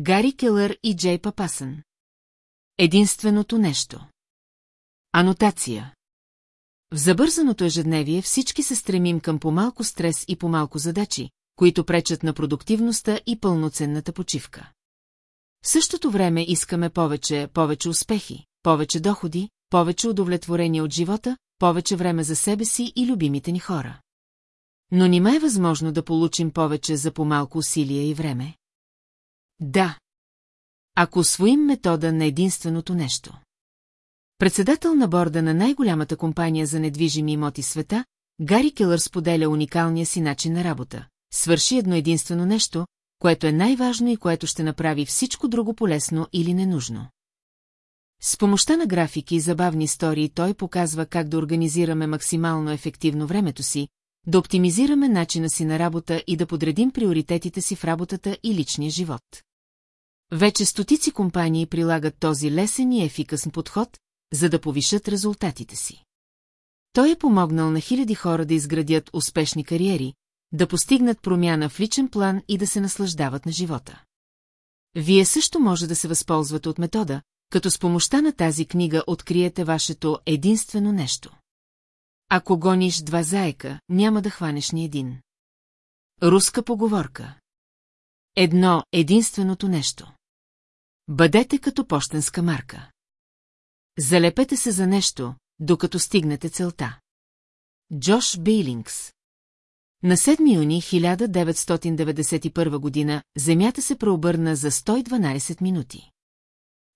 Гари Келър и Джей Папасън. Единственото нещо. Анотация. В забързаното ежедневие всички се стремим към по-малко стрес и по-малко задачи, които пречат на продуктивността и пълноценната почивка. В същото време искаме повече, повече успехи, повече доходи, повече удовлетворение от живота, повече време за себе си и любимите ни хора. Но нима е възможно да получим повече за по-малко усилие и време? Да. Ако освоим метода на единственото нещо. Председател на борда на най-голямата компания за недвижими имоти света, Гари Келър споделя уникалния си начин на работа. Свърши едно единствено нещо, което е най-важно и което ще направи всичко друго полезно или ненужно. С помощта на графики и забавни истории той показва как да организираме максимално ефективно времето си, да оптимизираме начина си на работа и да подредим приоритетите си в работата и личния живот. Вече стотици компании прилагат този лесен и ефикасен подход, за да повишат резултатите си. Той е помогнал на хиляди хора да изградят успешни кариери, да постигнат промяна в личен план и да се наслаждават на живота. Вие също може да се възползвате от метода, като с помощта на тази книга откриете вашето единствено нещо. Ако гониш два заека, няма да хванеш ни един. Руска поговорка. Едно единственото нещо. Бъдете като почтенска марка. Залепете се за нещо, докато стигнете целта. Джош Бейлингс На 7 юни 1991 година Земята се преобърна за 112 минути.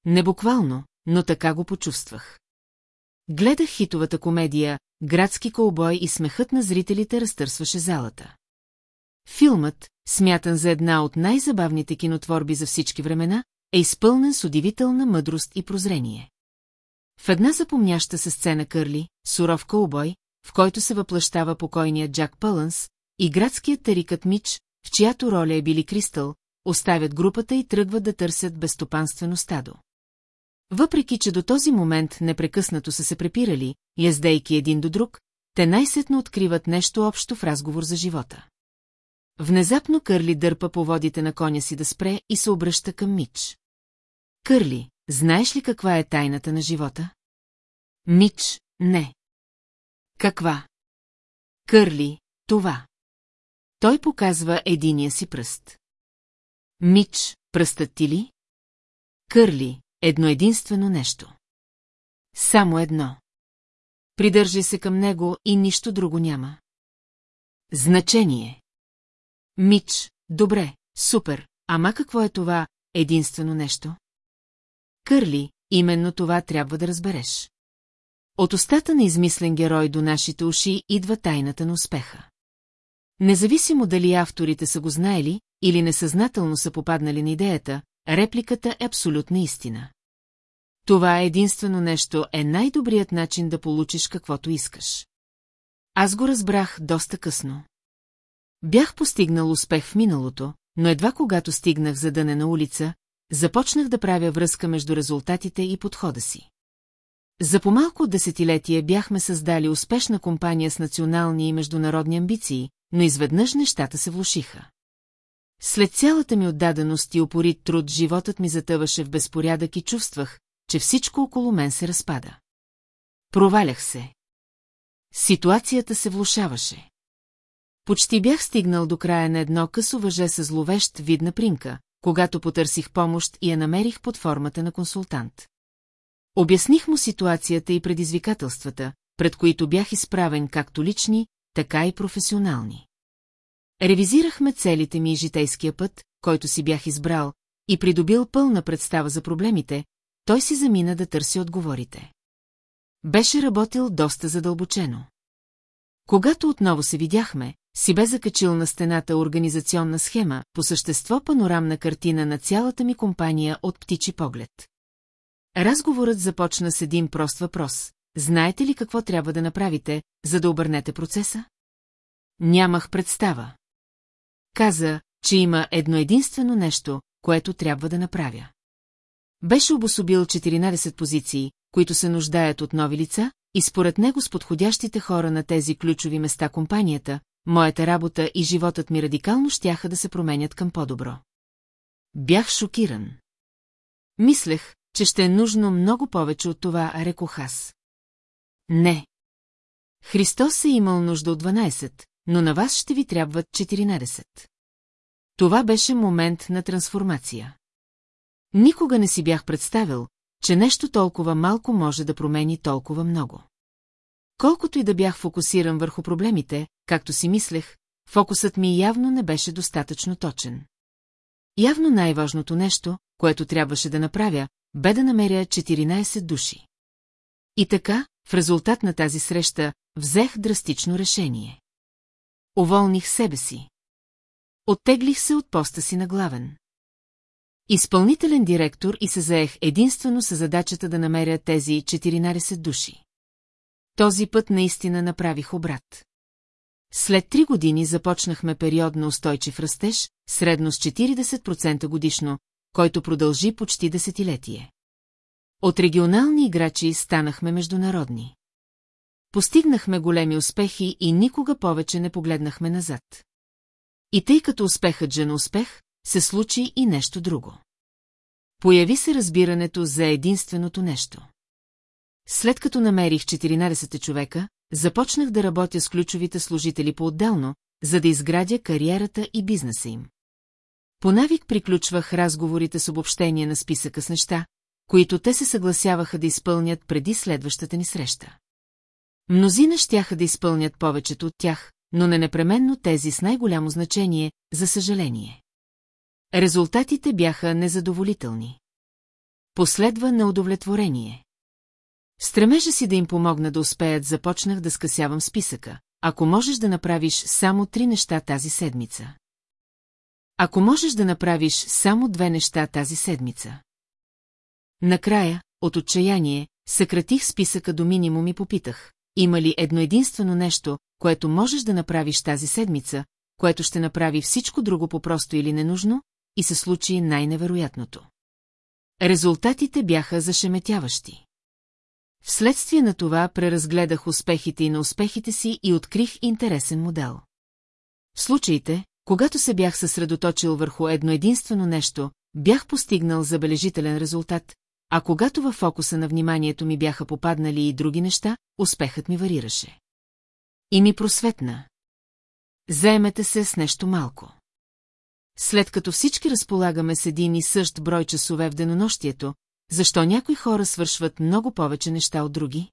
Не буквално, но така го почувствах. Гледах хитовата комедия «Градски колбой» и смехът на зрителите разтърсваше залата. Филмът, смятан за една от най-забавните кинотворби за всички времена, е изпълнен с удивителна мъдрост и прозрение. В една запомняща се сцена Кърли, суров колбой, в който се въплащава покойният Джак Пълънс, и градският тарикът Мич, в чиято роля е били Кристъл, оставят групата и тръгват да търсят безстопанствено стадо. Въпреки, че до този момент непрекъснато са се препирали, яздейки един до друг, те най-сетно откриват нещо общо в разговор за живота. Внезапно Кърли дърпа по водите на коня си да спре и се обръща към Мич. Кърли, знаеш ли каква е тайната на живота? Мич, не. Каква? Кърли, това. Той показва единия си пръст. Мич, пръстът ти ли? Кърли, едно единствено нещо. Само едно. Придържай се към него и нищо друго няма. Значение. Мич, добре, супер, ама какво е това единствено нещо? Кърли, именно това трябва да разбереш. От устата на измислен герой до нашите уши идва тайната на успеха. Независимо дали авторите са го знаели или несъзнателно са попаднали на идеята, репликата е абсолютна истина. Това единствено нещо е най-добрият начин да получиш каквото искаш. Аз го разбрах доста късно. Бях постигнал успех в миналото, но едва когато стигнах за дънена улица, започнах да правя връзка между резултатите и подхода си. За по-малко от десетилетие бяхме създали успешна компания с национални и международни амбиции, но изведнъж нещата се влушиха. След цялата ми отдаденост и упорит труд, животът ми затъваше в безпорядък и чувствах, че всичко около мен се разпада. Провалях се. Ситуацията се влушаваше. Почти бях стигнал до края на едно късо въже с зловещ видна примка, когато потърсих помощ и я намерих под формата на консултант. Обясних му ситуацията и предизвикателствата, пред които бях изправен както лични, така и професионални. Ревизирахме целите ми и житейския път, който си бях избрал, и придобил пълна представа за проблемите, той си замина да търси отговорите. Беше работил доста задълбочено. Когато отново се видяхме, си бе закачил на стената организационна схема, по същество панорамна картина на цялата ми компания от птичи поглед. Разговорът започна с един прост въпрос. Знаете ли какво трябва да направите, за да обърнете процеса? Нямах представа. Каза, че има едно единствено нещо, което трябва да направя. Беше обособил 14 позиции, които се нуждаят от нови лица, и според него с подходящите хора на тези ключови места компанията, моята работа и животът ми радикално щяха да се променят към по-добро. бях шокиран. Мислех, че ще е нужно много повече от това, рекох аз. Не. Христос е имал нужда от 12, но на вас ще ви трябват 14. Това беше момент на трансформация. Никога не си бях представил, че нещо толкова малко може да промени толкова много. Колкото и да бях фокусиран върху проблемите, както си мислех, фокусът ми явно не беше достатъчно точен. Явно най-важното нещо, което трябваше да направя, бе да намеря 14 души. И така, в резултат на тази среща, взех драстично решение. Уволних себе си. Оттеглих се от поста си на главен. Изпълнителен директор и се заех единствено с задачата да намеря тези 14 души. Този път наистина направих обрат. След три години започнахме период на устойчив растеж, средно с 40% годишно, който продължи почти десетилетие. От регионални играчи станахме международни. Постигнахме големи успехи и никога повече не погледнахме назад. И тъй като успехът жена успех, се случи и нещо друго. Появи се разбирането за единственото нещо. След като намерих 14 човека, започнах да работя с ключовите служители по-отделно, за да изградя кариерата и бизнеса им. По навик приключвах разговорите с обобщение на списъка с неща, които те се съгласяваха да изпълнят преди следващата ни среща. Мнозина щяха да изпълнят повечето от тях, но не непременно тези с най-голямо значение, за съжаление. Резултатите бяха незадоволителни. Последва неудовлетворение. Стремежа си да им помогна да успеят, започнах да скъсявам списъка. Ако можеш да направиш само три неща тази седмица. Ако можеш да направиш само две неща тази седмица. Накрая, от отчаяние, съкратих списъка до минимум и попитах. Има ли едно единствено нещо, което можеш да направиш тази седмица, което ще направи всичко друго по-просто или ненужно, и се случи най-невероятното. Резултатите бяха зашеметяващи. Вследствие на това преразгледах успехите и на успехите си и открих интересен модел. В случаите, когато се бях съсредоточил върху едно единствено нещо, бях постигнал забележителен резултат, а когато във фокуса на вниманието ми бяха попаднали и други неща, успехът ми варираше. И ми просветна. Заемете се с нещо малко. След като всички разполагаме с един и същ брой часове в денонощието, защо някои хора свършват много повече неща от други?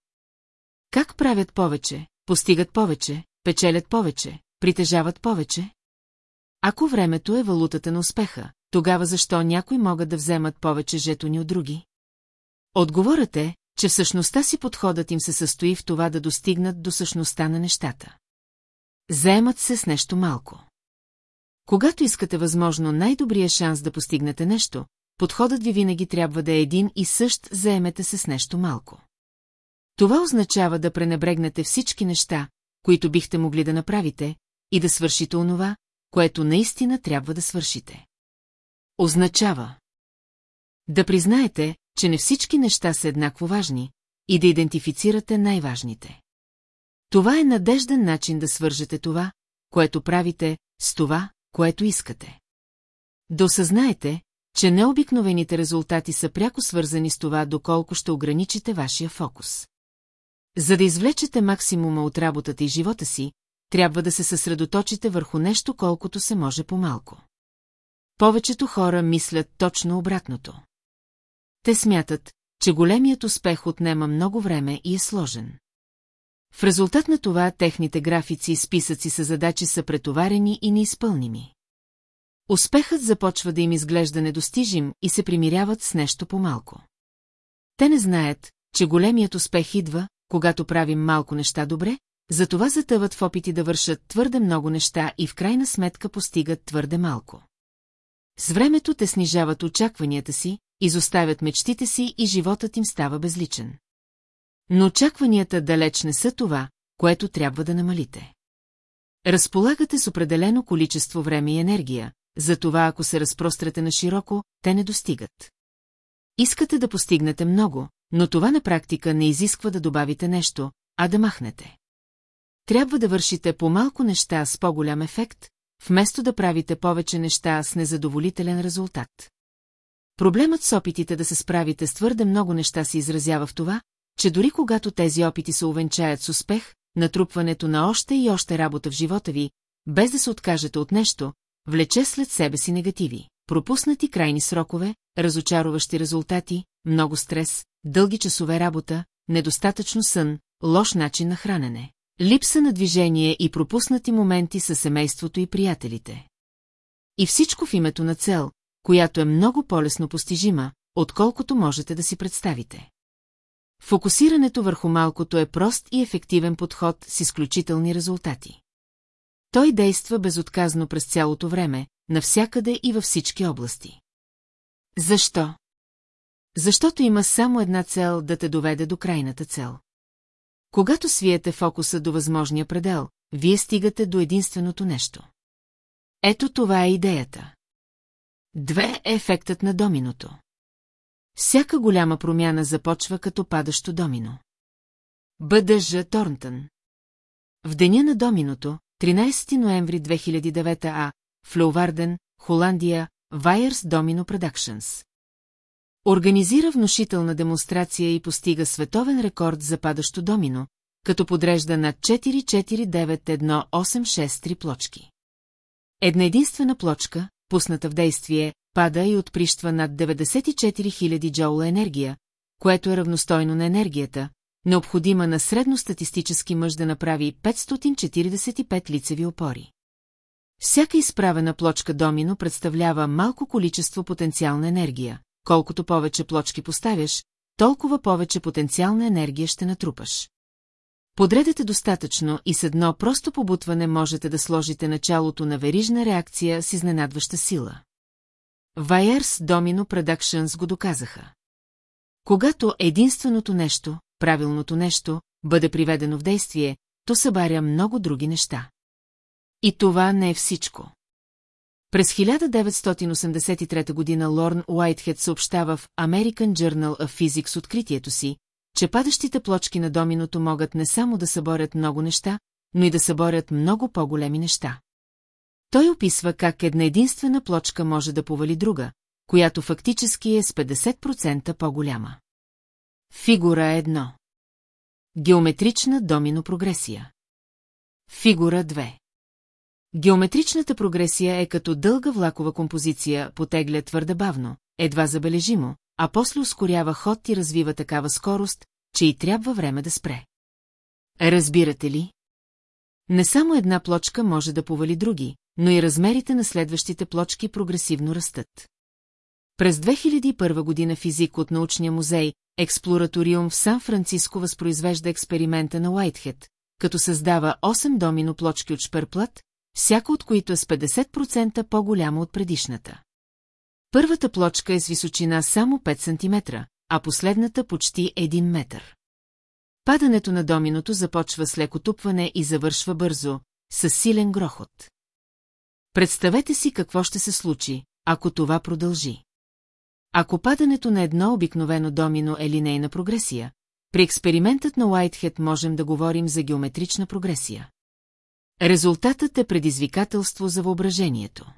Как правят повече, постигат повече, печелят повече, притежават повече? Ако времето е валутата на успеха, тогава защо някои могат да вземат повече жетони от други? Отговорът е, че всъщността си подходът им се състои в това да достигнат до същността на нещата. Заемат се с нещо малко. Когато искате възможно най-добрия шанс да постигнете нещо, подходът ви винаги трябва да е един и същ, заемете се с нещо малко. Това означава да пренебрегнете всички неща, които бихте могли да направите, и да свършите онова, което наистина трябва да свършите. Означава да признаете, че не всички неща са еднакво важни и да идентифицирате най-важните. Това е надежден начин да свържете това, което правите, с това, което искате. Да осъзнаете, че необикновените резултати са пряко свързани с това, доколко ще ограничите вашия фокус. За да извлечете максимума от работата и живота си, трябва да се съсредоточите върху нещо колкото се може по-малко. Повечето хора мислят точно обратното. Те смятат, че големият успех отнема много време и е сложен. В резултат на това техните графици и списъци са задачи са претоварени и неизпълними. Успехът започва да им изглежда недостижим и се примиряват с нещо по-малко. Те не знаят, че големият успех идва, когато правим малко неща добре, затова затъват в опити да вършат твърде много неща и в крайна сметка постигат твърде малко. С времето те снижават очакванията си, изоставят мечтите си и животът им става безличен. Но очакванията далеч не са това, което трябва да намалите. Разполагате с определено количество време и енергия, затова ако се разпрострете на широко, те не достигат. Искате да постигнете много, но това на практика не изисква да добавите нещо, а да махнете. Трябва да вършите по-малко неща с по-голям ефект, вместо да правите повече неща с незадоволителен резултат. Проблемът с опитите да се справите с твърде много неща се изразява в това, че дори когато тези опити се увенчаят с успех, натрупването на още и още работа в живота ви, без да се откажете от нещо, влече след себе си негативи. Пропуснати крайни срокове, разочароващи резултати, много стрес, дълги часове работа, недостатъчно сън, лош начин на хранене, липса на движение и пропуснати моменти със семейството и приятелите. И всичко в името на цел, която е много по-лесно постижима, отколкото можете да си представите. Фокусирането върху малкото е прост и ефективен подход с изключителни резултати. Той действа безотказно през цялото време, навсякъде и във всички области. Защо? Защото има само една цел да те доведе до крайната цел. Когато свиете фокуса до възможния предел, вие стигате до единственото нещо. Ето това е идеята. Две е ефектът на доминото. Всяка голяма промяна започва като падащо домино. Бъдъжа Торнтън В деня на доминото, 13 ноември 2009 а, в Леоварден, Холандия, Вайерс Домино Продакшнс. Организира внушителна демонстрация и постига световен рекорд за падащо домино, като подрежда над 4491863 плочки. Една единствена плочка, пусната в действие, пада и отприщва над 94 000 джоула енергия, което е равностойно на енергията, необходима на средностатистически мъж да направи 545 лицеви опори. Всяка изправена плочка домино представлява малко количество потенциална енергия. Колкото повече плочки поставяш, толкова повече потенциална енергия ще натрупаш. Подредете достатъчно и с едно просто побутване можете да сложите началото на верижна реакция с изненадваща сила. Вайерс Домино Productions го доказаха. Когато единственото нещо, правилното нещо, бъде приведено в действие, то събаря много други неща. И това не е всичко. През 1983 година Лорн Уайтхед съобщава в American Journal of Physics откритието си, че падащите плочки на доминото могат не само да съборят много неща, но и да съборят много по-големи неща. Той описва как една единствена плочка може да повали друга, която фактически е с 50% по-голяма. Фигура 1 Геометрична домино прогресия Фигура 2 Геометричната прогресия е като дълга влакова композиция, потегля твърде бавно, едва забележимо, а после ускорява ход и развива такава скорост, че и трябва време да спре. Разбирате ли? Не само една плочка може да повали други, но и размерите на следващите плочки прогресивно растат. През 2001 година физик от научния музей Експлораториум в Сан-Франциско възпроизвежда експеримента на Уайтхед, като създава 8 домино плочки от шперплат, всяка от които е с 50% по-голяма от предишната. Първата плочка е с височина само 5 см, а последната почти 1 метър. Падането на доминото започва с леко тупване и завършва бързо, с силен грохот. Представете си какво ще се случи, ако това продължи. Ако падането на едно обикновено домино е линейна прогресия, при експериментът на Уайтхед можем да говорим за геометрична прогресия. Резултатът е предизвикателство за въображението.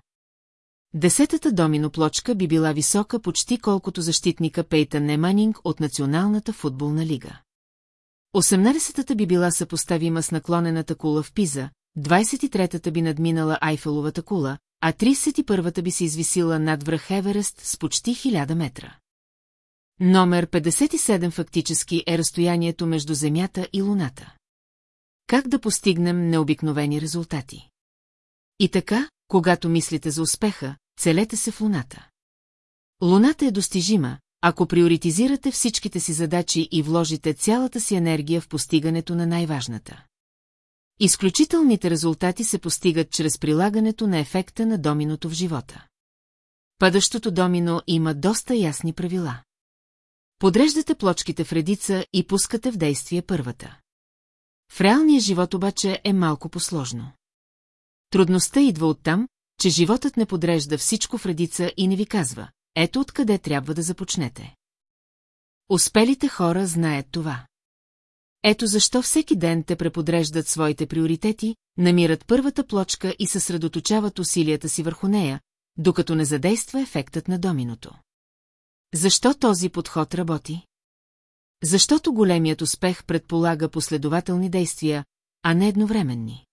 Десетата домино плочка би била висока почти колкото защитника Пейтън Неманинг от Националната футболна лига. 18-та би била съпоставима с наклонената кула в Пиза, 23-та би надминала Айфеловата кула, а 31-та би се извисила над връх Еверест с почти 1000 метра. Номер 57 фактически е разстоянието между Земята и Луната. Как да постигнем необикновени резултати? И така, когато мислите за успеха, целете се в Луната. Луната е достижима, ако приоритизирате всичките си задачи и вложите цялата си енергия в постигането на най-важната. Изключителните резултати се постигат чрез прилагането на ефекта на доминото в живота. Падащото домино има доста ясни правила. Подреждате плочките в редица и пускате в действие първата. В реалния живот обаче е малко посложно. Трудността идва оттам, че животът не подрежда всичко в редица и не ви казва, ето откъде трябва да започнете. Успелите хора знаят това. Ето защо всеки ден те преподреждат своите приоритети, намират първата плочка и съсредоточават усилията си върху нея, докато не задейства ефектът на доминото. Защо този подход работи? Защото големият успех предполага последователни действия, а не едновременни.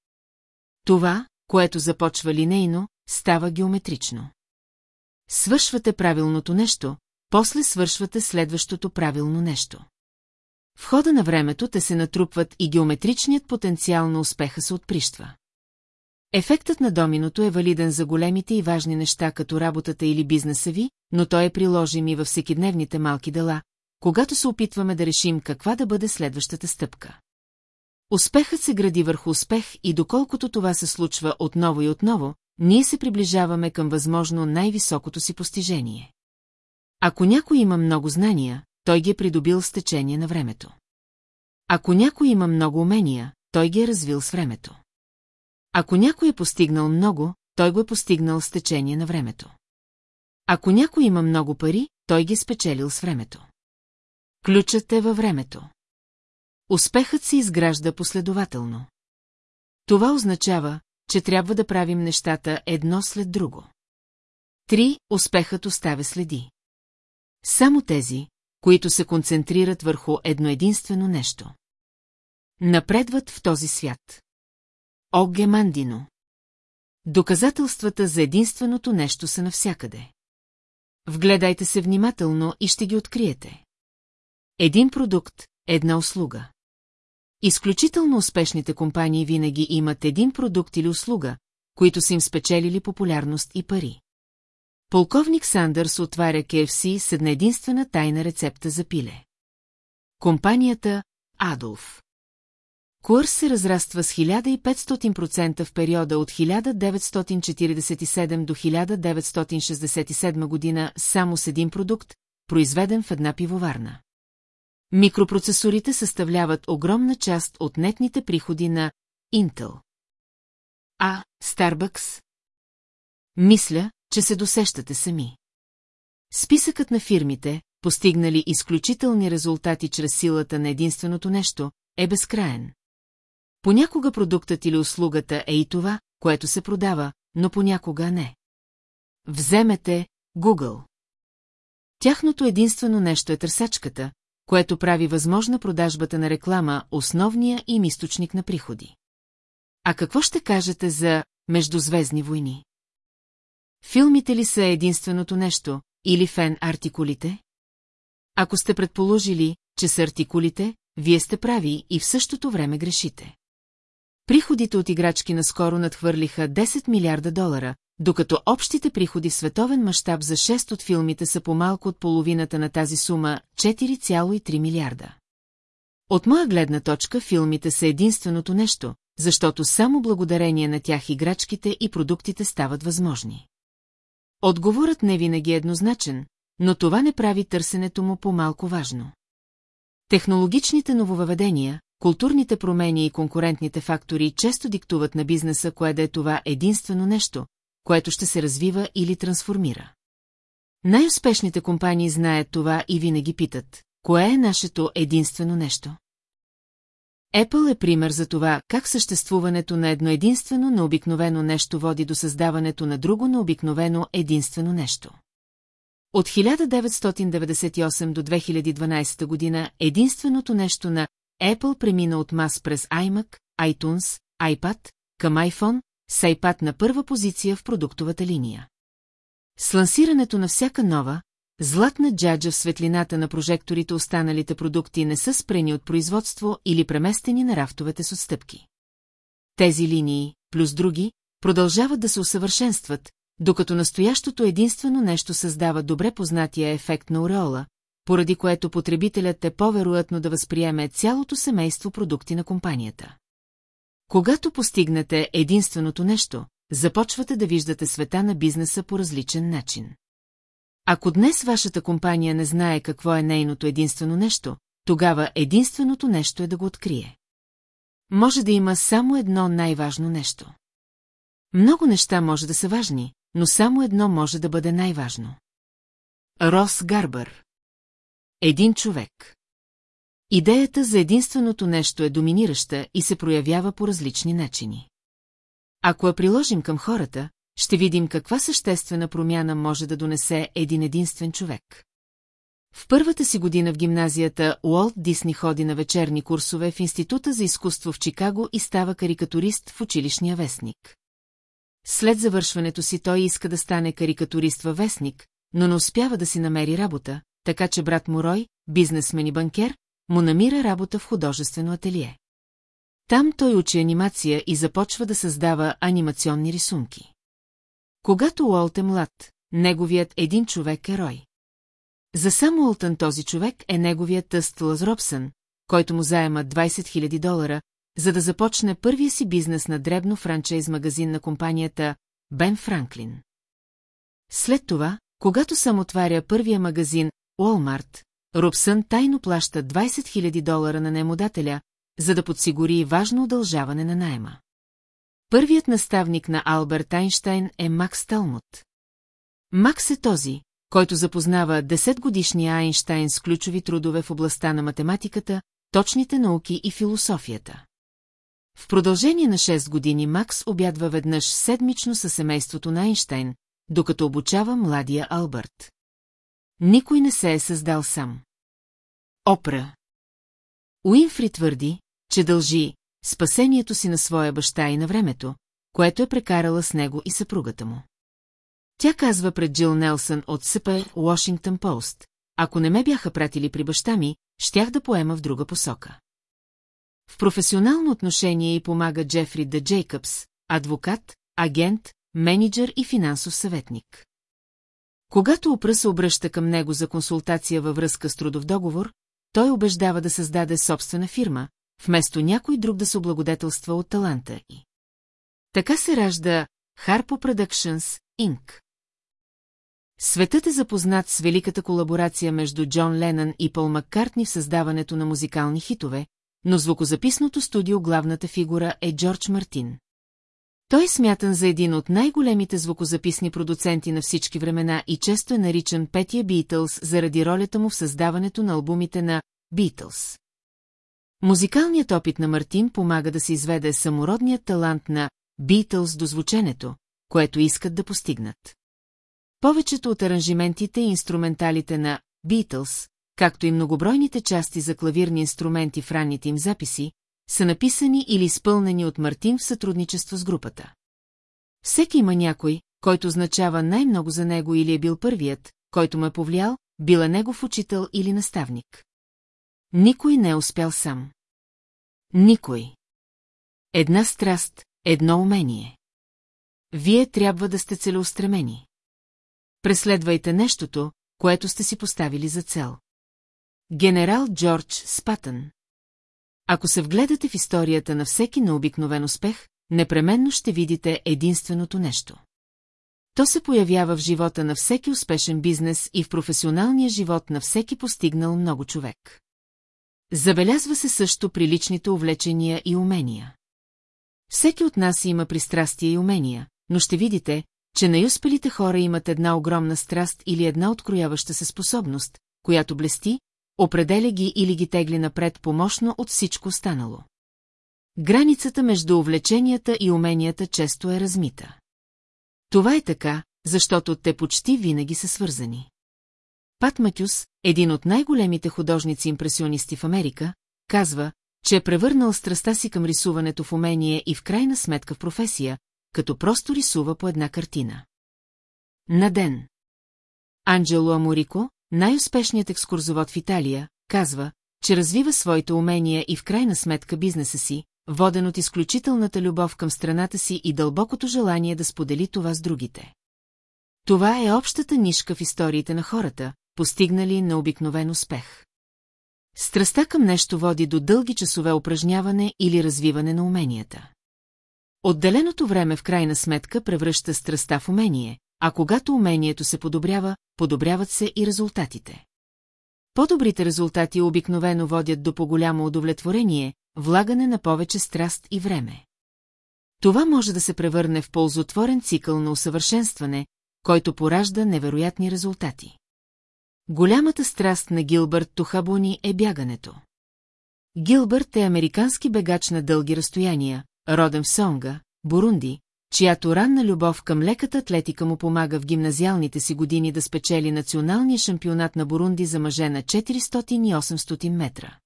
Това, което започва линейно, става геометрично. Свършвате правилното нещо, после свършвате следващото правилно нещо. В хода на времето те се натрупват и геометричният потенциал на успеха се отприщва. Ефектът на доминото е валиден за големите и важни неща като работата или бизнеса ви, но той е приложим и във всекидневните малки дела, когато се опитваме да решим каква да бъде следващата стъпка. Успехът се гради върху успех и доколкото това се случва отново и отново, ние се приближаваме към възможно най-високото си постижение. Ако някой има много знания, той ги е придобил с течение на времето. Ако някой има много умения, той ги е развил с времето. Ако някой е постигнал много, той го е постигнал с течение на времето. Ако някой има много пари, той ги е спечелил с времето. Ключът е във времето. Успехът се изгражда последователно. Това означава, че трябва да правим нещата едно след друго. Три, успехът оставя следи. Само тези, които се концентрират върху едно единствено нещо. Напредват в този свят. Оге Мандино. Доказателствата за единственото нещо са навсякъде. Вгледайте се внимателно и ще ги откриете. Един продукт, една услуга. Изключително успешните компании винаги имат един продукт или услуга, които са им спечелили популярност и пари. Полковник Сандърс отваря KFC с една единствена тайна рецепта за пиле. Компанията Адолф. Курс се разраства с 1500% в периода от 1947 до 1967 година само с един продукт, произведен в една пивоварна. Микропроцесорите съставляват огромна част от нетните приходи на Intel. А, Starbucks? Мисля, че се досещате сами. Списъкът на фирмите, постигнали изключителни резултати чрез силата на единственото нещо, е безкраен. Понякога продуктът или услугата е и това, което се продава, но понякога не. Вземете Google. Тяхното единствено нещо е търсачката, което прави възможна продажбата на реклама, основния им източник на приходи. А какво ще кажете за Междузвездни войни? Филмите ли са единственото нещо, или фен-артикулите? Ако сте предположили, че са артикулите, вие сте прави и в същото време грешите. Приходите от играчки наскоро надхвърлиха 10 милиарда долара, докато общите приходи в световен мащаб за 6 от филмите са по-малко от половината на тази сума 4,3 милиарда. От моя гледна точка филмите са единственото нещо, защото само благодарение на тях играчките и продуктите стават възможни. Отговорът не винаги е еднозначен, но това не прави търсенето му по-малко важно. Технологичните нововъведения, културните промени и конкурентните фактори често диктуват на бизнеса, кое да е това единствено нещо, което ще се развива или трансформира. Най-успешните компании знаят това и винаги питат, кое е нашето единствено нещо? Apple е пример за това, как съществуването на едно единствено необикновено нещо води до създаването на друго необикновено единствено нещо. От 1998 до 2012 година единственото нещо на Apple премина от мас през iMac, iTunes, iPad, към iPhone, с iPad на първа позиция в продуктовата линия. С лансирането на всяка нова, златна джаджа в светлината на прожекторите останалите продукти не са спрени от производство или преместени на рафтовете с отстъпки. Тези линии, плюс други, продължават да се усъвършенстват, докато настоящото единствено нещо създава добре познатия ефект на ореола, поради което потребителят е по-вероятно да възприеме цялото семейство продукти на компанията. Когато постигнете единственото нещо, започвате да виждате света на бизнеса по различен начин. Ако днес вашата компания не знае какво е нейното единствено нещо, тогава единственото нещо е да го открие. Може да има само едно най-важно нещо. Много неща може да са важни, но само едно може да бъде най-важно. Рос Гарбър Един човек Идеята за единственото нещо е доминираща и се проявява по различни начини. Ако я приложим към хората, ще видим каква съществена промяна може да донесе един единствен човек. В първата си година в гимназията Уолт Дисни ходи на вечерни курсове в Института за изкуство в Чикаго и става карикатурист в училищния вестник. След завършването си той иска да стане карикатурист във вестник, но не успява да си намери работа, така че брат му Рой, бизнесмен и банкер, му намира работа в художествено ателие. Там той учи анимация и започва да създава анимационни рисунки. Когато Уолт е млад, неговият един човек е Рой. За само Уолтън този човек е неговият тъст Лаз Робсън, който му заема 20 000 долара, за да започне първия си бизнес на дребно франчайз магазин на компанията Бен Франклин. След това, когато сам отваря първия магазин Уолмарт, Робсън тайно плаща 20 000 долара на наемодателя, за да подсигури важно удължаване на найема. Първият наставник на Алберт Айнштайн е Макс Талмут. Макс е този, който запознава 10-годишния Айнштайн с ключови трудове в областта на математиката, точните науки и философията. В продължение на 6 години Макс обядва веднъж седмично със семейството на Айнштайн, докато обучава младия Албърт. Никой не се е създал сам. Опра Уинфри твърди, че дължи спасението си на своя баща и на времето, което е прекарала с него и съпругата му. Тя казва пред Джил Нелсън от СП Washington Post, ако не ме бяха пратили при баща ми, щях да поема в друга посока. В професионално отношение й помага Джефри Д. Джейкъбс, адвокат, агент, менеджер и финансов съветник. Когато Опра се обръща към него за консултация във връзка с трудов договор, той убеждава да създаде собствена фирма, вместо някой друг да се облагодетелства от таланта й. Така се ражда Harpo Productions, Inc. Светът е запознат с великата колаборация между Джон Ленън и Пол Маккартни в създаването на музикални хитове, но звукозаписното студио главната фигура е Джордж Мартин. Той е смятан за един от най-големите звукозаписни продуценти на всички времена и често е наричан Петия Битълс заради ролята му в създаването на албумите на Битълс. Музикалният опит на Мартин помага да се изведе самородният талант на Битълс до звученето, което искат да постигнат. Повечето от аранжиментите и инструменталите на Битълс, както и многобройните части за клавирни инструменти в ранните им записи, са написани или изпълнени от Мартин в сътрудничество с групата. Всеки има някой, който означава най-много за него или е бил първият, който му е повлиял, бил е негов учител или наставник. Никой не е успял сам. Никой. Една страст, едно умение. Вие трябва да сте целеустремени. Преследвайте нещото, което сте си поставили за цел. Генерал Джордж Спатън Ако се вгледате в историята на всеки необикновен успех, непременно ще видите единственото нещо. То се появява в живота на всеки успешен бизнес и в професионалния живот на всеки постигнал много човек. Забелязва се също при личните увлечения и умения. Всеки от нас има пристрастия и умения, но ще видите, че най-успелите хора имат една огромна страст или една открояваща се способност, която блести, определя ги или ги тегли напред помощно от всичко останало. Границата между увлеченията и уменията често е размита. Това е така, защото те почти винаги са свързани. Пат Матюс, един от най-големите художници-импресионисти в Америка, казва, че е превърнал страста си към рисуването в умение и в крайна сметка в професия, като просто рисува по една картина. На ден. Анджело Аморико, най-успешният екскурзовод в Италия, казва, че развива своите умения и в крайна сметка бизнеса си, воден от изключителната любов към страната си и дълбокото желание да сподели това с другите. Това е общата нишка в историите на хората, постигнали на обикновен успех. Страста към нещо води до дълги часове упражняване или развиване на уменията. Отделеното време в крайна сметка превръща страста в умение, а когато умението се подобрява, подобряват се и резултатите. По-добрите резултати обикновено водят до по-голямо удовлетворение, влагане на повече страст и време. Това може да се превърне в ползотворен цикъл на усъвършенстване, който поражда невероятни резултати. Голямата страст на Гилбърт Тухабуни е бягането. Гилбърт е американски бегач на дълги разстояния, роден в Сонга, Бурунди, чиято ранна любов към леката атлетика му помага в гимназиалните си години да спечели националния шампионат на Бурунди за мъже на 400 и 800 метра.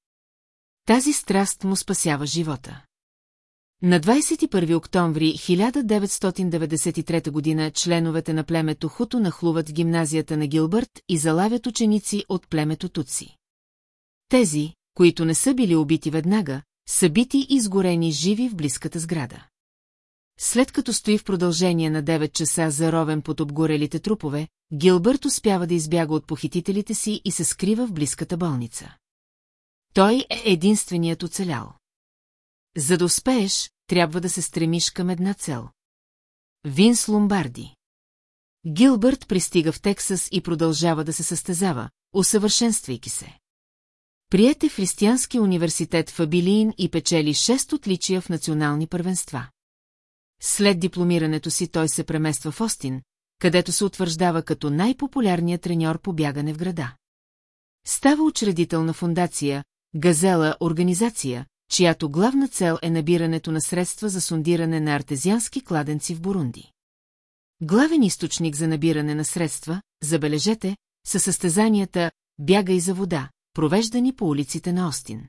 Тази страст му спасява живота. На 21 октомври 1993 година членовете на племето Хуто нахлуват в гимназията на Гилбърт и залавят ученици от племето Туци. Тези, които не са били убити веднага, са бити и изгорени живи в близката сграда. След като стои в продължение на 9 часа заровен под обгорелите трупове, Гилбърт успява да избяга от похитителите си и се скрива в близката болница. Той е единственият оцелял. За да успееш, трябва да се стремиш към една цел. Винс Ломбарди Гилбърт пристига в Тексас и продължава да се състезава, усъвършенствайки се. Приете в Християнския университет в Абилиин и печели 6 отличия в национални първенства. След дипломирането си той се премества в Остин, където се утвърждава като най-популярният треньор по бягане в града. Става учредител на фундация Газела организация, чиято главна цел е набирането на средства за сундиране на артезиански кладенци в Бурунди. Главен източник за набиране на средства, забележете, са състезанията «Бяга и за вода», провеждани по улиците на Остин.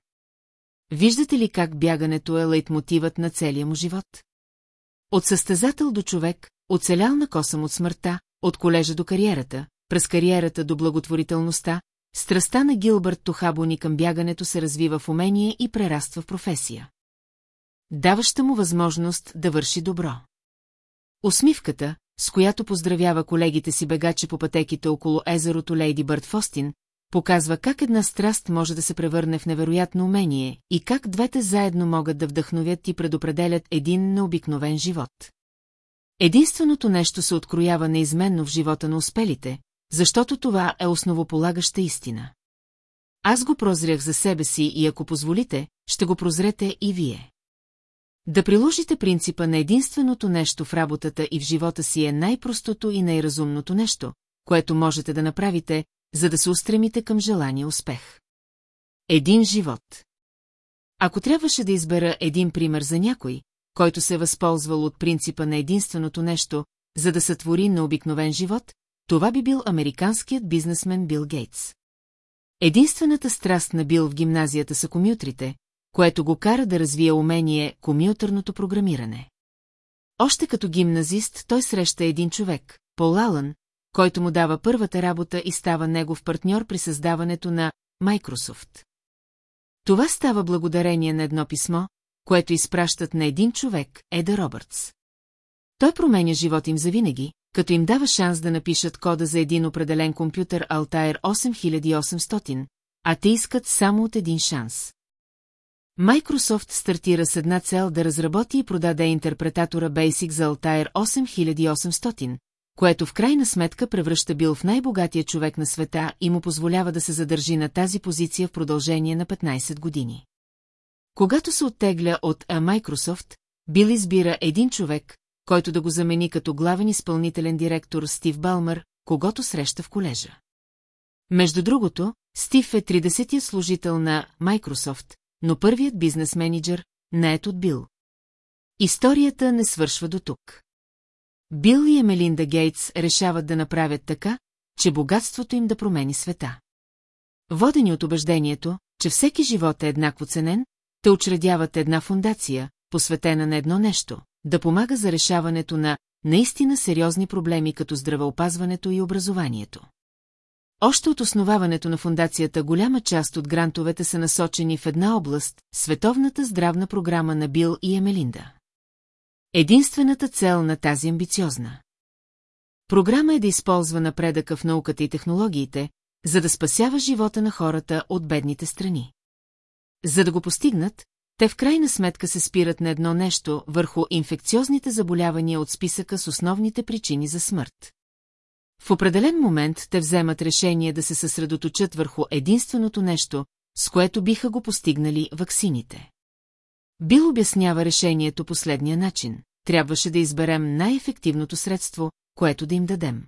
Виждате ли как бягането е лейтмотивът на целия му живот? От състезател до човек, оцелял на косъм от смъртта, от колежа до кариерата, през кариерата до благотворителността, страста на Гилбърт Тухабони към бягането се развива в умение и прераства в професия. Даваща му възможност да върши добро. Усмивката, с която поздравява колегите си бегачи по пътеките около езерото Лейди Бърт Фостин, показва как една страст може да се превърне в невероятно умение и как двете заедно могат да вдъхновят и предопределят един необикновен живот. Единственото нещо се откроява неизменно в живота на успелите, защото това е основополагаща истина. Аз го прозрях за себе си и ако позволите, ще го прозрете и вие. Да приложите принципа на единственото нещо в работата и в живота си е най-простото и най-разумното нещо, което можете да направите, за да се устремите към желания успех. Един живот. Ако трябваше да избера един пример за някой, който се е възползвал от принципа на единственото нещо, за да сътвори на обикновен живот, това би бил американският бизнесмен Бил Гейтс. Единствената страст на Бил в гимназията са комютрите, което го кара да развие умение комютърното програмиране. Още като гимназист той среща един човек, Пол Алън, който му дава първата работа и става негов партньор при създаването на Microsoft. Това става благодарение на едно писмо, което изпращат на един човек, Еда Робъртс. Той променя живота им завинаги, като им дава шанс да напишат кода за един определен компютър Altair 8800, а те искат само от един шанс. Microsoft стартира с една цел да разработи и продаде интерпретатора Basic за Altair 8800, което в крайна сметка превръща Бил в най-богатия човек на света и му позволява да се задържи на тази позиция в продължение на 15 години. Когато се оттегля от A Microsoft, Бил избира един човек, който да го замени като главен изпълнителен директор Стив Балмър, когато среща в колежа. Между другото, Стив е 30-я служител на Microsoft, но първият бизнес менеджер не е от Бил. Историята не свършва до тук. Бил и Емелинда Гейтс решават да направят така, че богатството им да промени света. Водени от убеждението, че всеки живот е еднакво ценен, те учредяват една фундация, посветена на едно нещо, да помага за решаването на наистина сериозни проблеми като здравеопазването и образованието. Още от основаването на фундацията голяма част от грантовете са насочени в една област – Световната здравна програма на Бил и Емелинда. Единствената цел на тази амбициозна програма е да използва напредъка в науката и технологиите, за да спасява живота на хората от бедните страни. За да го постигнат, те в крайна сметка се спират на едно нещо върху инфекциозните заболявания от списъка с основните причини за смърт. В определен момент те вземат решение да се съсредоточат върху единственото нещо, с което биха го постигнали ваксините. Бил обяснява решението последния начин. Трябваше да изберем най-ефективното средство, което да им дадем.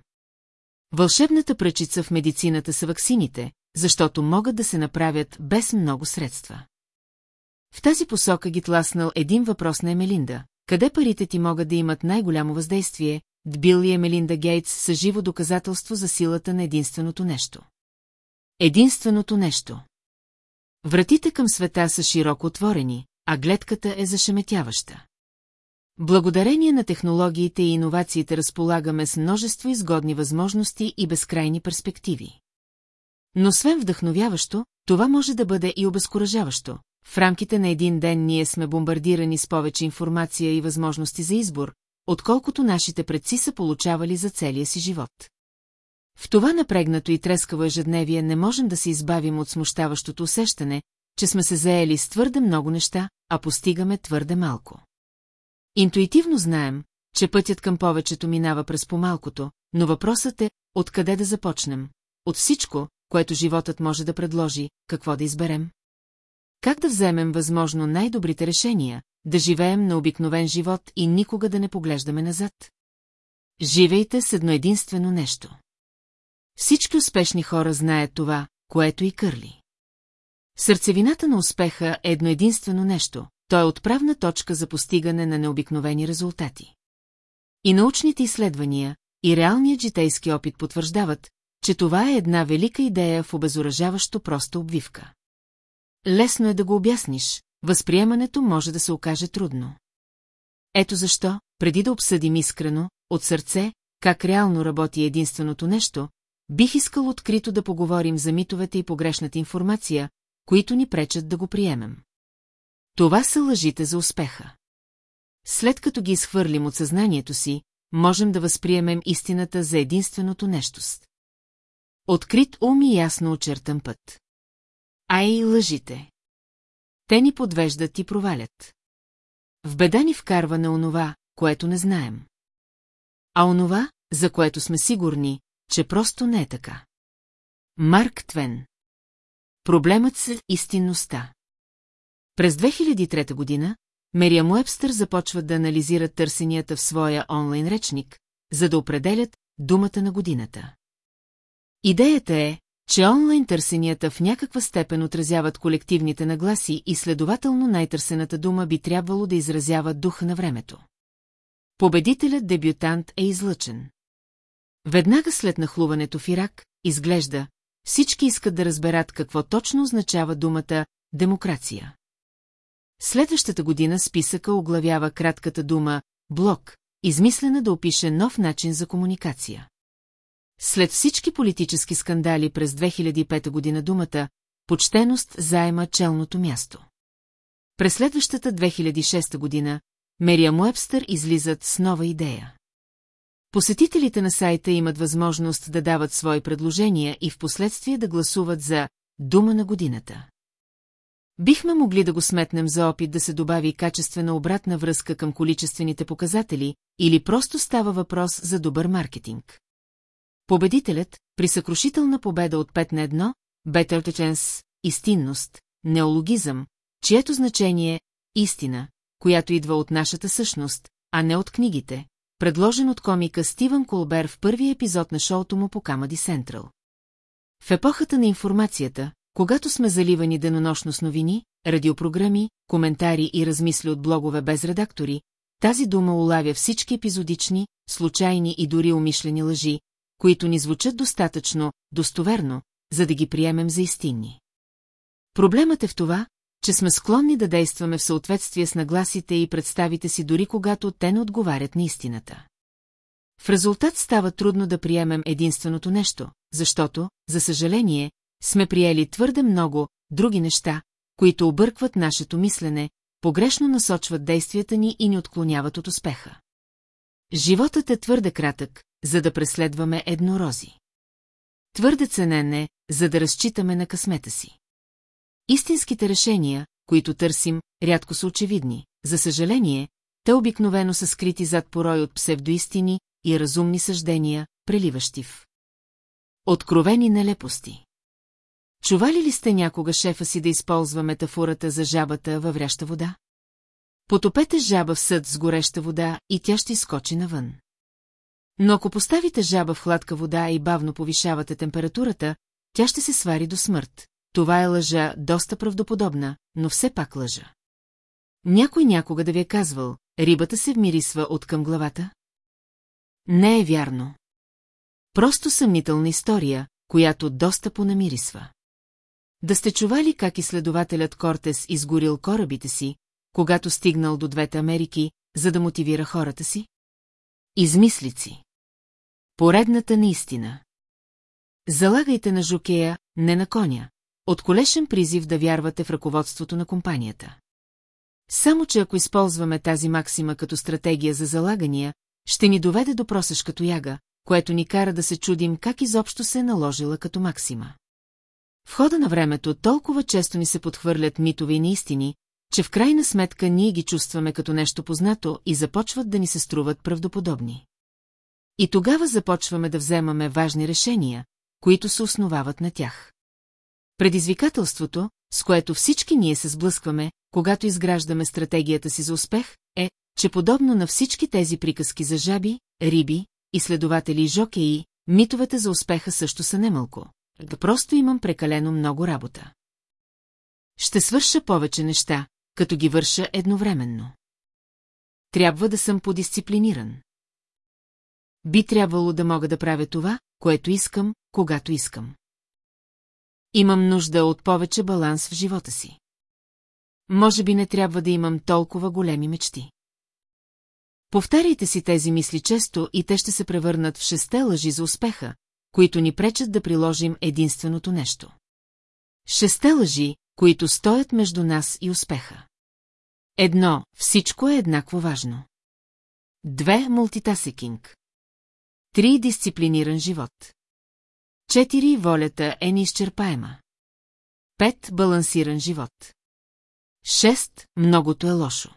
Вълшебната пръчица в медицината са ваксините, защото могат да се направят без много средства. В тази посока ги тласнал един въпрос на Емелинда. къде парите ти могат да имат най-голямо въздействие, Дбил и Емелинда Гейтс са живо доказателство за силата на единственото нещо. Единственото нещо. Вратите към света са широко отворени, а гледката е зашеметяваща. Благодарение на технологиите и иновациите разполагаме с множество изгодни възможности и безкрайни перспективи. Но освен вдъхновяващо, това може да бъде и обезкуражаващо. В рамките на един ден ние сме бомбардирани с повече информация и възможности за избор, отколкото нашите предци са получавали за целия си живот. В това напрегнато и трескаво ежедневие не можем да се избавим от смущаващото усещане, че сме се заели с твърде много неща, а постигаме твърде малко. Интуитивно знаем, че пътят към повечето минава през помалкото, но въпросът е, откъде да започнем? От всичко, което животът може да предложи, какво да изберем? Как да вземем възможно най-добрите решения, да живеем на обикновен живот и никога да не поглеждаме назад? Живейте с едно единствено нещо. Всички успешни хора знаят това, което и кърли. Сърцевината на успеха е едно единствено нещо, то е отправна точка за постигане на необикновени резултати. И научните изследвания, и реалният житейски опит потвърждават, че това е една велика идея в обезоръжаващо проста обвивка. Лесно е да го обясниш, възприемането може да се окаже трудно. Ето защо, преди да обсъдим искрено, от сърце, как реално работи единственото нещо, бих искал открито да поговорим за митовете и погрешната информация, които ни пречат да го приемем. Това са лъжите за успеха. След като ги изхвърлим от съзнанието си, можем да възприемем истината за единственото нещост. Открит ум и ясно очертан път. А и лъжите. Те ни подвеждат и провалят. В беда ни вкарва на онова, което не знаем. А онова, за което сме сигурни, че просто не е така. Марк Твен Проблемът с истинността През 2003 година Мериам Уебстър започва да анализира търсенията в своя онлайн речник, за да определят думата на годината. Идеята е, че онлайн търсенията в някаква степен отразяват колективните нагласи и следователно най-търсената дума би трябвало да изразява дух на времето. Победителят дебютант е излъчен. Веднага след нахлуването в Ирак, изглежда, всички искат да разберат какво точно означава думата «демокрация». Следващата година списъка оглавява кратката дума «блок», измислена да опише нов начин за комуникация. След всички политически скандали през 2005 година думата «почтеност» заема челното място. През следващата 2006 година Мериам Уебстър излизат с нова идея. Посетителите на сайта имат възможност да дават свои предложения и в последствие да гласуват за «Дума на годината». Бихме могли да го сметнем за опит да се добави качествена обратна връзка към количествените показатели или просто става въпрос за добър маркетинг. Победителят, при съкрушителна победа от 5 на 1, Better Chance, истинност, неологизъм, чието значение е истина, която идва от нашата същност, а не от книгите, предложен от комика Стивън Колбер в първия епизод на шоуто му по Камади Сентрал. В епохата на информацията, когато сме заливани денонощно с новини, радиопрограми, коментари и размисли от блогове без редактори, тази дума улавя всички епизодични, случайни и дори умишлени лъжи, които ни звучат достатъчно, достоверно, за да ги приемем за истинни. Проблемът е в това, че сме склонни да действаме в съответствие с нагласите и представите си дори когато те не отговарят на истината. В резултат става трудно да приемем единственото нещо, защото, за съжаление, сме приели твърде много други неща, които объркват нашето мислене, погрешно насочват действията ни и ни отклоняват от успеха. Животът е твърде кратък, за да преследваме еднорози. Твърде ценен е, за да разчитаме на късмета си. Истинските решения, които търсим, рядко са очевидни. За съжаление, те обикновено са скрити зад порой от псевдоистини и разумни съждения, преливащи в. Откровени нелепости. Чували ли сте някога шефа си да използва метафората за жабата във вряща вода? Потопете жаба в съд с гореща вода и тя ще изкочи навън. Но ако поставите жаба в хладка вода и бавно повишавате температурата, тя ще се свари до смърт. Това е лъжа доста правдоподобна, но все пак лъжа. Някой някога да ви е казвал, рибата се вмирисва от към главата? Не е вярно. Просто съмнителна история, която доста понамирисва. Да сте чували как изследователят Кортес изгорил корабите си, когато стигнал до двете Америки, за да мотивира хората си? Измислици. Поредната наистина. Залагайте на жокея, не на коня. Отколешен призив да вярвате в ръководството на компанията. Само, че ако използваме тази максима като стратегия за залагания, ще ни доведе до просешка тояга, което ни кара да се чудим как изобщо се е наложила като максима. В хода на времето толкова често ни се подхвърлят митове и неистини, че в крайна сметка ние ги чувстваме като нещо познато и започват да ни се струват правдоподобни. И тогава започваме да вземаме важни решения, които се основават на тях. Предизвикателството, с което всички ние се сблъскваме, когато изграждаме стратегията си за успех, е, че подобно на всички тези приказки за жаби, риби, изследователи и жокеи, митовете за успеха също са немалко. Просто имам прекалено много работа. Ще свърша повече неща, като ги върша едновременно. Трябва да съм подисциплиниран. Би трябвало да мога да правя това, което искам, когато искам. Имам нужда от повече баланс в живота си. Може би не трябва да имам толкова големи мечти. Повтаряйте си тези мисли често и те ще се превърнат в шесте лъжи за успеха, които ни пречат да приложим единственото нещо. Шесте лъжи, които стоят между нас и успеха. Едно, всичко е еднакво важно. Две, мултитасекинг. Три, дисциплиниран живот. Четири, волята е неизчерпаема. Пет, балансиран живот. Шест, многото е лошо.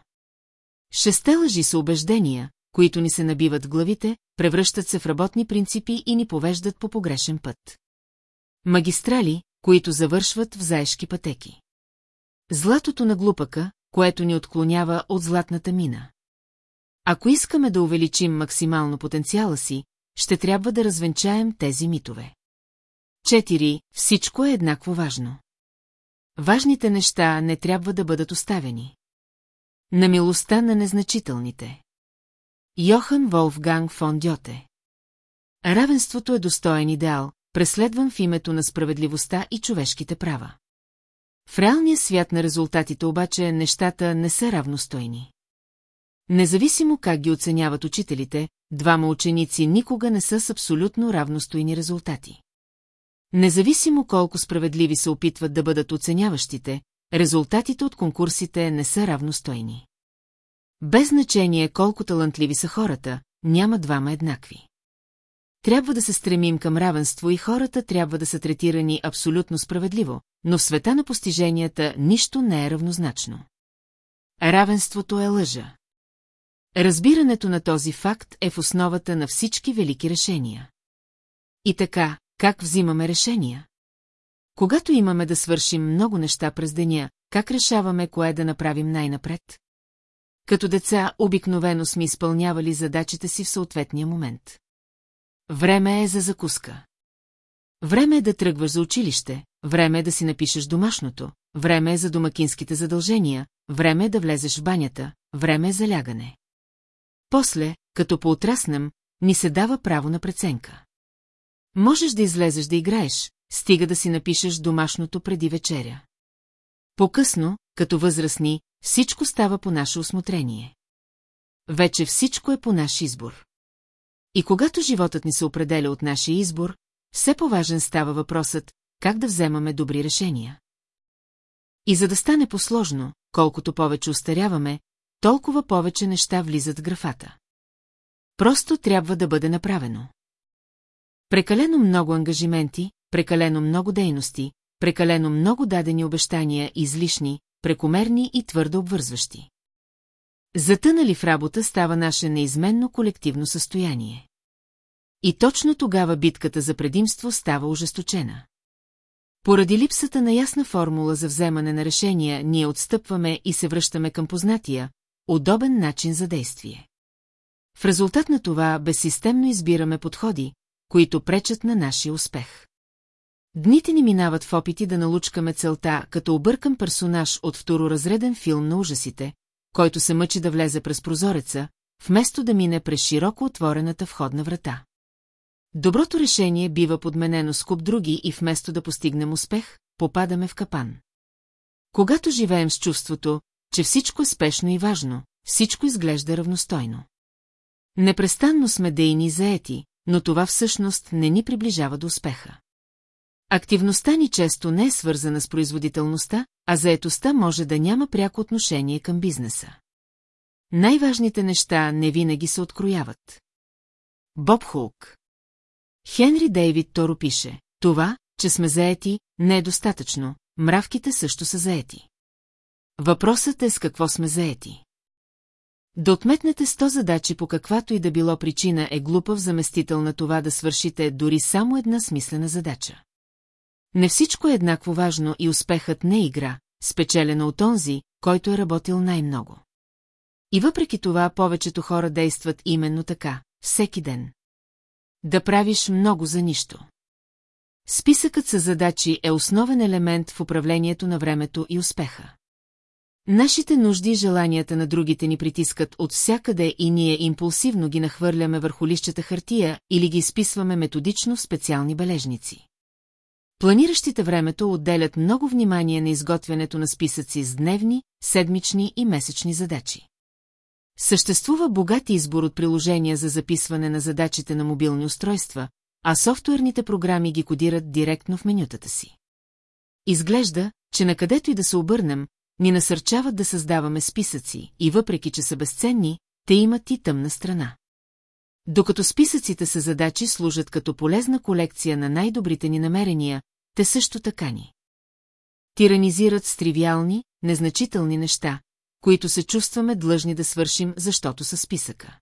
Шесте лъжи са убеждения, които ни се набиват главите, превръщат се в работни принципи и ни повеждат по погрешен път. Магистрали, които завършват в заешки пътеки. Златото на глупака, което ни отклонява от златната мина. Ако искаме да увеличим максимално потенциала си, ще трябва да развенчаем тези митове. Четири, всичко е еднакво важно. Важните неща не трябва да бъдат оставени. На милостта на незначителните. Йохан Волфганг фон Дьоте Равенството е достоен идеал, преследван в името на справедливостта и човешките права. В реалния свят на резултатите обаче нещата не са равностойни. Независимо как ги оценяват учителите, двама ученици никога не са с абсолютно равностойни резултати. Независимо колко справедливи се опитват да бъдат оценяващите, резултатите от конкурсите не са равностойни. Без значение колко талантливи са хората, няма двама еднакви. Трябва да се стремим към равенство и хората трябва да са третирани абсолютно справедливо, но в света на постиженията нищо не е равнозначно. Равенството е лъжа. Разбирането на този факт е в основата на всички велики решения. И така, как взимаме решения? Когато имаме да свършим много неща през деня, как решаваме кое да направим най-напред? Като деца обикновено сме изпълнявали задачите си в съответния момент. Време е за закуска. Време е да тръгваш за училище, време е да си напишеш домашното, време е за домакинските задължения, време е да влезеш в банята, време е за лягане. После, като поотраснем, ни се дава право на преценка. Можеш да излезеш да играеш, стига да си напишеш домашното преди вечеря. По-късно, като възрастни, всичко става по наше осмотрение. Вече всичко е по наш избор. И когато животът ни се определя от нашия избор, все по-важен става въпросът, как да вземаме добри решения. И за да стане посложно, колкото повече устаряваме, толкова повече неща влизат в графата. Просто трябва да бъде направено. Прекалено много ангажименти, прекалено много дейности, прекалено много дадени обещания, излишни, прекомерни и твърдо обвързващи. Затънали в работа става наше неизменно колективно състояние. И точно тогава битката за предимство става ожесточена. Поради липсата на ясна формула за вземане на решения, ние отстъпваме и се връщаме към познатия, удобен начин за действие. В резултат на това безсистемно избираме подходи, които пречат на нашия успех. Дните ни минават в опити да налучкаме целта като объркан персонаж от второразреден филм на ужасите, който се мъчи да влезе през прозореца, вместо да мине през широко отворената входна врата. Доброто решение бива подменено с куп други и вместо да постигнем успех, попадаме в капан. Когато живеем с чувството, че всичко е спешно и важно, всичко изглежда равностойно. Непрестанно сме дейни и заети, но това всъщност не ни приближава до успеха. Активността ни често не е свързана с производителността, а заетостта може да няма пряко отношение към бизнеса. Най-важните неща не винаги се открояват. Боб Хулк Хенри Дейвид Торо пише, това, че сме заети, не е достатъчно, мравките също са заети. Въпросът е с какво сме заети. Да отметнете 100 задачи по каквато и да било причина е глупав заместител на това да свършите дори само една смислена задача. Не всичко е еднакво важно и успехът не е игра, спечелена от онзи, който е работил най-много. И въпреки това повечето хора действат именно така, всеки ден. Да правиш много за нищо. Списъкът с задачи е основен елемент в управлението на времето и успеха. Нашите нужди и желанията на другите ни притискат от всякъде и ние импулсивно ги нахвърляме върху лищата хартия или ги изписваме методично в специални бележници. Планиращите времето отделят много внимание на изготвянето на списъци с дневни, седмични и месечни задачи. Съществува богат избор от приложения за записване на задачите на мобилни устройства, а софтуерните програми ги кодират директно в менютата си. Изглежда, че накъдето и да се обърнем, ни насърчават да създаваме списъци и въпреки, че са безценни, те имат и тъмна страна. Докато списъците са задачи служат като полезна колекция на най-добрите ни намерения, те също така ни. Тиранизират с тривиални, незначителни неща, които се чувстваме длъжни да свършим, защото са списъка.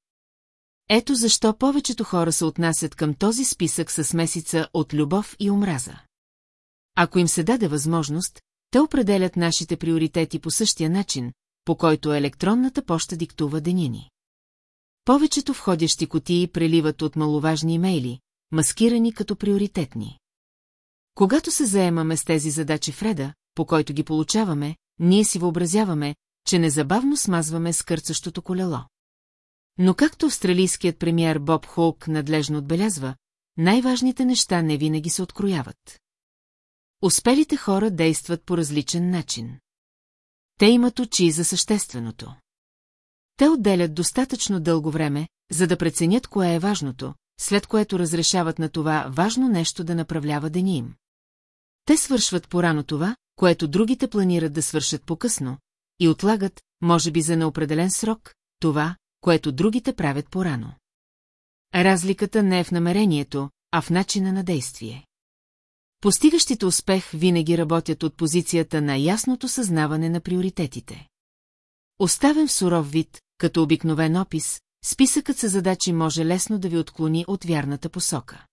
Ето защо повечето хора се отнасят към този списък с месица от любов и омраза. Ако им се даде възможност, те определят нашите приоритети по същия начин, по който електронната поща диктува денини. Повечето входящи котии преливат от маловажни имейли, маскирани като приоритетни. Когато се заемаме с тези задачи в реда, по който ги получаваме, ние си въобразяваме, че незабавно смазваме скърцащото колело. Но както австралийският премьер Боб Холк надлежно отбелязва, най-важните неща не винаги се открояват. Успелите хора действат по различен начин. Те имат очи за същественото. Те отделят достатъчно дълго време, за да преценят кое е важното, след което разрешават на това важно нещо да направлява деня им. Те свършват порано това, което другите планират да свършат по-късно, и отлагат, може би за неопределен срок, това, което другите правят порано. Разликата не е в намерението, а в начина на действие. Постигащите успех винаги работят от позицията на ясното съзнаване на приоритетите. Оставен в суров вид, като обикновен опис, списъкът с задачи може лесно да ви отклони от вярната посока.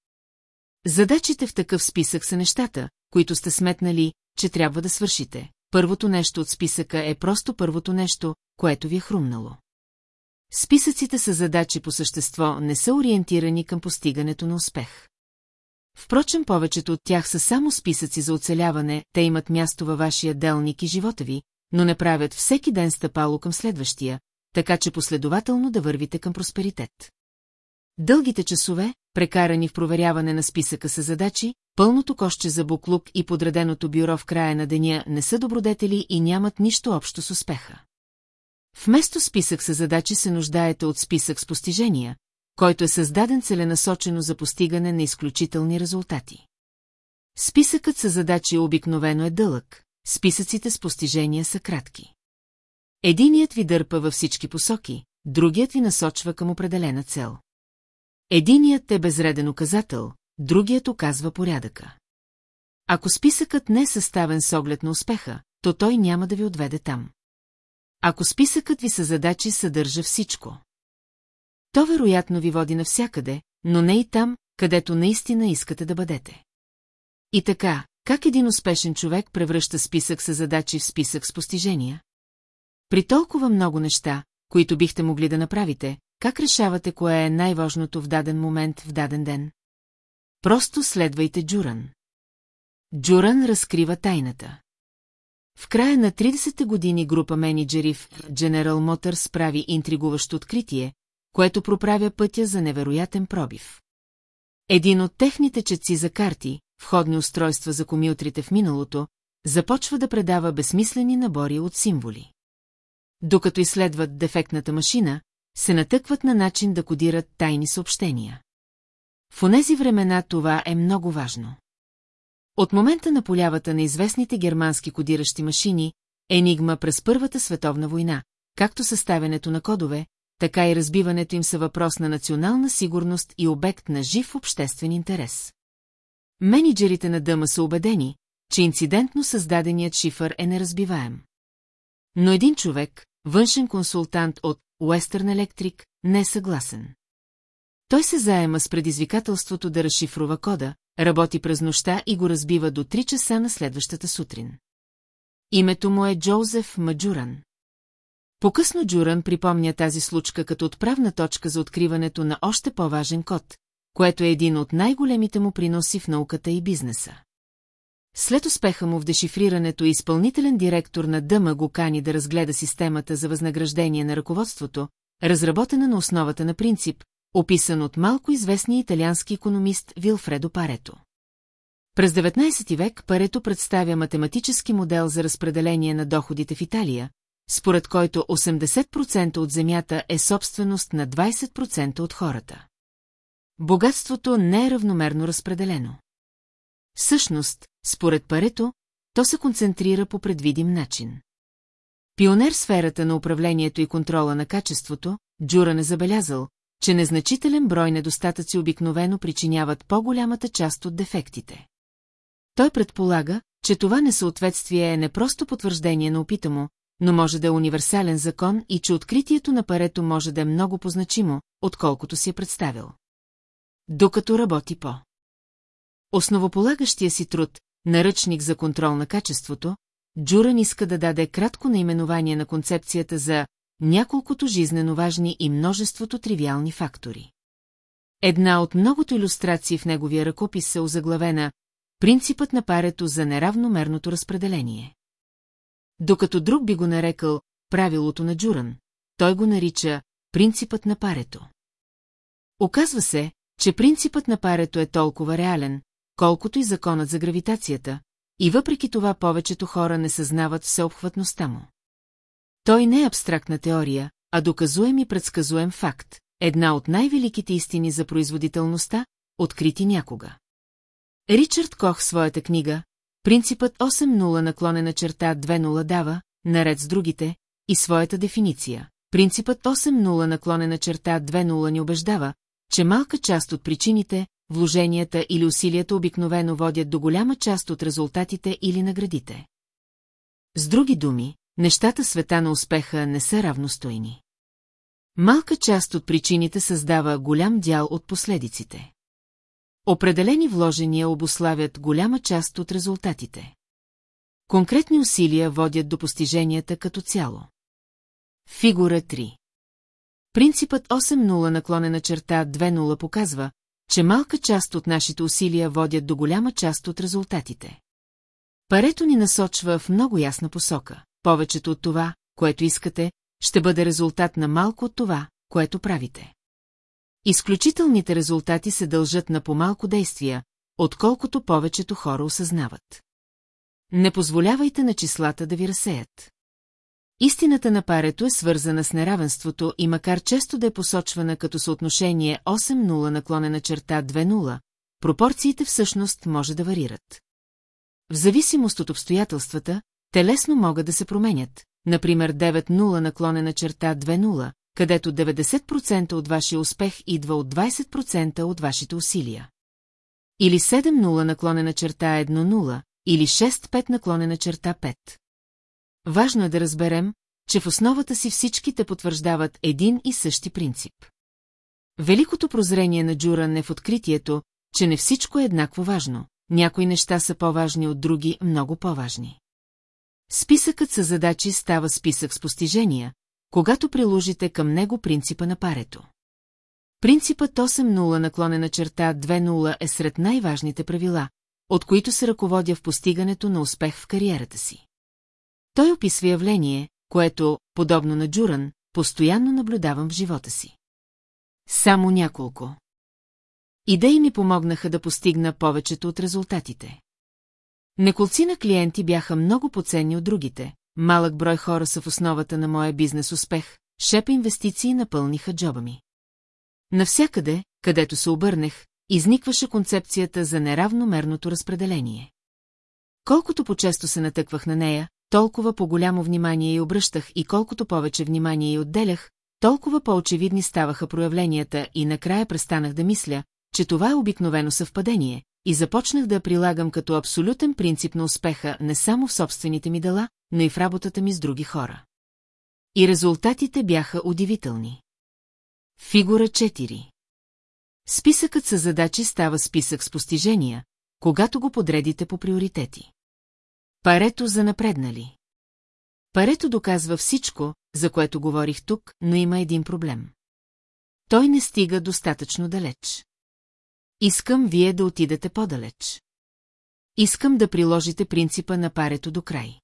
Задачите в такъв списък са нещата, които сте сметнали, че трябва да свършите. Първото нещо от списъка е просто първото нещо, което ви е хрумнало. Списъците с задачи по същество не са ориентирани към постигането на успех. Впрочем, повечето от тях са само списъци за оцеляване, те имат място във вашия делник и живота ви, но не правят всеки ден стъпало към следващия, така че последователно да вървите към просперитет. Дългите часове, прекарани в проверяване на списъка с задачи, пълното кошче за буклук и подреденото бюро в края на деня не са добродетели и нямат нищо общо с успеха. Вместо списък с задачи се нуждаете от списък с постижения, който е създаден целенасочено за постигане на изключителни резултати. Списъкът с задачи обикновено е дълъг, списъците с постижения са кратки. Единият ви дърпа във всички посоки, другият ви насочва към определена цел. Единият е безреден указател, другият оказва порядъка. Ако списъкът не е съставен с оглед на успеха, то той няма да ви отведе там. Ако списъкът ви са задачи съдържа всичко. То вероятно ви води навсякъде, но не и там, където наистина искате да бъдете. И така, как един успешен човек превръща списък с задачи в списък с постижения? При толкова много неща, които бихте могли да направите, как решавате кое е най-важното в даден момент в даден ден? Просто следвайте Джуран. Джуран разкрива тайната. В края на 30-те години група менеджери в General Motors прави интригуващо откритие, което проправя пътя за невероятен пробив. Един от техните четци за карти, входни устройства за комилтрите в миналото, започва да предава безсмислени набори от символи. Докато изследват дефектната машина, се натъкват на начин да кодират тайни съобщения. В онези времена това е много важно. От момента на полявата на известните германски кодиращи машини, енигма през Първата световна война, както съставянето на кодове, така и разбиването им са въпрос на национална сигурност и обект на жив обществен интерес. Менеджерите на Дъма са убедени, че инцидентно създаденият шифър е неразбиваем. Но един човек, външен консултант от Western Electric, не е съгласен. Той се заема с предизвикателството да разшифрува кода, работи през нощта и го разбива до 3 часа на следващата сутрин. Името му е Джозеф Маджуран. По-късно Джуран припомня тази случка като отправна точка за откриването на още по-важен код, което е един от най-големите му приноси в науката и бизнеса. След успеха му в дешифрирането изпълнителен директор на Дъма го кани да разгледа системата за възнаграждение на ръководството, разработена на основата на принцип, описан от малко известния италиански економист Вилфредо Парето. През 19 век Парето представя математически модел за разпределение на доходите в Италия, според който 80% от земята е собственост на 20% от хората. Богатството не е равномерно разпределено. Всъщност, според Парето, то се концентрира по предвидим начин. Пионер сферата на управлението и контрола на качеството, Джура не забелязал, че незначителен брой недостатъци обикновено причиняват по-голямата част от дефектите. Той предполага, че това несъответствие е не просто потвърждение на опита му, но може да е универсален закон и че откритието на парето може да е много позначимо, отколкото си е представил. Докато работи по основополагащия си труд, наръчник за контрол на качеството, Джуран иска да даде кратко наименование на концепцията за няколкото жизнено важни и множеството тривиални фактори. Една от многото иллюстрации в неговия ръкопис е озаглавена «Принципът на парето за неравномерното разпределение». Докато друг би го нарекал «правилото на Джуран», той го нарича «принципът на парето». Оказва се, че принципът на парето е толкова реален, колкото и законът за гравитацията, и въпреки това повечето хора не съзнават всеобхватността му. Той не е абстрактна теория, а доказуем и предсказуем факт, една от най-великите истини за производителността, открити някога. Ричард Кох в своята книга Принципът 8.0 наклонена черта 2.0 дава, наред с другите, и своята дефиниция. Принципът 8.0 наклонена черта 2.0 ни убеждава, че малка част от причините, вложенията или усилията обикновено водят до голяма част от резултатите или наградите. С други думи, нещата света на успеха не са равностойни. Малка част от причините създава голям дял от последиците. Определени вложения обославят голяма част от резултатите. Конкретни усилия водят до постиженията като цяло. Фигура 3 Принципът 8.0 наклонена черта 2.0 показва, че малка част от нашите усилия водят до голяма част от резултатите. Парето ни насочва в много ясна посока. Повечето от това, което искате, ще бъде резултат на малко от това, което правите. Изключителните резултати се дължат на по-малко действия, отколкото повечето хора осъзнават. Не позволявайте на числата да ви разсеят. Истината на парето е свързана с неравенството и макар често да е посочвана като съотношение 8-0 наклонена черта 2-0, пропорциите всъщност може да варират. В зависимост от обстоятелствата, те лесно могат да се променят, например 9-0 наклонена черта 2-0, където 90% от вашия успех идва от 20% от вашите усилия. Или 7-0 наклонена черта 1-0, или 6-5 наклонена черта 5. Важно е да разберем, че в основата си всичките потвърждават един и същи принцип. Великото прозрение на Джуран е в откритието, че не всичко е еднакво важно, някои неща са по-важни от други, много по-важни. Списъкът с задачи става списък с постижения, когато приложите към него принципа на парето. Принципът 8.0 наклонена черта 2.0 е сред най-важните правила, от които се ръководя в постигането на успех в кариерата си. Той описва явление, което, подобно на Джуран, постоянно наблюдавам в живота си. Само няколко. Идеи ми помогнаха да постигна повечето от резултатите. Неколци на клиенти бяха много поценни от другите, малък брой хора са в основата на моя бизнес успех, шепа инвестиции напълниха джоба ми. Навсякъде, където се обърнех, изникваше концепцията за неравномерното разпределение. Колкото по-често се натъквах на нея, толкова по-голямо внимание й обръщах и колкото повече внимание й отделях, толкова по-очевидни ставаха проявленията и накрая престанах да мисля, че това е обикновено съвпадение, и започнах да прилагам като абсолютен принцип на успеха не само в собствените ми дела, но и в работата ми с други хора. И резултатите бяха удивителни. Фигура 4 Списъкът с задачи става списък с постижения, когато го подредите по приоритети. Парето за напреднали. Парето доказва всичко, за което говорих тук, но има един проблем. Той не стига достатъчно далеч. Искам вие да отидете по-далеч. Искам да приложите принципа на парето до край.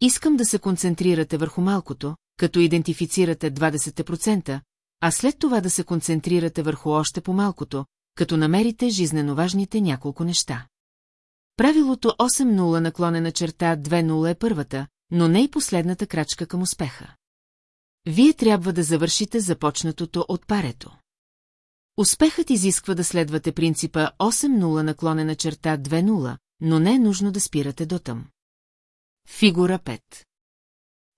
Искам да се концентрирате върху малкото, като идентифицирате 20%, а след това да се концентрирате върху още по-малкото, като намерите жизненоважните няколко неща. Правилото 8-0 наклонена черта 2-0 е първата, но не и последната крачка към успеха. Вие трябва да завършите започнатото от парето. Успехът изисква да следвате принципа 8-0 наклонена черта 2-0, но не е нужно да спирате до там. Фигура 5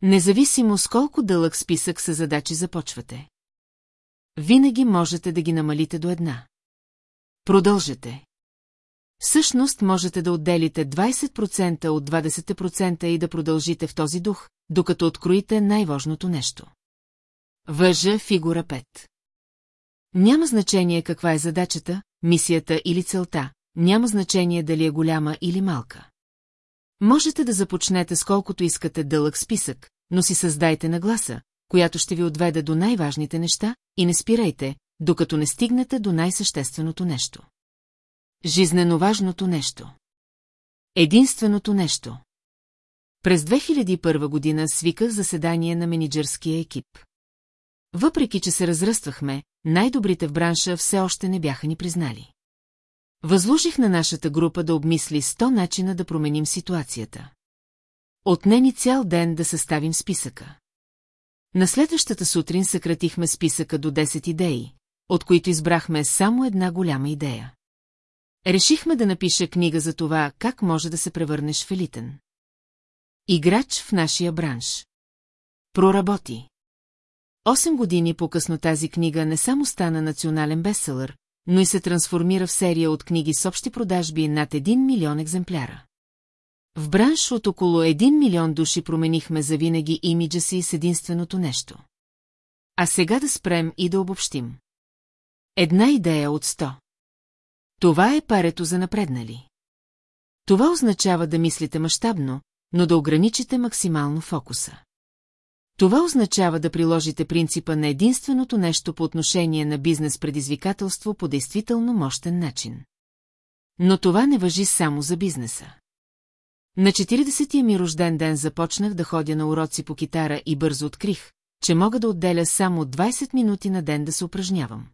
Независимо с колко дълъг списък са задачи започвате. Винаги можете да ги намалите до една. Продължете. Всъщност можете да отделите 20% от 20% и да продължите в този дух, докато откроите най-важното нещо. Въжа фигура 5. Няма значение каква е задачата, мисията или целта, няма значение дали е голяма или малка. Можете да започнете с колкото искате дълъг списък, но си създайте нагласа, която ще ви отведе до най-важните неща, и не спирайте, докато не стигнете до най-същественото нещо. Жизнено важното нещо. Единственото нещо. През 2001 година свиках заседание на менеджерския екип. Въпреки, че се разръствахме, най-добрите в бранша все още не бяха ни признали. Възложих на нашата група да обмисли 100 начина да променим ситуацията. Отне ни цял ден да съставим списъка. На следващата сутрин съкратихме списъка до 10 идеи, от които избрахме само една голяма идея. Решихме да напиша книга за това, как може да се превърнеш в елитен. Играч в нашия бранш. Проработи. Осем години по-късно тази книга не само стана национален бестселър, но и се трансформира в серия от книги с общи продажби над 1 милион екземпляра. В бранш от около 1 милион души променихме завинаги имиджа си с единственото нещо. А сега да спрем и да обобщим. Една идея от 100. Това е парето за напреднали. Това означава да мислите мащабно, но да ограничите максимално фокуса. Това означава да приложите принципа на единственото нещо по отношение на бизнес предизвикателство по действително мощен начин. Но това не въжи само за бизнеса. На 40-тия ми рожден ден започнах да ходя на уроци по китара и бързо открих, че мога да отделя само 20 минути на ден да се упражнявам.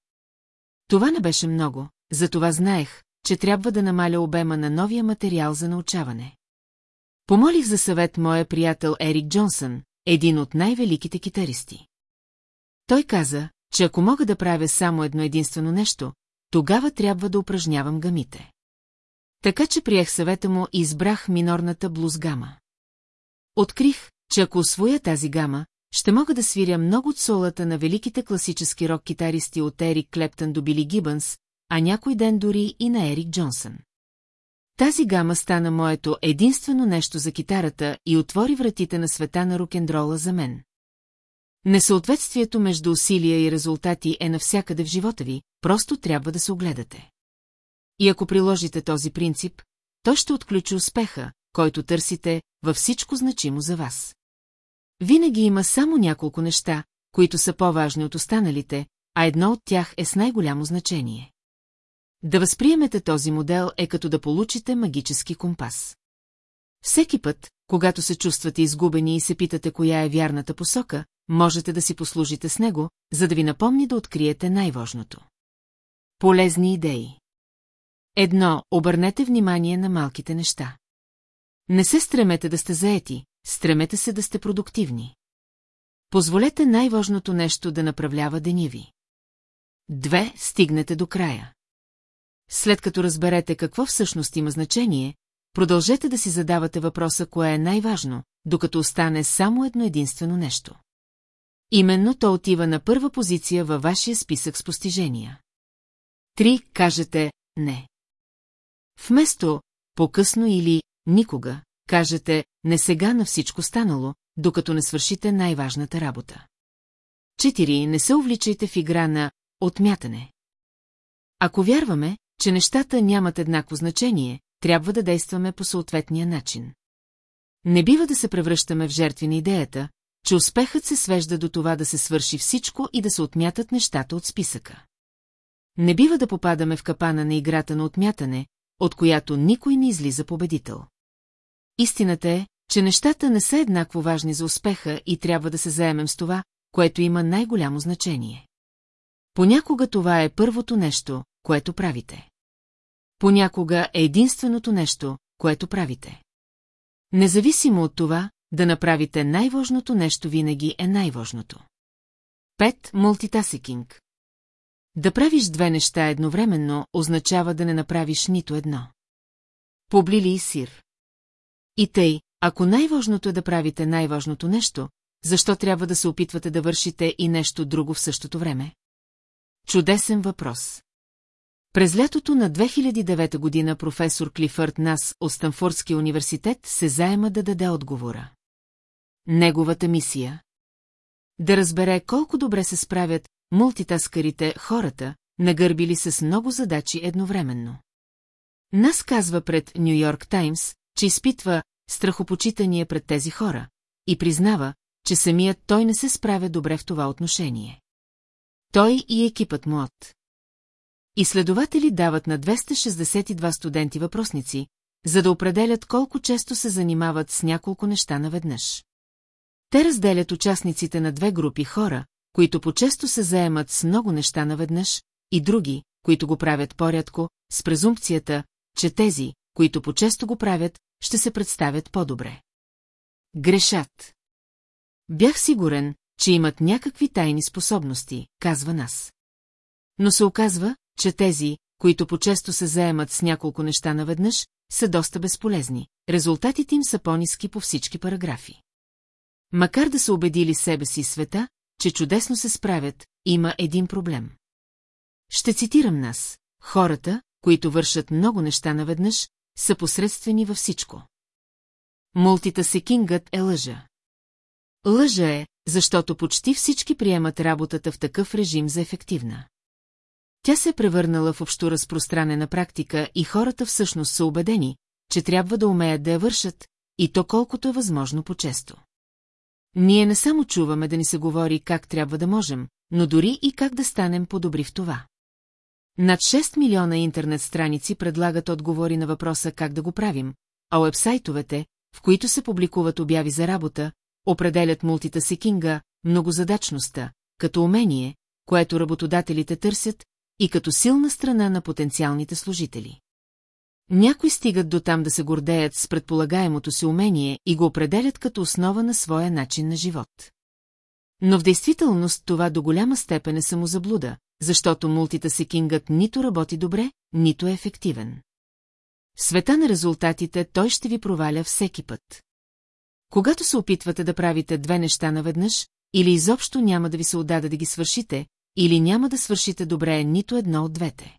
Това не беше много, затова знаех, че трябва да намаля обема на новия материал за научаване. Помолих за съвет моя приятел Ерик Джонсън, един от най-великите китаристи. Той каза, че ако мога да правя само едно единствено нещо, тогава трябва да упражнявам гамите. Така че приех съвета му и избрах минорната блуз гама. Открих, че ако освоя тази гама, ще мога да свиря много от солата на великите класически рок-китаристи от Ерик Клептън до Били Гибънс, а някой ден дори и на Ерик Джонсън. Тази гама стана моето единствено нещо за китарата и отвори вратите на света на рок-н-дрола за мен. Несъответствието между усилия и резултати е навсякъде в живота ви, просто трябва да се огледате. И ако приложите този принцип, то ще отключи успеха, който търсите във всичко значимо за вас. Винаги има само няколко неща, които са по-важни от останалите, а едно от тях е с най-голямо значение. Да възприемете този модел е като да получите магически компас. Всеки път, когато се чувствате изгубени и се питате коя е вярната посока, можете да си послужите с него, за да ви напомни да откриете най-важното. Полезни идеи Едно, обърнете внимание на малките неща. Не се стремете да сте заети, стремете се да сте продуктивни. Позволете най-важното нещо да направлява деня ви. Две, стигнете до края. След като разберете какво всъщност има значение, продължете да си задавате въпроса кое е най-важно, докато остане само едно единствено нещо. Именно то отива на първа позиция във вашия списък с постижения. Три, кажете «не». Вместо «по-късно» или «никога», кажете «не сега на всичко станало», докато не свършите най-важната работа. Четири, не се увличайте в игра на отмятане. Ако вярваме, че нещата нямат еднакво значение, трябва да действаме по съответния начин. Не бива да се превръщаме в жертви на идеята, че успехът се свежда до това да се свърши всичко и да се отмятат нещата от списъка. Не бива да попадаме в капана на играта на отмятане, от която никой не излиза победител. Истината е, че нещата не са еднакво важни за успеха и трябва да се заемем с това, което има най-голямо значение. Понякога това е първото нещо, което правите. Понякога е единственото нещо, което правите. Независимо от това, да направите най-важното нещо винаги е най-важното. Пет Мултитасекинг Да правиш две неща едновременно означава да не направиш нито едно. Поблили и сир. И тъй, ако най-важното е да правите най-важното нещо, защо трябва да се опитвате да вършите и нещо друго в същото време? Чудесен въпрос. През лятото на 2009 година професор Клифърт Нас от Станфордския университет се заема да даде отговора. Неговата мисия Да разбере колко добре се справят мултитаскарите хората, нагърбили с много задачи едновременно. Нас казва пред Нью Йорк Таймс, че изпитва страхопочитание пред тези хора и признава, че самият той не се справя добре в това отношение. Той и екипът му от. Изследователи дават на 262 студенти въпросници, за да определят колко често се занимават с няколко неща наведнъж. Те разделят участниците на две групи хора, които по-често се заемат с много неща наведнъж, и други, които го правят по-рядко, с презумпцията, че тези, които по-често го правят, ще се представят по-добре. Грешат. Бях сигурен, че имат някакви тайни способности, казва нас. Но се оказва, че тези, които по-често се заемат с няколко неща наведнъж, са доста безполезни. Резултатите им са по-низки по всички параграфи. Макар да са убедили себе си света, че чудесно се справят, има един проблем. Ще цитирам нас. Хората, които вършат много неща наведнъж, са посредствени във всичко. Мултитасекингът е лъжа. Лъжа е, защото почти всички приемат работата в такъв режим за ефективна. Тя се е превърнала в общо разпространена практика и хората всъщност са убедени, че трябва да умеят да я вършат, и то колкото е възможно по-често. Ние не само чуваме да ни се говори как трябва да можем, но дори и как да станем по-добри в това. Над 6 милиона интернет страници предлагат отговори на въпроса как да го правим, а уебсайтовете, в които се публикуват обяви за работа, определят мултитасекинга, многозадачността, като умение, което работодателите търсят, и като силна страна на потенциалните служители. Някои стигат до там да се гордеят с предполагаемото си умение и го определят като основа на своя начин на живот. Но в действителност това до голяма степен е самозаблуда, защото мултитасекингът нито работи добре, нито е ефективен. Света на резултатите той ще ви проваля всеки път. Когато се опитвате да правите две неща наведнъж, или изобщо няма да ви се отдаде да ги свършите, или няма да свършите добре нито едно от двете.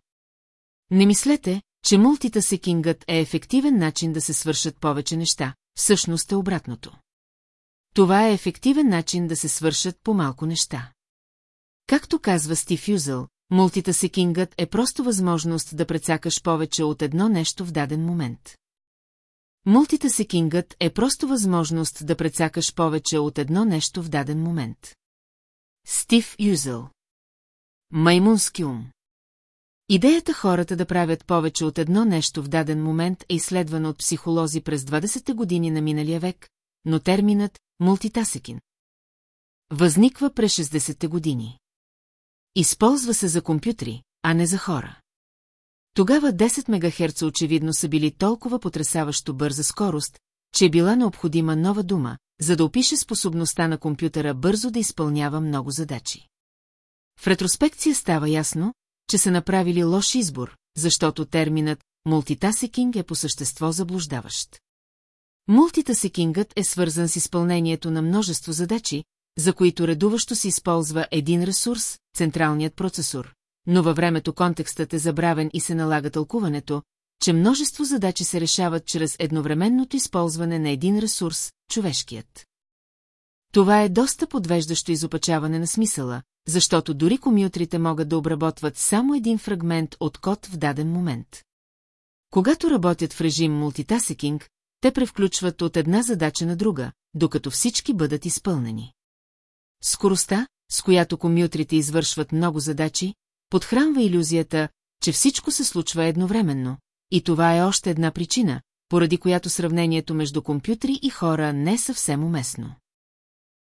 Не мислете, че мултитасекингът е ефективен начин да се свършат повече неща, всъщност е обратното. Това е ефективен начин да се свършат по-малко неща. Както казва Стив Юзъл, мултитасекингът е просто възможност да прецакаш повече от едно нещо в даден момент. Мултитасекингът е просто възможност да прецакаш повече от едно нещо в даден момент. Стив Юзъл Маймунски ум Идеята хората да правят повече от едно нещо в даден момент е изследвана от психолози през 20-те години на миналия век, но терминът мултитасекин възниква през 60-те години. Използва се за компютри, а не за хора. Тогава 10 МГц очевидно са били толкова потрясаващо бърза скорост, че е била необходима нова дума, за да опише способността на компютъра бързо да изпълнява много задачи. В ретроспекция става ясно, че са направили лош избор, защото терминът мултитасекинг е по същество заблуждаващ. Мултитасекингът е свързан с изпълнението на множество задачи, за които редуващо се използва един ресурс, централният процесор, но във времето контекстът е забравен и се налага тълкуването, че множество задачи се решават чрез едновременното използване на един ресурс, човешкият. Това е доста подвеждащо изопачаване на смисъла, защото дори компютрите могат да обработват само един фрагмент от код в даден момент. Когато работят в режим мултитасекинг, те превключват от една задача на друга, докато всички бъдат изпълнени. Скоростта, с която компютрите извършват много задачи, подхранва иллюзията, че всичко се случва едновременно, и това е още една причина, поради която сравнението между компютри и хора не е съвсем уместно.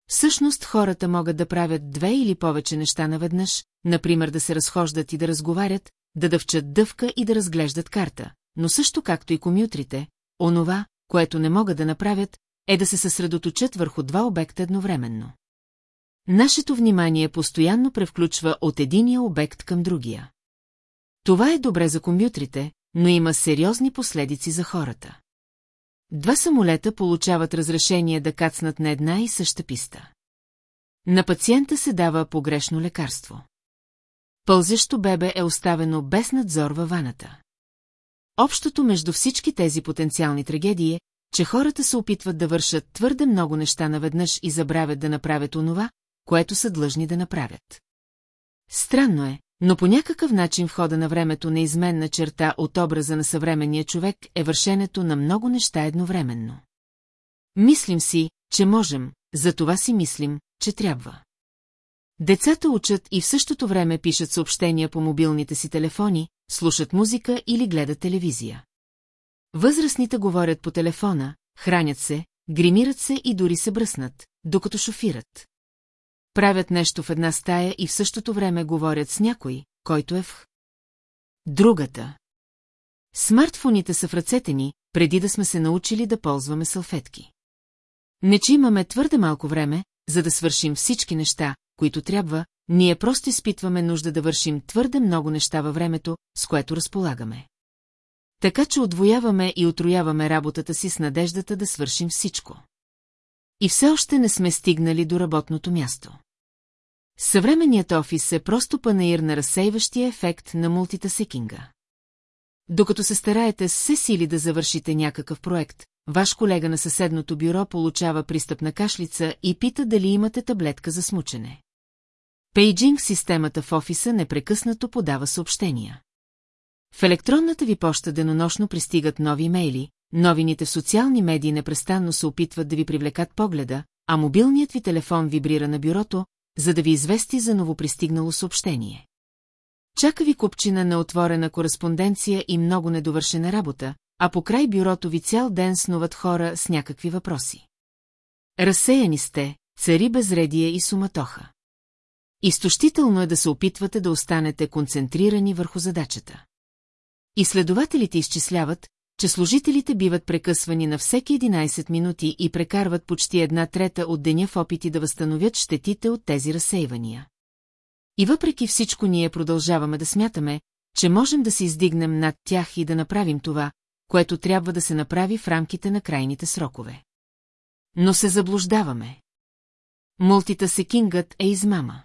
Всъщност хората могат да правят две или повече неща наведнъж, например да се разхождат и да разговарят, да дъвчат дъвка и да разглеждат карта, но също както и комютрите, онова, което не могат да направят, е да се съсредоточат върху два обекта едновременно. Нашето внимание постоянно превключва от единия обект към другия. Това е добре за компютрите, но има сериозни последици за хората. Два самолета получават разрешение да кацнат на една и съща писта. На пациента се дава погрешно лекарство. Пълзещо бебе е оставено без надзор във ваната. Общото между всички тези потенциални трагедии е, че хората се опитват да вършат твърде много неща наведнъж и забравят да направят онова, което са длъжни да направят. Странно е, но по някакъв начин в хода на времето неизменна черта от образа на съвременния човек е вършенето на много неща едновременно. Мислим си, че можем, за това си мислим, че трябва. Децата учат и в същото време пишат съобщения по мобилните си телефони, слушат музика или гледат телевизия. Възрастните говорят по телефона, хранят се, гримират се и дори се бръснат, докато шофират правят нещо в една стая и в същото време говорят с някой, който е в другата. Смартфоните са в ръцете ни, преди да сме се научили да ползваме салфетки. Не че имаме твърде малко време, за да свършим всички неща, които трябва, ние просто изпитваме нужда да вършим твърде много неща във времето, с което разполагаме. Така че отвояваме и отрояваме работата си с надеждата да свършим всичко. И все още не сме стигнали до работното място. Съвременният офис е просто панаир на разсейващия ефект на мултитасекинга. Докато се стараете с все сили да завършите някакъв проект, ваш колега на съседното бюро получава пристъп на кашлица и пита дали имате таблетка за смучене. Пейджинг системата в офиса непрекъснато подава съобщения. В електронната ви поща денонощно пристигат нови имейли, новините в социални медии непрестанно се опитват да ви привлекат погледа, а мобилният ви телефон вибрира на бюрото, за да ви извести за новопристигнало съобщение. Чака ви купчина на отворена кореспонденция и много недовършена работа, а по край бюрото ви цял ден снуват хора с някакви въпроси. Разсеяни сте, цари безредие и суматоха. Изтощително е да се опитвате да останете концентрирани върху задачата. Изследователите изчисляват, че служителите биват прекъсвани на всеки 11 минути и прекарват почти една трета от деня в опити да възстановят щетите от тези разсейвания. И въпреки всичко ние продължаваме да смятаме, че можем да се издигнем над тях и да направим това, което трябва да се направи в рамките на крайните срокове. Но се заблуждаваме. Мултитасекингът е измама.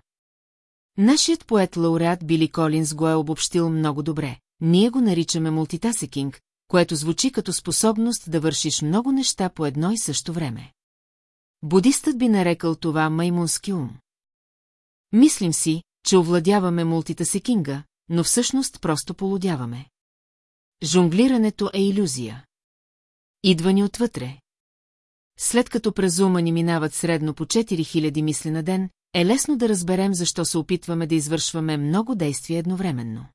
Нашият поет-лауреат Били Колинс го е обобщил много добре. Ние го наричаме мултитасекинг, което звучи като способност да вършиш много неща по едно и също време. Будистът би нарекал това маймунски ум. Мислим си, че овладяваме мултитасекинга, но всъщност просто полудяваме. Жонглирането е иллюзия. Идва ни отвътре. След като през ума ни минават средно по 4000 мисли на ден, е лесно да разберем защо се опитваме да извършваме много действия едновременно.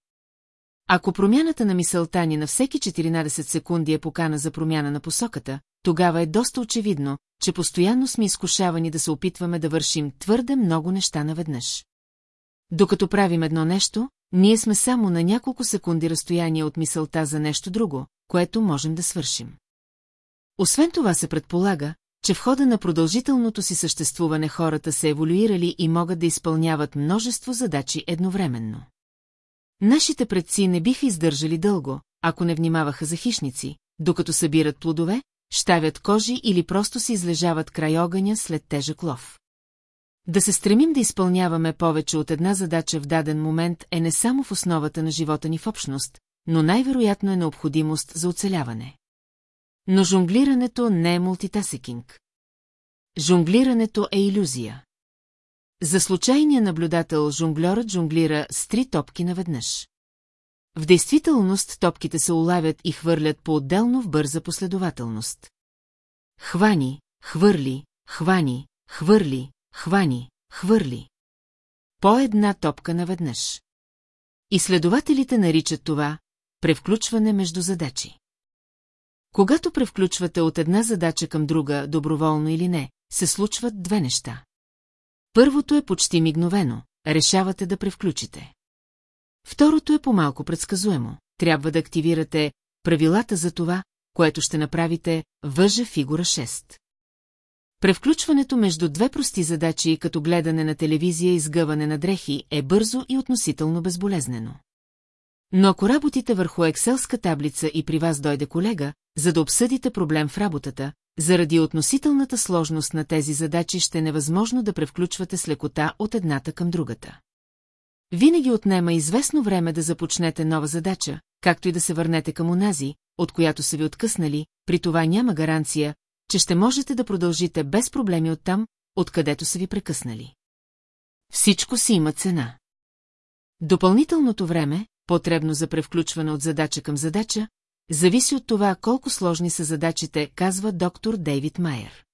Ако промяната на мисълта ни на всеки 14 секунди е покана за промяна на посоката, тогава е доста очевидно, че постоянно сме изкушавани да се опитваме да вършим твърде много неща наведнъж. Докато правим едно нещо, ние сме само на няколко секунди разстояние от мисълта за нещо друго, което можем да свършим. Освен това се предполага, че в хода на продължителното си съществуване хората се еволюирали и могат да изпълняват множество задачи едновременно. Нашите предци не биха издържали дълго, ако не внимаваха за хищници, докато събират плодове, щавят кожи или просто се излежават край огъня след тежък лов. Да се стремим да изпълняваме повече от една задача в даден момент е не само в основата на живота ни в общност, но най-вероятно е необходимост за оцеляване. Но жонглирането не е мултитасекинг. Жонглирането е иллюзия. За случайния наблюдател жонглерът жонглира с три топки наведнъж. В действителност топките се улавят и хвърлят по-отделно в бърза последователност. Хвани, хвърли, хвани, хвърли, хвани, хвърли. По една топка наведнъж. Изследователите наричат това превключване между задачи. Когато превключвате от една задача към друга, доброволно или не, се случват две неща. Първото е почти мигновено, решавате да превключите. Второто е по-малко предсказуемо. Трябва да активирате правилата за това, което ще направите въжа фигура 6. Превключването между две прости задачи, като гледане на телевизия и сгъване на дрехи, е бързо и относително безболезнено. Но ако работите върху екселска таблица и при вас дойде колега, за да обсъдите проблем в работата, заради относителната сложност на тези задачи ще е невъзможно да превключвате с лекота от едната към другата. Винаги отнема известно време да започнете нова задача, както и да се върнете към онази, от която са ви откъснали, при това няма гаранция, че ще можете да продължите без проблеми оттам, откъдето са ви прекъснали. Всичко си има цена. Допълнителното време, потребно за превключване от задача към задача, зависи от това колко сложни са задачите, казва доктор Дейвид Майер.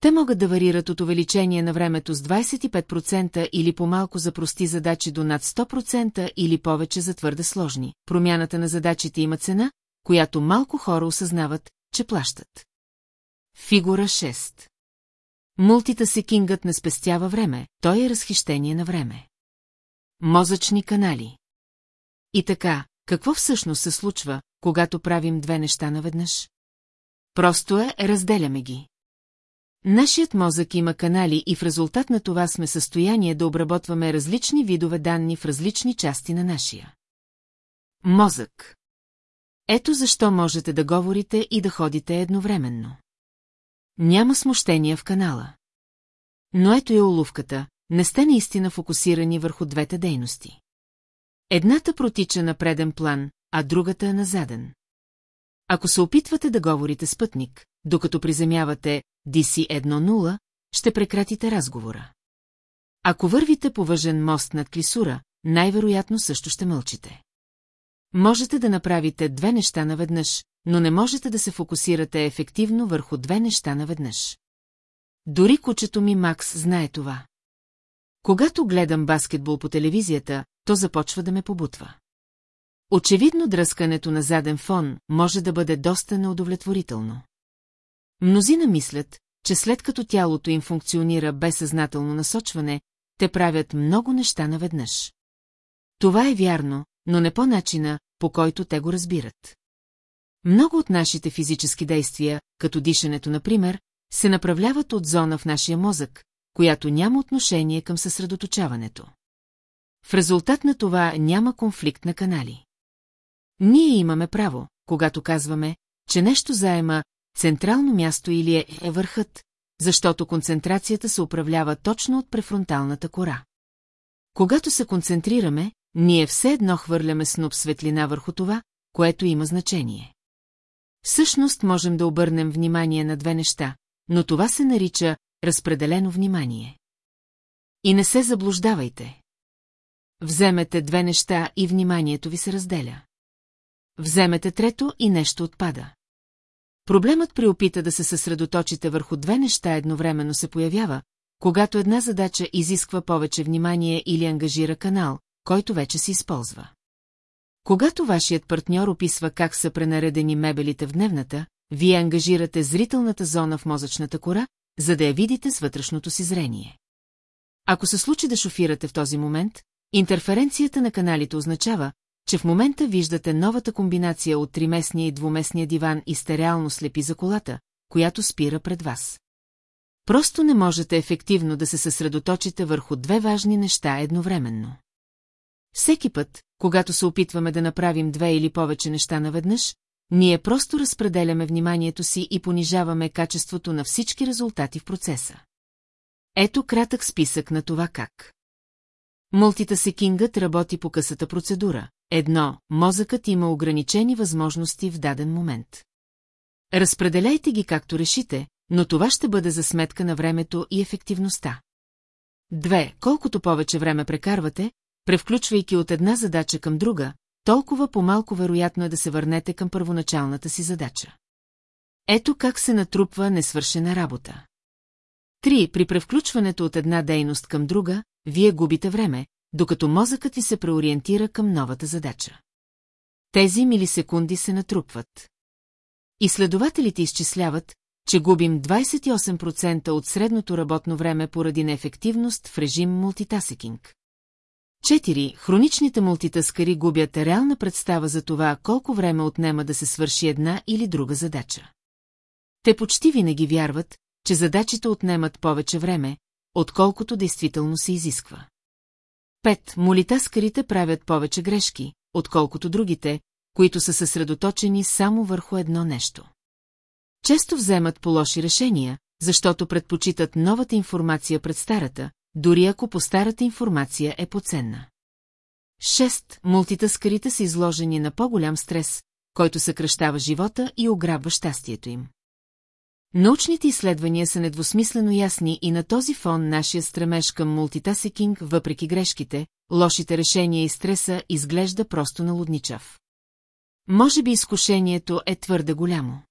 Те могат да варират от увеличение на времето с 25% или по-малко за прости задачи до над 100% или повече за твърде сложни. Промяната на задачите има цена, която малко хора осъзнават, че плащат. Фигура 6 Мултитасекингът не спестява време, той е разхищение на време. Мозъчни канали И така, какво всъщност се случва, когато правим две неща наведнъж? Просто е, разделяме ги. Нашият мозък има канали и в резултат на това сме състояние да обработваме различни видове данни в различни части на нашия. Мозък. Ето защо можете да говорите и да ходите едновременно. Няма смущения в канала. Но ето е уловката, не сте наистина фокусирани върху двете дейности. Едната протича на преден план, а другата е на заден. Ако се опитвате да говорите с пътник, докато приземявате DC-1.0, ще прекратите разговора. Ако вървите по въжен мост над Клисура, най-вероятно също ще мълчите. Можете да направите две неща наведнъж, но не можете да се фокусирате ефективно върху две неща наведнъж. Дори кучето ми Макс знае това. Когато гледам баскетбол по телевизията, то започва да ме побутва. Очевидно дръскането на заден фон може да бъде доста неудовлетворително. Мнозина мислят, че след като тялото им функционира без съзнателно насочване, те правят много неща наведнъж. Това е вярно, но не по начина, по който те го разбират. Много от нашите физически действия, като дишането, например, се направляват от зона в нашия мозък, която няма отношение към съсредоточаването. В резултат на това няма конфликт на канали. Ние имаме право, когато казваме, че нещо заема централно място или е, е върхът, защото концентрацията се управлява точно от префронталната кора. Когато се концентрираме, ние все едно хвърляме сноп светлина върху това, което има значение. Всъщност можем да обърнем внимание на две неща, но това се нарича разпределено внимание. И не се заблуждавайте. Вземете две неща и вниманието ви се разделя. Вземете трето и нещо отпада. Проблемът при опита да се съсредоточите върху две неща едновременно се появява, когато една задача изисква повече внимание или ангажира канал, който вече се използва. Когато вашият партньор описва как са пренаредени мебелите в дневната, вие ангажирате зрителната зона в мозъчната кора, за да я видите с вътрешното си зрение. Ако се случи да шофирате в този момент, интерференцията на каналите означава, че в момента виждате новата комбинация от триместния и двуместния диван и сте реално слепи за колата, която спира пред вас. Просто не можете ефективно да се съсредоточите върху две важни неща едновременно. Всеки път, когато се опитваме да направим две или повече неща наведнъж, ние просто разпределяме вниманието си и понижаваме качеството на всички резултати в процеса. Ето кратък списък на това как. Мултитасекингът работи по късата процедура. Едно, мозъкът има ограничени възможности в даден момент. Разпределяйте ги както решите, но това ще бъде за сметка на времето и ефективността. Две, колкото повече време прекарвате, превключвайки от една задача към друга, толкова по-малко вероятно е да се върнете към първоначалната си задача. Ето как се натрупва несвършена работа. Три, при превключването от една дейност към друга, вие губите време, докато мозъкът ви се преориентира към новата задача. Тези милисекунди се натрупват. Изследователите изчисляват, че губим 28% от средното работно време поради неефективност в режим мултитасекинг. Четири, хроничните мултитаскари губят реална представа за това колко време отнема да се свърши една или друга задача. Те почти винаги вярват, че задачите отнемат повече време, отколкото действително се изисква. Пет, молитаскарите правят повече грешки, отколкото другите, които са съсредоточени само върху едно нещо. Често вземат по лоши решения, защото предпочитат новата информация пред старата, дори ако по старата информация е поценна. Шест, мултитаскарите са изложени на по-голям стрес, който съкръщава живота и ограбва щастието им. Научните изследвания са недвусмислено ясни и на този фон нашия стремеж към мултитасекинг, въпреки грешките, лошите решения и стреса, изглежда просто налудничав. Може би изкушението е твърде голямо.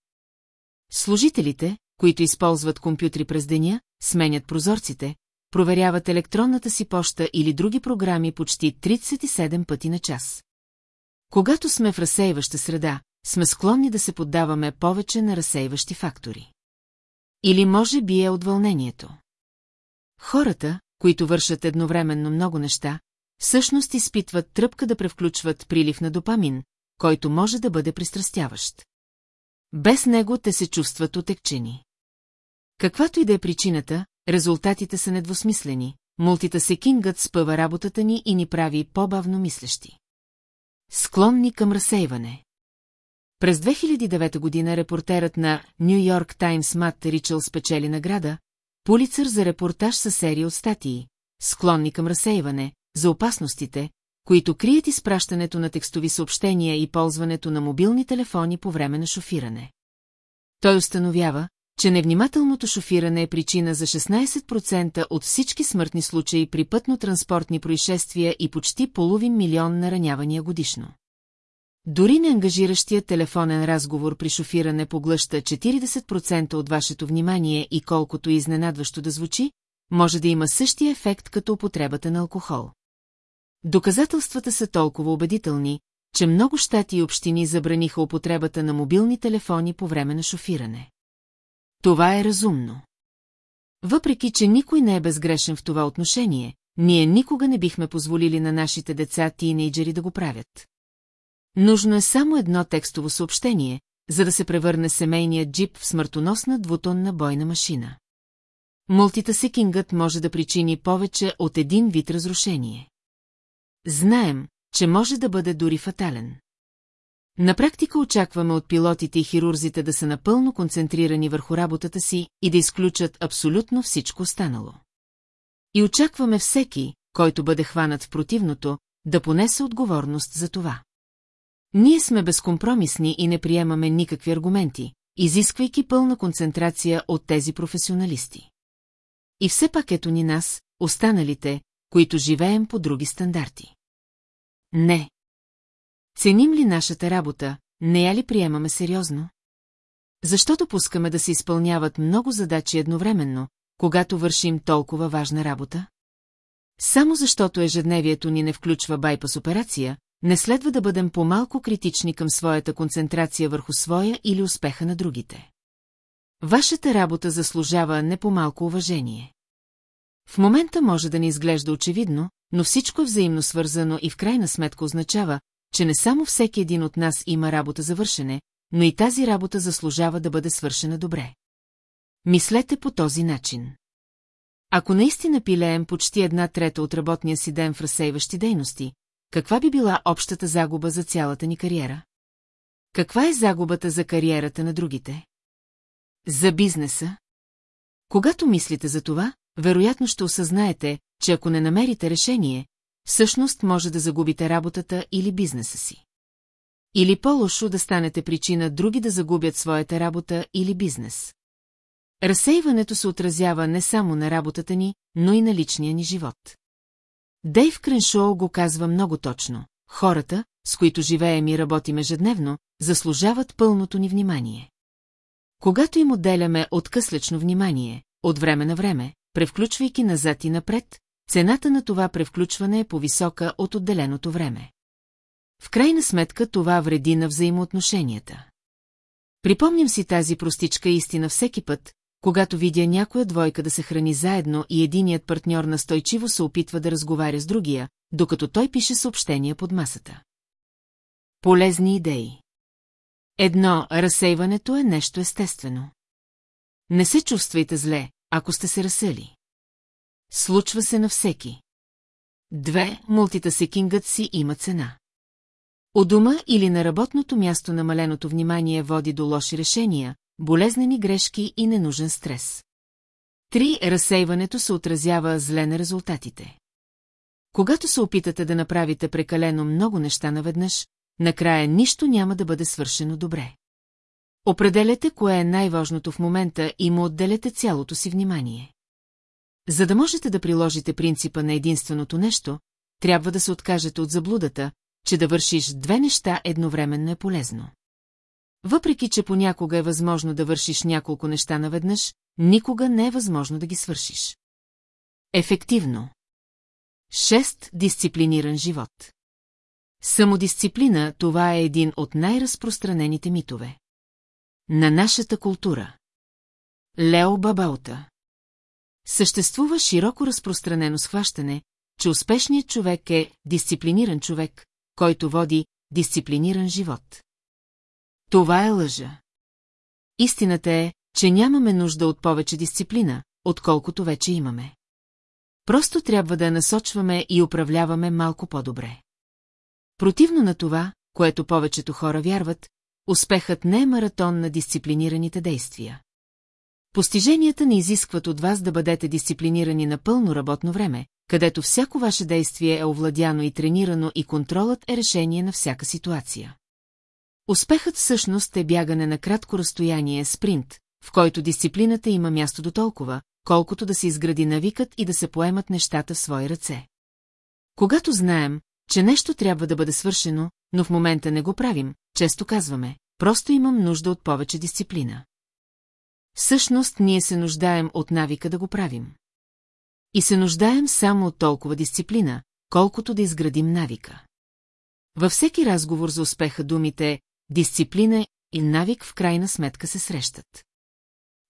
Служителите, които използват компютри през деня, сменят прозорците, проверяват електронната си поща или други програми почти 37 пъти на час. Когато сме в разсейваща среда, сме склонни да се поддаваме повече на разсейващи фактори. Или може би е от вълнението. Хората, които вършат едновременно много неща, всъщност изпитват тръпка да превключват прилив на допамин, който може да бъде пристрастяващ. Без него те се чувстват отекчени. Каквато и да е причината, резултатите са недвусмислени. Мултитасекингът спъва работата ни и ни прави по-бавно мислещи. Склонни към разсейване. През 2009 година репортерът на Нью Йорк Таймс Мат Ричъл спечели награда, Пулицър за репортаж със серия от статии, склонни към разсейване, за опасностите, които крият изпращането на текстови съобщения и ползването на мобилни телефони по време на шофиране. Той установява, че невнимателното шофиране е причина за 16% от всички смъртни случаи при пътно-транспортни происшествия и почти половин милион наранявания годишно. Дори неангажиращия телефонен разговор при шофиране поглъща 40% от вашето внимание и колкото изненадващо да звучи, може да има същия ефект като употребата на алкохол. Доказателствата са толкова убедителни, че много щати и общини забраниха употребата на мобилни телефони по време на шофиране. Това е разумно. Въпреки, че никой не е безгрешен в това отношение, ние никога не бихме позволили на нашите деца тинейджери да го правят. Нужно е само едно текстово съобщение, за да се превърне семейният джип в смъртоносна двутонна бойна машина. Мултитасекингът може да причини повече от един вид разрушение. Знаем, че може да бъде дори фатален. На практика очакваме от пилотите и хирурзите да са напълно концентрирани върху работата си и да изключат абсолютно всичко останало. И очакваме всеки, който бъде хванат в противното, да понесе отговорност за това. Ние сме безкомпромисни и не приемаме никакви аргументи, изисквайки пълна концентрация от тези професионалисти. И все пак ето ни нас, останалите, които живеем по други стандарти. Не. Ценим ли нашата работа, не я ли приемаме сериозно? Защото пускаме да се изпълняват много задачи едновременно, когато вършим толкова важна работа? Само защото ежедневието ни не включва байпас операция, не следва да бъдем по-малко критични към своята концентрация върху своя или успеха на другите. Вашата работа заслужава не по-малко уважение. В момента може да не изглежда очевидно, но всичко е взаимно свързано и в крайна сметка означава, че не само всеки един от нас има работа за вършене, но и тази работа заслужава да бъде свършена добре. Мислете по този начин. Ако наистина пилеем почти една трета от работния си ден в разсейващи дейности, каква би била общата загуба за цялата ни кариера? Каква е загубата за кариерата на другите? За бизнеса? Когато мислите за това, вероятно ще осъзнаете, че ако не намерите решение, всъщност може да загубите работата или бизнеса си. Или по-лошо да станете причина други да загубят своята работа или бизнес. Разсейването се отразява не само на работата ни, но и на личния ни живот. Дейв Креншоу го казва много точно. Хората, с които живеем и работим ежедневно, заслужават пълното ни внимание. Когато им отделяме откъслечно внимание, от време на време, превключвайки назад и напред, цената на това превключване е по-висока от отделеното време. В крайна сметка това вреди на взаимоотношенията. Припомням си тази простичка истина всеки път, когато видя някоя двойка да се храни заедно и единият партньор настойчиво се опитва да разговаря с другия, докато той пише съобщения под масата. Полезни идеи Едно, разсейването е нещо естествено. Не се чувствайте зле, ако сте се разсели. Случва се на всеки. Две, мултитасекингът си има цена. У дома или на работното място намаленото внимание води до лоши решения, болезнени грешки и ненужен стрес. Три, разсейването се отразява зле на резултатите. Когато се опитате да направите прекалено много неща наведнъж, накрая нищо няма да бъде свършено добре. Определете кое е най-важното в момента и му отделете цялото си внимание. За да можете да приложите принципа на единственото нещо, трябва да се откажете от заблудата, че да вършиш две неща едновременно е полезно. Въпреки, че понякога е възможно да вършиш няколко неща наведнъж, никога не е възможно да ги свършиш. Ефективно. Шест Дисциплиниран живот. Самодисциплина – това е един от най-разпространените митове. На нашата култура. Лео Бабаута Съществува широко разпространено схващане, че успешният човек е дисциплиниран човек, който води дисциплиниран живот. Това е лъжа. Истината е, че нямаме нужда от повече дисциплина, отколкото вече имаме. Просто трябва да я насочваме и управляваме малко по-добре. Противно на това, което повечето хора вярват, успехът не е маратон на дисциплинираните действия. Постиженията не изискват от вас да бъдете дисциплинирани на пълно работно време, където всяко ваше действие е овладяно и тренирано и контролът е решение на всяка ситуация. Успехът всъщност е бягане на кратко разстояние, спринт, в който дисциплината има място до толкова, колкото да се изгради навикът и да се поемат нещата в свои ръце. Когато знаем, че нещо трябва да бъде свършено, но в момента не го правим, често казваме, просто имам нужда от повече дисциплина. Всъщност ние се нуждаем от навика да го правим. И се нуждаем само от толкова дисциплина, колкото да изградим навика. Във всеки разговор за успеха думите дисциплина и навик в крайна сметка се срещат.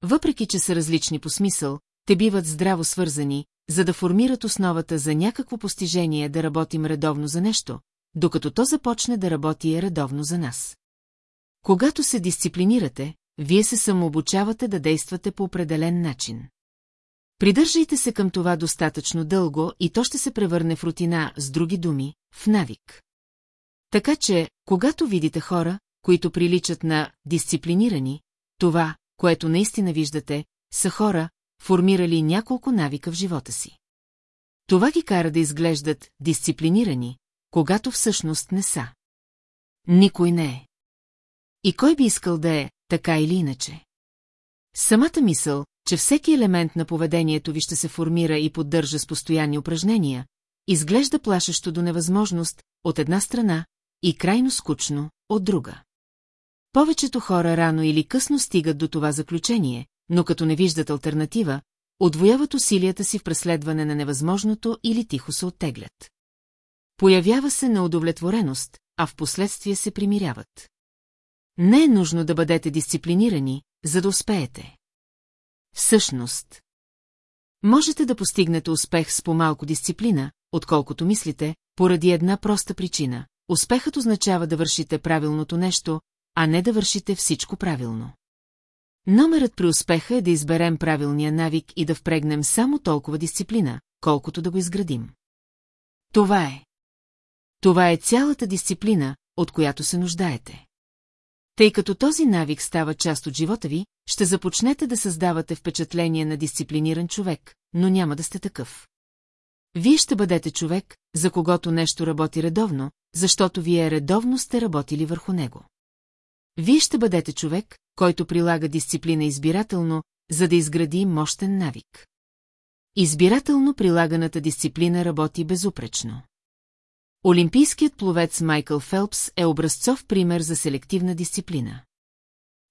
Въпреки, че са различни по смисъл, те биват здраво свързани, за да формират основата за някакво постижение да работим редовно за нещо, докато то започне да работи редовно за нас. Когато се дисциплинирате, вие се самообучавате да действате по определен начин. Придържайте се към това достатъчно дълго и то ще се превърне в рутина, с други думи, в навик. Така че, когато видите хора, които приличат на дисциплинирани, това, което наистина виждате, са хора, формирали няколко навика в живота си. Това ги кара да изглеждат дисциплинирани, когато всъщност не са. Никой не е. И кой би искал да е, така или иначе? Самата мисъл, че всеки елемент на поведението ви ще се формира и поддържа с постоянни упражнения, изглежда плашещо до невъзможност, от една страна, и крайно скучно, от друга. Повечето хора рано или късно стигат до това заключение, но като не виждат альтернатива, отвояват усилията си в преследване на невъзможното или тихо се оттеглят. Появява се неудовлетвореност, а в последствие се примиряват. Не е нужно да бъдете дисциплинирани, за да успеете. Всъщност, можете да постигнете успех с по-малко дисциплина, отколкото мислите, поради една проста причина. Успехът означава да вършите правилното нещо, а не да вършите всичко правилно. Номерът при успеха е да изберем правилния навик и да впрегнем само толкова дисциплина, колкото да го изградим. Това е. Това е цялата дисциплина, от която се нуждаете. Тъй като този навик става част от живота ви, ще започнете да създавате впечатление на дисциплиниран човек, но няма да сте такъв. Вие ще бъдете човек, за когото нещо работи редовно, защото вие редовно сте работили върху него. Вие ще бъдете човек, който прилага дисциплина избирателно, за да изгради мощен навик. Избирателно прилаганата дисциплина работи безупречно. Олимпийският пловец Майкъл Фелпс е образцов пример за селективна дисциплина.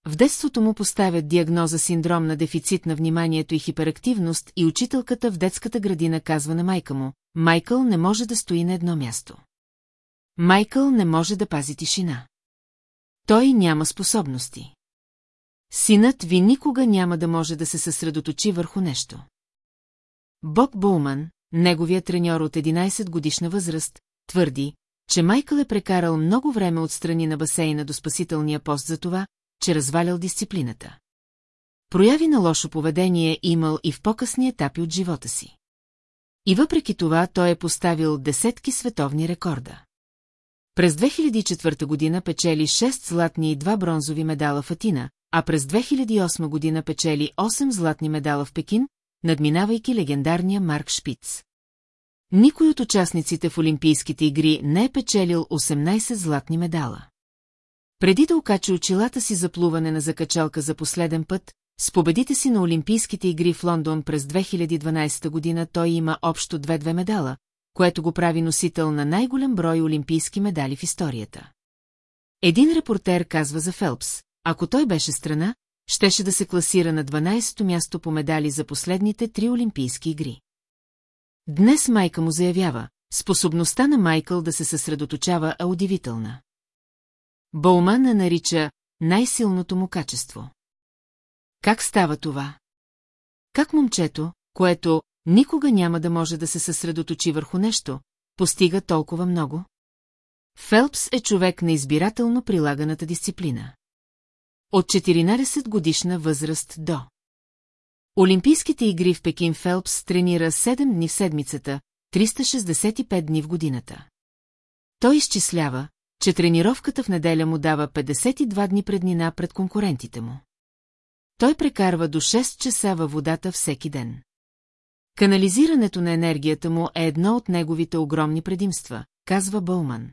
В детството му поставят диагноза синдром на дефицит на вниманието и хиперактивност и учителката в детската градина казва на майка му, Майкъл не може да стои на едно място. Майкъл не може да пази тишина. Той няма способности. Синът ви никога няма да може да се съсредоточи върху нещо. Боб Булман, неговият треньор от 11 годишна възраст, твърди, че Майкъл е прекарал много време отстрани на басейна до спасителния пост за това, че развалял дисциплината. Прояви на лошо поведение имал и в по-късни етапи от живота си. И въпреки това той е поставил десетки световни рекорда. През 2004 година печели 6 златни и 2 бронзови медала в Атина, а през 2008 година печели 8 златни медала в Пекин, надминавайки легендарния Марк Шпиц. Никой от участниците в Олимпийските игри не е печелил 18 златни медала. Преди да окачи очилата си за плуване на закачалка за последен път, с победите си на Олимпийските игри в Лондон през 2012 година той има общо две-две медала, което го прави носител на най-голям брой олимпийски медали в историята. Един репортер казва за Фелпс, ако той беше страна, щеше да се класира на 12-то място по медали за последните три олимпийски игри. Днес майка му заявява, способността на Майкъл да се съсредоточава е удивителна. Боуман я нарича най-силното му качество. Как става това? Как момчето, което никога няма да може да се съсредоточи върху нещо, постига толкова много? Фелпс е човек на избирателно прилаганата дисциплина. От 14 годишна възраст до. Олимпийските игри в Пекин Фелпс тренира 7 дни в седмицата, 365 дни в годината. Той изчислява, че тренировката в неделя му дава 52 дни преднина пред конкурентите му. Той прекарва до 6 часа във водата всеки ден. Канализирането на енергията му е едно от неговите огромни предимства, казва Бълман.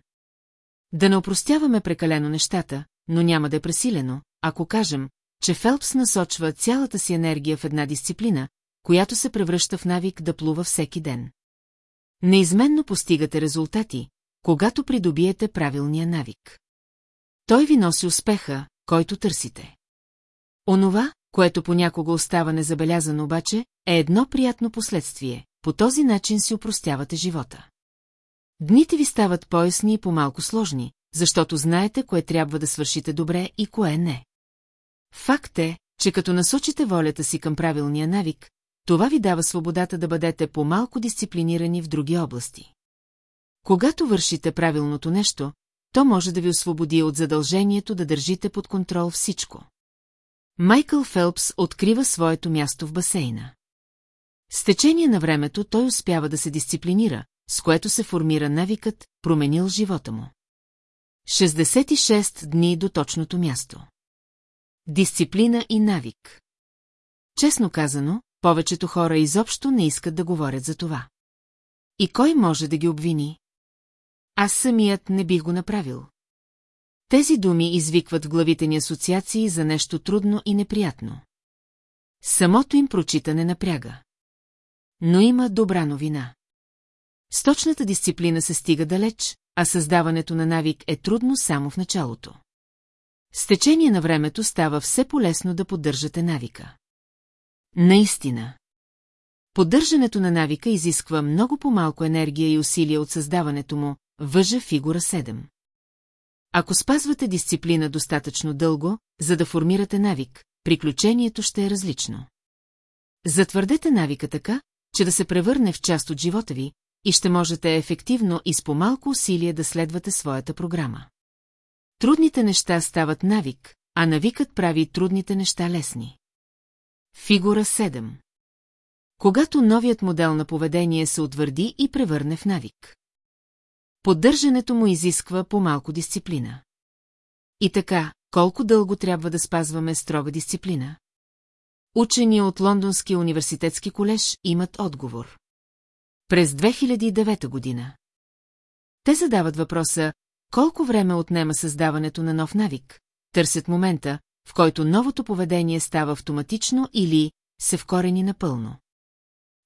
Да не опростяваме прекалено нещата, но няма да е пресилено, ако кажем, че Фелпс насочва цялата си енергия в една дисциплина, която се превръща в навик да плува всеки ден. Неизменно постигате резултати, когато придобиете правилния навик. Той ви носи успеха, който търсите. Онова, което понякога остава незабелязано обаче, е едно приятно последствие. По този начин си упростявате живота. Дните ви стават поясни и по-малко сложни, защото знаете кое трябва да свършите добре и кое не. Факт е, че като насочите волята си към правилния навик, това ви дава свободата да бъдете по-малко дисциплинирани в други области. Когато вършите правилното нещо, то може да ви освободи от задължението да държите под контрол всичко. Майкъл Фелпс открива своето място в басейна. С течение на времето той успява да се дисциплинира, с което се формира навикът, променил живота му. 66 дни до точното място. Дисциплина и навик. Честно казано, повечето хора изобщо не искат да говорят за това. И кой може да ги обвини? Аз самият не бих го направил. Тези думи извикват в главите ни асоциации за нещо трудно и неприятно. Самото им прочитане напряга. Но има добра новина. С точната дисциплина се стига далеч, а създаването на навик е трудно само в началото. С течение на времето става все полезно да поддържате навика. Наистина. Поддържането на навика изисква много по-малко енергия и усилия от създаването му, въжа фигура 7. Ако спазвате дисциплина достатъчно дълго, за да формирате навик, приключението ще е различно. Затвърдете навика така, че да се превърне в част от живота ви и ще можете ефективно и с по-малко усилие да следвате своята програма. Трудните неща стават навик, а навикът прави трудните неща лесни. Фигура 7 Когато новият модел на поведение се утвърди и превърне в навик. Поддържането му изисква по-малко дисциплина. И така, колко дълго трябва да спазваме строга дисциплина? Учени от Лондонския университетски колеж имат отговор. През 2009 година. Те задават въпроса, колко време отнема създаването на нов навик, търсят момента, в който новото поведение става автоматично или се вкорени напълно.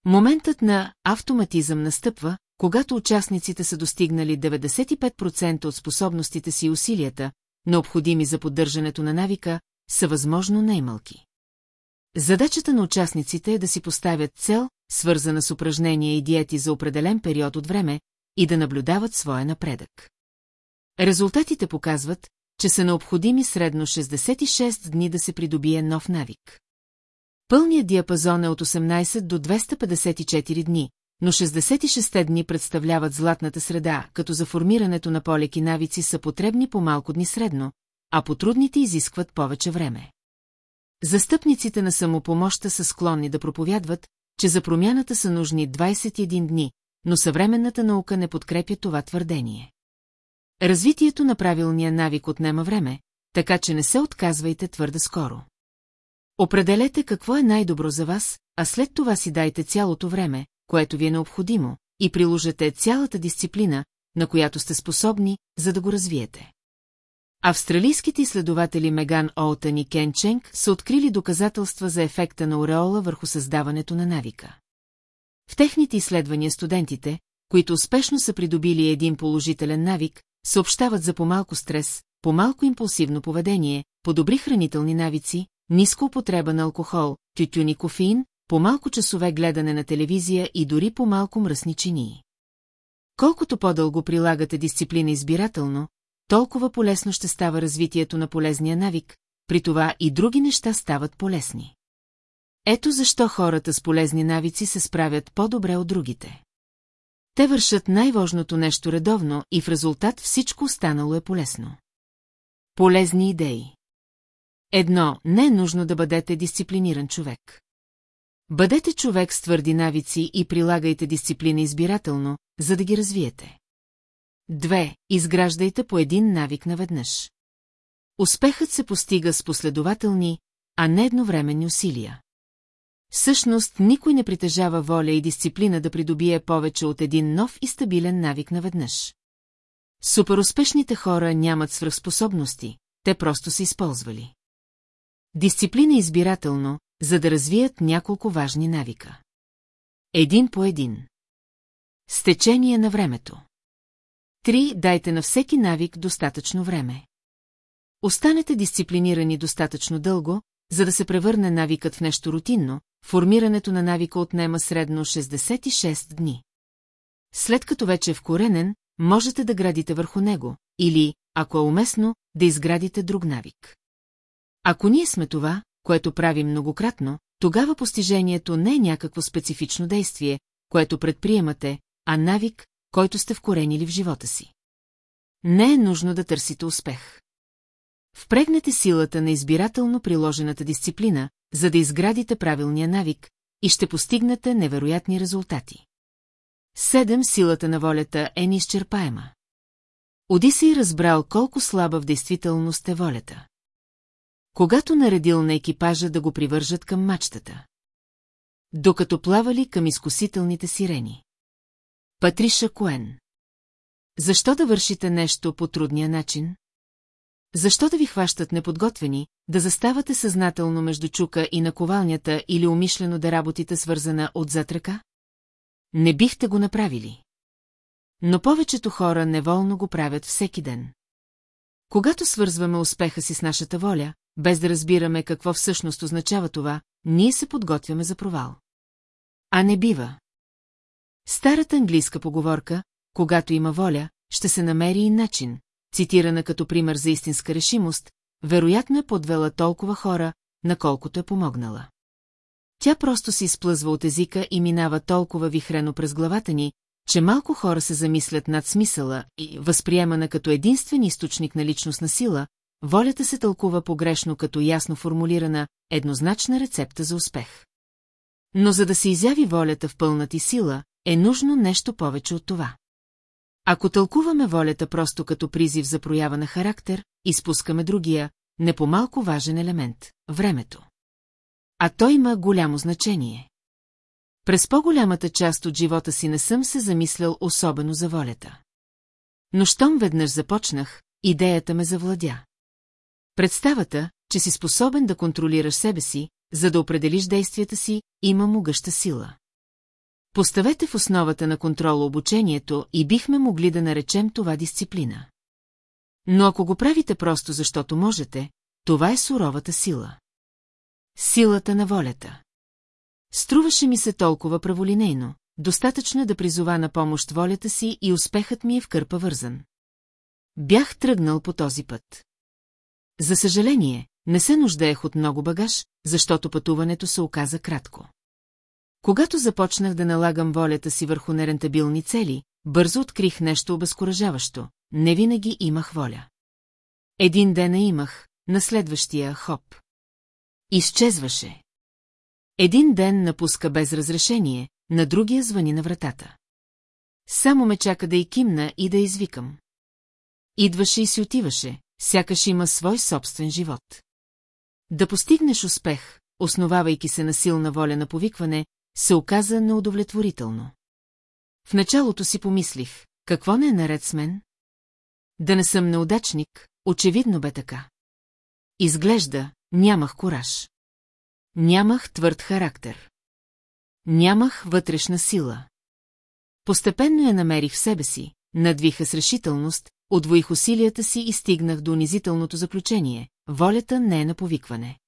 Моментът на автоматизъм настъпва, когато участниците са достигнали 95% от способностите си и усилията, необходими за поддържането на навика, са възможно най-малки. Задачата на участниците е да си поставят цел, свързана с упражнения и диети за определен период от време, и да наблюдават своя напредък. Резултатите показват, че са необходими средно 66 дни да се придобие нов навик. Пълният диапазон е от 18 до 254 дни, но 66 дни представляват златната среда, като за формирането на полеки навици са потребни по малко дни средно, а потрудните изискват повече време. Застъпниците на самопомощта са склонни да проповядват, че за промяната са нужни 21 дни, но съвременната наука не подкрепя това твърдение. Развитието на правилния навик отнема време, така че не се отказвайте твърде скоро. Определете какво е най-добро за вас, а след това си дайте цялото време, което ви е необходимо, и приложете цялата дисциплина, на която сте способни, за да го развиете. Австралийските изследователи Меган Олтън и Кен Ченг са открили доказателства за ефекта на ореола върху създаването на навика. В техните изследвания студентите, които успешно са придобили един положителен навик, съобщават за по-малко стрес, по-малко импулсивно поведение, по-добри хранителни навици, ниска употреба на алкохол, тютюн кофеин, по-малко часове гледане на телевизия и дори по-малко мръсни чинии. Колкото по-дълго прилагате дисциплина избирателно, толкова полезно ще става развитието на полезния навик, при това и други неща стават полезни. Ето защо хората с полезни навици се справят по-добре от другите. Те вършат най-важното нещо редовно и в резултат всичко останало е полезно. Полезни идеи Едно, не е нужно да бъдете дисциплиниран човек. Бъдете човек с твърди навици и прилагайте дисциплина избирателно, за да ги развиете. Две, изграждайте по един навик наведнъж. Успехът се постига с последователни, а не едновременни усилия. Всъщност, никой не притежава воля и дисциплина да придобие повече от един нов и стабилен навик наведнъж. Суперуспешните хора нямат свръхспособности, те просто са използвали. Дисциплина избирателно, за да развият няколко важни навика. Един по един. С течение на времето. Три, дайте на всеки навик достатъчно време. Останете дисциплинирани достатъчно дълго, за да се превърне навикът в нещо рутинно, формирането на навика отнема средно 66 дни. След като вече е вкоренен, можете да градите върху него, или, ако е уместно, да изградите друг навик. Ако ние сме това, което правим многократно, тогава постижението не е някакво специфично действие, което предприемате, а навик, който сте вкоренили в живота си. Не е нужно да търсите успех. Впрегнете силата на избирателно приложената дисциплина, за да изградите правилния навик и ще постигнете невероятни резултати. Седем силата на волята е неизчерпаема. Одисей разбрал колко слаба в действителност е волята. Когато наредил на екипажа да го привържат към мачтата. Докато плавали към изкусителните сирени. Патриша Коен Защо да вършите нещо по трудния начин? Защо да ви хващат неподготвени, да заставате съзнателно между чука и наковалнята или умишлено да работите свързана отзад ръка? Не бихте го направили. Но повечето хора неволно го правят всеки ден. Когато свързваме успеха си с нашата воля, без да разбираме какво всъщност означава това, ние се подготвяме за провал. А не бива. Старата английска поговорка, когато има воля, ще се намери и начин, цитирана като пример за истинска решимост, вероятно е подвела толкова хора, наколкото е помогнала. Тя просто си изплъзва от езика и минава толкова вихрено през главата ни, че малко хора се замислят над смисъла и, възприемана като единствен източник на личностна сила, волята се тълкува погрешно като ясно формулирана, еднозначна рецепта за успех. Но за да се изяви волята в пълната сила, е нужно нещо повече от това. Ако тълкуваме волята просто като призив за проява на характер, изпускаме другия, не по-малко важен елемент – времето. А той има голямо значение. През по-голямата част от живота си не съм се замислял особено за волята. Но щом веднъж започнах, идеята ме завладя. Представата, че си способен да контролираш себе си, за да определиш действията си, има могъща сила. Поставете в основата на контрола обучението и бихме могли да наречем това дисциплина. Но ако го правите просто защото можете, това е суровата сила. Силата на волята. Струваше ми се толкова праволинейно, достатъчно е да призова на помощ волята си и успехът ми е в кърпа вързан. Бях тръгнал по този път. За съжаление, не се нуждаех от много багаж, защото пътуването се оказа кратко. Когато започнах да налагам волята си върху нерентабилни цели, бързо открих нещо обезкуражаващо. Не винаги имах воля. Един ден имах, на следващия хоп. Изчезваше. Един ден напуска без разрешение, на другия звъни на вратата. Само ме чака да й кимна и да извикам. Идваше и си отиваше, сякаш има свой собствен живот. Да постигнеш успех, основавайки се на силна воля на повикване, се оказа неудовлетворително. В началото си помислих, какво не е наред с мен? Да не съм неудачник, очевидно бе така. Изглежда, нямах кораж. Нямах твърд характер. Нямах вътрешна сила. Постепенно я намерих в себе си, надвиха с решителност, отвоих усилията си и стигнах до унизителното заключение. Волята не е на повикване.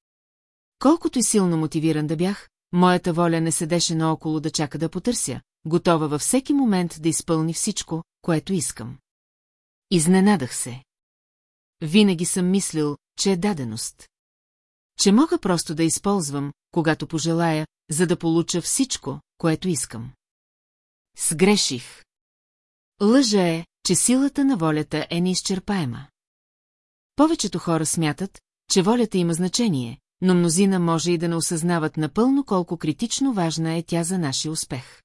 Колкото и силно мотивиран да бях, моята воля не седеше наоколо да чака да потърся, готова във всеки момент да изпълни всичко, което искам. Изненадах се. Винаги съм мислил, че е даденост. Че мога просто да използвам, когато пожелая, за да получа всичко, което искам. Сгреших. Лъжа е, че силата на волята е неизчерпаема. Повечето хора смятат, че волята има значение, но мнозина може и да не осъзнават напълно колко критично важна е тя за нашия успех.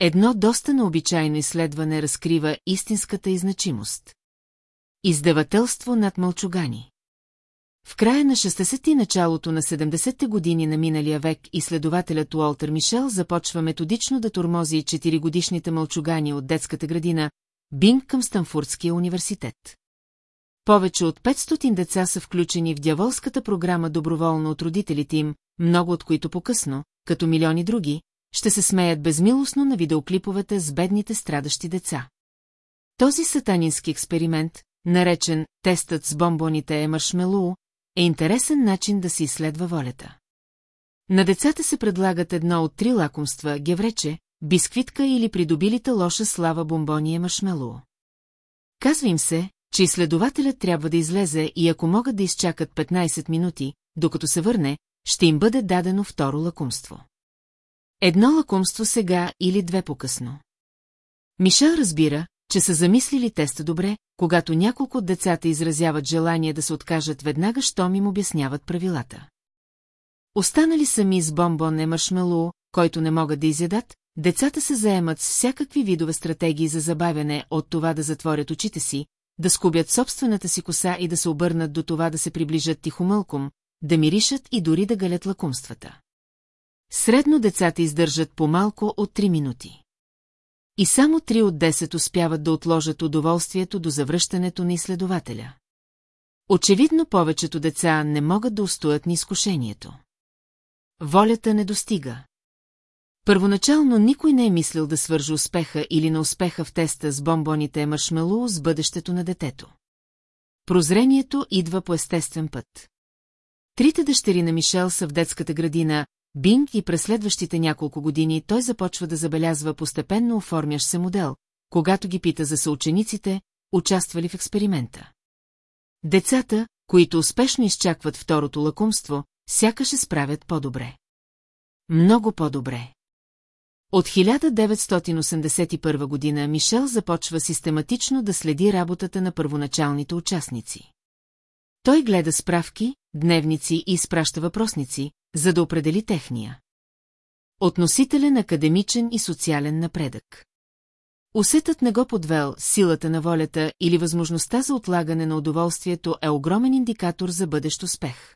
Едно доста необичайно изследване разкрива истинската и значимост. Издавателство над мълчугани. В края на 60-ти и началото на 70-те години на миналия век изследователят Уолтер Мишел започва методично да тормози 4-годишните мълчугани от детската градина, Бинг към Станфордския университет. Повече от 500 деца са включени в дяволската програма доброволно от родителите им, много от които по-късно, като милиони други, ще се смеят безмилостно на видеоклиповете с бедните страдащи деца. Този сатанински експеримент, наречен «Тестът с бомбоните е маршмелоу», е интересен начин да се изследва волята. На децата се предлагат едно от три лакомства – геврече, бисквитка или придобилите лоша слава бомбони е маршмелоу. Казва им се, че изследователят трябва да излезе и ако могат да изчакат 15 минути, докато се върне, ще им бъде дадено второ лакумство. Едно лакумство сега или две по-късно. Мишел разбира, че са замислили теста добре, когато няколко от децата изразяват желание да се откажат веднага, щом им обясняват правилата. Останали сами с бомбон е маршмелоу, който не могат да изядат, децата се заемат с всякакви видове стратегии за забавяне от това да затворят очите си, да скубят собствената си коса и да се обърнат до това да се приближат тихомълком, да миришат и дори да галят лакумствата. Средно децата издържат по-малко от 3 минути. И само 3 от 10 успяват да отложат удоволствието до завръщането на изследователя. Очевидно повечето деца не могат да устоят ни изкушението. Волята не достига. Първоначално никой не е мислил да свържи успеха или на успеха в теста с бомбоните маршмелоу с бъдещето на детето. Прозрението идва по естествен път. Трите дъщери на Мишел са в детската градина, Бинг и през следващите няколко години той започва да забелязва постепенно оформящ се модел, когато ги пита за съучениците, участвали в експеримента. Децата, които успешно изчакват второто лакумство, сякаш се справят по-добре. Много по-добре. От 1981 година Мишел започва систематично да следи работата на първоначалните участници. Той гледа справки, дневници и изпраща въпросници, за да определи техния. Относителен академичен и социален напредък. Усетът не го подвел, силата на волята или възможността за отлагане на удоволствието е огромен индикатор за бъдещ успех.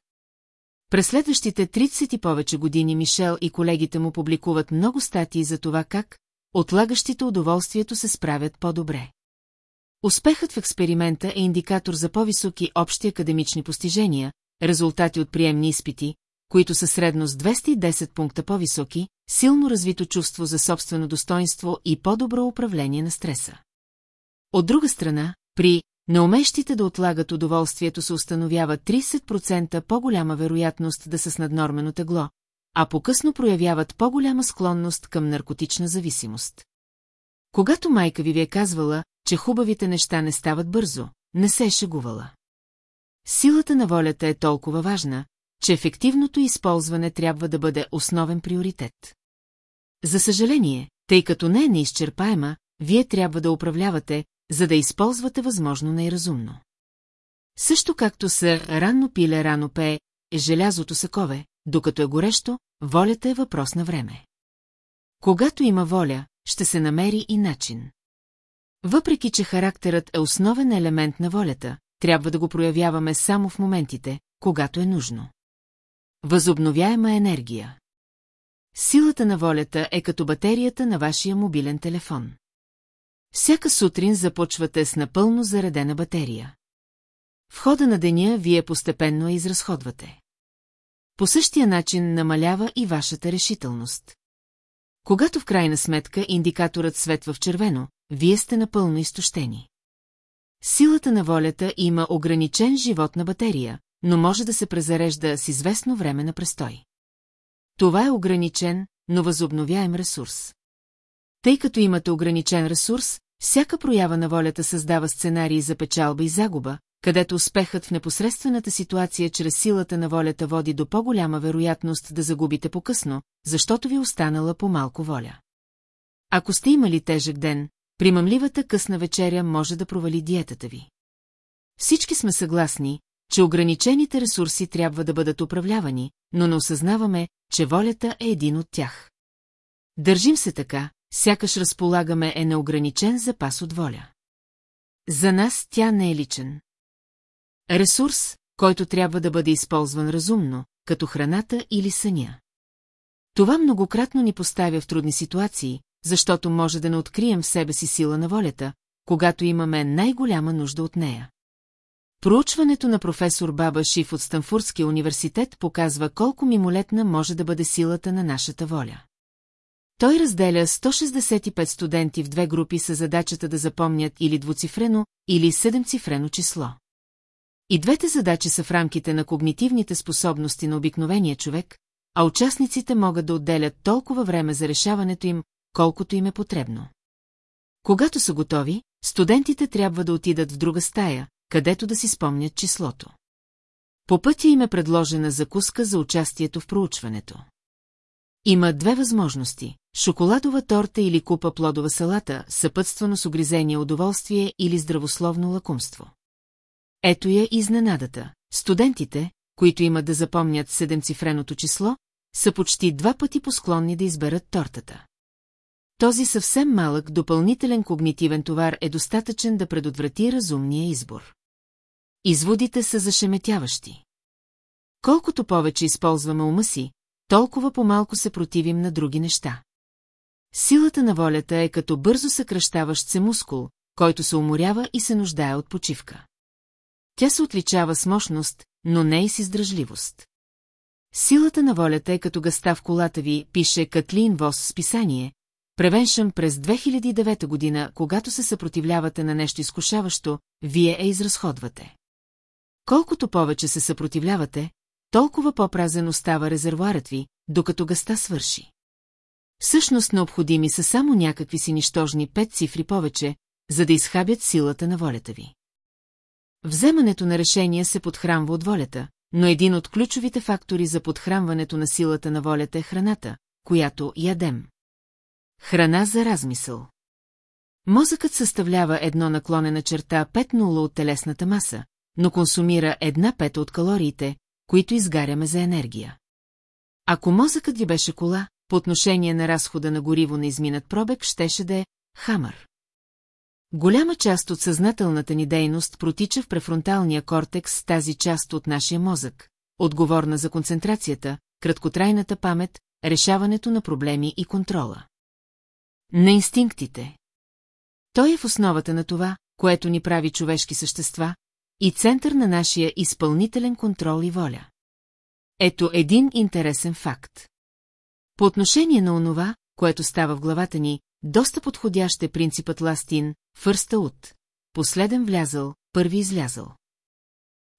През следващите 30 и повече години Мишел и колегите му публикуват много статии за това как отлагащите удоволствието се справят по-добре. Успехът в експеримента е индикатор за по-високи общи академични постижения, резултати от приемни изпити, които са средно с 210 пункта по-високи, силно развито чувство за собствено достоинство и по-добро управление на стреса. От друга страна, при неумещите да отлагат удоволствието се установява 30% по-голяма вероятност да са с наднормено тегло, а по-късно проявяват по-голяма склонност към наркотична зависимост. Когато майка ви ви е казвала, че хубавите неща не стават бързо, не се е шегувала. Силата на волята е толкова важна, че ефективното използване трябва да бъде основен приоритет. За съжаление, тъй като не е неизчерпаема, вие трябва да управлявате, за да използвате възможно най-разумно. Също както са ранно пиле, рано пее, желязото сакове, докато е горещо, волята е въпрос на време. Когато има воля, ще се намери и начин. Въпреки, че характерът е основен елемент на волята, трябва да го проявяваме само в моментите, когато е нужно. Възобновяема енергия. Силата на волята е като батерията на вашия мобилен телефон. Всяка сутрин започвате с напълно заредена батерия. В хода на деня вие постепенно я изразходвате. По същия начин намалява и вашата решителност. Когато в крайна сметка индикаторът светва в червено, вие сте напълно изтощени. Силата на волята има ограничен живот на батерия, но може да се презарежда с известно време на престой. Това е ограничен, но възобновяем ресурс. Тъй като имате ограничен ресурс, всяка проява на волята създава сценарии за печалба и загуба, където успехът в непосредствената ситуация чрез силата на волята води до по-голяма вероятност да загубите по-късно, защото ви е останала по-малко воля. Ако сте имали тежък ден, примамливата късна вечеря може да провали диетата ви. Всички сме съгласни, че ограничените ресурси трябва да бъдат управлявани, но не осъзнаваме, че волята е един от тях. Държим се така, сякаш разполагаме е неограничен запас от воля. За нас тя не е личен. Ресурс, който трябва да бъде използван разумно, като храната или съня. Това многократно ни поставя в трудни ситуации, защото може да не открием в себе си сила на волята, когато имаме най-голяма нужда от нея. Проучването на професор Баба Шиф от Станфурдския университет показва колко мимолетна може да бъде силата на нашата воля. Той разделя 165 студенти в две групи с задачата да запомнят или двуцифрено, или седемцифрено число. И двете задачи са в рамките на когнитивните способности на обикновения човек, а участниците могат да отделят толкова време за решаването им, колкото им е потребно. Когато са готови, студентите трябва да отидат в друга стая, където да си спомнят числото. По пътя им е предложена закуска за участието в проучването. Има две възможности – шоколадова торта или купа плодова салата, съпътствано с огризение удоволствие или здравословно лакумство. Ето я изненадата. Студентите, които имат да запомнят седемцифреното число, са почти два пъти посклонни да изберат тортата. Този съвсем малък допълнителен когнитивен товар е достатъчен да предотврати разумния избор. Изводите са зашеметяващи. Колкото повече използваме ума си, толкова по-малко се противим на други неща. Силата на волята е като бързо съкръщаващ се мускул, който се уморява и се нуждае от почивка. Тя се отличава с мощност, но не и с издръжливост. Силата на волята е като гъста в колата ви, пише Катлин Вос с писание, Превеншъм през 2009 година, когато се съпротивлявате на нещо изкушаващо, вие е изразходвате. Колкото повече се съпротивлявате, толкова по-празен остава резервуарът ви, докато гъста свърши. Всъщност необходими са само някакви си нищожни пет цифри повече, за да изхабят силата на волята ви. Вземането на решения се подхранва от волята, но един от ключовите фактори за подхранването на силата на волята е храната, която ядем. Храна за размисъл. Мозъкът съставлява едно наклонена черта 5-0 от телесната маса, но консумира една пета от калориите, които изгаряме за енергия. Ако мозъкът ви беше кола, по отношение на разхода на гориво на изминат пробег, щеше да е хамър. Голяма част от съзнателната ни дейност протича в префронталния кортекс тази част от нашия мозък, отговорна за концентрацията, краткотрайната памет, решаването на проблеми и контрола. На инстинктите. Той е в основата на това, което ни прави човешки същества, и център на нашия изпълнителен контрол и воля. Ето един интересен факт. По отношение на онова, което става в главата ни, доста подходящ е принципът Ластин, фърста от, последен влязъл, първи излязъл.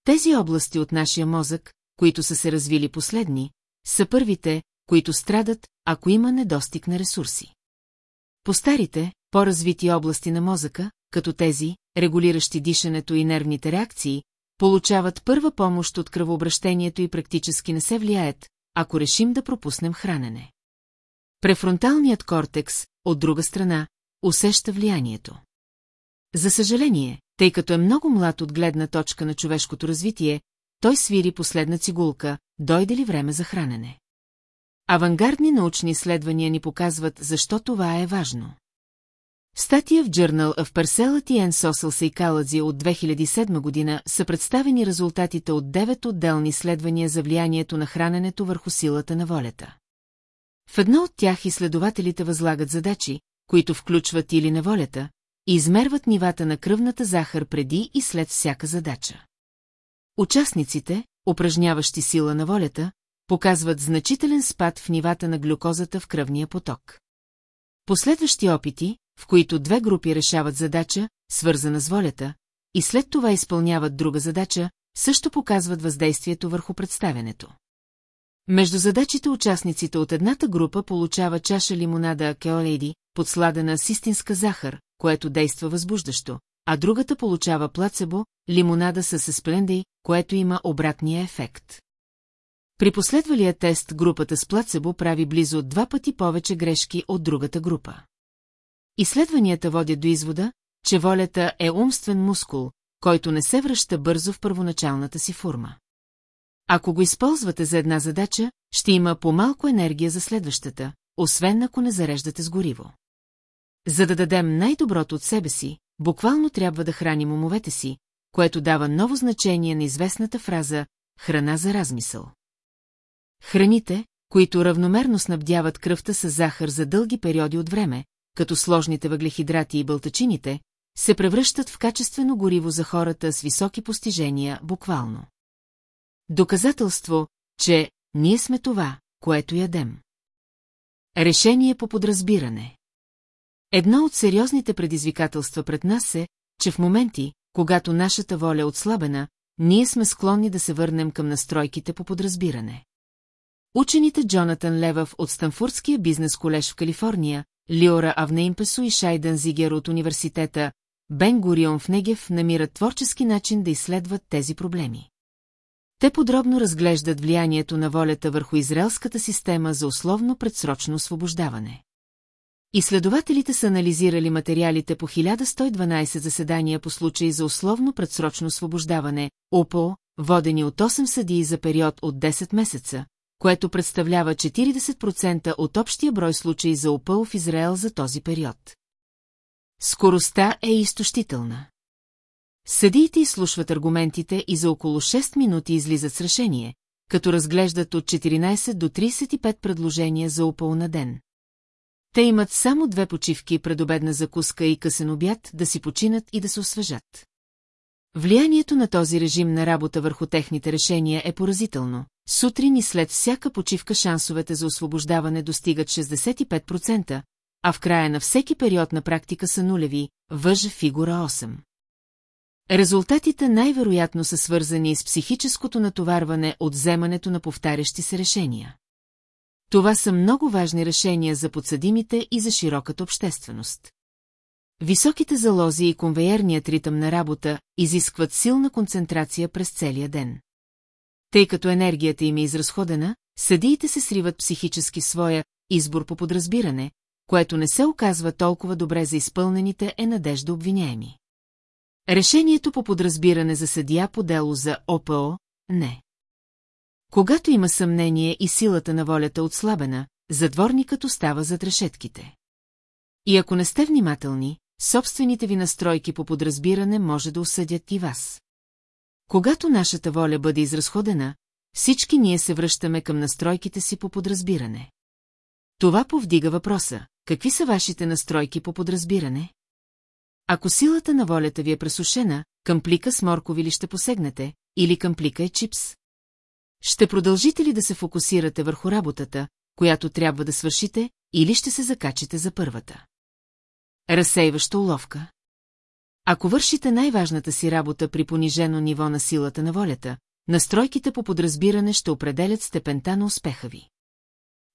Тези области от нашия мозък, които са се развили последни, са първите, които страдат, ако има недостиг на ресурси. По старите, по-развити области на мозъка, като тези, регулиращи дишането и нервните реакции, получават първа помощ от кръвообращението и практически не се влияят, ако решим да пропуснем хранене. Префронталният кортекс, от друга страна, усеща влиянието. За съжаление, тъй като е много млад от гледна точка на човешкото развитие, той свири последна цигулка, дойде ли време за хранене. Авангардни научни изследвания ни показват защо това е важно. Статия в Journal of Personality and Social Psychology от 2007 година са представени резултатите от 9 отделни изследвания за влиянието на храненето върху силата на волята. В едно от тях изследователите възлагат задачи, които включват или неволята, и измерват нивата на кръвната захар преди и след всяка задача. Участниците, упражняващи сила на волята, показват значителен спад в нивата на глюкозата в кръвния поток. Последващи опити, в които две групи решават задача, свързана с волята, и след това изпълняват друга задача, също показват въздействието върху представянето. Между задачите участниците от едната група получава чаша лимонада Кеолейди, подсладена с истинска захар, което действа възбуждащо, а другата получава плацебо, лимонада с есплендей, което има обратния ефект. При последвалия тест групата с плацебо прави близо два пъти повече грешки от другата група. Изследванията водят до извода, че волята е умствен мускул, който не се връща бързо в първоначалната си форма. Ако го използвате за една задача, ще има по-малко енергия за следващата, освен ако не зареждате с гориво. За да дадем най-доброто от себе си, буквално трябва да храним умовете си, което дава ново значение на известната фраза «храна за размисъл». Храните, които равномерно снабдяват кръвта с захар за дълги периоди от време, като сложните въглехидрати и бълтачините, се превръщат в качествено гориво за хората с високи постижения, буквално. Доказателство, че ние сме това, което ядем. Решение по подразбиране Едно от сериозните предизвикателства пред нас е, че в моменти, когато нашата воля е отслабена, ние сме склонни да се върнем към настройките по подразбиране. Учените Джонатан Левъв от Станфордския бизнес колеж в Калифорния, Лиора Авнеимпесо и Шайден Зигер от университета Бен Гурион в Негев намират творчески начин да изследват тези проблеми. Те подробно разглеждат влиянието на волята върху израелската система за условно предсрочно освобождаване. Изследователите са анализирали материалите по 1112 заседания по случаи за условно предсрочно освобождаване, ОПО, водени от 8 съдии за период от 10 месеца, което представлява 40% от общия брой случаи за ОПО в Израел за този период. Скоростта е изтощителна. Съдиите изслушват аргументите и за около 6 минути излизат с решение, като разглеждат от 14 до 35 предложения за упъл на ден. Те имат само две почивки пред обедна закуска и късен обяд да си починат и да се освежат. Влиянието на този режим на работа върху техните решения е поразително. Сутрин и след всяка почивка шансовете за освобождаване достигат 65%, а в края на всеки период на практика са нулеви, въж фигура 8. Резултатите най-вероятно са свързани с психическото натоварване от вземането на повтарящи се решения. Това са много важни решения за подсъдимите и за широката общественост. Високите залози и конвейерният ритъм на работа изискват силна концентрация през целия ден. Тъй като енергията им е изразходена, съдиите се сриват психически своя избор по подразбиране, което не се оказва толкова добре за изпълнените е надежда обвиняеми. Решението по подразбиране за съдия по дело за ОПО – не. Когато има съмнение и силата на волята отслабена, затворникът остава зад решетките. И ако не сте внимателни, собствените ви настройки по подразбиране може да осъдят и вас. Когато нашата воля бъде изразходена, всички ние се връщаме към настройките си по подразбиране. Това повдига въпроса, какви са вашите настройки по подразбиране? Ако силата на волята ви е пресушена, към плика с моркови ли ще посегнете, или към плика е чипс? Ще продължите ли да се фокусирате върху работата, която трябва да свършите, или ще се закачите за първата? Разсейваща уловка. Ако вършите най-важната си работа при понижено ниво на силата на волята, настройките по подразбиране ще определят степента на успеха ви.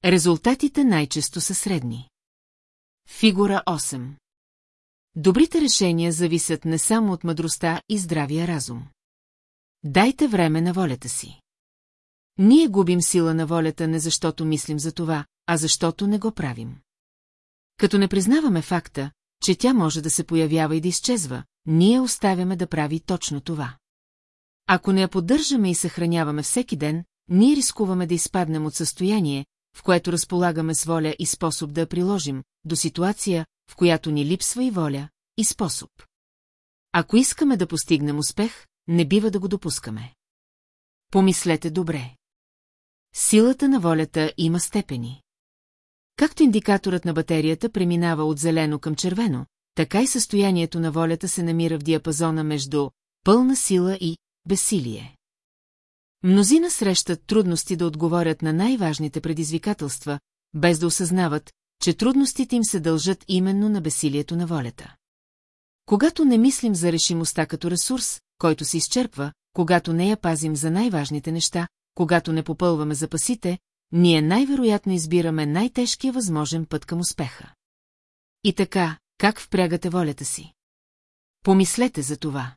Резултатите най-често са средни. Фигура 8 Добрите решения зависят не само от мъдростта и здравия разум. Дайте време на волята си. Ние губим сила на волята не защото мислим за това, а защото не го правим. Като не признаваме факта, че тя може да се появява и да изчезва, ние оставяме да прави точно това. Ако не я поддържаме и съхраняваме всеки ден, ние рискуваме да изпаднем от състояние, в което разполагаме с воля и способ да я приложим, до ситуация, в която ни липсва и воля, и способ. Ако искаме да постигнем успех, не бива да го допускаме. Помислете добре. Силата на волята има степени. Както индикаторът на батерията преминава от зелено към червено, така и състоянието на волята се намира в диапазона между пълна сила и безсилие. Мнозина срещат трудности да отговорят на най-важните предизвикателства, без да осъзнават, че трудностите им се дължат именно на бесилието на волята. Когато не мислим за решимостта като ресурс, който се изчерпва, когато не я пазим за най-важните неща, когато не попълваме запасите, ние най-вероятно избираме най-тежкия възможен път към успеха. И така, как впрягате волята си? Помислете за това.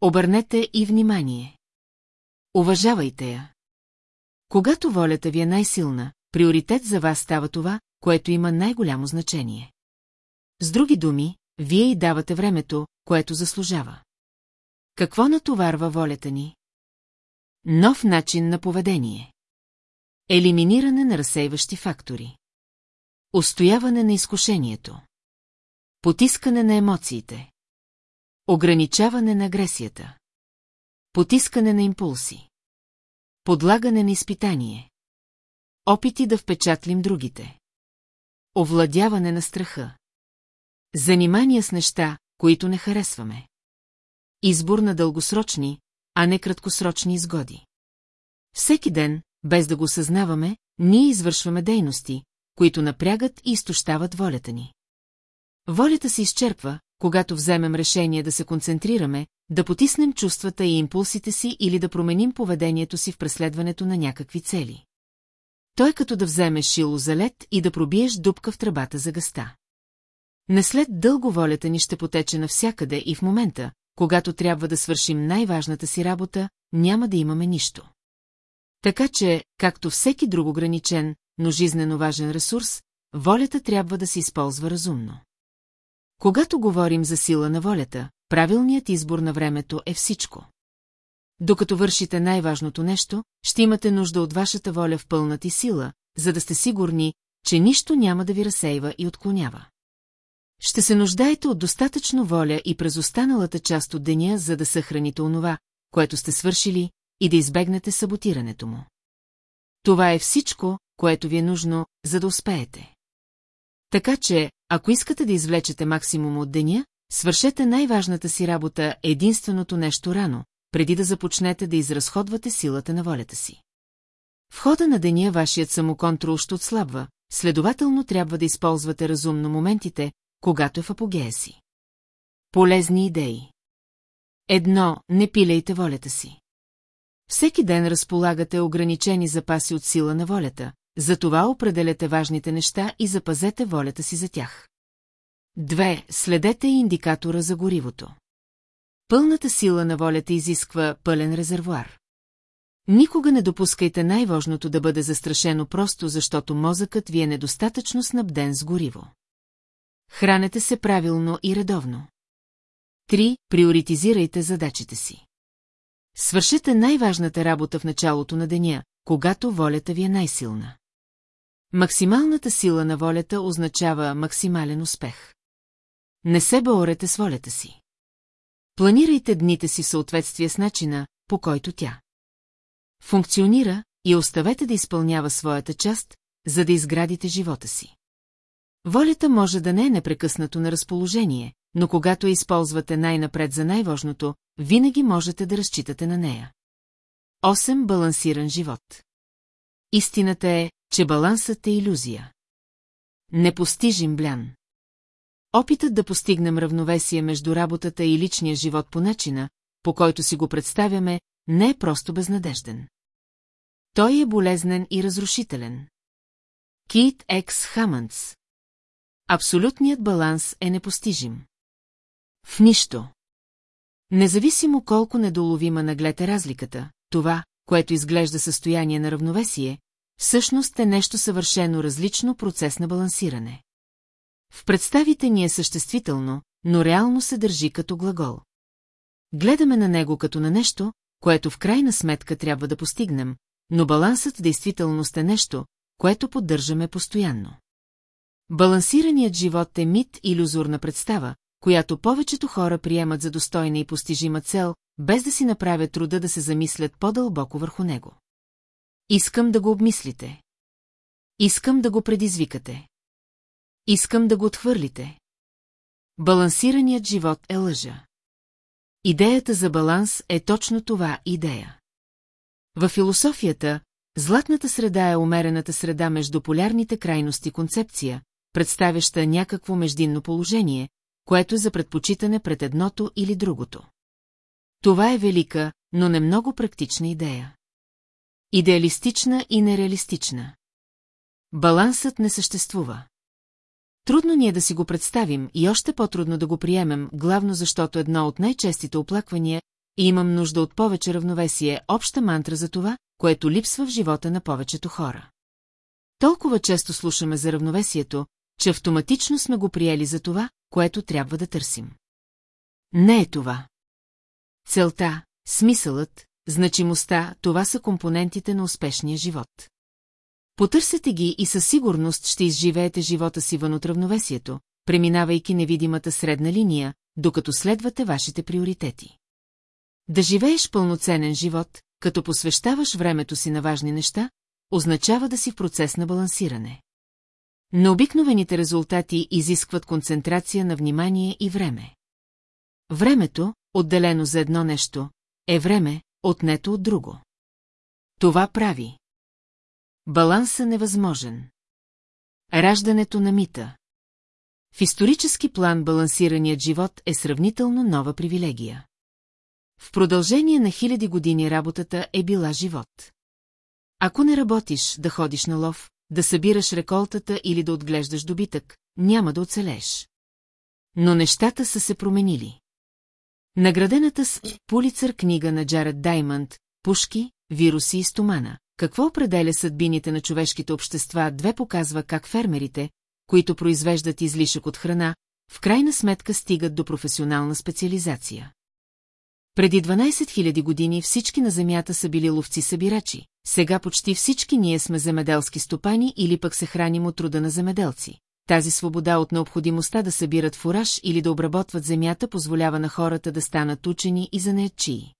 Обърнете и внимание. Уважавайте я. Когато волята ви е най-силна, приоритет за вас става това, което има най-голямо значение. С други думи, вие й давате времето, което заслужава. Какво натоварва волята ни? Нов начин на поведение. Елиминиране на разсейващи фактори. Устояване на изкушението. Потискане на емоциите. Ограничаване на агресията. Потискане на импулси. Подлагане на изпитание. Опити да впечатлим другите. Овладяване на страха. Занимания с неща, които не харесваме. Избор на дългосрочни, а не краткосрочни изгоди. Всеки ден, без да го съзнаваме, ние извършваме дейности, които напрягат и изтощават волята ни. Волята се изчерпва, когато вземем решение да се концентрираме, да потиснем чувствата и импулсите си или да променим поведението си в преследването на някакви цели. Той като да вземеш шило за лед и да пробиеш дупка в тръбата за гъста. Не след дълго волята ни ще потече навсякъде и в момента, когато трябва да свършим най-важната си работа, няма да имаме нищо. Така че, както всеки друг ограничен, но жизнено важен ресурс, волята трябва да се използва разумно. Когато говорим за сила на волята, правилният избор на времето е всичко. Докато вършите най-важното нещо, ще имате нужда от вашата воля в пълната и сила, за да сте сигурни, че нищо няма да ви разсейва и отклонява. Ще се нуждаете от достатъчно воля и през останалата част от деня, за да съхраните онова, което сте свършили, и да избегнете саботирането му. Това е всичко, което ви е нужно, за да успеете. Така че, ако искате да извлечете максимум от деня, свършете най-важната си работа единственото нещо рано, преди да започнете да изразходвате силата на волята си. В хода на деня вашият самоконтрол ще отслабва, следователно трябва да използвате разумно моментите, когато е в апогея си. Полезни идеи Едно, не пилейте волята си. Всеки ден разполагате ограничени запаси от сила на волята, затова определяте важните неща и запазете волята си за тях. Две, следете индикатора за горивото. Пълната сила на волята изисква пълен резервуар. Никога не допускайте най-важното да бъде застрашено просто защото мозъкът ви е недостатъчно снабден с гориво. Хранете се правилно и редовно. Три, Приоритизирайте задачите си. Свършете най-важната работа в началото на деня, когато волята ви е най-силна. Максималната сила на волята означава максимален успех. Не се борете с волята си. Планирайте дните си в съответствие с начина, по който тя функционира и оставете да изпълнява своята част, за да изградите живота си. Волята може да не е непрекъснато на разположение, но когато я използвате най-напред за най-важното, винаги можете да разчитате на нея. 8. Балансиран живот Истината е, че балансът е иллюзия. Непостижим блян. Опитът да постигнем равновесие между работата и личния живот по начина, по който си го представяме, не е просто безнадежден. Той е болезнен и разрушителен. Кит Екс Хамънс Абсолютният баланс е непостижим. В нищо. Независимо колко недоловима наглед е разликата, това, което изглежда състояние на равновесие, всъщност е нещо съвършено различно процес на балансиране. В представите ни е съществително, но реално се държи като глагол. Гледаме на него като на нещо, което в крайна сметка трябва да постигнем, но балансът действителност е нещо, което поддържаме постоянно. Балансираният живот е мит иллюзорна представа, която повечето хора приемат за достойна и постижима цел, без да си направят труда да се замислят по-дълбоко върху него. Искам да го обмислите. Искам да го предизвикате. Искам да го отхвърлите. Балансираният живот е лъжа. Идеята за баланс е точно това идея. Във философията, златната среда е умерената среда между полярните крайности концепция, представяща някакво междинно положение, което е за предпочитане пред едното или другото. Това е велика, но не много практична идея. Идеалистична и нереалистична. Балансът не съществува. Трудно ни е да си го представим и още по-трудно да го приемем, главно защото едно от най-честите оплаквания и имам нужда от повече равновесие, обща мантра за това, което липсва в живота на повечето хора. Толкова често слушаме за равновесието, че автоматично сме го приели за това, което трябва да търсим. Не е това. Целта, смисълът, значимостта, това са компонентите на успешния живот. Потърсете ги и със сигурност ще изживеете живота си вън от равновесието, преминавайки невидимата средна линия, докато следвате вашите приоритети. Да живееш пълноценен живот, като посвещаваш времето си на важни неща, означава да си в процес на балансиране. Но обикновените резултати изискват концентрация на внимание и време. Времето, отделено за едно нещо, е време, отнето от друго. Това прави. Баланса невъзможен. Раждането на мита. В исторически план балансираният живот е сравнително нова привилегия. В продължение на хиляди години работата е била живот. Ако не работиш да ходиш на лов, да събираш реколтата или да отглеждаш добитък, няма да оцелееш. Но нещата са се променили. Наградената с Пулицър книга на Джаред Даймънд «Пушки, вируси и стомана», какво определя съдбините на човешките общества, две показва как фермерите, които произвеждат излишък от храна, в крайна сметка стигат до професионална специализация. Преди 12 000 години всички на Земята са били ловци-събирачи, сега почти всички ние сме земеделски стопани или пък се храним от труда на земеделци. Тази свобода от необходимостта да събират фураж или да обработват земята позволява на хората да станат учени и занаятчии.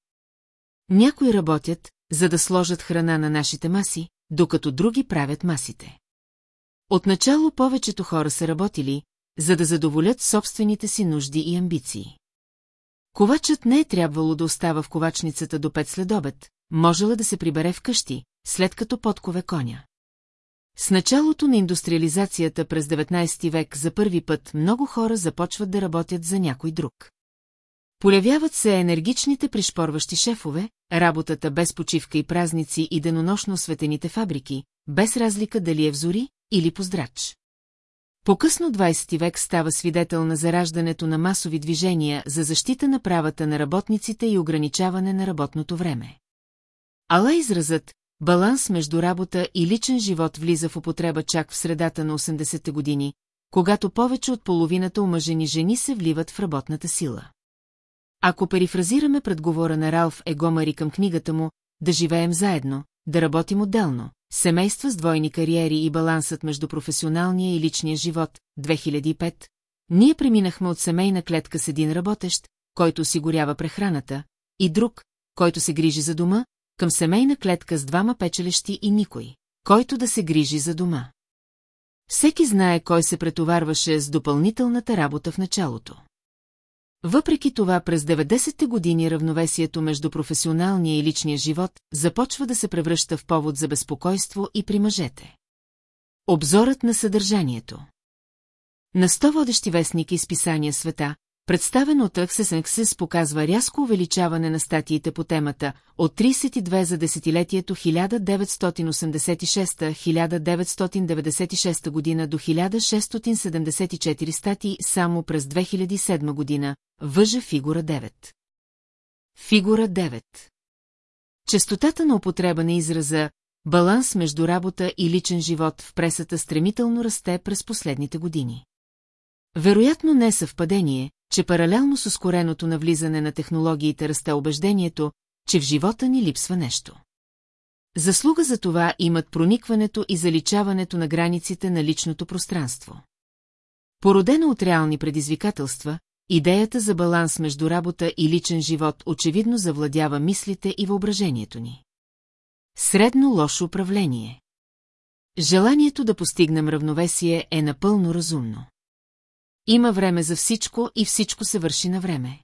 Някои работят, за да сложат храна на нашите маси, докато други правят масите. Отначало повечето хора са работили, за да задоволят собствените си нужди и амбиции. Ковачът не е трябвало да остава в ковачницата до пет следобед, можела да се прибере вкъщи, след като подкове коня. С началото на индустриализацията през 19 век за първи път много хора започват да работят за някой друг. Полявяват се енергичните пришпорващи шефове, работата без почивка и празници и денонощно осветените фабрики, без разлика дали е в зори или поздрач. По-късно 20 век става свидетел на зараждането на масови движения за защита на правата на работниците и ограничаване на работното време. Ала изразът «баланс между работа и личен живот» влиза в употреба чак в средата на 80-те години, когато повече от половината омъжени жени се вливат в работната сила. Ако перифразираме предговора на Ралф Егомари към книгата му «Да живеем заедно», да работим отделно, семейства с двойни кариери и балансът между професионалния и личния живот, 2005, ние преминахме от семейна клетка с един работещ, който осигурява прехраната, и друг, който се грижи за дома, към семейна клетка с двама печелещи и никой, който да се грижи за дома. Всеки знае кой се претоварваше с допълнителната работа в началото. Въпреки това през 90-те години равновесието между професионалния и личния живот започва да се превръща в повод за безпокойство и при мъжете. Обзорът на съдържанието На 100 водещи вестники и списания света, Представен от Аксесенксес показва рязко увеличаване на статиите по темата от 32 за десетилетието 1986-1996 година до 1674 статии само през 2007 година, въжа фигура 9. Фигура 9 Честотата на употреба на израза «баланс между работа и личен живот» в пресата стремително расте през последните години. Вероятно не съвпадение, че паралелно с ускореното навлизане на технологиите расте убеждението, че в живота ни липсва нещо. Заслуга за това имат проникването и заличаването на границите на личното пространство. Породена от реални предизвикателства, идеята за баланс между работа и личен живот очевидно завладява мислите и въображението ни. Средно лошо управление Желанието да постигнем равновесие е напълно разумно. Има време за всичко и всичко се върши на време.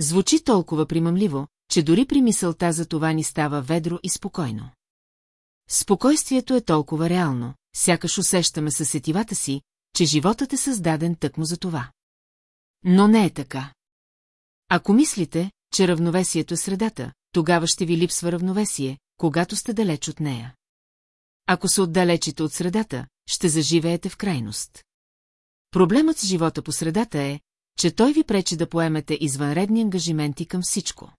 Звучи толкова примамливо, че дори при мисълта за това ни става ведро и спокойно. Спокойствието е толкова реално, сякаш усещаме със сетивата си, че животът е създаден тъкмо за това. Но не е така. Ако мислите, че равновесието е средата, тогава ще ви липсва равновесие, когато сте далеч от нея. Ако се отдалечите от средата, ще заживеете в крайност. Проблемът с живота по средата е, че той ви пречи да поемете извънредни ангажименти към всичко.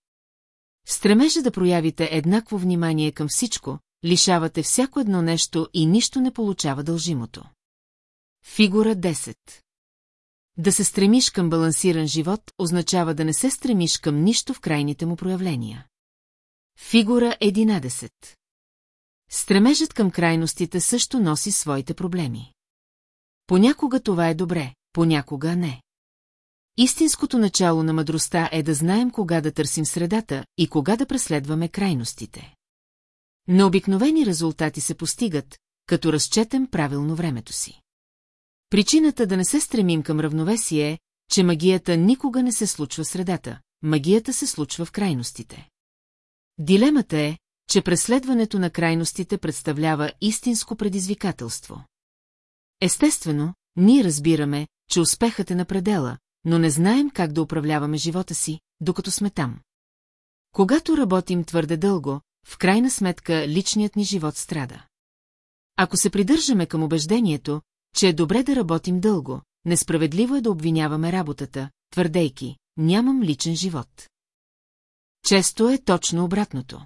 Стремежа да проявите еднакво внимание към всичко, лишавате всяко едно нещо и нищо не получава дължимото. Фигура 10 Да се стремиш към балансиран живот означава да не се стремиш към нищо в крайните му проявления. Фигура 11 Стремежът към крайностите също носи своите проблеми. Понякога това е добре, понякога не. Истинското начало на мъдростта е да знаем кога да търсим средата и кога да преследваме крайностите. Необикновени резултати се постигат, като разчетем правилно времето си. Причината да не се стремим към равновесие е, че магията никога не се случва средата, магията се случва в крайностите. Дилемата е, че преследването на крайностите представлява истинско предизвикателство. Естествено, ние разбираме, че успехът е на предела, но не знаем как да управляваме живота си, докато сме там. Когато работим твърде дълго, в крайна сметка личният ни живот страда. Ако се придържаме към убеждението, че е добре да работим дълго, несправедливо е да обвиняваме работата, твърдейки, нямам личен живот. Често е точно обратното.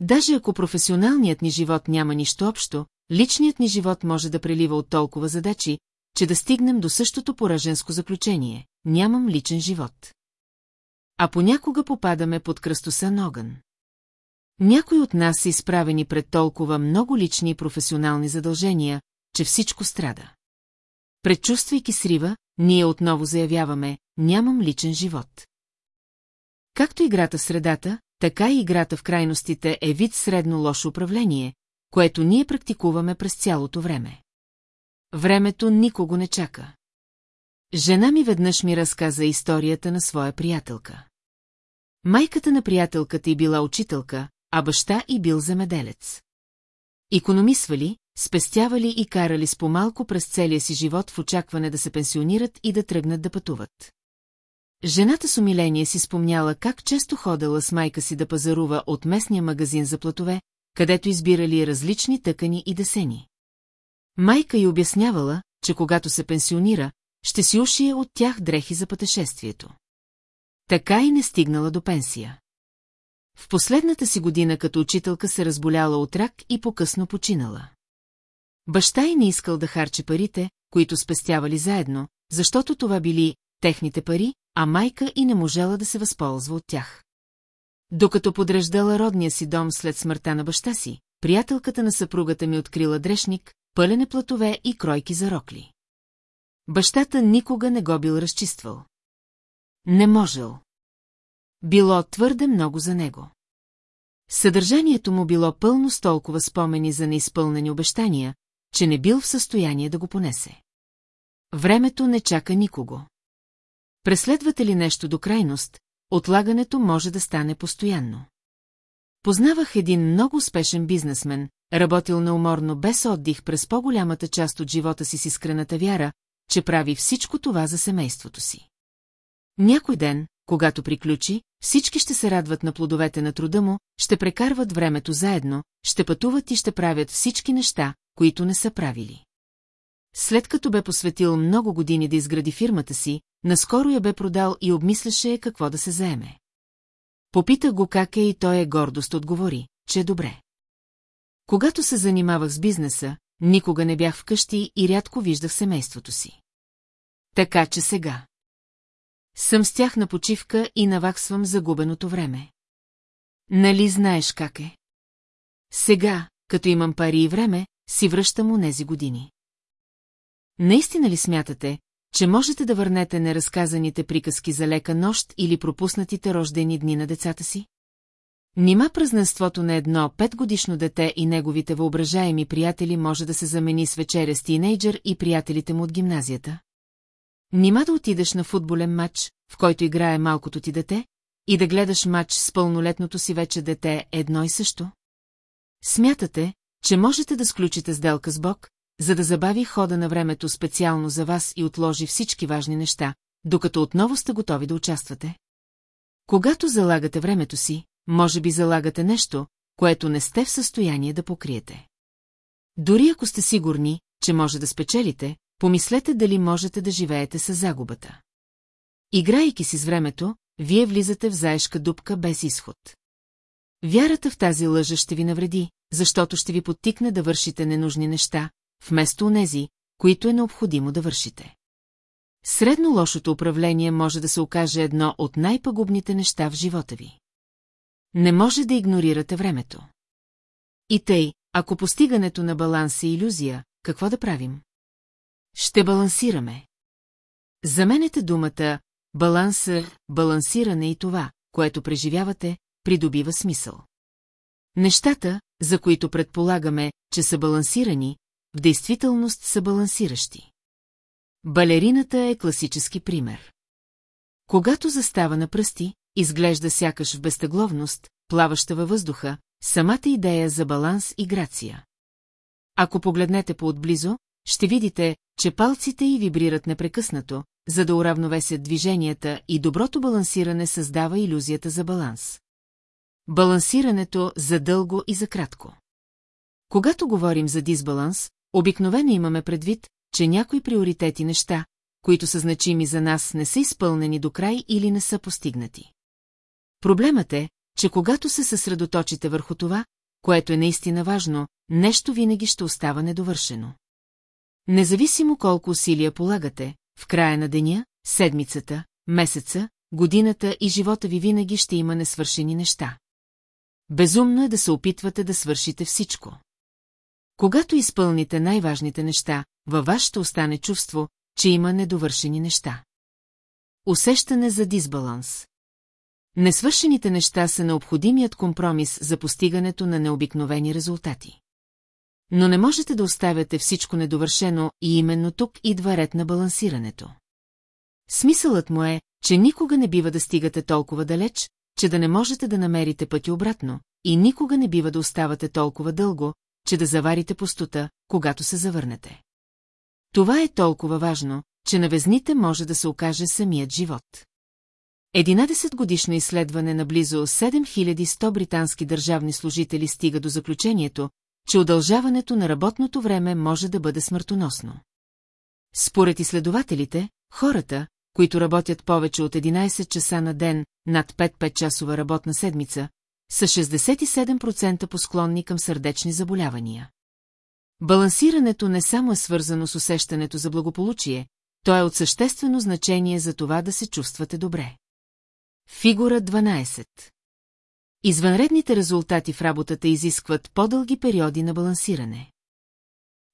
Даже ако професионалният ни живот няма нищо общо, личният ни живот може да прелива от толкова задачи, че да стигнем до същото пораженско заключение – нямам личен живот. А понякога попадаме под кръстосан огън. Някои от нас са изправени пред толкова много лични и професионални задължения, че всичко страда. Предчувствайки срива, ние отново заявяваме «нямам личен живот». Както играта в средата, така и играта в крайностите е вид средно лошо управление, което ние практикуваме през цялото време. Времето никого не чака. Жена ми веднъж ми разказа историята на своя приятелка. Майката на приятелката й била учителка, а баща й бил земеделец. Икономисвали, спестявали и карали с помалко през целия си живот в очакване да се пенсионират и да тръгнат да пътуват. Жената с умиление си спомняла как често ходела с майка си да пазарува от местния магазин за платове, където избирали различни тъкани и десени. Майка й обяснявала, че когато се пенсионира, ще си ушие от тях дрехи за пътешествието. Така и не стигнала до пенсия. В последната си година като учителка се разболяла от рак и по-късно починала. Баща й не искал да харчи парите, които спестявали заедно, защото това били техните пари, а майка и не можела да се възползва от тях. Докато подреждала родния си дом след смъртта на баща си, приятелката на съпругата ми открила дрешник, пълене платове и кройки за рокли. Бащата никога не го бил разчиствал. Не можел. Било твърде много за него. Съдържанието му било пълно с толкова спомени за неизпълнени обещания, че не бил в състояние да го понесе. Времето не чака никого. Преследвате ли нещо до крайност, отлагането може да стане постоянно. Познавах един много успешен бизнесмен, работил неуморно без отдих през по-голямата част от живота си с искрената вяра, че прави всичко това за семейството си. Някой ден, когато приключи, всички ще се радват на плодовете на труда му, ще прекарват времето заедно, ще пътуват и ще правят всички неща, които не са правили. След като бе посветил много години да изгради фирмата си, наскоро я бе продал и обмисляше какво да се заеме. Попита го как е и той е гордост отговори, че е добре. Когато се занимавах с бизнеса, никога не бях вкъщи и рядко виждах семейството си. Така че сега. Съм с тях на почивка и наваксвам загубеното време. Нали знаеш как е? Сега, като имам пари и време, си връщам онези години. Наистина ли смятате, че можете да върнете неразказаните приказки за лека нощ или пропуснатите рождени дни на децата си? Нима празненството на едно петгодишно дете и неговите въображаеми приятели може да се замени с вечеря с тинейджър и приятелите му от гимназията? Нима да отидеш на футболен матч, в който играе малкото ти дете, и да гледаш матч с пълнолетното си вече дете едно и също? Смятате, че можете да сключите сделка с Бог, за да забави хода на времето специално за вас и отложи всички важни неща, докато отново сте готови да участвате? Когато залагате времето си, може би залагате нещо, което не сте в състояние да покриете. Дори ако сте сигурни, че може да спечелите, помислете дали можете да живеете с загубата. Играйки си с времето, вие влизате в заешка дупка без изход. Вярата в тази лъжа ще ви навреди, защото ще ви подтикне да вършите ненужни неща, вместо онези, които е необходимо да вършите. Средно лошото управление може да се окаже едно от най-пагубните неща в живота ви. Не може да игнорирате времето. И тъй, ако постигането на баланс е иллюзия, какво да правим? Ще балансираме. Заменете думата баланса, балансиране и това, което преживявате, придобива смисъл. Нещата, за които предполагаме, че са балансирани, в действителност са балансиращи. Балерината е класически пример. Когато застава на пръсти, изглежда сякаш в безтъгловност, плаваща във въздуха, самата идея за баланс и грация. Ако погледнете по-отблизо, ще видите, че палците й вибрират непрекъснато, за да уравновесят движенията и доброто балансиране създава иллюзията за баланс. Балансирането за дълго и за кратко. Когато говорим за дисбаланс, обикновено имаме предвид, че някои приоритети неща, които са значими за нас, не са изпълнени до край или не са постигнати. Проблемът е, че когато се съсредоточите върху това, което е наистина важно, нещо винаги ще остава недовършено. Независимо колко усилия полагате, в края на деня, седмицата, месеца, годината и живота ви винаги ще има несвършени неща. Безумно е да се опитвате да свършите всичко. Когато изпълните най-важните неща, във вас ще остане чувство, че има недовършени неща. Усещане за дисбаланс. Несвършените неща са необходимият компромис за постигането на необикновени резултати. Но не можете да оставяте всичко недовършено и именно тук идва ред на балансирането. Смисълът му е, че никога не бива да стигате толкова далеч, че да не можете да намерите пъти обратно, и никога не бива да оставате толкова дълго, че да заварите пустота, когато се завърнете. Това е толкова важно, че на везните може да се окаже самият живот. 11-годишно изследване на близо 7100 британски държавни служители стига до заключението, че удължаването на работното време може да бъде смъртоносно. Според изследователите, хората, които работят повече от 11 часа на ден, над 5-5-часова работна седмица, са 67% посклонни към сърдечни заболявания. Балансирането не само е свързано с усещането за благополучие, то е от съществено значение за това да се чувствате добре. Фигура 12 Извънредните резултати в работата изискват по-дълги периоди на балансиране.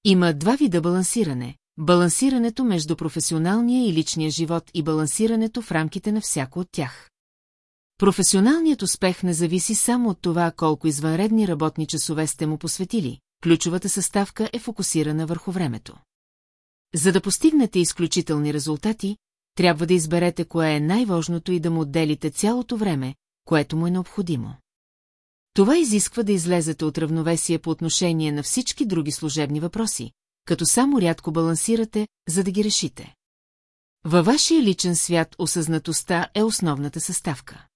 Има два вида балансиране – балансирането между професионалния и личния живот и балансирането в рамките на всяко от тях. Професионалният успех не зависи само от това колко извънредни работни часове сте му посветили, ключовата съставка е фокусирана върху времето. За да постигнете изключителни резултати, трябва да изберете кое е най-важното и да му отделите цялото време, което му е необходимо. Това изисква да излезете от равновесие по отношение на всички други служебни въпроси, като само рядко балансирате, за да ги решите. Във вашия личен свят осъзнатостта е основната съставка.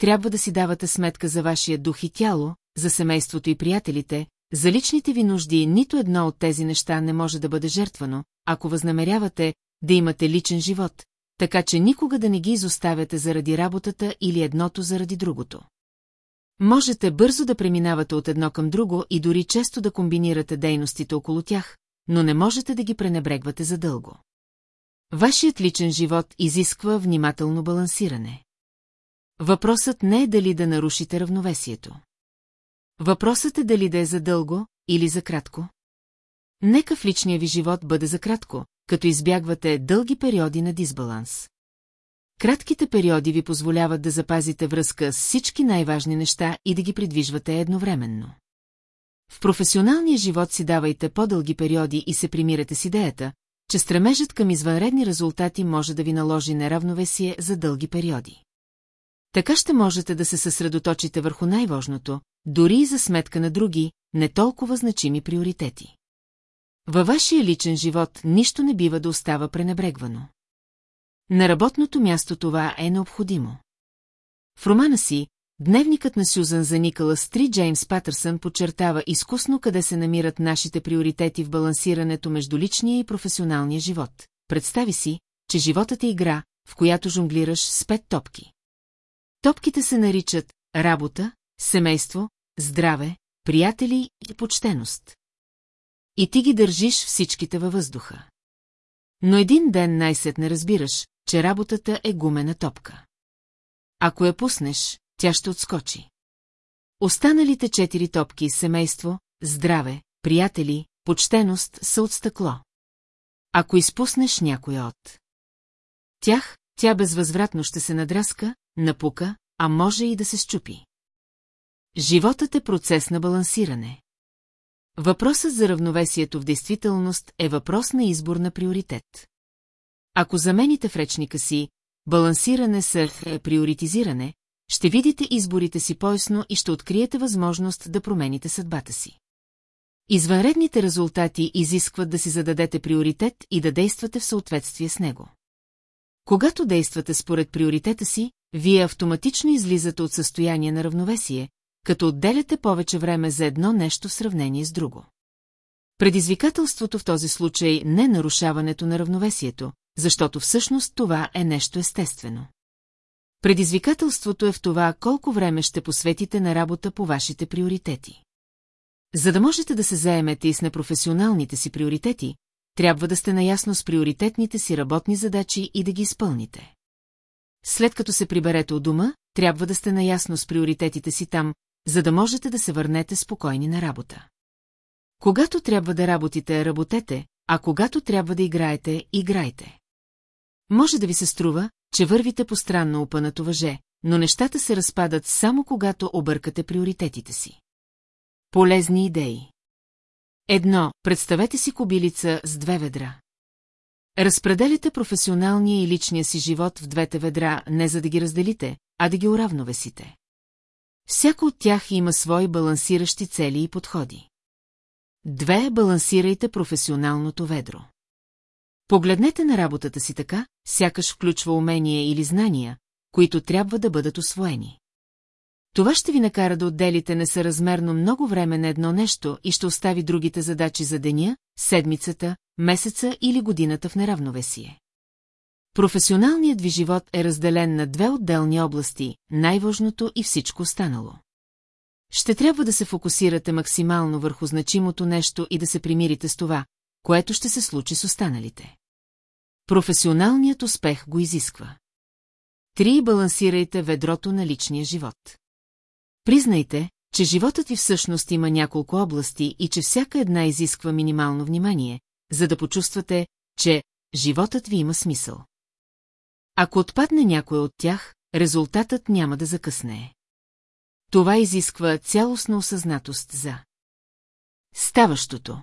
Трябва да си давате сметка за вашия дух и тяло, за семейството и приятелите, за личните ви нужди нито едно от тези неща не може да бъде жертвано, ако възнамерявате да имате личен живот, така че никога да не ги изоставяте заради работата или едното заради другото. Можете бързо да преминавате от едно към друго и дори често да комбинирате дейностите около тях, но не можете да ги пренебрегвате задълго. Вашият личен живот изисква внимателно балансиране. Въпросът не е дали да нарушите равновесието. Въпросът е дали да е за дълго или за кратко. Нека в личния ви живот бъде за кратко, като избягвате дълги периоди на дисбаланс. Кратките периоди ви позволяват да запазите връзка с всички най-важни неща и да ги придвижвате едновременно. В професионалния живот си давайте по-дълги периоди и се примирате с идеята, че стремежът към извънредни резултати може да ви наложи неравновесие за дълги периоди. Така ще можете да се съсредоточите върху най-важното, дори и за сметка на други, не толкова значими приоритети. Във вашия личен живот нищо не бива да остава пренебрегвано. На работното място това е необходимо. В романа си, дневникът на Сюзан за Николас Три Джеймс Патърсън подчертава изкусно къде се намират нашите приоритети в балансирането между личния и професионалния живот. Представи си, че животът е игра, в която жонглираш с пет топки. Топките се наричат работа, семейство, здраве, приятели и почтеност. И ти ги държиш всичките във въздуха. Но един ден най-сетне разбираш, че работата е гумена топка. Ако я пуснеш, тя ще отскочи. Останалите четири топки – семейство, здраве, приятели, почтеност – са от стъкло. Ако изпуснеш някой от тях, тя безвъзвратно ще се надраска, напука, а може и да се щупи. Животът е процес на балансиране. Въпросът за равновесието в действителност е въпрос на избор на приоритет. Ако замените в речника си балансиране с приоритизиране, ще видите изборите си поясно и ще откриете възможност да промените съдбата си. Извънредните резултати изискват да си зададете приоритет и да действате в съответствие с него. Когато действате според приоритета си, вие автоматично излизате от състояние на равновесие, като отделяте повече време за едно нещо в сравнение с друго. Предизвикателството в този случай не е нарушаването на равновесието, защото всъщност това е нещо естествено. Предизвикателството е в това колко време ще посветите на работа по вашите приоритети. За да можете да се заемете и с непрофесионалните си приоритети, трябва да сте наясно с приоритетните си работни задачи и да ги изпълните. След като се приберете от дома, трябва да сте наясно с приоритетите си там, за да можете да се върнете спокойни на работа. Когато трябва да работите, работете, а когато трябва да играете, играйте. Може да ви се струва, че вървите по странно опънато въже, но нещата се разпадат само когато объркате приоритетите си. Полезни идеи Едно, представете си кобилица с две ведра. Разпределите професионалния и личния си живот в двете ведра не за да ги разделите, а да ги уравновесите. Всяко от тях има свои балансиращи цели и подходи. Две, балансирайте професионалното ведро. Погледнете на работата си така, сякаш включва умения или знания, които трябва да бъдат освоени. Това ще ви накара да отделите несъразмерно много време на едно нещо и ще остави другите задачи за деня, седмицата, месеца или годината в неравновесие. Професионалният ви живот е разделен на две отделни области, най-важното и всичко останало. Ще трябва да се фокусирате максимално върху значимото нещо и да се примирите с това, което ще се случи с останалите. Професионалният успех го изисква. Три балансирайте ведрото на личния живот. Признайте, че животът ви всъщност има няколко области и че всяка една изисква минимално внимание, за да почувствате, че животът ви има смисъл. Ако отпадне някой от тях, резултатът няма да закъсне. Това изисква цялостна осъзнатост за ставащото.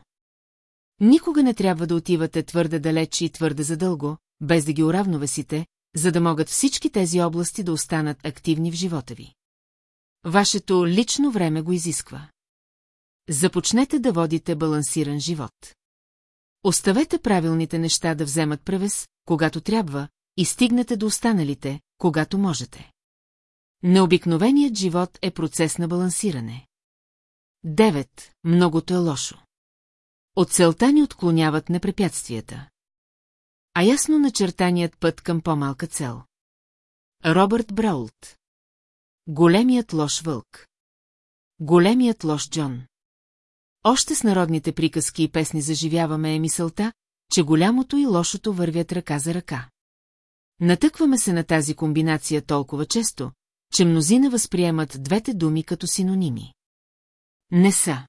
Никога не трябва да отивате твърде далеч и твърде задълго, без да ги уравновесите, за да могат всички тези области да останат активни в живота ви. Вашето лично време го изисква. Започнете да водите балансиран живот. Оставете правилните неща да вземат превес, когато трябва, и стигнете до останалите, когато можете. Необикновеният живот е процес на балансиране. Девет. Многото е лошо. От целта ни отклоняват непрепятствията. А ясно начертаният път към по-малка цел. Робърт Браулт Големият лош вълк Големият лош Джон Още с народните приказки и песни заживяваме е мисълта, че голямото и лошото вървят ръка за ръка. Натъкваме се на тази комбинация толкова често, че мнозина възприемат двете думи като синоними. Не са.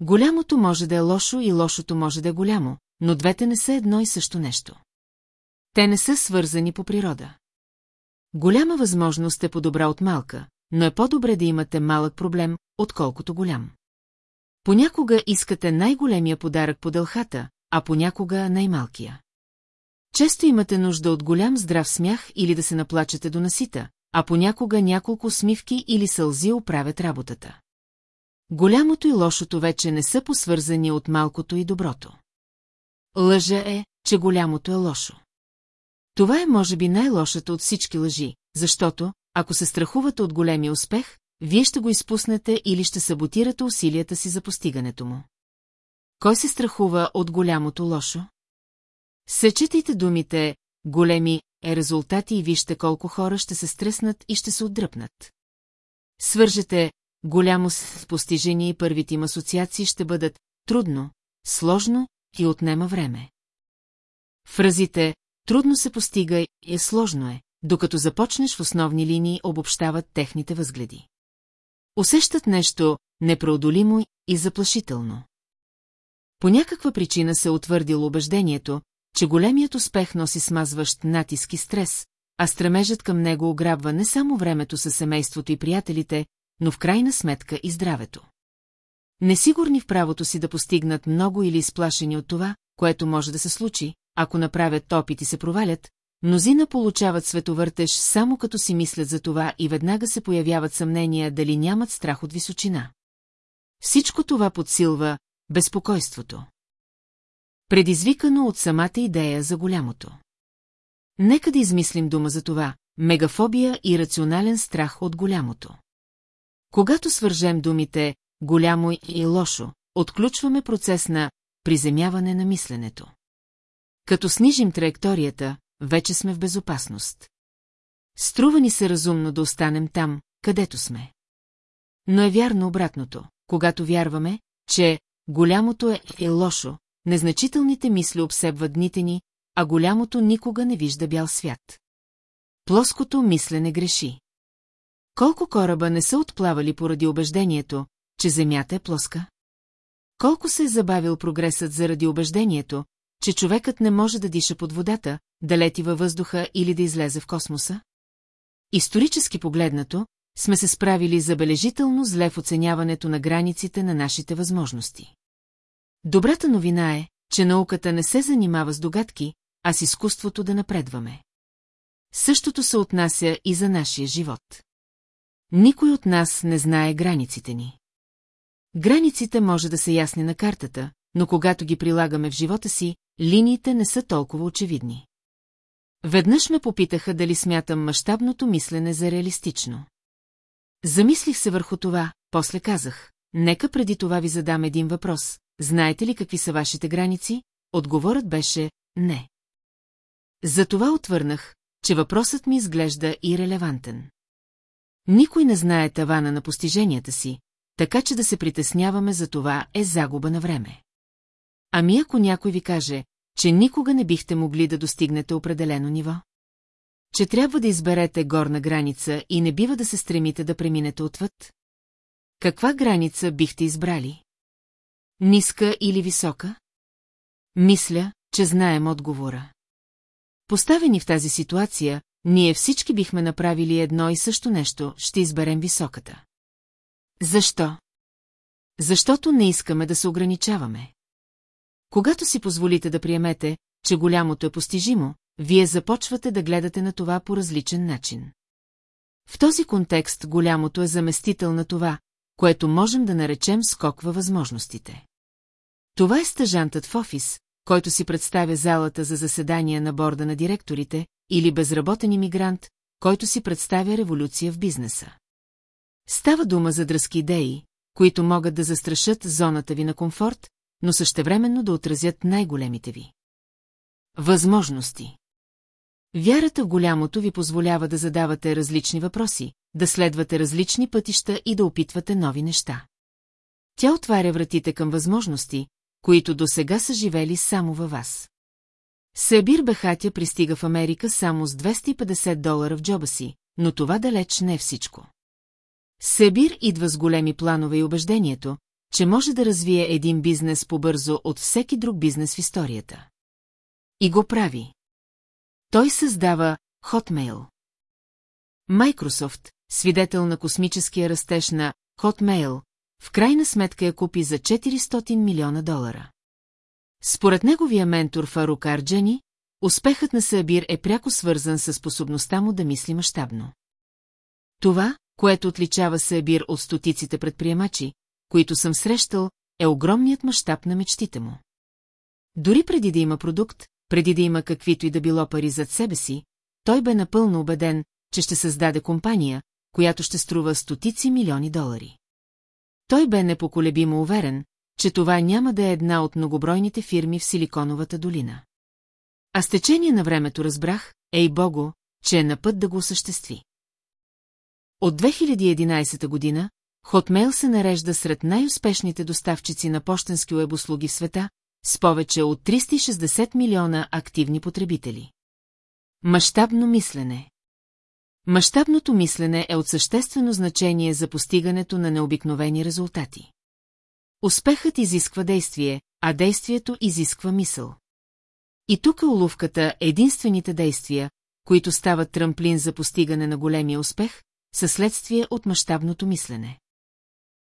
Голямото може да е лошо и лошото може да е голямо, но двете не са едно и също нещо. Те не са свързани по природа. Голяма възможност е по-добра от малка, но е по-добре да имате малък проблем, отколкото голям. Понякога искате най-големия подарък по дълхата, а понякога най-малкия. Често имате нужда от голям здрав смях или да се наплачете до насита, а понякога няколко смивки или сълзи оправят работата. Голямото и лошото вече не са посвързани от малкото и доброто. Лъжа е, че голямото е лошо. Това е може би най-лошата от всички лъжи, защото, ако се страхувате от големия успех, вие ще го изпуснете или ще саботирате усилията си за постигането му. Кой се страхува от голямото лошо? Съчетайте думите «големи» е резултати и вижте колко хора ще се стреснат и ще се отдръпнат. Свържете голямо с постижение и първите им асоциации ще бъдат трудно, сложно и отнема време. Фразите «трудно се постига» и «е сложно е», докато започнеш в основни линии обобщават техните възгледи. Усещат нещо непреодолимо и заплашително. По някаква причина се утвърдило убеждението, че големият успех носи смазващ натиск и стрес, а стремежът към него ограбва не само времето със семейството и приятелите, но в крайна сметка и здравето. Несигурни в правото си да постигнат много или изплашени от това, което може да се случи, ако направят опит и се провалят, мнозина получават световъртеж само като си мислят за това и веднага се появяват съмнения дали нямат страх от височина. Всичко това подсилва безпокойството предизвикано от самата идея за голямото. Нека да измислим дума за това – мегафобия и рационален страх от голямото. Когато свържем думите «голямо» и «лошо», отключваме процес на приземяване на мисленето. Като снижим траекторията, вече сме в безопасност. Струва ни се разумно да останем там, където сме. Но е вярно обратното, когато вярваме, че голямото е, е лошо, незначителните мисли обсебват дните ни, а голямото никога не вижда бял свят. Плоското мислене греши. Колко кораба не са отплавали поради убеждението, че Земята е плоска? Колко се е забавил прогресът заради убеждението, че човекът не може да диша под водата, да лети във въздуха или да излезе в космоса? Исторически погледнато, сме се справили забележително зле в оценяването на границите на нашите възможности. Добрата новина е, че науката не се занимава с догадки, а с изкуството да напредваме. Същото се отнася и за нашия живот. Никой от нас не знае границите ни. Границите може да са ясни на картата, но когато ги прилагаме в живота си, линиите не са толкова очевидни. Веднъж ме попитаха дали смятам мащабното мислене за реалистично. Замислих се върху това, после казах. Нека преди това ви задам един въпрос. Знаете ли какви са вашите граници? Отговорът беше не. Затова отвърнах, че въпросът ми изглежда и релевантен. Никой не знае тавана на постиженията си, така че да се притесняваме за това е загуба на време. Ами ако някой ви каже, че никога не бихте могли да достигнете определено ниво? Че трябва да изберете горна граница и не бива да се стремите да преминете отвъд? Каква граница бихте избрали? Ниска или висока? Мисля, че знаем отговора. Поставени в тази ситуация, ние всички бихме направили едно и също нещо, ще изберем високата. Защо? Защото не искаме да се ограничаваме. Когато си позволите да приемете, че голямото е постижимо, вие започвате да гледате на това по различен начин. В този контекст голямото е заместител на това, което можем да наречем скок във възможностите. Това е стъжантът в офис, който си представя залата за заседания на борда на директорите, или безработен иммигрант, който си представя революция в бизнеса. Става дума за дръзки идеи, които могат да застрашат зоната ви на комфорт, но същевременно да отразят най-големите ви. Възможности Вярата в голямото ви позволява да задавате различни въпроси, да следвате различни пътища и да опитвате нови неща. Тя отваря вратите към възможности, които до сега са живели само във вас. Себир Бехатя пристига в Америка само с 250 долара в джоба си, но това далеч не е всичко. Себир идва с големи планове и убеждението, че може да развие един бизнес по-бързо от всеки друг бизнес в историята. И го прави. Той създава Hotmail. Microsoft, свидетел на космическия растеж на Hotmail, в крайна сметка я купи за 400 милиона долара. Според неговия ментор Фарук Арджани, успехът на Сабир е пряко свързан с способността му да мисли мащабно. Това, което отличава Сабир от стотиците предприемачи, които съм срещал, е огромният мащаб на мечтите му. Дори преди да има продукт, преди да има каквито и да било пари зад себе си, той бе напълно убеден, че ще създаде компания, която ще струва стотици милиони долари. Той бе непоколебимо уверен, че това няма да е една от многобройните фирми в Силиконовата долина. А с течение на времето разбрах, ей бого, че е на път да го осъществи. От 2011 година Хотмейл се нарежда сред най-успешните доставчици на почтенски уебослуги в света, с повече от 360 милиона активни потребители. Мащабно мислене Мащабното мислене е от съществено значение за постигането на необикновени резултати. Успехът изисква действие, а действието изисква мисъл. И тук е уловката единствените действия, които стават трамплин за постигане на големия успех, със следствие от мащабното мислене.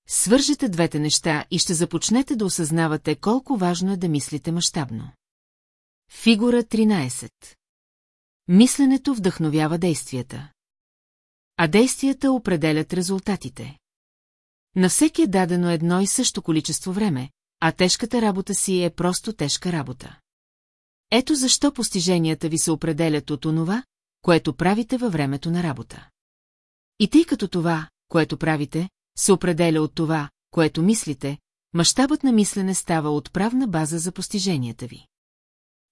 Свържете двете неща и ще започнете да осъзнавате колко важно е да мислите мащабно. Фигура 13 Мисленето вдъхновява действията. А действията определят резултатите. На всеки е дадено едно и също количество време, а тежката работа си е просто тежка работа. Ето защо постиженията ви се определят от онова, което правите във времето на работа. И тъй като това, което правите, се определя от това, което мислите, мащабът на мислене става отправна база за постиженията ви.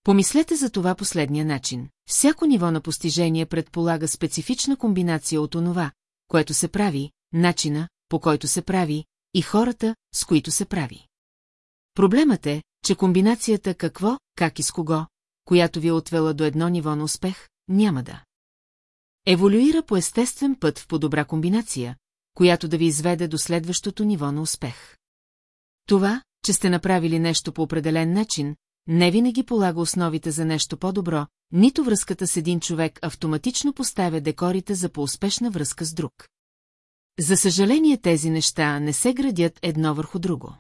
Помислете за това последния начин. Всяко ниво на постижение предполага специфична комбинация от онова, което се прави, начина, по който се прави, и хората, с които се прави. Проблемът е, че комбинацията какво, как и с кого, която ви е отвела до едно ниво на успех, няма да. Еволюира по естествен път в по-добра комбинация, която да ви изведе до следващото ниво на успех. Това, че сте направили нещо по определен начин, не винаги полага основите за нещо по-добро, нито връзката с един човек автоматично поставя декорите за по-успешна връзка с друг. За съжаление тези неща не се градят едно върху друго.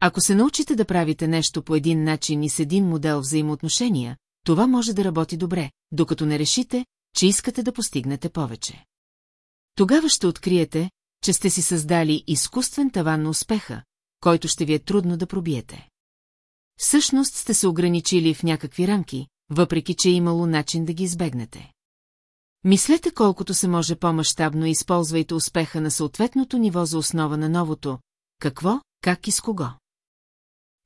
Ако се научите да правите нещо по един начин и с един модел взаимоотношения, това може да работи добре, докато не решите, че искате да постигнете повече. Тогава ще откриете, че сте си създали изкуствен таван на успеха, който ще ви е трудно да пробиете. Всъщност сте се ограничили в някакви рамки, въпреки че е имало начин да ги избегнете. Мислете колкото се може по-масштабно и използвайте успеха на съответното ниво за основа на новото, какво, как и с кого.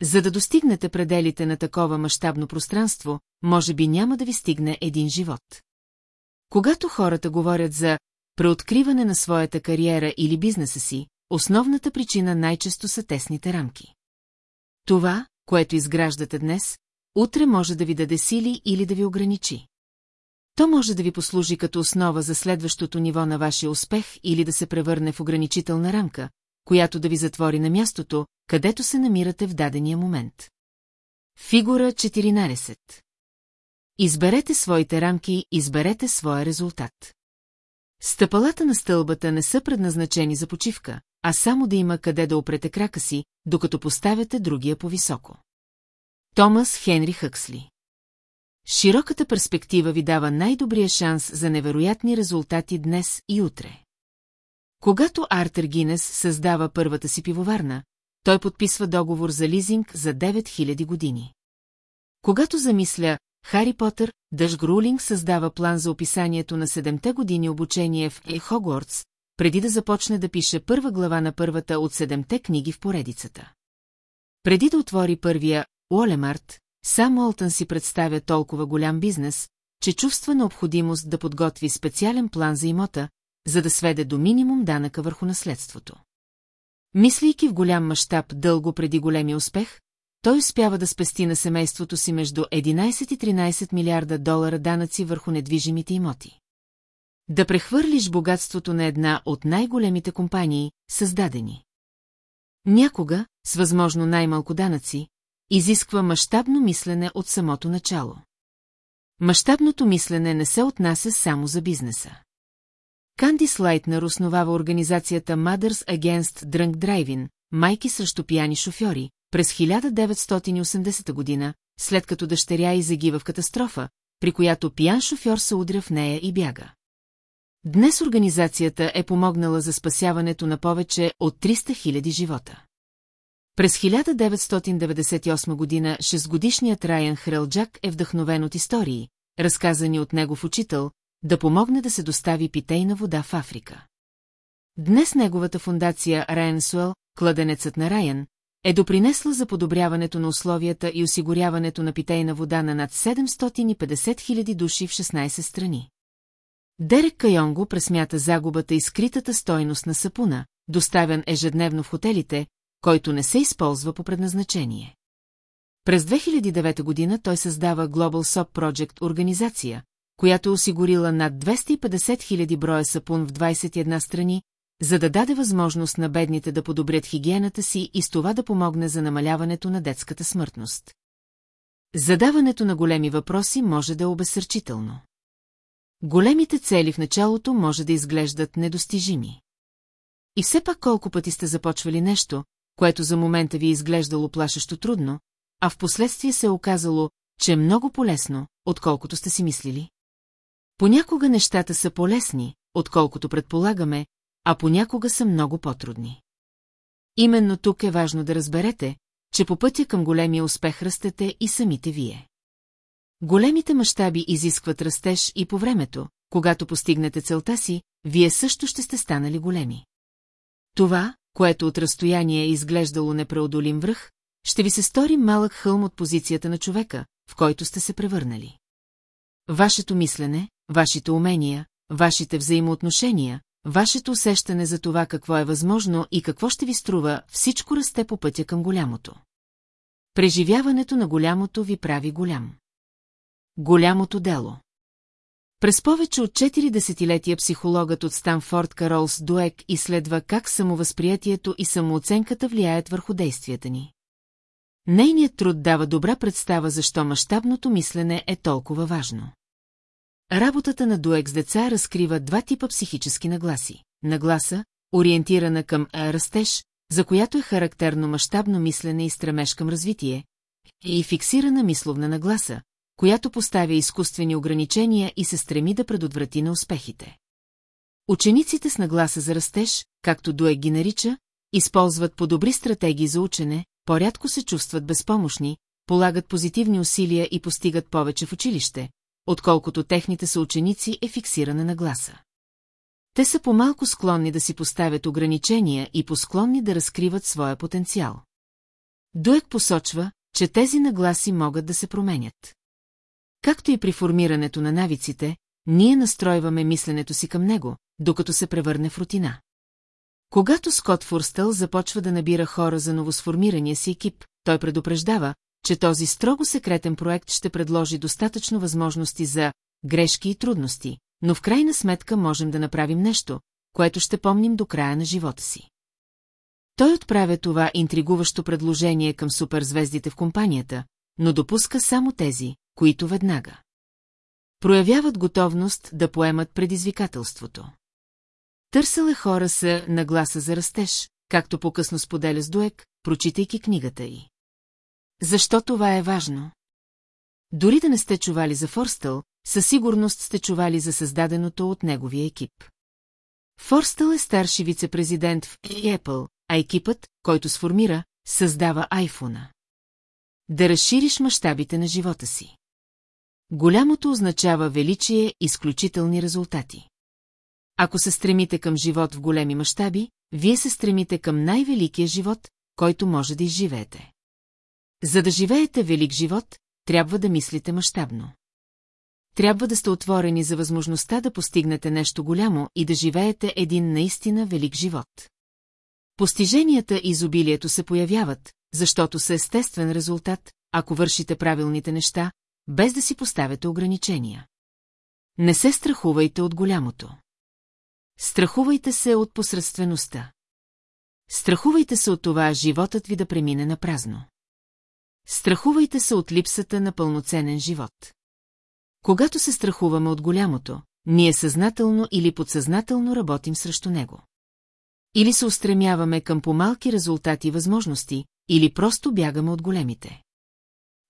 За да достигнете пределите на такова мащабно пространство, може би няма да ви стигне един живот. Когато хората говорят за преоткриване на своята кариера или бизнеса си, основната причина най-често са тесните рамки. Това, което изграждате днес, утре може да ви даде сили или да ви ограничи. То може да ви послужи като основа за следващото ниво на вашия успех или да се превърне в ограничителна рамка, която да ви затвори на мястото, където се намирате в дадения момент. Фигура 14 Изберете своите рамки, изберете своя резултат. Стъпалата на стълбата не са предназначени за почивка, а само да има къде да опрете крака си, докато поставяте другия по-високо. Томас Хенри Хъксли Широката перспектива ви дава най-добрия шанс за невероятни резултати днес и утре. Когато Артер Гинес създава първата си пивоварна, той подписва договор за лизинг за 9000 години. Когато замисля Хари Потър, Дъж Грулинг създава план за описанието на седемте години обучение в Е Хогвартс, преди да започне да пише първа глава на първата от седемте книги в поредицата. Преди да отвори първия Уолемарт, сам Олтън си представя толкова голям бизнес, че чувства необходимост да подготви специален план за имота, за да сведе до минимум данъка върху наследството. Мислейки в голям мащаб дълго преди големия успех, той успява да спести на семейството си между 11 и 13 милиарда долара данъци върху недвижимите имоти. Да прехвърлиш богатството на една от най-големите компании, създадени. Някога, с възможно най-малко данъци, изисква мащабно мислене от самото начало. Мащабното мислене не се отнася само за бизнеса. Кандис Лайтнер основава организацията Mothers Against Drunk Driving, майки срещу пияни шофьори, през 1980 година, след като дъщеря и загива в катастрофа, при която пиян шофьор се удря в нея и бяга. Днес организацията е помогнала за спасяването на повече от 300 000 живота. През 1998 година шестгодишният Райан Хрелджак е вдъхновен от истории, разказани от негов учител, да помогне да се достави питейна вода в Африка. Днес неговата фундация Райан Суел, кладенецът на Райан, е допринесла за подобряването на условията и осигуряването на питейна вода на над 750 000 души в 16 страни. Дерек Кайонго пресмята загубата и скритата стойност на сапуна, доставен ежедневно в хотелите, който не се използва по предназначение. През 2009 година той създава Global Soap Project организация, която е осигурила над 250 000 броя сапун в 21 страни, за да даде възможност на бедните да подобрят хигиената си и с това да помогне за намаляването на детската смъртност. Задаването на големи въпроси може да е обесърчително. Големите цели в началото може да изглеждат недостижими. И все пак колко пъти сте започвали нещо, което за момента ви е изглеждало плашещо трудно, а в последствие се е оказало, че е много полезно, отколкото сте си мислили? Понякога нещата са полезни, отколкото предполагаме, а понякога са много по-трудни. Именно тук е важно да разберете, че по пътя към големия успех растете и самите вие. Големите мащаби изискват растеж и по времето, когато постигнете целта си, вие също ще сте станали големи. Това, което от разстояние е изглеждало непреодолим връх, ще ви се стори малък хълм от позицията на човека, в който сте се превърнали. Вашето мислене, вашите умения, вашите взаимоотношения, вашето усещане за това какво е възможно и какво ще ви струва, всичко расте по пътя към голямото. Преживяването на голямото ви прави голям. Голямото дело през повече от 4 десетилетия психологът от Станфорд Каролс Дуек изследва как самовъзприятието и самооценката влияят върху действията ни. Нейният труд дава добра представа защо мащабното мислене е толкова важно. Работата на Дуек с деца разкрива два типа психически нагласи. Нагласа, ориентирана към растеж, за която е характерно мащабно мислене и стремеж към развитие, и фиксирана мисловна нагласа, която поставя изкуствени ограничения и се стреми да предотврати на успехите. Учениците с нагласа за растеж, както Дуек ги нарича, използват по-добри стратегии за учене, по-рядко се чувстват безпомощни, полагат позитивни усилия и постигат повече в училище, отколкото техните съученици е фиксирана на гласа. Те са по-малко склонни да си поставят ограничения и по-склонни да разкриват своя потенциал. Дуек посочва, че тези нагласи могат да се променят. Както и при формирането на навиците, ние настройваме мисленето си към него, докато се превърне в рутина. Когато Скот Фурстъл започва да набира хора за новосформирания си екип, той предупреждава, че този строго секретен проект ще предложи достатъчно възможности за грешки и трудности, но в крайна сметка можем да направим нещо, което ще помним до края на живота си. Той отправя това интригуващо предложение към суперзвездите в компанията, но допуска само тези, които веднага проявяват готовност да поемат предизвикателството. Търсел е хора са на гласа за растеж, както по-късно споделя с Дуек, прочитайки книгата й. Защо това е важно? Дори да не сте чували за Форстъл, със сигурност сте чували за създаденото от неговия екип. Форстъл е старши вице-президент в Apple, а екипът, който сформира, създава айфона. Да разшириш мащабите на живота си. Голямото означава величие изключителни резултати. Ако се стремите към живот в големи мащаби, вие се стремите към най-великия живот, който може да изживеете. За да живеете велик живот, трябва да мислите мащабно. Трябва да сте отворени за възможността да постигнете нещо голямо и да живеете един наистина велик живот. Постиженията и изобилието се появяват, защото са естествен резултат, ако вършите правилните неща, без да си поставяте ограничения. Не се страхувайте от голямото. Страхувайте се от посредствеността. Страхувайте се от това животът ви да премине на празно. Страхувайте се от липсата на пълноценен живот. Когато се страхуваме от голямото, ние съзнателно или подсъзнателно работим срещу него. Или се устремяваме към по-малки резултати и възможности, или просто бягаме от големите.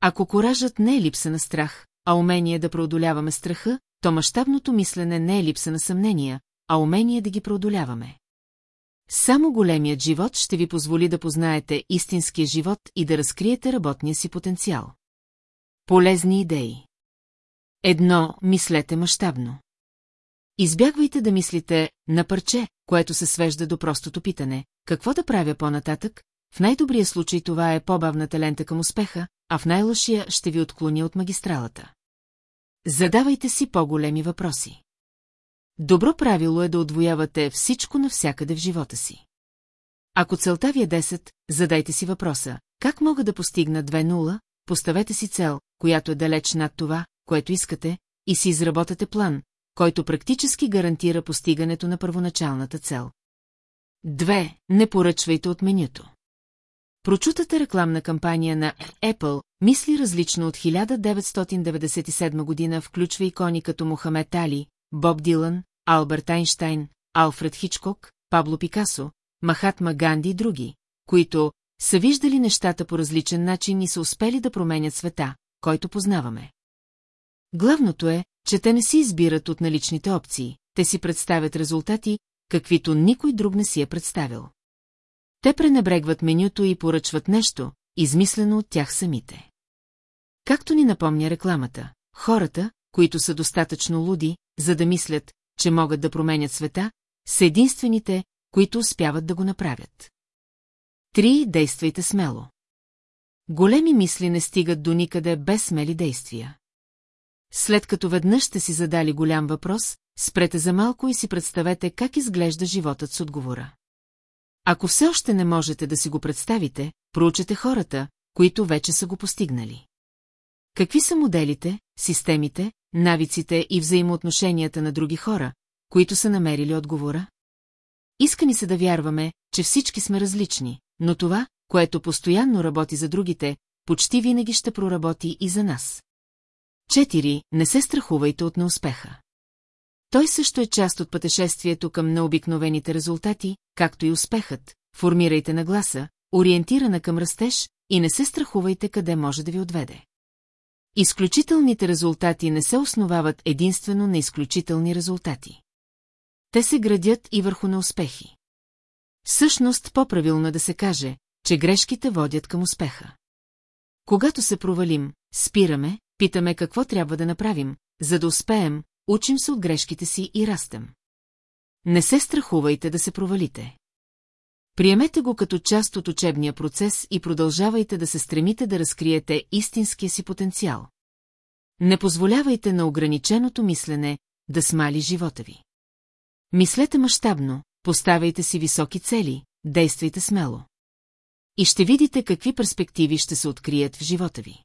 Ако коражът не е липса на страх, а умение да преодоляваме страха, то мащабното мислене не е липса на съмнения, а умение да ги преодоляваме. Само големият живот ще ви позволи да познаете истинския живот и да разкриете работния си потенциал. Полезни идеи Едно, мислете мащабно. Избягвайте да мислите на парче, което се свежда до простото питане, какво да правя по-нататък, в най-добрия случай това е по-бавната лента към успеха, а в най-лошия ще ви отклони от магистралата. Задавайте си по-големи въпроси. Добро правило е да отвоявате всичко навсякъде в живота си. Ако целта ви е 10, задайте си въпроса, как мога да постигна 2-0, поставете си цел, която е далеч над това, което искате, и си изработете план, който практически гарантира постигането на първоначалната цел. Две, не поръчвайте от менюто. Прочутата рекламна кампания на Apple мисли различно от 1997 година включва икони като Мохамед Али, Боб Дилан, Алберт Айнштайн, Алфред Хичкок, Пабло Пикасо, Махатма Ганди и други, които са виждали нещата по различен начин и са успели да променят света, който познаваме. Главното е, че те не си избират от наличните опции, те си представят резултати, каквито никой друг не си е представил. Те пренебрегват менюто и поръчват нещо, измислено от тях самите. Както ни напомня рекламата, хората, които са достатъчно луди, за да мислят, че могат да променят света, са единствените, които успяват да го направят. Три, действайте смело. Големи мисли не стигат до никъде без смели действия. След като веднъж сте си задали голям въпрос, спрете за малко и си представете как изглежда животът с отговора. Ако все още не можете да си го представите, проучете хората, които вече са го постигнали. Какви са моделите, системите, навиците и взаимоотношенията на други хора, които са намерили отговора? Иска ни се да вярваме, че всички сме различни, но това, което постоянно работи за другите, почти винаги ще проработи и за нас. Четири, не се страхувайте от неуспеха. Той също е част от пътешествието към необикновените резултати, както и успехът. Формирайте нагласа, ориентирана към растеж и не се страхувайте къде може да ви отведе. Изключителните резултати не се основават единствено на изключителни резултати. Те се градят и върху неуспехи. Всъщност по-правилно е да се каже, че грешките водят към успеха. Когато се провалим, спираме, питаме какво трябва да направим, за да успеем, учим се от грешките си и растем. Не се страхувайте да се провалите. Приемете го като част от учебния процес и продължавайте да се стремите да разкриете истинския си потенциал. Не позволявайте на ограниченото мислене да смали живота ви. Мислете мащабно, поставяйте си високи цели, действайте смело. И ще видите какви перспективи ще се открият в живота ви.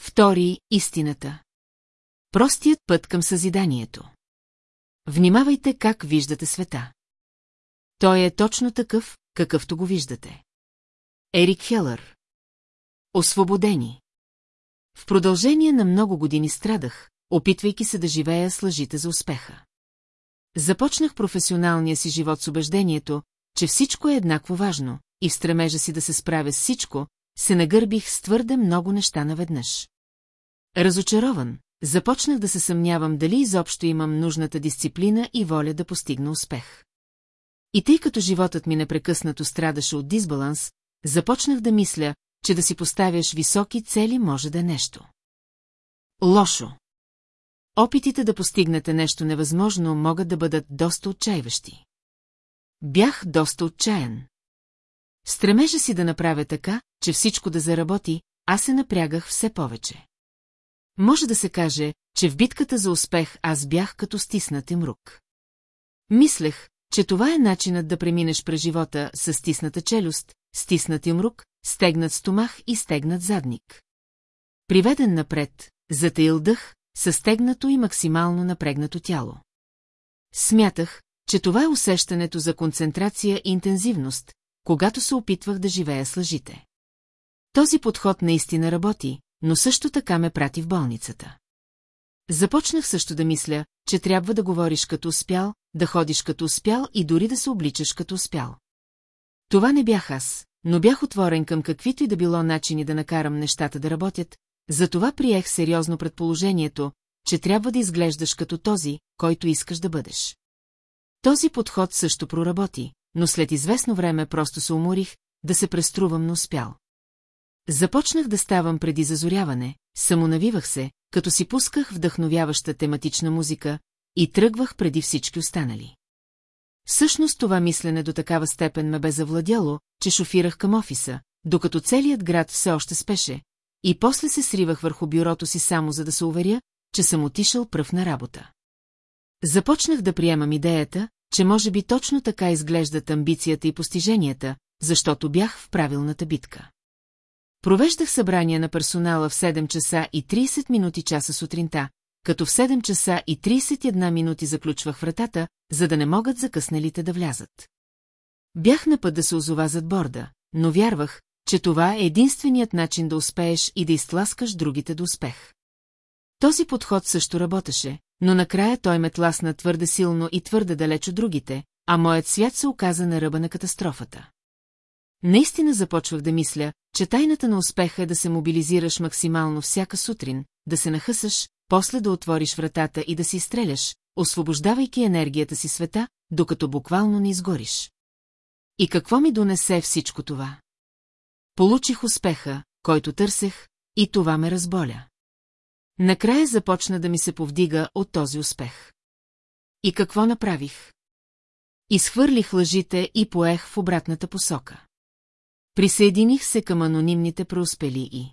Втори – истината. Простият път към съзиданието. Внимавайте как виждате света. Той е точно такъв, какъвто го виждате. Ерик Хелър. Освободени. В продължение на много години страдах, опитвайки се да живея с лъжите за успеха. Започнах професионалния си живот с убеждението, че всичко е еднакво важно, и в стремежа си да се справя с всичко, се нагърбих с твърде много неща наведнъж. Разочарован, започнах да се съмнявам дали изобщо имам нужната дисциплина и воля да постигна успех. И тъй като животът ми непрекъснато страдаше от дисбаланс, започнах да мисля, че да си поставяш високи цели може да е нещо. Лошо. Опитите да постигнете нещо невъзможно могат да бъдат доста отчаиващи. Бях доста отчаян. Стремежа си да направя така, че всичко да заработи, аз се напрягах все повече. Може да се каже, че в битката за успех аз бях като стиснат им рук. Мислех, че това е начинът да преминеш през живота с стисната челюст, стиснат им рук, стегнат стомах и стегнат задник. Приведен напред, затаил дъх, състегнато и максимално напрегнато тяло. Смятах, че това е усещането за концентрация и интензивност, когато се опитвах да живея с лъжите. Този подход наистина работи, но също така ме прати в болницата. Започнах също да мисля, че трябва да говориш като успял, да ходиш като успял и дори да се обличаш като успял. Това не бях аз, но бях отворен към каквито и да било начини да накарам нещата да работят, затова приех сериозно предположението, че трябва да изглеждаш като този, който искаш да бъдеш. Този подход също проработи, но след известно време просто се уморих да се преструвам на успял. Започнах да ставам преди зазоряване, самонавивах се, като си пусках вдъхновяваща тематична музика и тръгвах преди всички останали. Всъщност това мислене до такава степен ме бе завладяло, че шофирах към офиса, докато целият град все още спеше, и после се сривах върху бюрото си само за да се уверя, че съм отишъл пръв на работа. Започнах да приемам идеята, че може би точно така изглеждат амбицията и постиженията, защото бях в правилната битка. Провеждах събрания на персонала в 7 часа и 30 минути часа сутринта, като в 7 часа и 31 минути заключвах вратата, за да не могат закъснелите да влязат. Бях на път да се озова зад борда, но вярвах, че това е единственият начин да успееш и да изтласкаш другите до успех. Този подход също работеше, но накрая той ме тласна твърде силно и твърде далеч от другите, а моят свят се оказа на ръба на катастрофата. Наистина започвах да мисля, че тайната на успеха е да се мобилизираш максимално всяка сутрин, да се нахъсаш, после да отвориш вратата и да си изстреляш, освобождавайки енергията си света, докато буквално не изгориш. И какво ми донесе всичко това? Получих успеха, който търсех, и това ме разболя. Накрая започна да ми се повдига от този успех. И какво направих? Изхвърлих лъжите и поех в обратната посока. Присъединих се към анонимните преуспели и...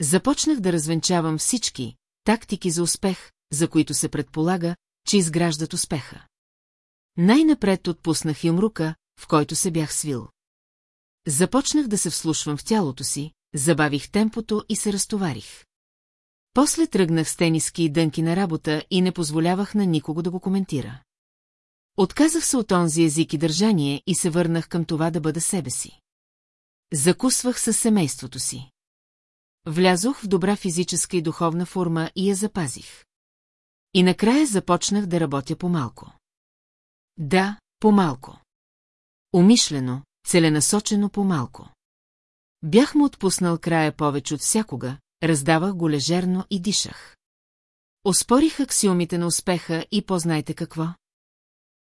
Започнах да развенчавам всички тактики за успех, за които се предполага, че изграждат успеха. Най-напред отпуснах юмрука, в който се бях свил. Започнах да се вслушвам в тялото си, забавих темпото и се разтоварих. После тръгнах с тениски и дънки на работа и не позволявах на никого да го коментира. Отказах се от онзи език и държание и се върнах към това да бъда себе си. Закусвах със семейството си. Влязох в добра физическа и духовна форма и я запазих. И накрая започнах да работя по-малко. Да, по-малко. Умишлено, целенасочено по-малко. Бях му отпуснал края повече от всякога, раздавах го лежерно и дишах. Оспорих аксиомите на успеха и познайте какво.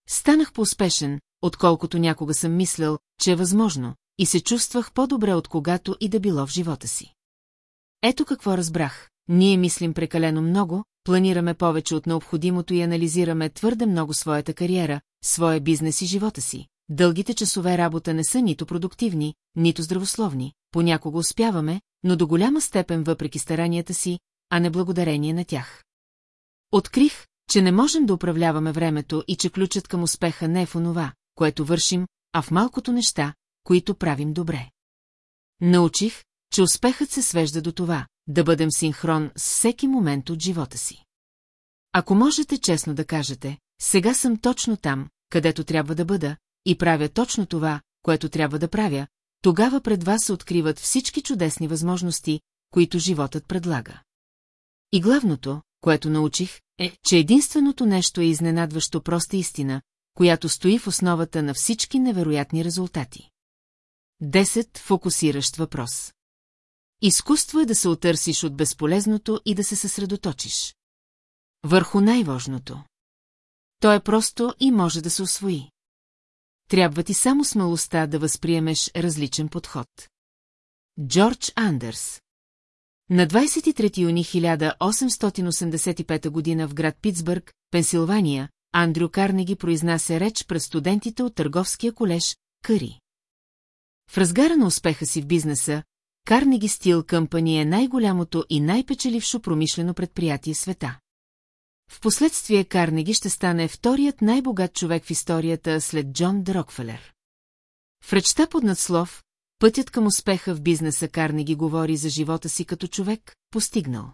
Станах по-успешен, отколкото някога съм мислял, че е възможно, и се чувствах по-добре от когато и да било в живота си. Ето какво разбрах. Ние мислим прекалено много, планираме повече от необходимото и анализираме твърде много своята кариера, своя бизнес и живота си. Дългите часове работа не са нито продуктивни, нито здравословни, понякога успяваме, но до голяма степен въпреки старанията си, а не благодарение на тях. Открих, че не можем да управляваме времето и че ключът към успеха не е в онова, което вършим, а в малкото неща, които правим добре. Научих, че успехът се свежда до това, да бъдем синхрон с всеки момент от живота си. Ако можете честно да кажете, сега съм точно там, където трябва да бъда, и правя точно това, което трябва да правя, тогава пред вас се откриват всички чудесни възможности, които животът предлага. И главното, което научих, е, че единственото нещо е изненадващо проста истина, която стои в основата на всички невероятни резултати. 10. Фокусиращ въпрос. Изкуство е да се отърсиш от безполезното и да се съсредоточиш. Върху най-важното. То е просто и може да се освои. Трябва ти само смелостта да възприемеш различен подход. Джордж Андерс На 23 юни 1885 година в град Питсбърг, Пенсилвания, Андрю Карнеги произнася реч пред студентите от търговския колеж Къри. В разгара на успеха си в бизнеса, Карнеги Стил Къмпани е най-голямото и най-печелившо промишлено предприятие света. Впоследствие Карнеги ще стане вторият най-богат човек в историята след Джон Дрокфелер. В речта под надслов, пътят към успеха в бизнеса Карнеги говори за живота си като човек, постигнал.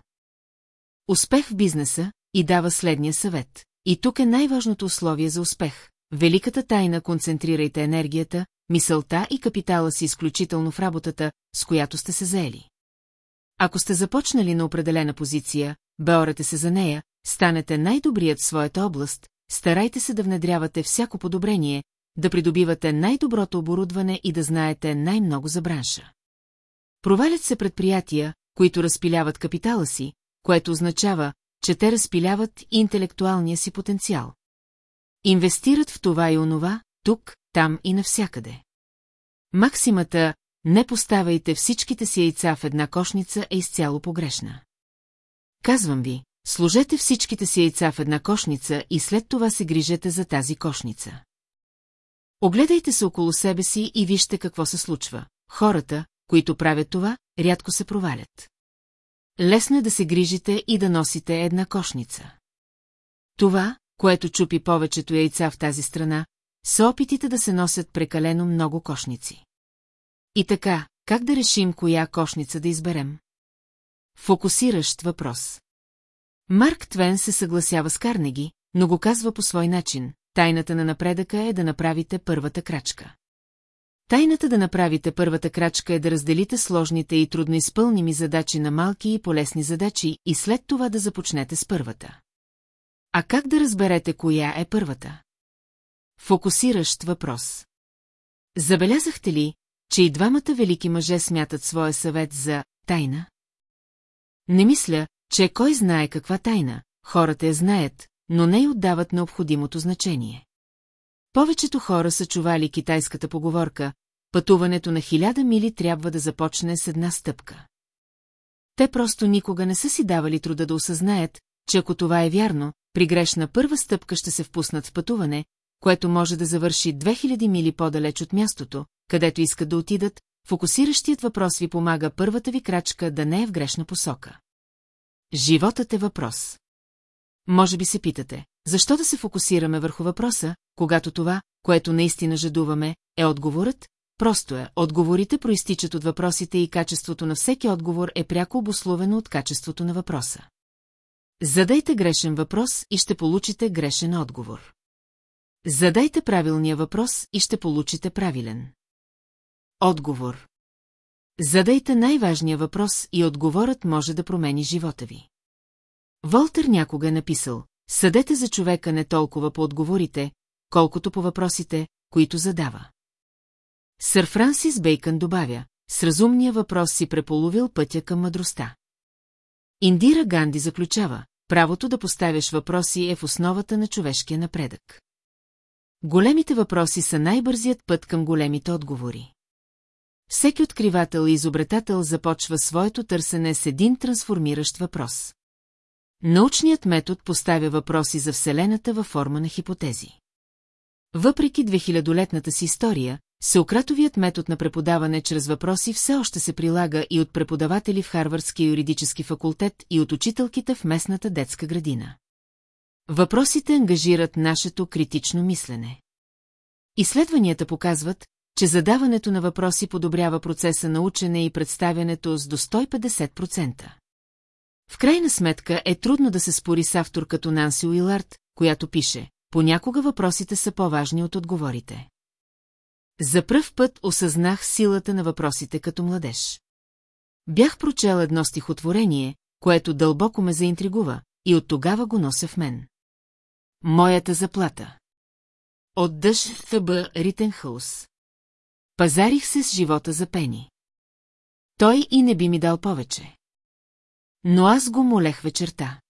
Успех в бизнеса и дава следния съвет. И тук е най-важното условие за успех. Великата тайна концентрирайте енергията, мисълта и капитала си изключително в работата, с която сте се заели. Ако сте започнали на определена позиция, беорете се за нея, станете най-добрият в своята област, старайте се да внедрявате всяко подобрение, да придобивате най-доброто оборудване и да знаете най-много за бранша. Провалят се предприятия, които разпиляват капитала си, което означава, че те разпиляват интелектуалния си потенциал. Инвестират в това и онова, тук, там и навсякъде. Максимата «Не поставяйте всичките си яйца в една кошница» е изцяло погрешна. Казвам ви, сложете всичките си яйца в една кошница и след това се грижете за тази кошница. Огледайте се около себе си и вижте какво се случва. Хората, които правят това, рядко се провалят. Лесно е да се грижите и да носите една кошница. Това, което чупи повечето яйца в тази страна, са опитите да се носят прекалено много кошници. И така, как да решим коя кошница да изберем? Фокусиращ въпрос. Марк Твен се съгласява с Карнеги, но го казва по свой начин. Тайната на напредъка е да направите първата крачка. Тайната да направите първата крачка е да разделите сложните и трудноизпълними задачи на малки и полезни задачи и след това да започнете с първата. А как да разберете коя е първата? Фокусиращ въпрос. Забелязахте ли, че и двамата велики мъже смятат своя съвет за тайна? Не мисля, че кой знае каква тайна, хората я знаят, но не й отдават необходимото значение. Повечето хора са чували китайската поговорка, пътуването на хиляда мили трябва да започне с една стъпка. Те просто никога не са си давали труда да осъзнаят, че ако това е вярно, при грешна първа стъпка ще се впуснат в пътуване, което може да завърши 2000 мили по-далеч от мястото, където искат да отидат, фокусиращият въпрос ви помага първата ви крачка да не е в грешна посока. Животът е въпрос. Може би се питате, защо да се фокусираме върху въпроса, когато това, което наистина жадуваме, е отговорът? Просто е, отговорите проистичат от въпросите и качеството на всеки отговор е пряко обословено от качеството на въпроса. Задайте грешен въпрос и ще получите грешен отговор. Задайте правилния въпрос и ще получите правилен. Отговор. Задайте най-важния въпрос и отговорът може да промени живота ви. Волтер някога е написал, съдете за човека не толкова по отговорите, колкото по въпросите, които задава. Сър Франсис Бейкън добавя, с разумния въпрос си преполовил пътя към мъдростта. Индира Ганди заключава, правото да поставяш въпроси е в основата на човешкия напредък. Големите въпроси са най-бързият път към големите отговори. Всеки откривател и изобретател започва своето търсене с един трансформиращ въпрос. Научният метод поставя въпроси за Вселената във форма на хипотези. Въпреки 2000-летната си история, Сеократовият метод на преподаване чрез въпроси все още се прилага и от преподаватели в Харвардския юридически факултет и от учителките в местната детска градина. Въпросите ангажират нашето критично мислене. Изследванията показват, че задаването на въпроси подобрява процеса на учене и представянето с до 150%. В крайна сметка е трудно да се спори с автор като Нанси Уилард, която пише, понякога въпросите са по-важни от отговорите. За пръв път осъзнах силата на въпросите като младеж. Бях прочел едно стихотворение, което дълбоко ме заинтригува, и от тогава го нося в мен. Моята заплата. От Дъж ФБ Ритенхаус. Пазарих се с живота за пени. Той и не би ми дал повече. Но аз го молех вечерта.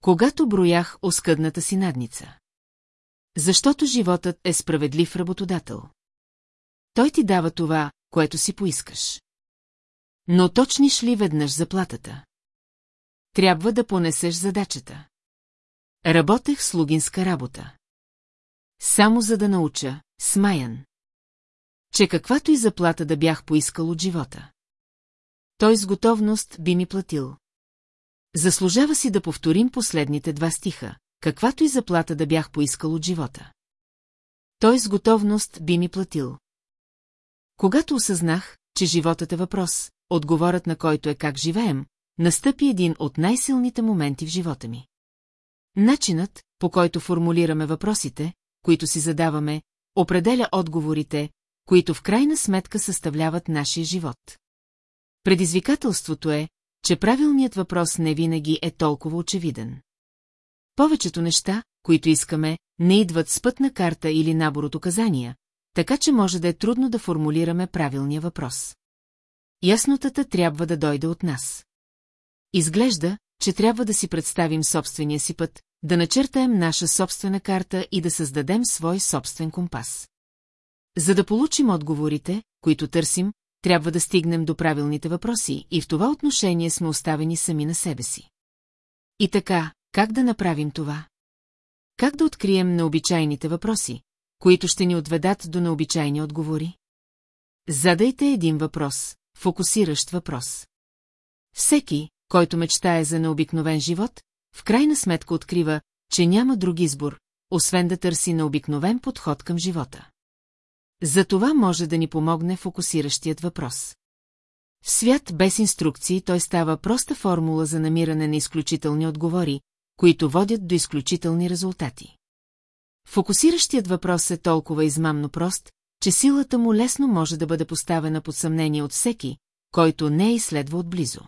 Когато броях оскъдната си надница. Защото животът е справедлив работодател. Той ти дава това, което си поискаш. Но точниш ли веднъж заплатата? Трябва да понесеш задачата. Работех слугинска работа. Само за да науча, смаян. Че каквато и заплата да бях поискал от живота. Той с готовност би ми платил. Заслужава си да повторим последните два стиха, каквато и заплата да бях поискал от живота. Той с готовност би ми платил. Когато осъзнах, че животът е въпрос, отговорът на който е как живеем, настъпи един от най-силните моменти в живота ми. Начинът, по който формулираме въпросите, които си задаваме, определя отговорите, които в крайна сметка съставляват нашия живот. Предизвикателството е, че правилният въпрос не винаги е толкова очевиден. Повечето неща, които искаме, не идват с пътна карта или набор от указания, така че може да е трудно да формулираме правилния въпрос. Яснотата трябва да дойде от нас. Изглежда, че трябва да си представим собствения си път, да начертаем наша собствена карта и да създадем свой собствен компас. За да получим отговорите, които търсим, трябва да стигнем до правилните въпроси и в това отношение сме оставени сами на себе си. И така, как да направим това? Как да открием необичайните въпроси, които ще ни отведат до необичайни отговори? Задайте един въпрос, фокусиращ въпрос. Всеки, който мечтае за необикновен живот, в крайна сметка открива, че няма друг избор, освен да търси необикновен подход към живота. За това може да ни помогне фокусиращият въпрос. В свят без инструкции той става проста формула за намиране на изключителни отговори, които водят до изключителни резултати. Фокусиращият въпрос е толкова измамно прост, че силата му лесно може да бъде поставена под съмнение от всеки, който не е изследва отблизо.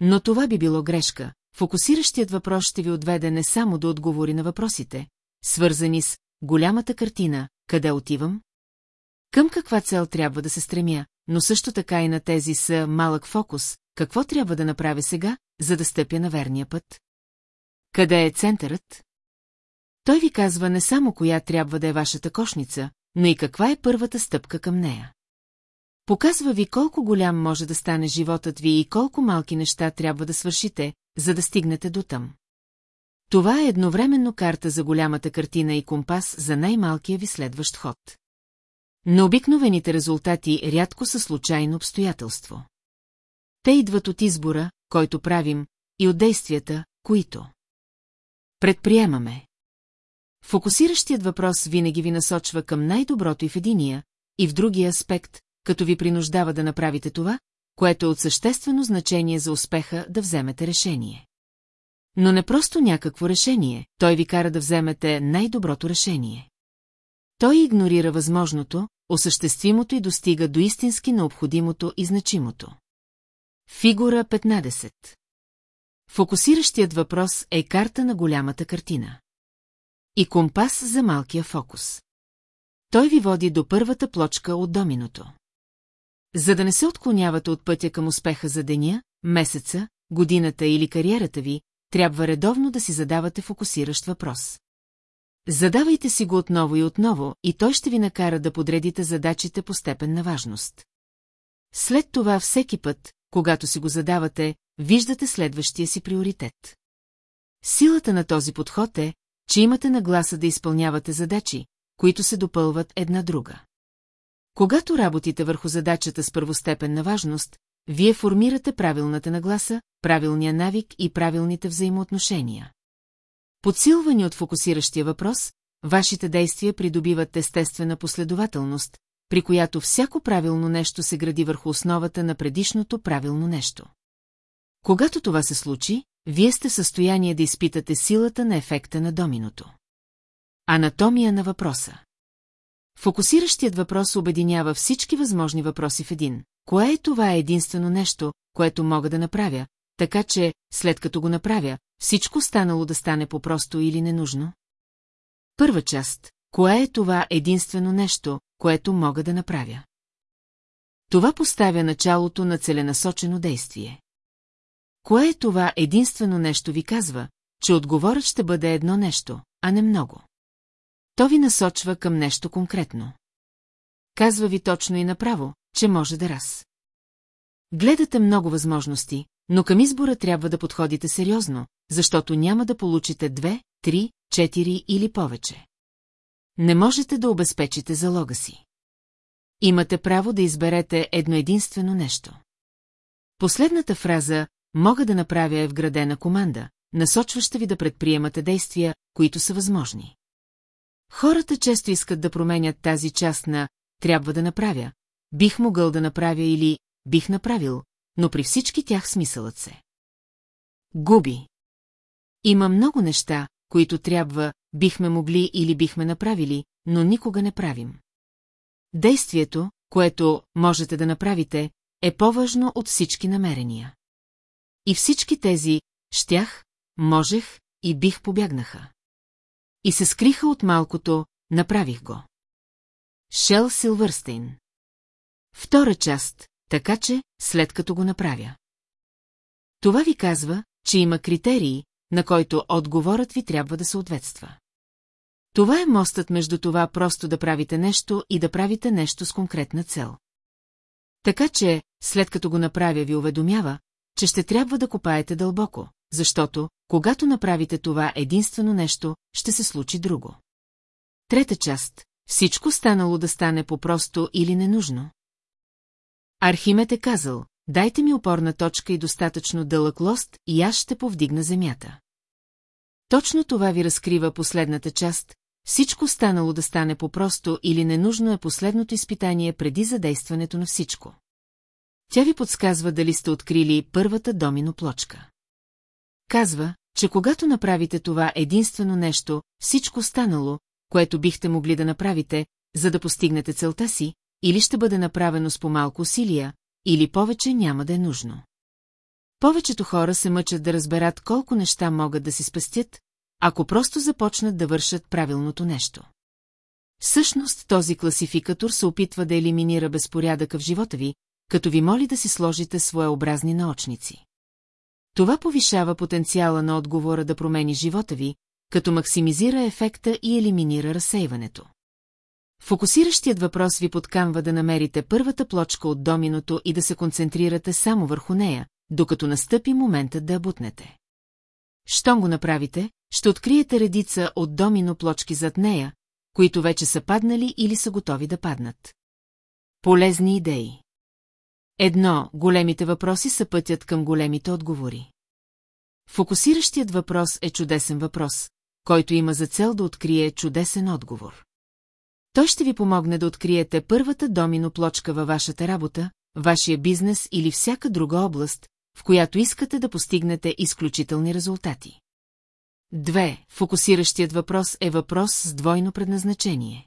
Но това би било грешка. Фокусиращият въпрос ще ви отведе не само до отговори на въпросите, свързани с голямата картина, къде отивам, към каква цел трябва да се стремя, но също така и на тези са малък фокус, какво трябва да направя сега, за да стъпя на верния път. Къде е центърът? Той ви казва не само коя трябва да е вашата кошница, но и каква е първата стъпка към нея. Показва ви колко голям може да стане животът ви и колко малки неща трябва да свършите, за да стигнете до там. Това е едновременно карта за голямата картина и компас за най-малкия ви следващ ход. Но обикновените резултати рядко са случайно обстоятелство. Те идват от избора, който правим, и от действията, които предприемаме. Фокусиращият въпрос винаги ви насочва към най-доброто и в единия, и в другия аспект, като ви принуждава да направите това, което е от съществено значение за успеха да вземете решение. Но не просто някакво решение, той ви кара да вземете най-доброто решение. Той игнорира възможното, осъществимото и достига до истински необходимото и значимото. Фигура 15 Фокусиращият въпрос е карта на голямата картина. И компас за малкия фокус. Той ви води до първата плочка от доминото. За да не се отклонявате от пътя към успеха за деня, месеца, годината или кариерата ви, трябва редовно да си задавате фокусиращ въпрос. Задавайте си го отново и отново, и той ще ви накара да подредите задачите по степен на важност. След това всеки път, когато си го задавате, виждате следващия си приоритет. Силата на този подход е, че имате нагласа да изпълнявате задачи, които се допълват една друга. Когато работите върху задачата с първостепенна важност, вие формирате правилната нагласа, правилния навик и правилните взаимоотношения. Подсилвани от фокусиращия въпрос, вашите действия придобиват естествена последователност, при която всяко правилно нещо се гради върху основата на предишното правилно нещо. Когато това се случи, вие сте в състояние да изпитате силата на ефекта на доминото. Анатомия на въпроса Фокусиращият въпрос обединява всички възможни въпроси в един. Кое е това единствено нещо, което мога да направя, така че, след като го направя, всичко станало да стане по-просто или ненужно? Първа част. Кое е това единствено нещо, което мога да направя? Това поставя началото на целенасочено действие. Кое е това единствено нещо ви казва, че отговорът ще бъде едно нещо, а не много? То ви насочва към нещо конкретно. Казва ви точно и направо, че може да раз. Гледате много възможности, но към избора трябва да подходите сериозно, защото няма да получите две, три, четири или повече. Не можете да обезпечите залога си. Имате право да изберете едно единствено нещо. Последната фраза «Мога да направя» е вградена команда, насочваща ви да предприемате действия, които са възможни. Хората често искат да променят тази част на «трябва да направя», «бих могъл да направя» или «бих направил», но при всички тях смисълът се. Губи. Има много неща, които трябва, бихме могли или бихме направили, но никога не правим. Действието, което можете да направите, е по-важно от всички намерения. И всички тези «щях», «можех» и «бих» побягнаха. И се скриха от малкото «направих го». Шел Силвърстейн Втора част, така че, след като го направя. Това ви казва, че има критерии, на който отговорът ви трябва да съответства. Това е мостът между това просто да правите нещо и да правите нещо с конкретна цел. Така че, след като го направя, ви уведомява, че ще трябва да копаете дълбоко, защото, когато направите това единствено нещо, ще се случи друго. Трета част. Всичко станало да стане по-просто или ненужно. Архимед е казал, дайте ми опорна точка и достатъчно дълъг лост и аз ще повдигна земята. Точно това ви разкрива последната част, всичко станало да стане по-просто или ненужно е последното изпитание преди задействането на всичко. Тя ви подсказва дали сте открили първата домино плочка. Казва, че когато направите това единствено нещо, всичко станало, което бихте могли да направите, за да постигнете целта си, или ще бъде направено с по-малко усилия, или повече няма да е нужно. Повечето хора се мъчат да разберат колко неща могат да си спестят, ако просто започнат да вършат правилното нещо. Всъщност този класификатор се опитва да елиминира безпорядъка в живота ви, като ви моли да си сложите своеобразни наочници. Това повишава потенциала на отговора да промени живота ви, като максимизира ефекта и елиминира разсейването. Фокусиращият въпрос ви подкамва да намерите първата плочка от доминото и да се концентрирате само върху нея, докато настъпи моментът да бутнете. Щом го направите, ще откриете редица от домино плочки зад нея, които вече са паднали или са готови да паднат. Полезни идеи Едно, големите въпроси са пътят към големите отговори. Фокусиращият въпрос е чудесен въпрос, който има за цел да открие чудесен отговор. Той ще ви помогне да откриете първата домино плочка във вашата работа, вашия бизнес или всяка друга област, в която искате да постигнете изключителни резултати. Две, фокусиращият въпрос е въпрос с двойно предназначение.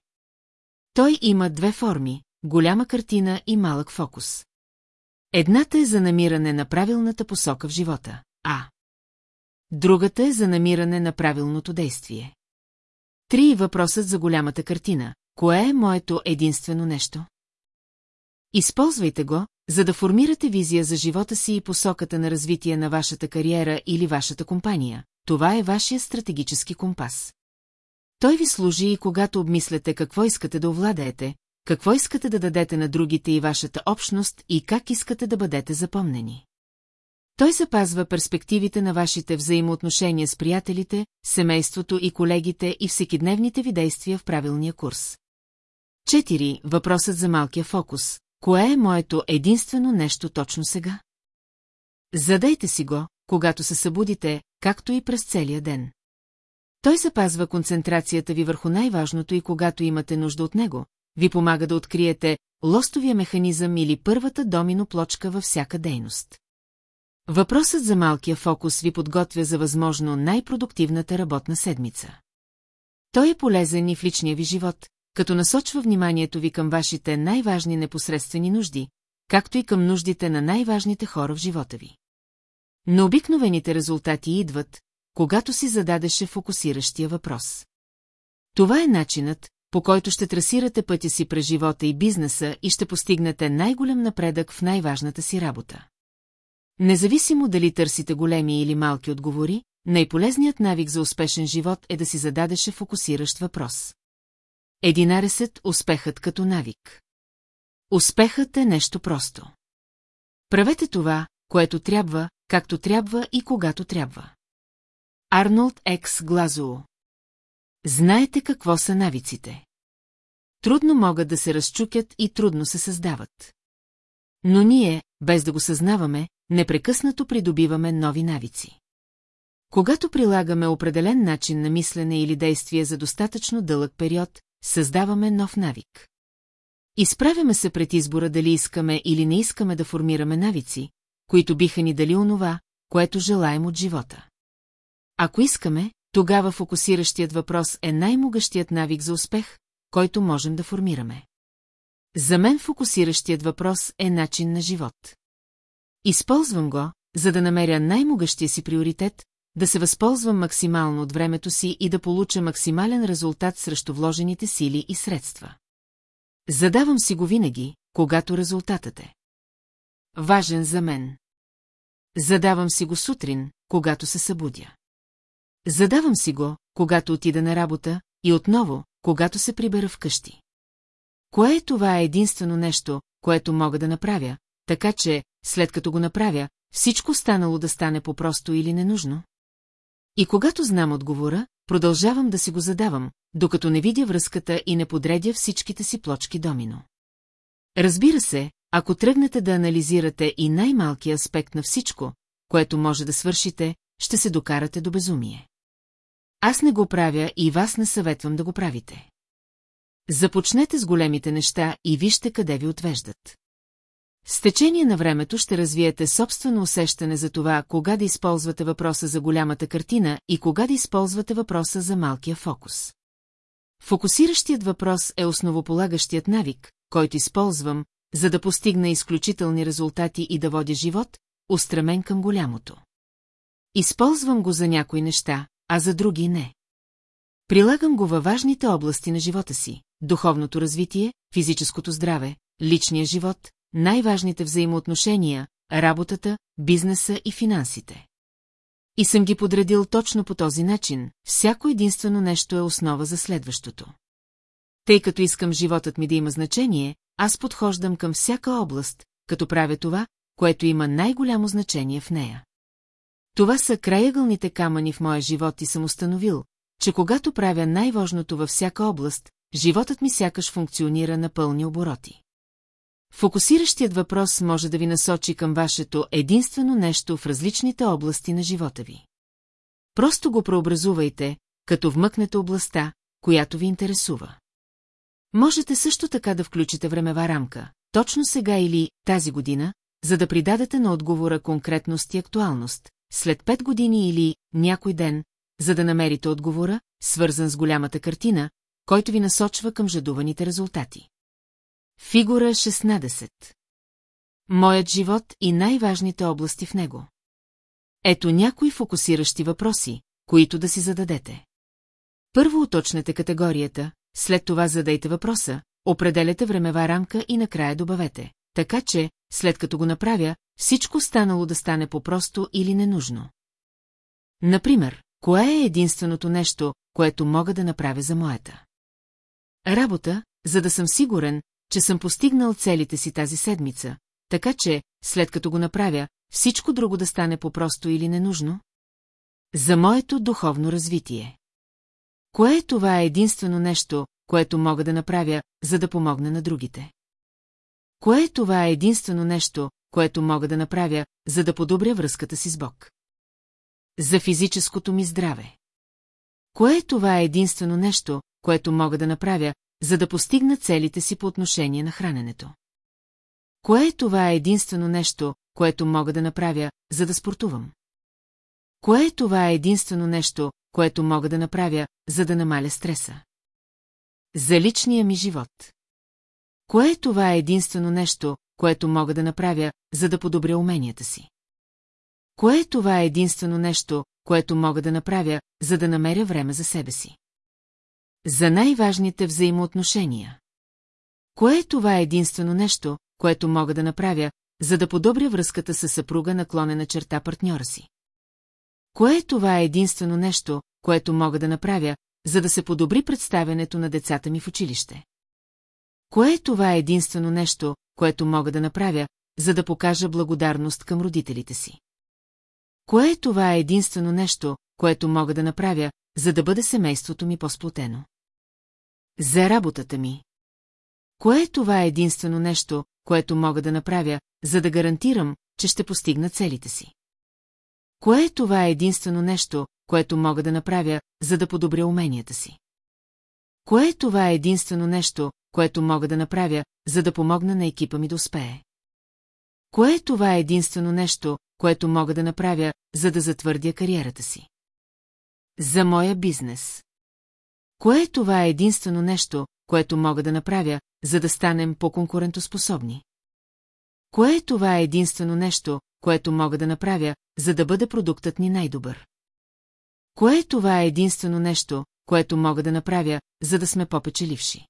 Той има две форми – голяма картина и малък фокус. Едната е за намиране на правилната посока в живота, а другата е за намиране на правилното действие. Три въпросът за голямата картина. Кое е моето единствено нещо? Използвайте го, за да формирате визия за живота си и посоката на развитие на вашата кариера или вашата компания. Това е вашия стратегически компас. Той ви служи и когато обмисляте какво искате да овладеете, какво искате да дадете на другите и вашата общност и как искате да бъдете запомнени. Той запазва перспективите на вашите взаимоотношения с приятелите, семейството и колегите и всекидневните ви действия в правилния курс. 4. Въпросът за малкия фокус. Кое е моето единствено нещо точно сега? Задайте си го, когато се събудите, както и през целия ден. Той запазва концентрацията ви върху най-важното и когато имате нужда от него, ви помага да откриете лостовия механизъм или първата домино плочка във всяка дейност. Въпросът за малкия фокус ви подготвя за възможно най-продуктивната работна седмица. Той е полезен и в личния ви живот, като насочва вниманието ви към вашите най-важни непосредствени нужди, както и към нуждите на най-важните хора в живота ви. Но обикновените резултати идват, когато си зададеше фокусиращия въпрос. Това е начинът, по който ще трасирате пътя си през живота и бизнеса и ще постигнете най-голям напредък в най-важната си работа. Независимо дали търсите големи или малки отговори, най-полезният навик за успешен живот е да си зададеше фокусиращ въпрос. 11. Успехът като навик. Успехът е нещо просто. Правете това, което трябва, както трябва и когато трябва. Арнолд Екс Глазоо Знаете какво са навиците. Трудно могат да се разчукят и трудно се създават. Но ние, без да го съзнаваме, непрекъснато придобиваме нови навици. Когато прилагаме определен начин на мислене или действие за достатъчно дълъг период, създаваме нов навик. Изправяме се пред избора дали искаме или не искаме да формираме навици, които биха ни дали онова, което желаем от живота. Ако искаме, тогава фокусиращият въпрос е най-могъщият навик за успех, който можем да формираме. За мен фокусиращият въпрос е начин на живот. Използвам го, за да намеря най-могъщия си приоритет, да се възползвам максимално от времето си и да получа максимален резултат срещу вложените сили и средства. Задавам си го винаги, когато резултатът е. Важен за мен. Задавам си го сутрин, когато се събудя. Задавам си го, когато отида на работа, и отново, когато се прибера вкъщи. Кое е това е единствено нещо, което мога да направя, така че, след като го направя, всичко станало да стане по-просто или ненужно? И когато знам отговора, продължавам да си го задавам, докато не видя връзката и не подредя всичките си плочки домино. Разбира се, ако тръгнете да анализирате и най-малкия аспект на всичко, което може да свършите, ще се докарате до безумие. Аз не го правя и вас не съветвам да го правите. Започнете с големите неща и вижте къде ви отвеждат. С течение на времето ще развиете собствено усещане за това, кога да използвате въпроса за голямата картина и кога да използвате въпроса за малкия фокус. Фокусиращият въпрос е основополагащият навик, който използвам, за да постигна изключителни резултати и да водя живот, устремен към голямото. Използвам го за някои неща, а за други не. Прилагам го във важните области на живота си – духовното развитие, физическото здраве, личния живот, най-важните взаимоотношения, работата, бизнеса и финансите. И съм ги подредил точно по този начин, всяко единствено нещо е основа за следващото. Тъй като искам животът ми да има значение, аз подхождам към всяка област, като правя това, което има най-голямо значение в нея. Това са краягълните камъни в моя живот и съм установил, че когато правя най-важното във всяка област, животът ми сякаш функционира на пълни обороти. Фокусиращият въпрос може да ви насочи към вашето единствено нещо в различните области на живота ви. Просто го преобразувайте, като вмъкнете областта, която ви интересува. Можете също така да включите времева рамка, точно сега или тази година, за да придадете на отговора конкретност и актуалност, след пет години или някой ден, за да намерите отговора, свързан с голямата картина, който ви насочва към жадуваните резултати. Фигура 16 Моят живот и най-важните области в него. Ето някои фокусиращи въпроси, които да си зададете. Първо уточнете категорията, след това задайте въпроса, определете времева рамка и накрая добавете. Така че, след като го направя, всичко станало да стане по-просто или ненужно. Например, кое е единственото нещо, което мога да направя за моята? Работа, за да съм сигурен, че съм постигнал целите си тази седмица, така че, след като го направя, всичко друго да стане по-просто или ненужно? За моето духовно развитие. Кое е това единствено нещо, което мога да направя, за да помогна на другите? Кое е това единствено нещо, което мога да направя, за да подобря връзката си с Бог? За физическото ми здраве. Кое е това е единствено нещо, което мога да направя, за да постигна целите си по отношение на храненето? Кое е това е единствено нещо, което мога да направя, за да спортувам? Кое е това е единствено нещо, което мога да направя, за да намаля стреса? За личния ми живот. Кое е това е единствено нещо, което мога да направя, за да подобря уменията си? Кое е това единствено нещо, което мога да направя, за да намеря време за себе си? За най-важните взаимоотношения. Кое е това единствено нещо, което мога да направя, за да подобря връзката с съпруга наклонена черта партньора си? Кое е това единствено нещо, което мога да направя, за да се подобри представянето на децата ми в училище? Кое е това единствено нещо, което мога да направя, за да покажа благодарност към родителите си? Кое е това е единствено нещо, което мога да направя, за да бъде семейството ми по-сплотено? За работата ми. Кое е това е единствено нещо, което мога да направя, за да гарантирам, че ще постигна целите си? Кое е това е единствено нещо, което мога да направя, за да подобря уменията си? Кое е това е единствено нещо, което мога да направя, за да помогна на екипа ми да успее? Кое е това е единствено нещо, което мога да направя, за да затвърдя кариерата си? За моя бизнес. Кое е това е единствено нещо, което мога да направя, за да станем по-конкурентоспособни? Кое е това е единствено нещо, което мога да направя, за да бъде продуктът ни най-добър? Кое е това е единствено нещо, което мога да направя, за да сме по-печеливши?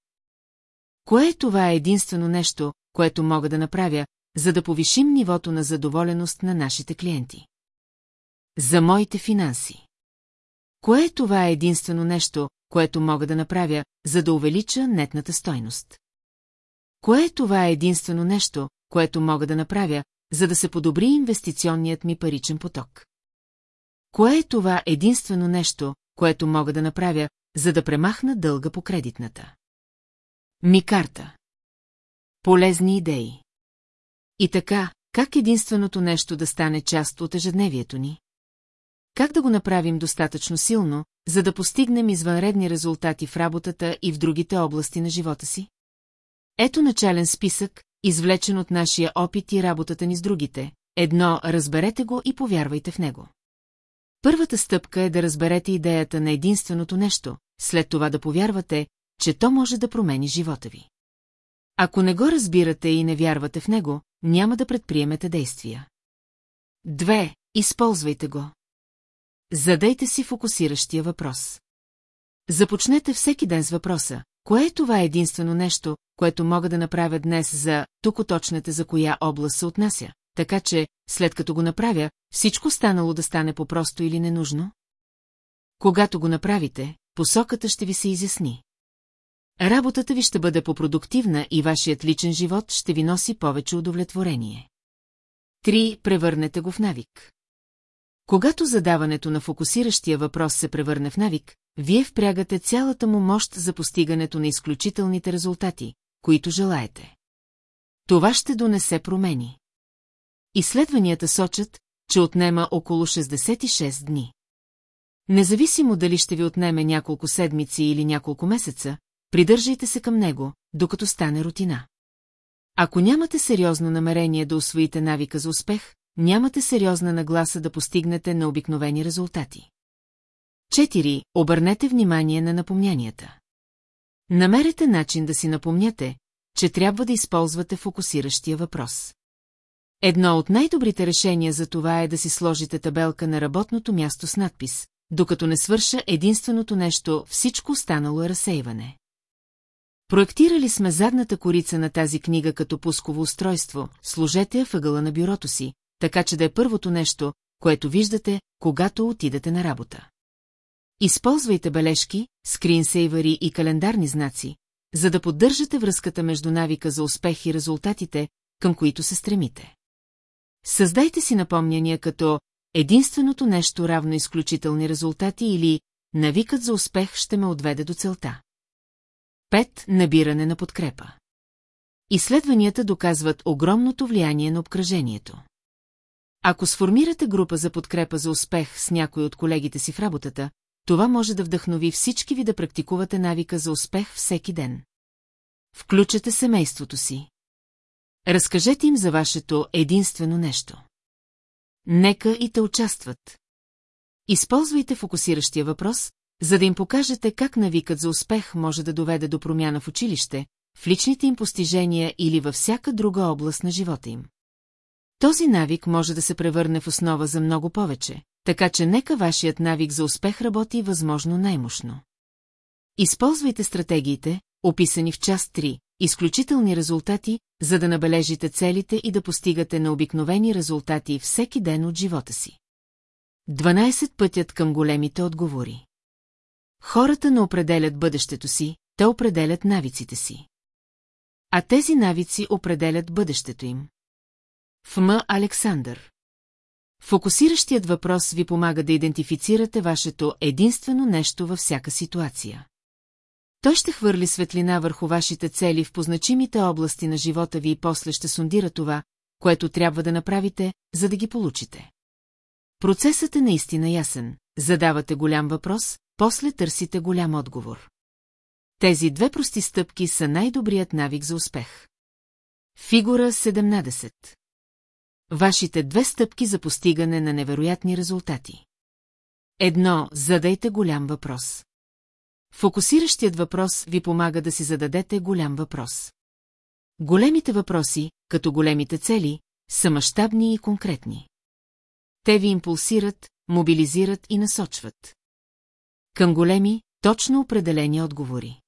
Кое това е единствено нещо, което мога да направя, за да повишим нивото на задоволеност на нашите клиенти? За моите финанси. Кое това е единствено нещо, което мога да направя, за да увелича нетната стойност? Кое това е единствено нещо, което мога да направя, за да се подобри инвестиционният ми паричен поток? Кое е това единствено нещо, което мога да направя, за да премахна дълга по кредитната? Ми карта. Полезни идеи. И така, как единственото нещо да стане част от ежедневието ни? Как да го направим достатъчно силно, за да постигнем извънредни резултати в работата и в другите области на живота си? Ето начален списък, извлечен от нашия опит и работата ни с другите. Едно, разберете го и повярвайте в него. Първата стъпка е да разберете идеята на единственото нещо, след това да повярвате, че то може да промени живота ви. Ако не го разбирате и не вярвате в него, няма да предприемете действия. Две, използвайте го. Задайте си фокусиращия въпрос. Започнете всеки ден с въпроса, кое е това единствено нещо, което мога да направя днес за тук уточнете за коя област се отнася, така че, след като го направя, всичко станало да стане по-просто или ненужно? Когато го направите, посоката ще ви се изясни. Работата ви ще бъде по-продуктивна и вашият личен живот ще ви носи повече удовлетворение. Три, Превърнете го в навик. Когато задаването на фокусиращия въпрос се превърне в навик, вие впрягате цялата му мощ за постигането на изключителните резултати, които желаете. Това ще донесе промени. Изследванията сочат, че отнема около 66 дни. Независимо дали ще ви отнеме няколко седмици или няколко месеца, придържайте се към него, докато стане рутина. Ако нямате сериозно намерение да освоите навика за успех, нямате сериозна нагласа да постигнете на обикновени резултати. 4. Обърнете внимание на напомнянията. Намерете начин да си напомняте, че трябва да използвате фокусиращия въпрос. Едно от най-добрите решения за това е да си сложите табелка на работното място с надпис, докато не свърша единственото нещо, всичко останало е разсейване. Проектирали сме задната корица на тази книга като пусково устройство, сложете я въгъла на бюрото си, така че да е първото нещо, което виждате, когато отидете на работа. Използвайте бележки, скринсейвъри и календарни знаци, за да поддържате връзката между навика за успех и резултатите, към които се стремите. Създайте си напомняния като единственото нещо равно изключителни резултати или навикът за успех ще ме отведе до целта. 5. Набиране на подкрепа. Изследванията доказват огромното влияние на обкръжението. Ако сформирате група за подкрепа за успех с някой от колегите си в работата, това може да вдъхнови всички ви да практикувате навика за успех всеки ден. Включете семейството си. Разкажете им за вашето единствено нещо. Нека и те участват. Използвайте фокусиращия въпрос, за да им покажете как навикът за успех може да доведе до промяна в училище, в личните им постижения или във всяка друга област на живота им. Този навик може да се превърне в основа за много повече, така че нека вашият навик за успех работи възможно най-мощно. Използвайте стратегиите, описани в част 3, изключителни резултати, за да набележите целите и да постигате необикновени резултати всеки ден от живота си. 12 пътят към големите отговори. Хората не определят бъдещето си, те определят навиците си. А тези навици определят бъдещето им. В М. Александър. Фокусиращият въпрос ви помага да идентифицирате вашето единствено нещо във всяка ситуация. Той ще хвърли светлина върху вашите цели в позначимите области на живота ви и после ще сундира това, което трябва да направите, за да ги получите. Процесът е наистина ясен. Задавате голям въпрос, после търсите голям отговор. Тези две прости стъпки са най-добрият навик за успех. Фигура 17 Вашите две стъпки за постигане на невероятни резултати. Едно, задайте голям въпрос. Фокусиращият въпрос ви помага да си зададете голям въпрос. Големите въпроси, като големите цели, са мащабни и конкретни. Те ви импулсират, мобилизират и насочват. Към големи, точно определени отговори.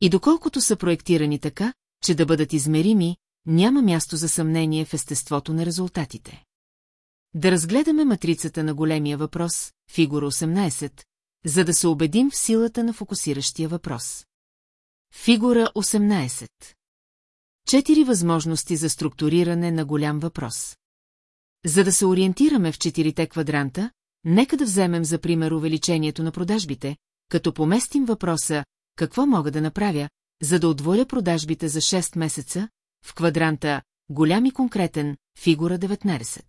И доколкото са проектирани така, че да бъдат измерими, няма място за съмнение в естеството на резултатите. Да разгледаме матрицата на големия въпрос, фигура 18, за да се убедим в силата на фокусиращия въпрос. Фигура 18 Четири възможности за структуриране на голям въпрос. За да се ориентираме в четирите квадранта, нека да вземем за пример увеличението на продажбите, като поместим въпроса «Какво мога да направя, за да отвоя продажбите за 6 месеца?» в квадранта «Голям и конкретен» фигура 19.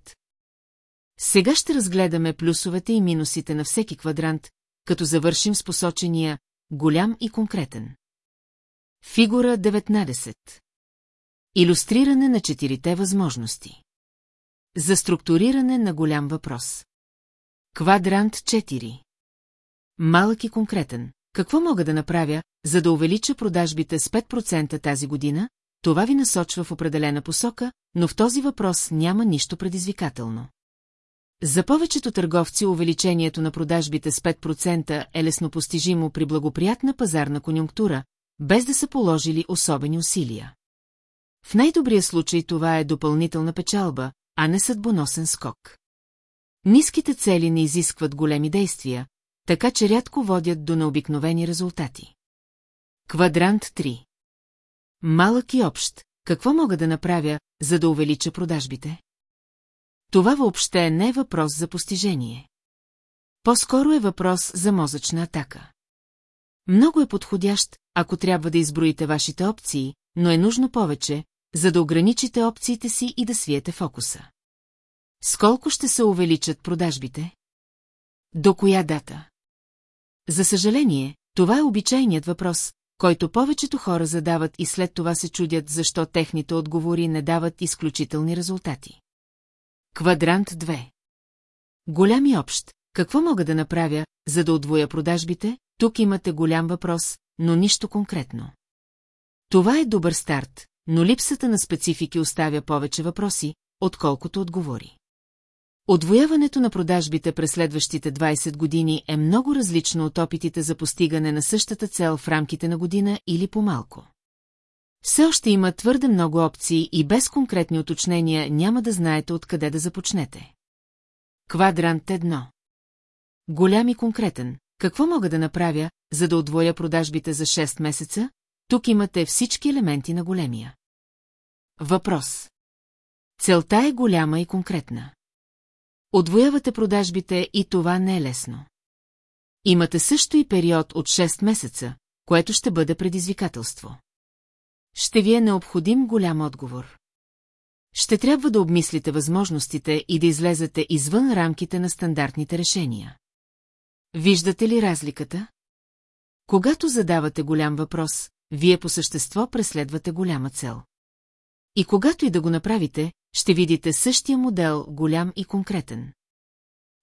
Сега ще разгледаме плюсовете и минусите на всеки квадрант, като завършим с посочения «Голям и конкретен». Фигура 19. Илюстриране на четирите възможности. За структуриране на голям въпрос. Квадрант 4. Малък и конкретен. Какво мога да направя, за да увелича продажбите с 5% тази година? Това ви насочва в определена посока, но в този въпрос няма нищо предизвикателно. За повечето търговци увеличението на продажбите с 5% е лесно постижимо при благоприятна пазарна конюнктура, без да са положили особени усилия. В най-добрия случай това е допълнителна печалба, а не съдбоносен скок. Ниските цели не изискват големи действия, така че рядко водят до необикновени резултати. Квадрант 3 Малък и общ, какво мога да направя, за да увелича продажбите? Това въобще не е въпрос за постижение. По-скоро е въпрос за мозъчна атака. Много е подходящ, ако трябва да изброите вашите опции, но е нужно повече, за да ограничите опциите си и да свиете фокуса. Сколко ще се увеличат продажбите? До коя дата? За съжаление, това е обичайният въпрос, който повечето хора задават и след това се чудят защо техните отговори не дават изключителни резултати. Квадрант 2 Голям и общ. Какво мога да направя, за да отвоя продажбите? Тук имате голям въпрос, но нищо конкретно. Това е добър старт, но липсата на специфики оставя повече въпроси, отколкото отговори. Отвояването на продажбите през следващите 20 години е много различно от опитите за постигане на същата цел в рамките на година или по-малко. Все още има твърде много опции и без конкретни уточнения няма да знаете откъде да започнете. Квадрант 1 Голям и конкретен. Какво мога да направя, за да отвоя продажбите за 6 месеца? тук имате всички елементи на големия. Въпрос. Целта е голяма и конкретна. Отвоявате продажбите и това не е лесно. Имате също и период от 6 месеца, което ще бъде предизвикателство. Ще ви е необходим голям отговор. Ще трябва да обмислите възможностите и да излезете извън рамките на стандартните решения. Виждате ли разликата? Когато задавате голям въпрос, вие по същество преследвате голяма цел. И когато и да го направите, ще видите същия модел, голям и конкретен.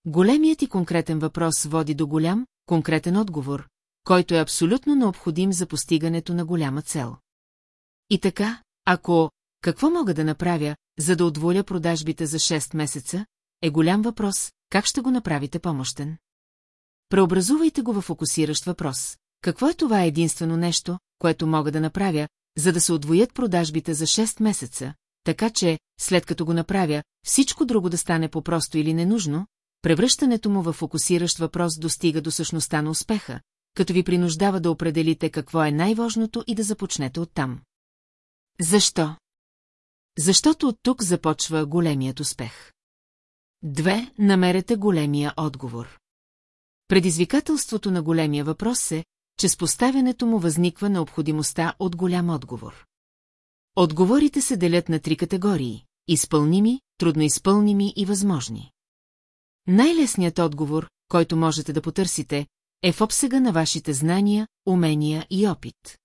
Големият и конкретен въпрос води до голям, конкретен отговор, който е абсолютно необходим за постигането на голяма цел. И така, ако какво мога да направя, за да отволя продажбите за 6 месеца, е голям въпрос, как ще го направите помощен? Преобразувайте го в фокусиращ въпрос. Какво е това единствено нещо, което мога да направя, за да се отвоят продажбите за 6 месеца, така че, след като го направя, всичко друго да стане по-просто или ненужно, превръщането му в фокусиращ въпрос достига до същността на успеха, като ви принуждава да определите какво е най-важното и да започнете оттам. Защо? Защото от тук започва големият успех. Две, намерете големия отговор. Предизвикателството на големия въпрос е, че с поставянето му възниква необходимостта от голям отговор. Отговорите се делят на три категории – изпълними, трудноизпълними и възможни. Най-лесният отговор, който можете да потърсите, е в обсега на вашите знания, умения и опит.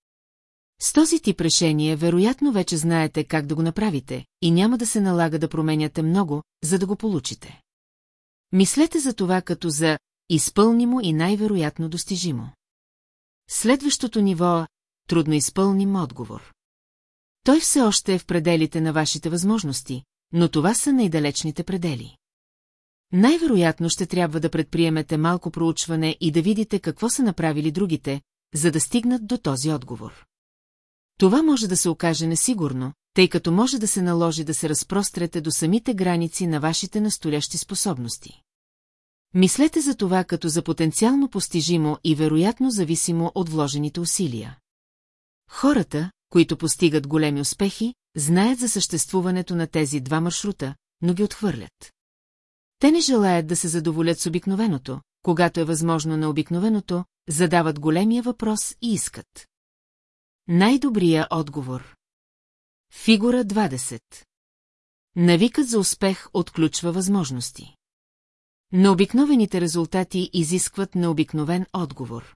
С този тип решение вероятно вече знаете как да го направите и няма да се налага да променяте много, за да го получите. Мислете за това като за изпълнимо и най-вероятно достижимо. Следващото ниво – трудно изпълним отговор. Той все още е в пределите на вашите възможности, но това са най-далечните предели. Най-вероятно ще трябва да предприемете малко проучване и да видите какво са направили другите, за да стигнат до този отговор. Това може да се окаже несигурно, тъй като може да се наложи да се разпрострете до самите граници на вашите настоящи способности. Мислете за това като за потенциално постижимо и вероятно зависимо от вложените усилия. Хората, които постигат големи успехи, знаят за съществуването на тези два маршрута, но ги отхвърлят. Те не желаят да се задоволят с обикновеното, когато е възможно на обикновеното, задават големия въпрос и искат. Най-добрия отговор Фигура 20 Навикът за успех отключва възможности. Необикновените резултати изискват необикновен отговор.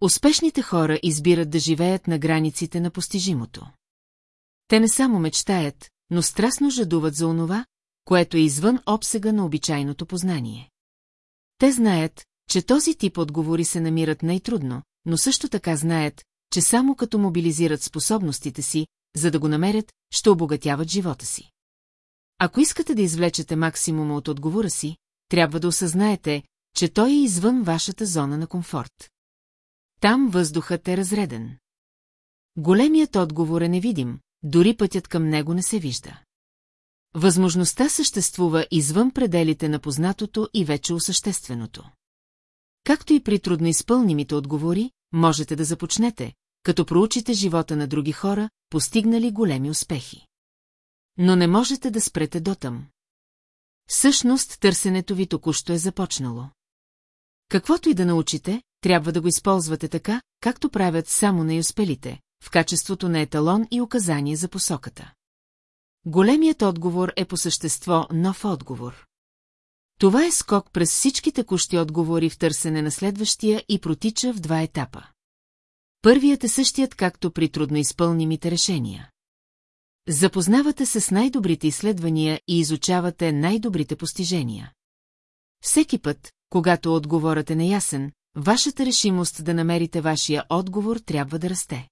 Успешните хора избират да живеят на границите на постижимото. Те не само мечтаят, но страстно жадуват за онова, което е извън обсега на обичайното познание. Те знаят, че този тип отговори се намират най-трудно, но също така знаят, че само като мобилизират способностите си, за да го намерят, ще обогатяват живота си. Ако искате да извлечете максимума от отговора си, трябва да осъзнаете, че той е извън вашата зона на комфорт. Там въздухът е разреден. Големият отговор е невидим, дори пътят към него не се вижда. Възможността съществува извън пределите на познатото и вече осъщественото. Както и при трудноизпълнимите отговори, можете да започнете, като проучите живота на други хора, постигнали големи успехи. Но не можете да спрете дотъм. Всъщност търсенето ви току-що е започнало. Каквото и да научите, трябва да го използвате така, както правят само най-успелите, в качеството на еталон и указание за посоката. Големият отговор е по същество нов отговор. Това е скок през всички текущи отговори в търсене на следващия и протича в два етапа. Първият е същият както при трудноизпълнимите решения. Запознавате се с най-добрите изследвания и изучавате най-добрите постижения. Всеки път, когато отговорът е неясен, вашата решимост да намерите вашия отговор трябва да расте.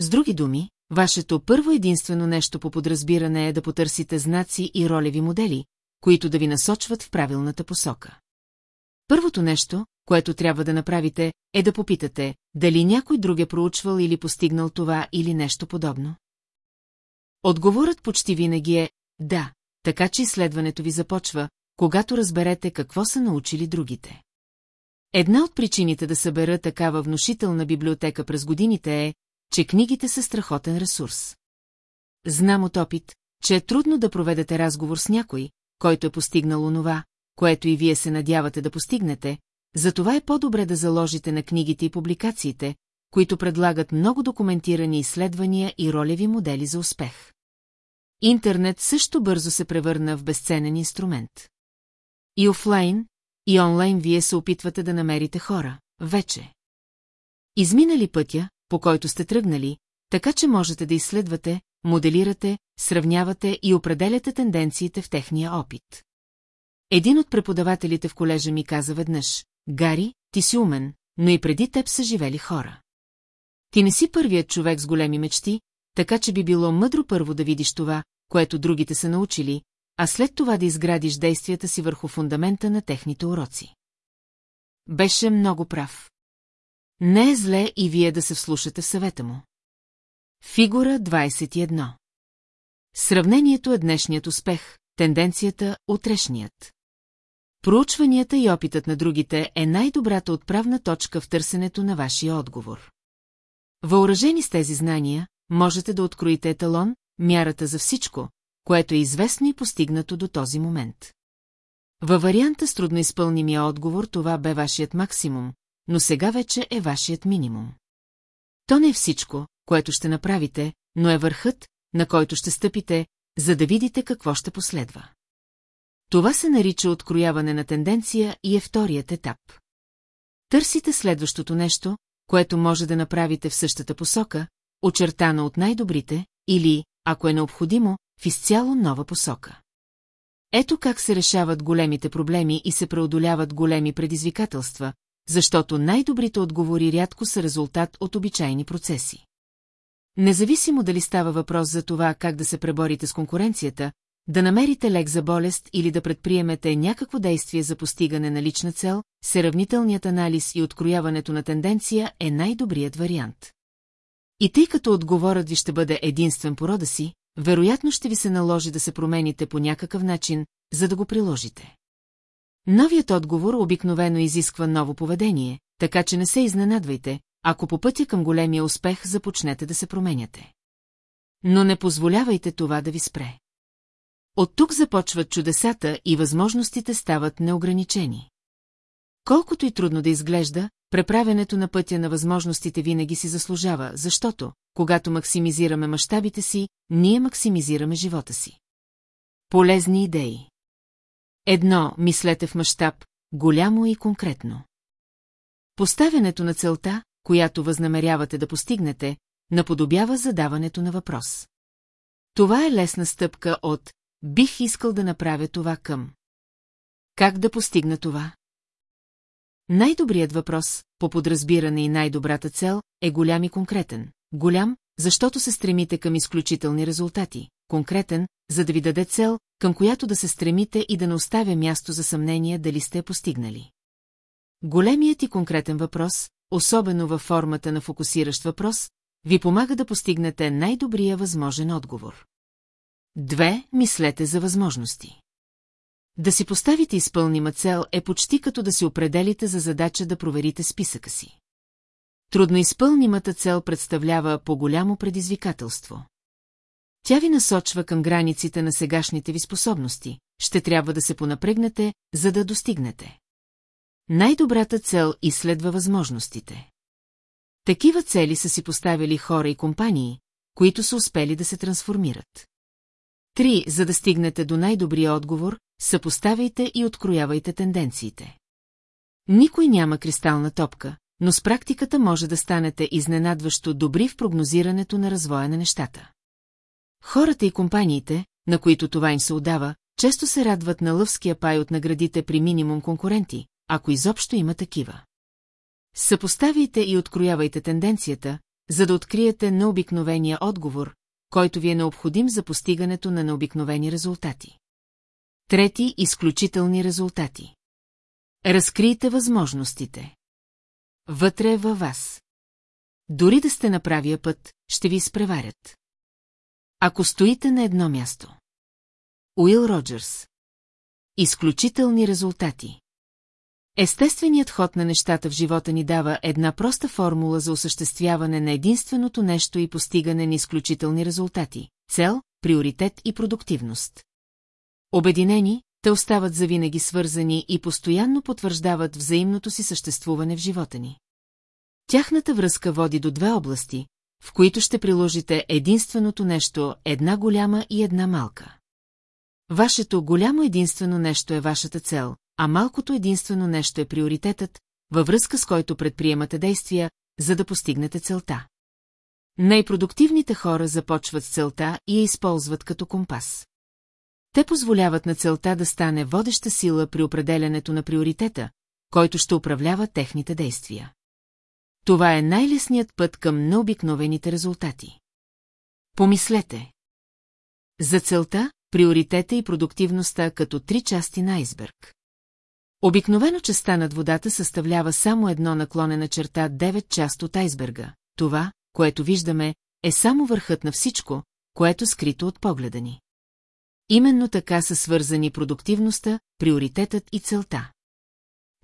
С други думи, вашето първо единствено нещо по подразбиране е да потърсите знаци и ролеви модели, които да ви насочват в правилната посока. Първото нещо, което трябва да направите, е да попитате, дали някой друг е проучвал или постигнал това или нещо подобно. Отговорът почти винаги е «да», така че изследването ви започва, когато разберете какво са научили другите. Една от причините да събера такава внушителна библиотека през годините е, че книгите са страхотен ресурс. Знам от опит, че е трудно да проведете разговор с някой, който е постигнал онова, което и вие се надявате да постигнете, затова е по-добре да заложите на книгите и публикациите, които предлагат много документирани изследвания и ролеви модели за успех. Интернет също бързо се превърна в безценен инструмент. И офлайн, и онлайн вие се опитвате да намерите хора, вече. Изминали пътя, по който сте тръгнали, така че можете да изследвате, моделирате, сравнявате и определяте тенденциите в техния опит. Един от преподавателите в колежа ми каза веднъж, Гари, ти си умен, но и преди теб са живели хора. Ти не си първият човек с големи мечти, така че би било мъдро първо да видиш това, което другите са научили, а след това да изградиш действията си върху фундамента на техните уроци. Беше много прав. Не е зле и вие да се вслушате в съвета му. Фигура 21 Сравнението е днешният успех, тенденцията – утрешният. Проучванията и опитът на другите е най-добрата отправна точка в търсенето на вашия отговор. Въоръжени с тези знания, можете да откроите еталон, мярата за всичко, което е известно и постигнато до този момент. Във варианта с трудноизпълнимия отговор това бе вашият максимум, но сега вече е вашият минимум. То не е всичко, което ще направите, но е върхът, на който ще стъпите, за да видите какво ще последва. Това се нарича открояване на тенденция и е вторият етап. Търсите следващото нещо, което може да направите в същата посока, очертана от най-добрите, или, ако е необходимо, в изцяло нова посока. Ето как се решават големите проблеми и се преодоляват големи предизвикателства, защото най-добрите отговори рядко са резултат от обичайни процеси. Независимо дали става въпрос за това как да се преборите с конкуренцията, да намерите лек за болест или да предприемете някакво действие за постигане на лична цел, сравнителният анализ и открояването на тенденция е най-добрият вариант. И тъй като отговорът ви ще бъде единствен по рода си, вероятно ще ви се наложи да се промените по някакъв начин, за да го приложите. Новият отговор обикновено изисква ново поведение, така че не се изненадвайте, ако по пътя към големия успех започнете да се променяте. Но не позволявайте това да ви спре. От тук започват чудесата и възможностите стават неограничени. Колкото и трудно да изглежда, преправенето на пътя на възможностите винаги си заслужава, защото, когато максимизираме мащабите си, ние максимизираме живота си. Полезни идеи Едно, мислете в мащаб, голямо и конкретно. Поставянето на целта, която възнамерявате да постигнете, наподобява задаването на въпрос. Това е лесна стъпка от «бих искал да направя това към». Как да постигна това? Най-добрият въпрос, по подразбиране и най-добрата цел, е голям и конкретен. Голям, защото се стремите към изключителни резултати. Конкретен, за да ви даде цел, към която да се стремите и да не оставя място за съмнение дали сте постигнали. Големият и конкретен въпрос, особено във формата на фокусиращ въпрос, ви помага да постигнете най-добрия възможен отговор. Две, мислете за възможности. Да си поставите изпълнима цел е почти като да си определите за задача да проверите списъка си. Трудноизпълнимата цел представлява по-голямо предизвикателство. Тя ви насочва към границите на сегашните ви способности, ще трябва да се понапрегнете, за да достигнете. Най-добрата цел изследва възможностите. Такива цели са си поставили хора и компании, които са успели да се трансформират. Три, за да стигнете до най-добрия отговор, съпоставяйте и откроявайте тенденциите. Никой няма кристална топка, но с практиката може да станете изненадващо добри в прогнозирането на развоя на нещата. Хората и компаниите, на които това им се отдава, често се радват на лъвския пай от наградите при минимум конкуренти, ако изобщо има такива. Съпоставяйте и откроявайте тенденцията, за да откриете необикновения отговор, който ви е необходим за постигането на необикновени резултати. Трети – изключителни резултати. Разкрийте възможностите. Вътре е във вас. Дори да сте на правия път, ще ви изпреварят. Ако стоите на едно място. Уил Роджерс. Изключителни резултати. Естественият ход на нещата в живота ни дава една проста формула за осъществяване на единственото нещо и постигане на изключителни резултати – цел, приоритет и продуктивност. Обединени, те остават завинаги свързани и постоянно потвърждават взаимното си съществуване в живота ни. Тяхната връзка води до две области, в които ще приложите единственото нещо, една голяма и една малка. Вашето голямо единствено нещо е вашата цел, а малкото единствено нещо е приоритетът, във връзка с който предприемате действия, за да постигнете целта. Най-продуктивните хора започват с целта и я използват като компас. Те позволяват на целта да стане водеща сила при определянето на приоритета, който ще управлява техните действия. Това е най-лесният път към необикновените резултати. Помислете. За целта, приоритета и продуктивността като три части на айсберг. Обикновено частта над водата съставлява само едно наклонена черта 9 част от айсберга. Това, което виждаме, е само върхът на всичко, което е скрито от погледа ни. Именно така са свързани продуктивността, приоритетът и целта.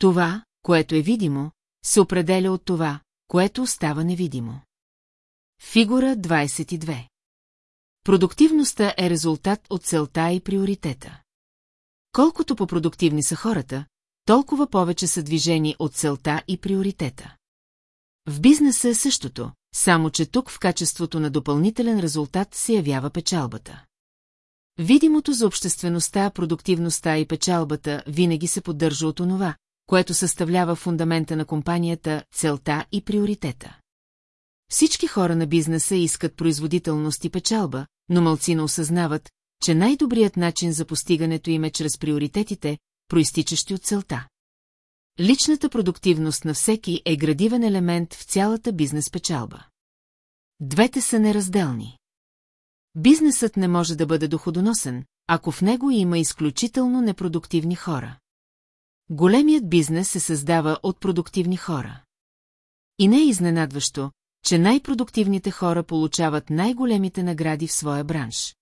Това, което е видимо, се определя от това, което остава невидимо. Фигура 22 Продуктивността е резултат от целта и приоритета. Колкото по-продуктивни са хората, толкова повече са движени от целта и приоритета. В бизнеса е същото, само че тук в качеството на допълнителен резултат се явява печалбата. Видимото за обществеността, продуктивността и печалбата винаги се поддържа от онова, което съставлява фундамента на компанията, целта и приоритета. Всички хора на бизнеса искат производителност и печалба, но мълцина осъзнават, че най-добрият начин за постигането им е чрез приоритетите, проистичащи от целта. Личната продуктивност на всеки е градивен елемент в цялата бизнес печалба. Двете са неразделни. Бизнесът не може да бъде доходоносен, ако в него има изключително непродуктивни хора. Големият бизнес се създава от продуктивни хора. И не е изненадващо, че най-продуктивните хора получават най-големите награди в своя бранш.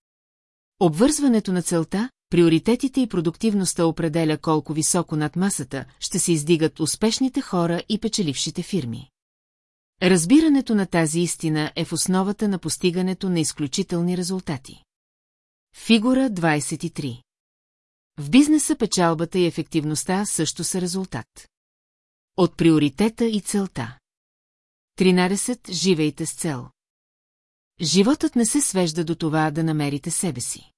Обвързването на целта, приоритетите и продуктивността определя колко високо над масата ще се издигат успешните хора и печелившите фирми. Разбирането на тази истина е в основата на постигането на изключителни резултати. Фигура 23 В бизнеса печалбата и ефективността също са резултат. От приоритета и целта. 13. Живейте с цел. Животът не се свежда до това да намерите себе си.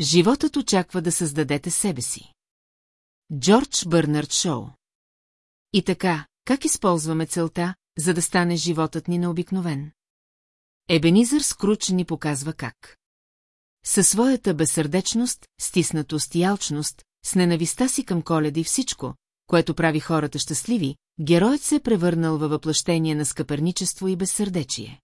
Животът очаква да създадете себе си. Джордж Бърнард Шоу И така, как използваме целта, за да стане животът ни необикновен? Ебенизър Скруч ни показва как. Със своята безсърдечност, стиснатост и алчност, с ненависта си към коледа и всичко, което прави хората щастливи, героят се е превърнал във въплъщение на скъперничество и безсърдечие.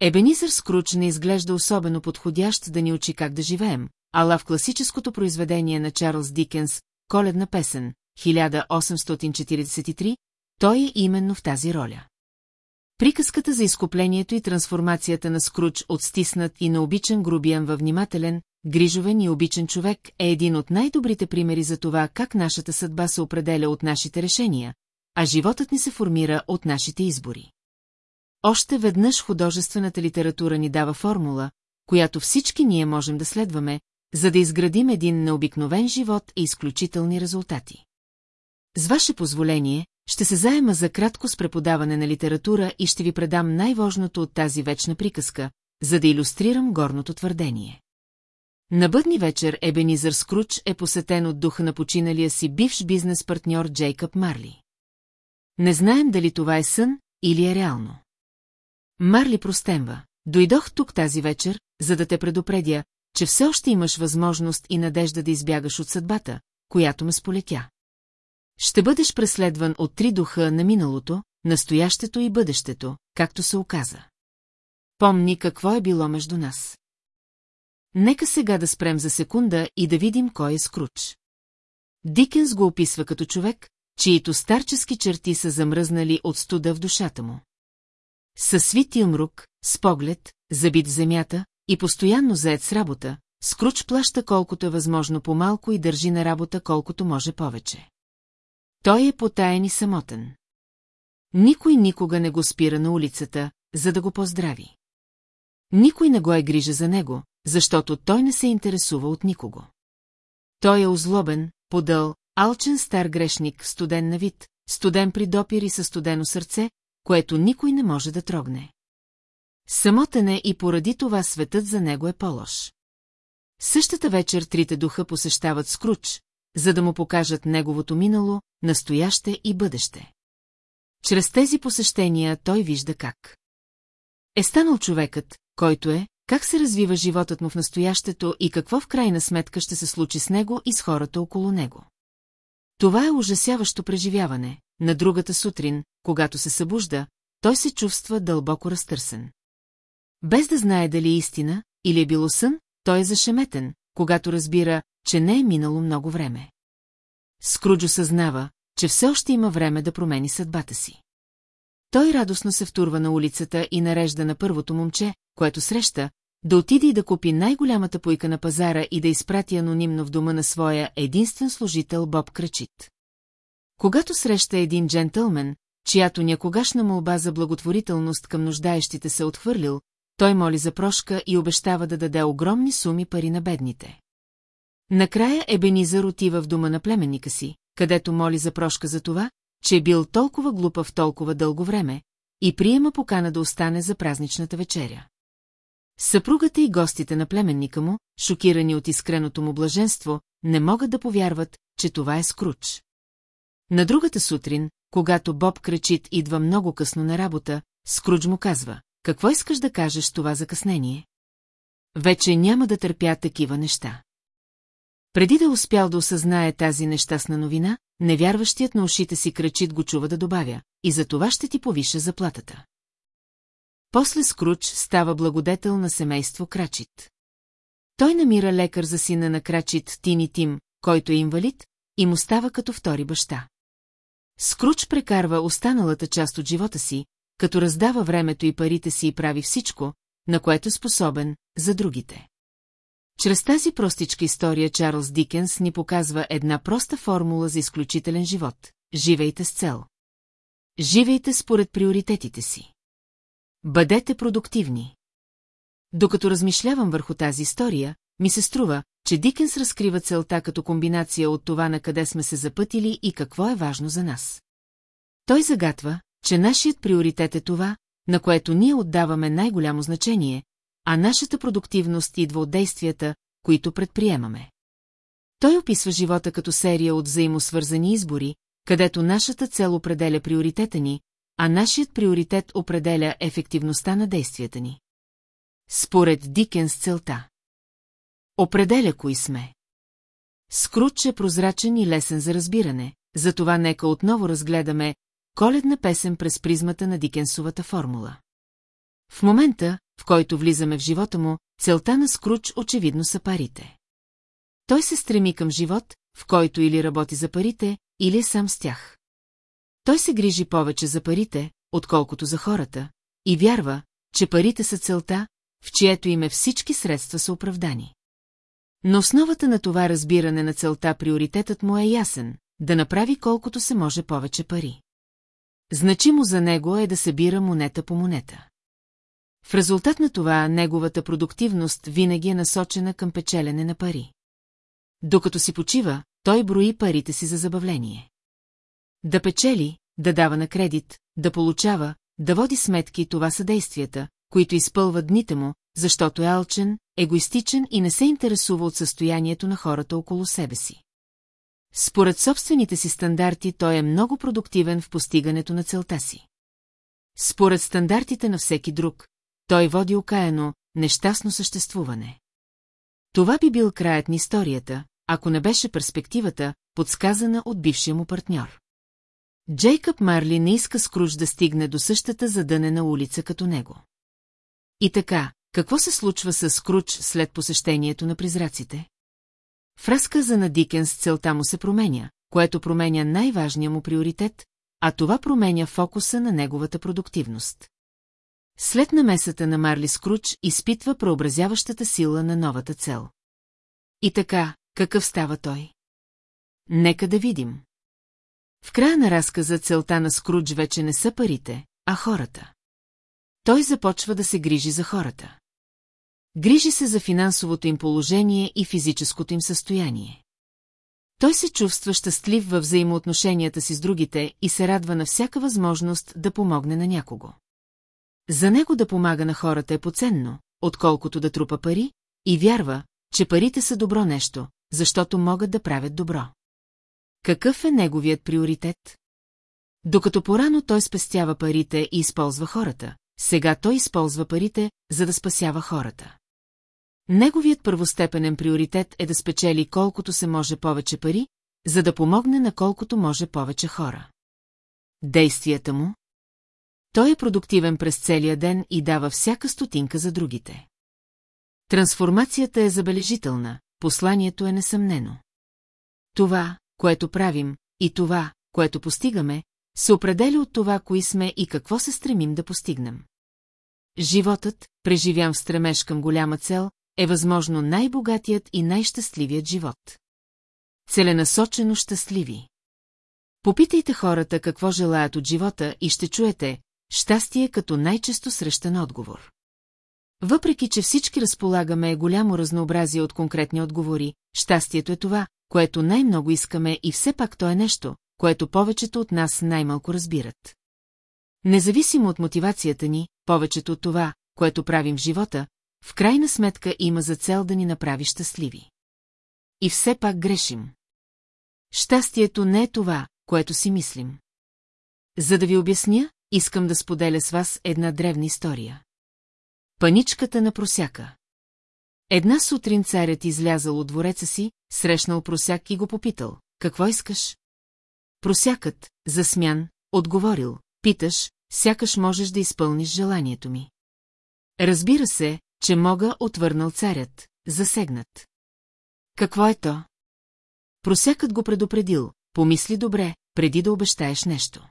Ебенизър Скруч не изглежда особено подходящ да ни учи как да живеем, ала в класическото произведение на Чарлз Дикенс «Коледна песен» 1843, той е именно в тази роля. Приказката за изкуплението и трансформацията на Скруч от стиснат и необичен грубиян във внимателен, грижовен и обичен човек е един от най-добрите примери за това как нашата съдба се определя от нашите решения, а животът ни се формира от нашите избори. Още веднъж художествената литература ни дава формула, която всички ние можем да следваме, за да изградим един необикновен живот и изключителни резултати. С ваше позволение, ще се заема за кратко с преподаване на литература и ще ви предам най-важното от тази вечна приказка, за да иллюстрирам горното твърдение. На бъдни вечер Ебенизър Скруч е посетен от духа на починалия си бивш бизнес партньор Джейкъб Марли. Не знаем дали това е сън или е реално. Марли простемва. Дойдох тук тази вечер, за да те предупредя, че все още имаш възможност и надежда да избягаш от съдбата, която ме сполетя. Ще бъдеш преследван от три духа на миналото, настоящето и бъдещето, както се оказа. Помни какво е било между нас. Нека сега да спрем за секунда и да видим кой е Скруч. Дикенс го описва като човек, чието старчески черти са замръзнали от студа в душата му. Със свит юмрук, с поглед, забит в земята и постоянно заед с работа, Скруч плаща колкото е възможно по-малко и държи на работа колкото може повече. Той е потаен и самотен. Никой никога не го спира на улицата, за да го поздрави. Никой не го е грижа за него, защото той не се интересува от никого. Той е озлобен, подъл, алчен стар грешник, студен на вид, студен при допир и със студено сърце, което никой не може да трогне. Самотен е и поради това светът за него е по-лош. Същата вечер трите духа посещават Скруч, за да му покажат неговото минало, настояще и бъдеще. Чрез тези посещения той вижда как. Е станал човекът, който е, как се развива животът му в настоящето и какво в крайна сметка ще се случи с него и с хората около него. Това е ужасяващо преживяване. На другата сутрин, когато се събужда, той се чувства дълбоко разтърсен. Без да знае дали е истина или е било сън, той е зашеметен, когато разбира, че не е минало много време. Скруджо съзнава, че все още има време да промени съдбата си. Той радостно се втурва на улицата и нарежда на първото момче, което среща, да отиде и да купи най-голямата пойка на пазара и да изпрати анонимно в дома на своя единствен служител Боб Крачит. Когато среща един джентълмен, чиято някогашна молба за благотворителност към нуждаещите се отхвърлил, той моли за прошка и обещава да даде огромни суми пари на бедните. Накрая Ебенизър отива в дома на племенника си, където моли за прошка за това, че е бил толкова глупав толкова дълго време, и приема покана да остане за празничната вечеря. Съпругата и гостите на племенника му, шокирани от искреното му блаженство, не могат да повярват, че това е скруч. На другата сутрин, когато Боб Кречит идва много късно на работа, Скрудж му казва, какво искаш да кажеш това закъснение? Вече няма да търпя такива неща. Преди да успял да осъзнае тази нещастна новина, невярващият на ушите си кръчит го чува да добавя, и за това ще ти повиша заплатата. После Скруч става благодетел на семейство Крачит. Той намира лекар за сина на Крачит Тини Тим, който е инвалид, и му става като втори баща. Скруч прекарва останалата част от живота си, като раздава времето и парите си и прави всичко, на което е способен, за другите. Чрез тази простичка история Чарлз Дикенс ни показва една проста формула за изключителен живот. Живейте с цел. Живейте според приоритетите си. Бъдете продуктивни. Докато размишлявам върху тази история, ми се струва, че Дикенс разкрива целта като комбинация от това на къде сме се запътили и какво е важно за нас. Той загатва, че нашият приоритет е това, на което ние отдаваме най-голямо значение, а нашата продуктивност идва от действията, които предприемаме. Той описва живота като серия от взаимосвързани избори, където нашата цел определя приоритета ни, а нашият приоритет определя ефективността на действията ни. Според Дикенс целта. Определя кои сме. Скруч е прозрачен и лесен за разбиране, затова нека отново разгледаме коледна песен през призмата на Дикенсовата формула. В момента, в който влизаме в живота му, целта на Скруч очевидно са парите. Той се стреми към живот, в който или работи за парите, или е сам с тях. Той се грижи повече за парите, отколкото за хората, и вярва, че парите са целта, в чието име всички средства са оправдани. Но основата на това разбиране на целта приоритетът му е ясен – да направи колкото се може повече пари. Значимо за него е да събира монета по монета. В резултат на това неговата продуктивност винаги е насочена към печелене на пари. Докато си почива, той брои парите си за забавление. Да печели, да дава на кредит, да получава, да води сметки – това са действията, които изпълват дните му, защото е алчен, егоистичен и не се интересува от състоянието на хората около себе си. Според собствените си стандарти той е много продуктивен в постигането на целта си. Според стандартите на всеки друг, той води окаяно, нещастно съществуване. Това би бил краят на историята, ако не беше перспективата, подсказана от бившия му партньор. Джейкъб Марли не иска Скруж да стигне до същата задънена улица като него. И така, какво се случва с Скруч след посещението на призраците? В разказа на Дикенс целта му се променя, което променя най-важния му приоритет, а това променя фокуса на неговата продуктивност. След намесата на Марли Скруч изпитва преобразяващата сила на новата цел. И така, какъв става той? Нека да видим. В края на разказа целта на Скрудж вече не са парите, а хората. Той започва да се грижи за хората. Грижи се за финансовото им положение и физическото им състояние. Той се чувства щастлив във взаимоотношенията си с другите и се радва на всяка възможност да помогне на някого. За него да помага на хората е поценно, отколкото да трупа пари, и вярва, че парите са добро нещо, защото могат да правят добро. Какъв е неговият приоритет? Докато порано той спестява парите и използва хората, сега той използва парите, за да спасява хората. Неговият първостепенен приоритет е да спечели колкото се може повече пари, за да помогне на колкото може повече хора. Действията му? Той е продуктивен през целия ден и дава всяка стотинка за другите. Трансформацията е забележителна, посланието е несъмнено. Това, което правим, и това, което постигаме, се определя от това, кои сме и какво се стремим да постигнем. Животът, преживян в стремеж към голяма цел, е възможно най-богатият и най-щастливият живот. Целенасочено щастливи. Попитайте хората какво желаят от живота и ще чуете щастие като най-често срещан отговор. Въпреки, че всички разполагаме голямо разнообразие от конкретни отговори, щастието е това, което най-много искаме и все пак то е нещо, което повечето от нас най-малко разбират. Независимо от мотивацията ни, повечето от това, което правим в живота, в крайна сметка има за цел да ни направи щастливи. И все пак грешим. Щастието не е това, което си мислим. За да ви обясня, искам да споделя с вас една древна история. Паничката на просяка. Една сутрин царят излязал от двореца си, срещнал просяк и го попитал. Какво искаш? Просякът, засмян, отговорил. Питаш, сякаш можеш да изпълниш желанието ми. Разбира се, че мога, отвърнал царят, засегнат. Какво е то? Просякът го предупредил, помисли добре, преди да обещаеш нещо.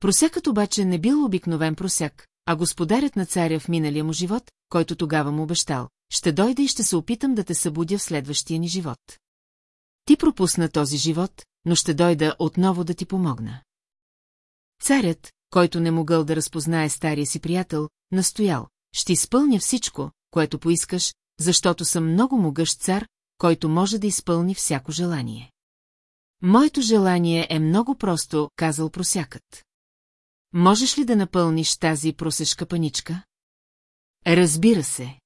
Просякът обаче не бил обикновен просяк, а господарят на царя в миналия му живот, който тогава му обещал. Ще дойда и ще се опитам да те събудя в следващия ни живот. Ти пропусна този живот, но ще дойда отново да ти помогна. Царят, който не могъл да разпознае стария си приятел, настоял, ще изпълня всичко, което поискаш, защото съм много могъщ цар, който може да изпълни всяко желание. Моето желание е много просто, казал просякът. Можеш ли да напълниш тази просешка паничка? Разбира се.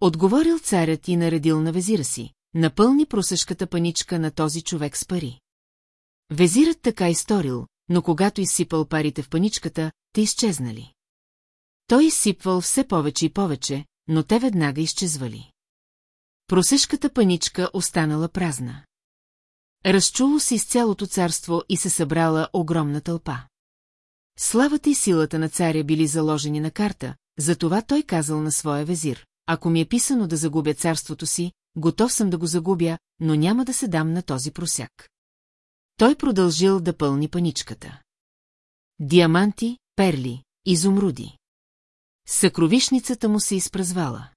Отговорил царят и наредил на везира си, напълни просешката паничка на този човек с пари. Везират така и сторил, но когато изсипал парите в паничката, те изчезнали. Той изсипвал все повече и повече, но те веднага изчезвали. Просешката паничка останала празна. Разчуло се из цялото царство и се събрала огромна тълпа. Славата и силата на царя били заложени на карта, затова той казал на своя везир. Ако ми е писано да загубя царството си, готов съм да го загубя, но няма да се дам на този просяк. Той продължил да пълни паничката. Диаманти, перли, изумруди. Съкровишницата му се изпразвала.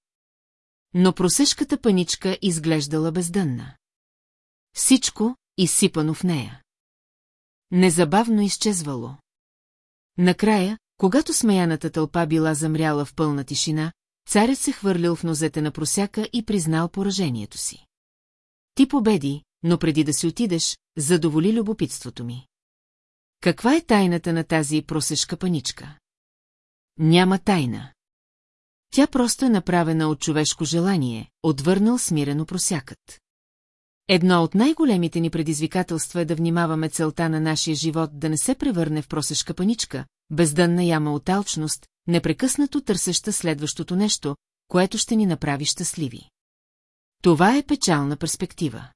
Но просешката паничка изглеждала бездънна. Всичко изсипано в нея. Незабавно изчезвало. Накрая, когато смеяната тълпа била замряла в пълна тишина, царят се хвърлил в нозете на просяка и признал поражението си. Ти победи, но преди да си отидеш, задоволи любопитството ми. Каква е тайната на тази просешка паничка? Няма тайна. Тя просто е направена от човешко желание, отвърнал смирено просякът. Едно от най-големите ни предизвикателства е да внимаваме целта на нашия живот да не се превърне в просешка паничка, бездънна яма от алчност, непрекъснато търсеща следващото нещо, което ще ни направи щастливи. Това е печална перспектива.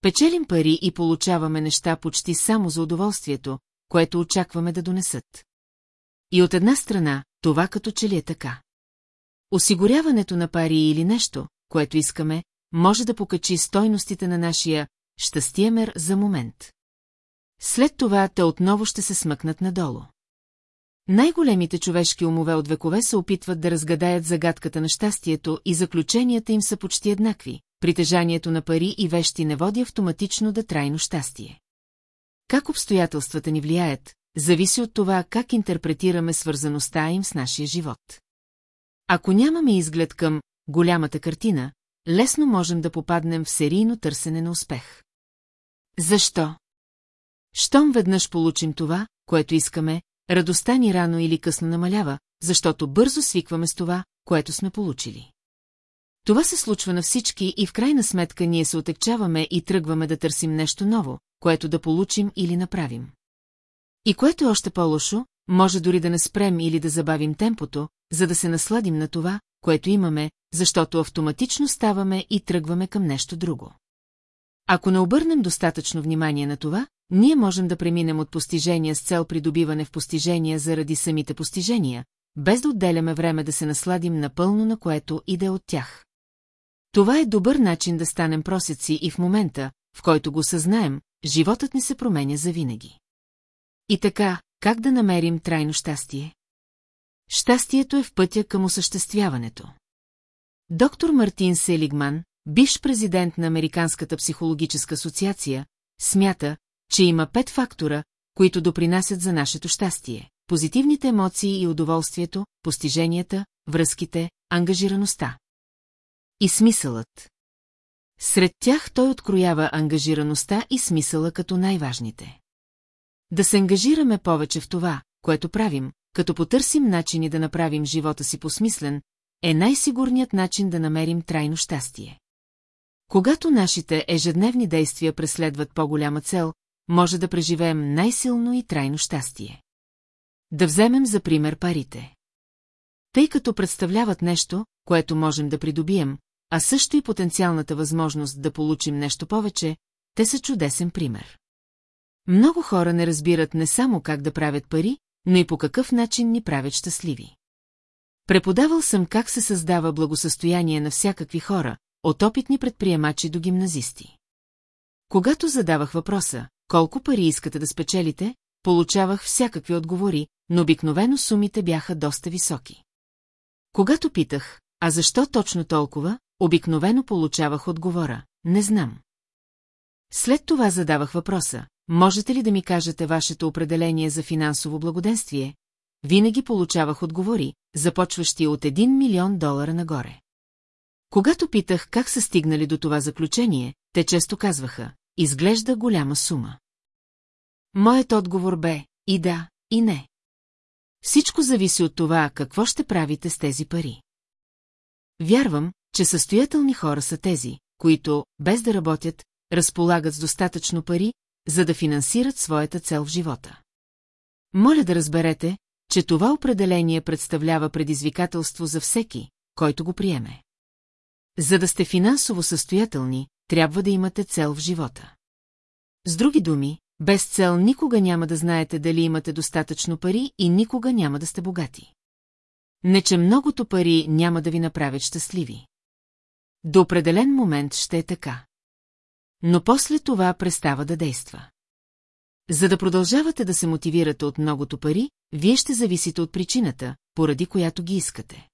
Печелим пари и получаваме неща почти само за удоволствието, което очакваме да донесат. И от една страна, това като че ли е така. Осигуряването на пари или нещо, което искаме, може да покачи стойностите на нашия щастиемер за момент. След това те отново ще се смъкнат надолу. Най-големите човешки умове от векове се опитват да разгадаят загадката на щастието и заключенията им са почти еднакви. Притежанието на пари и вещи не води автоматично да трайно щастие. как обстоятелствата ни влияят, зависи от това как интерпретираме свързаността им с нашия живот. Ако нямаме изглед към голямата картина, лесно можем да попаднем в серийно търсене на успех. Защо? Щом веднъж получим това, което искаме, радостта ни рано или късно намалява, защото бързо свикваме с това, което сме получили. Това се случва на всички и в крайна сметка ние се отекчаваме и тръгваме да търсим нещо ново, което да получим или направим. И което е още по-лошо, може дори да не спрем или да забавим темпото, за да се насладим на това, което имаме, защото автоматично ставаме и тръгваме към нещо друго. Ако не обърнем достатъчно внимание на това, ние можем да преминем от постижения с цел придобиване в постижения заради самите постижения, без да отделяме време да се насладим напълно на което и да е от тях. Това е добър начин да станем просеци и в момента, в който го съзнаем, животът ни се променя завинаги. И така, как да намерим трайно щастие? Щастието е в пътя към осъществяването. Доктор Мартин Селигман, бивш президент на Американската психологическа асоциация, смята, че има пет фактора, които допринасят за нашето щастие. Позитивните емоции и удоволствието, постиженията, връзките, ангажираността. И смисълът. Сред тях той откроява ангажираността и смисъла като най-важните. Да се ангажираме повече в това, което правим, като потърсим начини да направим живота си посмислен, е най-сигурният начин да намерим трайно щастие. Когато нашите ежедневни действия преследват по-голяма цел, може да преживеем най-силно и трайно щастие. Да вземем за пример парите. Тъй като представляват нещо, което можем да придобием, а също и потенциалната възможност да получим нещо повече, те са чудесен пример. Много хора не разбират не само как да правят пари, но и по какъв начин ни правят щастливи. Преподавал съм как се създава благосъстояние на всякакви хора, от опитни предприемачи до гимназисти. Когато задавах въпроса, колко пари искате да спечелите, получавах всякакви отговори, но обикновено сумите бяха доста високи. Когато питах, а защо точно толкова, обикновено получавах отговора, не знам. След това задавах въпроса, можете ли да ми кажете вашето определение за финансово благоденствие? Винаги получавах отговори, започващи от 1 милион долара нагоре. Когато питах как са стигнали до това заключение, те често казваха, изглежда голяма сума. Моят отговор бе и да, и не. Всичко зависи от това, какво ще правите с тези пари. Вярвам, че състоятелни хора са тези, които, без да работят, разполагат с достатъчно пари, за да финансират своята цел в живота. Моля да разберете, че това определение представлява предизвикателство за всеки, който го приеме. За да сте финансово състоятелни, трябва да имате цел в живота. С други думи, без цел никога няма да знаете дали имате достатъчно пари и никога няма да сте богати. Не, че многото пари няма да ви направят щастливи. До определен момент ще е така. Но после това престава да действа. За да продължавате да се мотивирате от многото пари, вие ще зависите от причината, поради която ги искате.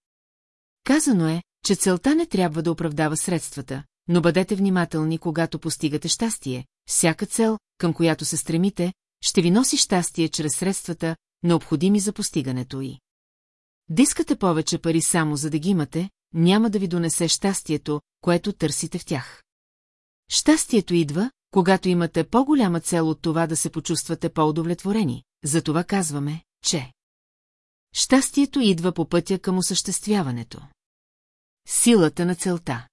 Казано е, че целта не трябва да оправдава средствата, но бъдете внимателни, когато постигате щастие. Всяка цел, към която се стремите, ще ви носи щастие чрез средствата, необходими за постигането й. Да искате повече пари само за да ги имате, няма да ви донесе щастието, което търсите в тях. Щастието идва, когато имате по-голяма цел от това да се почувствате по-удовлетворени, затова казваме, че Щастието идва по пътя към осъществяването. Силата на целта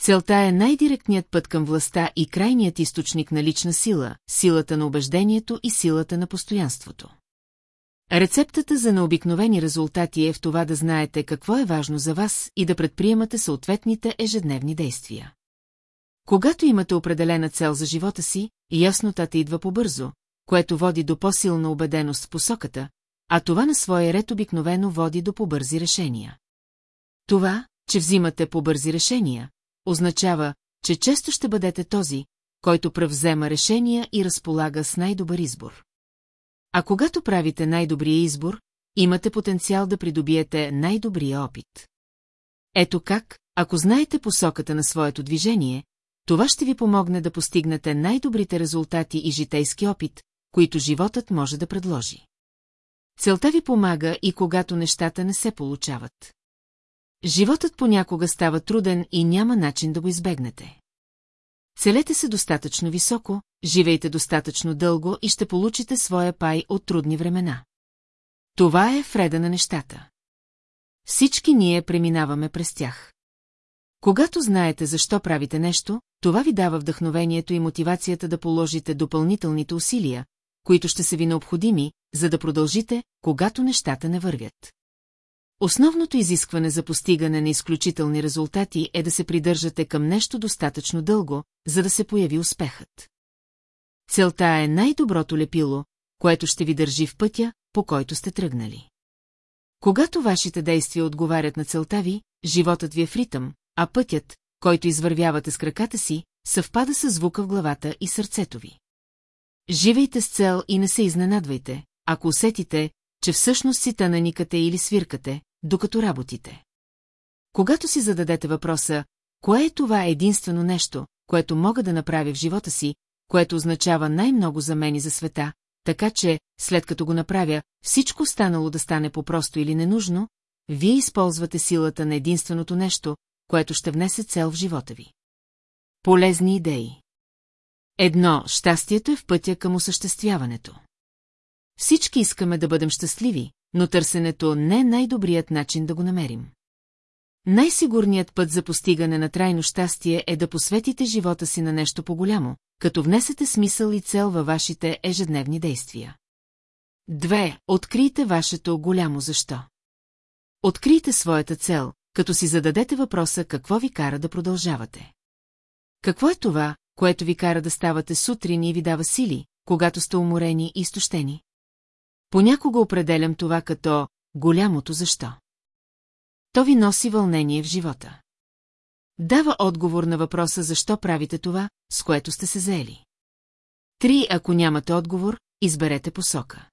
Целта е най-директният път към властта и крайният източник на лична сила, силата на убеждението и силата на постоянството. Рецептата за необикновени резултати е в това да знаете какво е важно за вас и да предприемате съответните ежедневни действия. Когато имате определена цел за живота си, яснотата идва побързо, което води до по-силна убеденост в посоката, а това на своя ред обикновено води до побързи решения. Това, че взимате побързи решения, означава, че често ще бъдете този, който превзема решения и разполага с най-добър избор. А когато правите най-добрия избор, имате потенциал да придобиете най-добрия опит. Ето как, ако знаете посоката на своето движение, това ще ви помогне да постигнете най-добрите резултати и житейски опит, които животът може да предложи. Целта ви помага и когато нещата не се получават. Животът понякога става труден и няма начин да го избегнете. Целете се достатъчно високо, живейте достатъчно дълго и ще получите своя пай от трудни времена. Това е вреда на нещата. Всички ние преминаваме през тях. Когато знаете защо правите нещо, това ви дава вдъхновението и мотивацията да положите допълнителните усилия, които ще са ви необходими, за да продължите, когато нещата не вървят. Основното изискване за постигане на изключителни резултати е да се придържате към нещо достатъчно дълго, за да се появи успехът. Целта е най-доброто лепило, което ще ви държи в пътя, по който сте тръгнали. Когато вашите действия отговарят на целта ви, животът ви е в ритъм, а пътят, който извървявате с краката си, съвпада с звука в главата и сърцето ви. Живейте с цел и не се изненадвайте, ако усетите, че всъщност си наникате или свиркате, докато работите. Когато си зададете въпроса, кое е това единствено нещо, което мога да направя в живота си, което означава най-много за мен и за света, така че, след като го направя, всичко останало да стане по-просто или ненужно, вие използвате силата на единственото нещо, което ще внесе цел в живота ви. Полезни идеи Едно, щастието е в пътя към осъществяването. Всички искаме да бъдем щастливи, но търсенето не е най-добрият начин да го намерим. Най-сигурният път за постигане на трайно щастие е да посветите живота си на нещо по-голямо, като внесете смисъл и цел във вашите ежедневни действия. Две, открийте вашето голямо защо. Открийте своята цел, като си зададете въпроса какво ви кара да продължавате. Какво е това, което ви кара да ставате сутрин и ви дава сили, когато сте уморени и изтощени? Понякога определям това като голямото защо. То ви носи вълнение в живота. Дава отговор на въпроса защо правите това, с което сте се заели. Три, ако нямате отговор, изберете посока.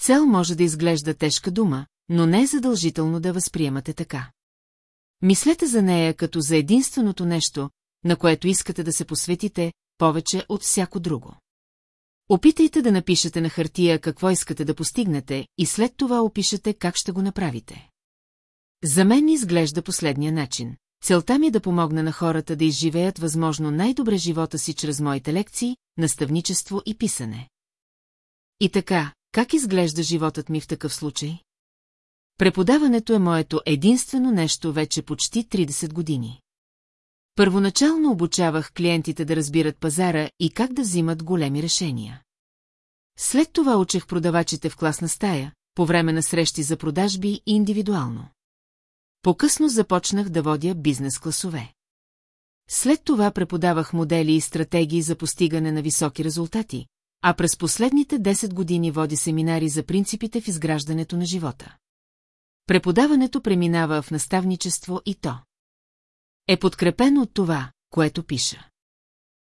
Цел може да изглежда тежка дума, но не е задължително да възприемате така. Мислете за нея като за единственото нещо, на което искате да се посветите, повече от всяко друго. Опитайте да напишете на хартия какво искате да постигнете и след това опишете как ще го направите. За мен изглежда последния начин. Целта ми е да помогна на хората да изживеят възможно най-добре живота си чрез моите лекции, наставничество и писане. И така, как изглежда животът ми в такъв случай? Преподаването е моето единствено нещо вече почти 30 години. Първоначално обучавах клиентите да разбират пазара и как да взимат големи решения. След това учех продавачите в класна стая, по време на срещи за продажби и индивидуално. По-късно започнах да водя бизнес-класове. След това преподавах модели и стратегии за постигане на високи резултати, а през последните 10 години води семинари за принципите в изграждането на живота. Преподаването преминава в наставничество и то. Е подкрепено от това, което пиша.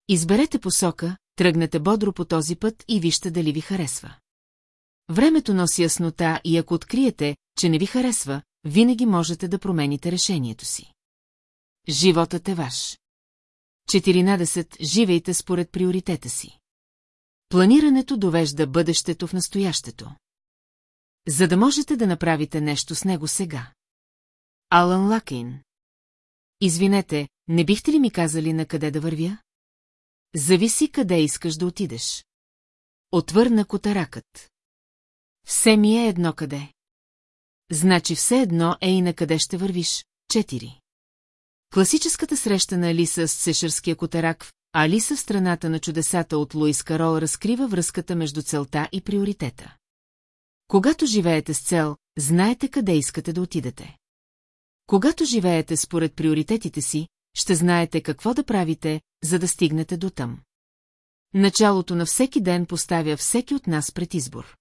Изберете посока, тръгнете бодро по този път и вижте дали ви харесва. Времето носи яснота и ако откриете, че не ви харесва, винаги можете да промените решението си. Животът е ваш. 14. Живейте според приоритета си. Планирането довежда бъдещето в настоящето. За да можете да направите нещо с него сега. Алан Лакин Извинете, не бихте ли ми казали на къде да вървя? Зависи къде искаш да отидеш. Отвърна котаракът. Все ми е едно къде. Значи все едно е и на къде ще вървиш. Четири. Класическата среща на Алиса с Сешърския котарак в Алиса в страната на чудесата от Луис Карол разкрива връзката между целта и приоритета. Когато живеете с цел, знаете къде искате да отидете. Когато живеете според приоритетите си, ще знаете какво да правите, за да стигнете до там. Началото на всеки ден поставя всеки от нас пред избор.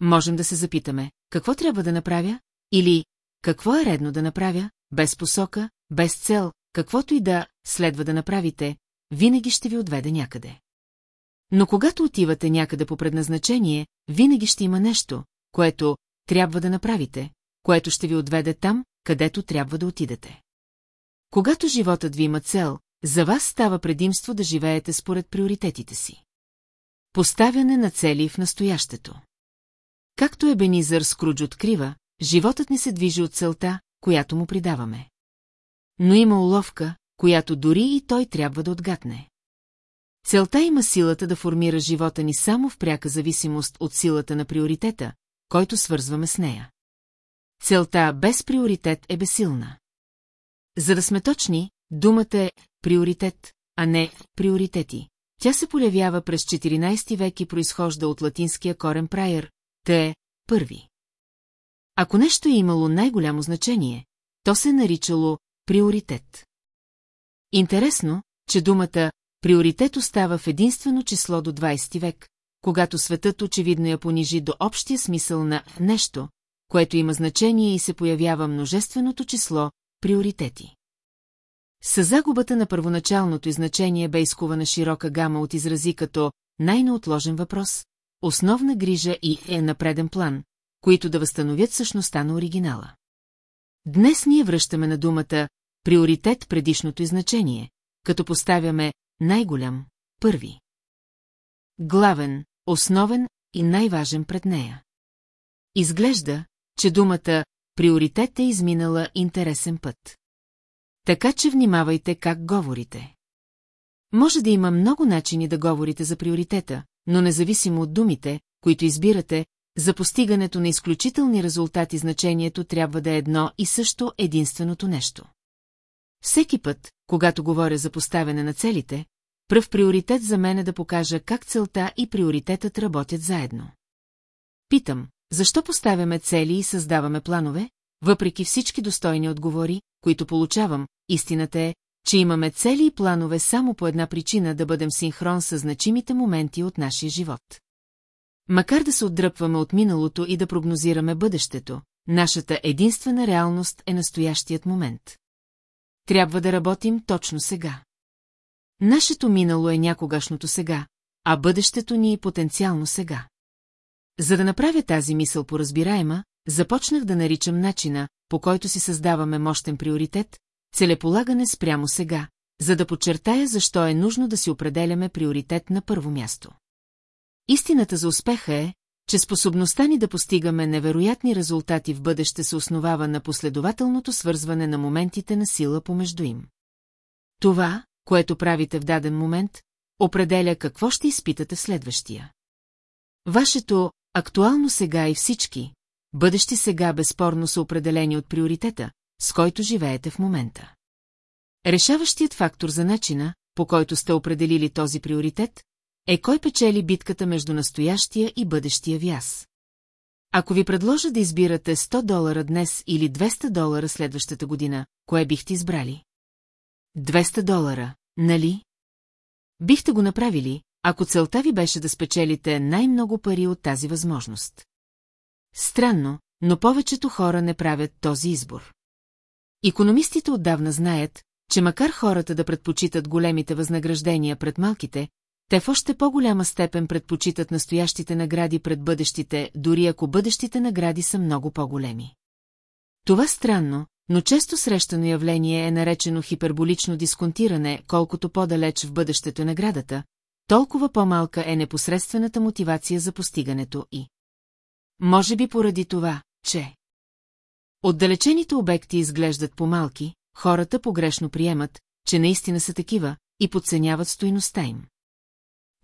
Можем да се запитаме, какво трябва да направя? Или, какво е редно да направя, без посока, без цел, каквото и да следва да направите, винаги ще ви отведе някъде. Но когато отивате някъде по предназначение, винаги ще има нещо, което трябва да направите, което ще ви отведе там, където трябва да отидете. Когато животът ви има цел, за вас става предимство да живеете според приоритетите си. Поставяне на цели в настоящето. Както Ебенизър Скрудж открива, животът ни се движи от целта, която му придаваме. Но има уловка, която дори и той трябва да отгатне. Целта има силата да формира живота ни само в пряка зависимост от силата на приоритета, който свързваме с нея. Целта без приоритет е безсилна. За да сме точни, думата е приоритет, а не приоритети. Тя се появява през 14 век и произхожда от латинския корен прайер, те първи. Ако нещо е имало най-голямо значение, то се е наричало приоритет. Интересно, че думата приоритет остава в единствено число до 20 век, когато светът очевидно я понижи до общия смисъл на нещо, което има значение и се появява множественото число приоритети. С загубата на първоначалното значение бе изкувана широка гама от изрази като най-неотложен въпрос, основна грижа и е на преден план, които да възстановят същността на оригинала. Днес ние връщаме на думата приоритет предишното значение, като поставяме най-голям, първи. Главен, основен и най-важен пред нея. Изглежда, че думата приоритет е изминала интересен път. Така че внимавайте как говорите. Може да има много начини да говорите за приоритета, но независимо от думите, които избирате, за постигането на изключителни резултати значението трябва да е едно и също единственото нещо. Всеки път, когато говоря за поставяне на целите, пръв приоритет за мен е да покажа как целта и приоритетът работят заедно. Питам, защо поставяме цели и създаваме планове? Въпреки всички достойни отговори, които получавам, истината е, че имаме цели и планове само по една причина да бъдем синхрон с значимите моменти от нашия живот. Макар да се отдръпваме от миналото и да прогнозираме бъдещето, нашата единствена реалност е настоящият момент. Трябва да работим точно сега. Нашето минало е някогашното сега, а бъдещето ни е потенциално сега. За да направя тази мисъл поразбираема, започнах да наричам начина, по който си създаваме мощен приоритет, целеполагане спрямо сега, за да подчертая защо е нужно да си определяме приоритет на първо място. Истината за успеха е, че способността ни да постигаме невероятни резултати в бъдеще се основава на последователното свързване на моментите на сила помежду им. Това, което правите в даден момент, определя какво ще изпитате в следващия. Вашето актуално сега и всички, бъдещи сега безспорно са определени от приоритета, с който живеете в момента. Решаващият фактор за начина, по който сте определили този приоритет, е кой печели битката между настоящия и бъдещия вяз. Ако ви предложа да избирате 100 долара днес или 200 долара следващата година, кое бихте избрали? 200 долара, нали? Бихте го направили, ако целта ви беше да спечелите най-много пари от тази възможност. Странно, но повечето хора не правят този избор. Икономистите отдавна знаят, че макар хората да предпочитат големите възнаграждения пред малките, те в още по-голяма степен предпочитат настоящите награди пред бъдещите, дори ако бъдещите награди са много по-големи. Това странно, но често срещано явление е наречено хиперболично дисконтиране, колкото по-далеч в бъдещето е наградата, толкова по-малка е непосредствената мотивация за постигането и. Може би поради това, че... Отдалечените обекти изглеждат по-малки, хората погрешно приемат, че наистина са такива, и подценяват стоиността им.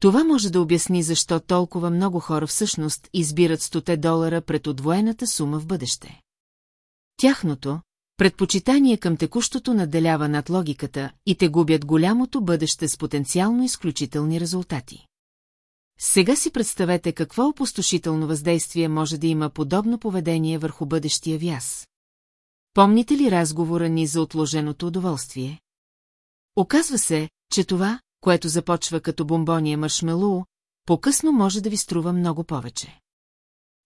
Това може да обясни защо толкова много хора всъщност избират 100 долара пред отвоената сума в бъдеще. Тяхното, предпочитание към текущото наделява над логиката и те губят голямото бъдеще с потенциално изключителни резултати. Сега си представете какво опустошително въздействие може да има подобно поведение върху бъдещия вяз. Помните ли разговора ни за отложеното удоволствие? Оказва се, че това, което започва като бомбония маршмелоу, по-късно може да ви струва много повече.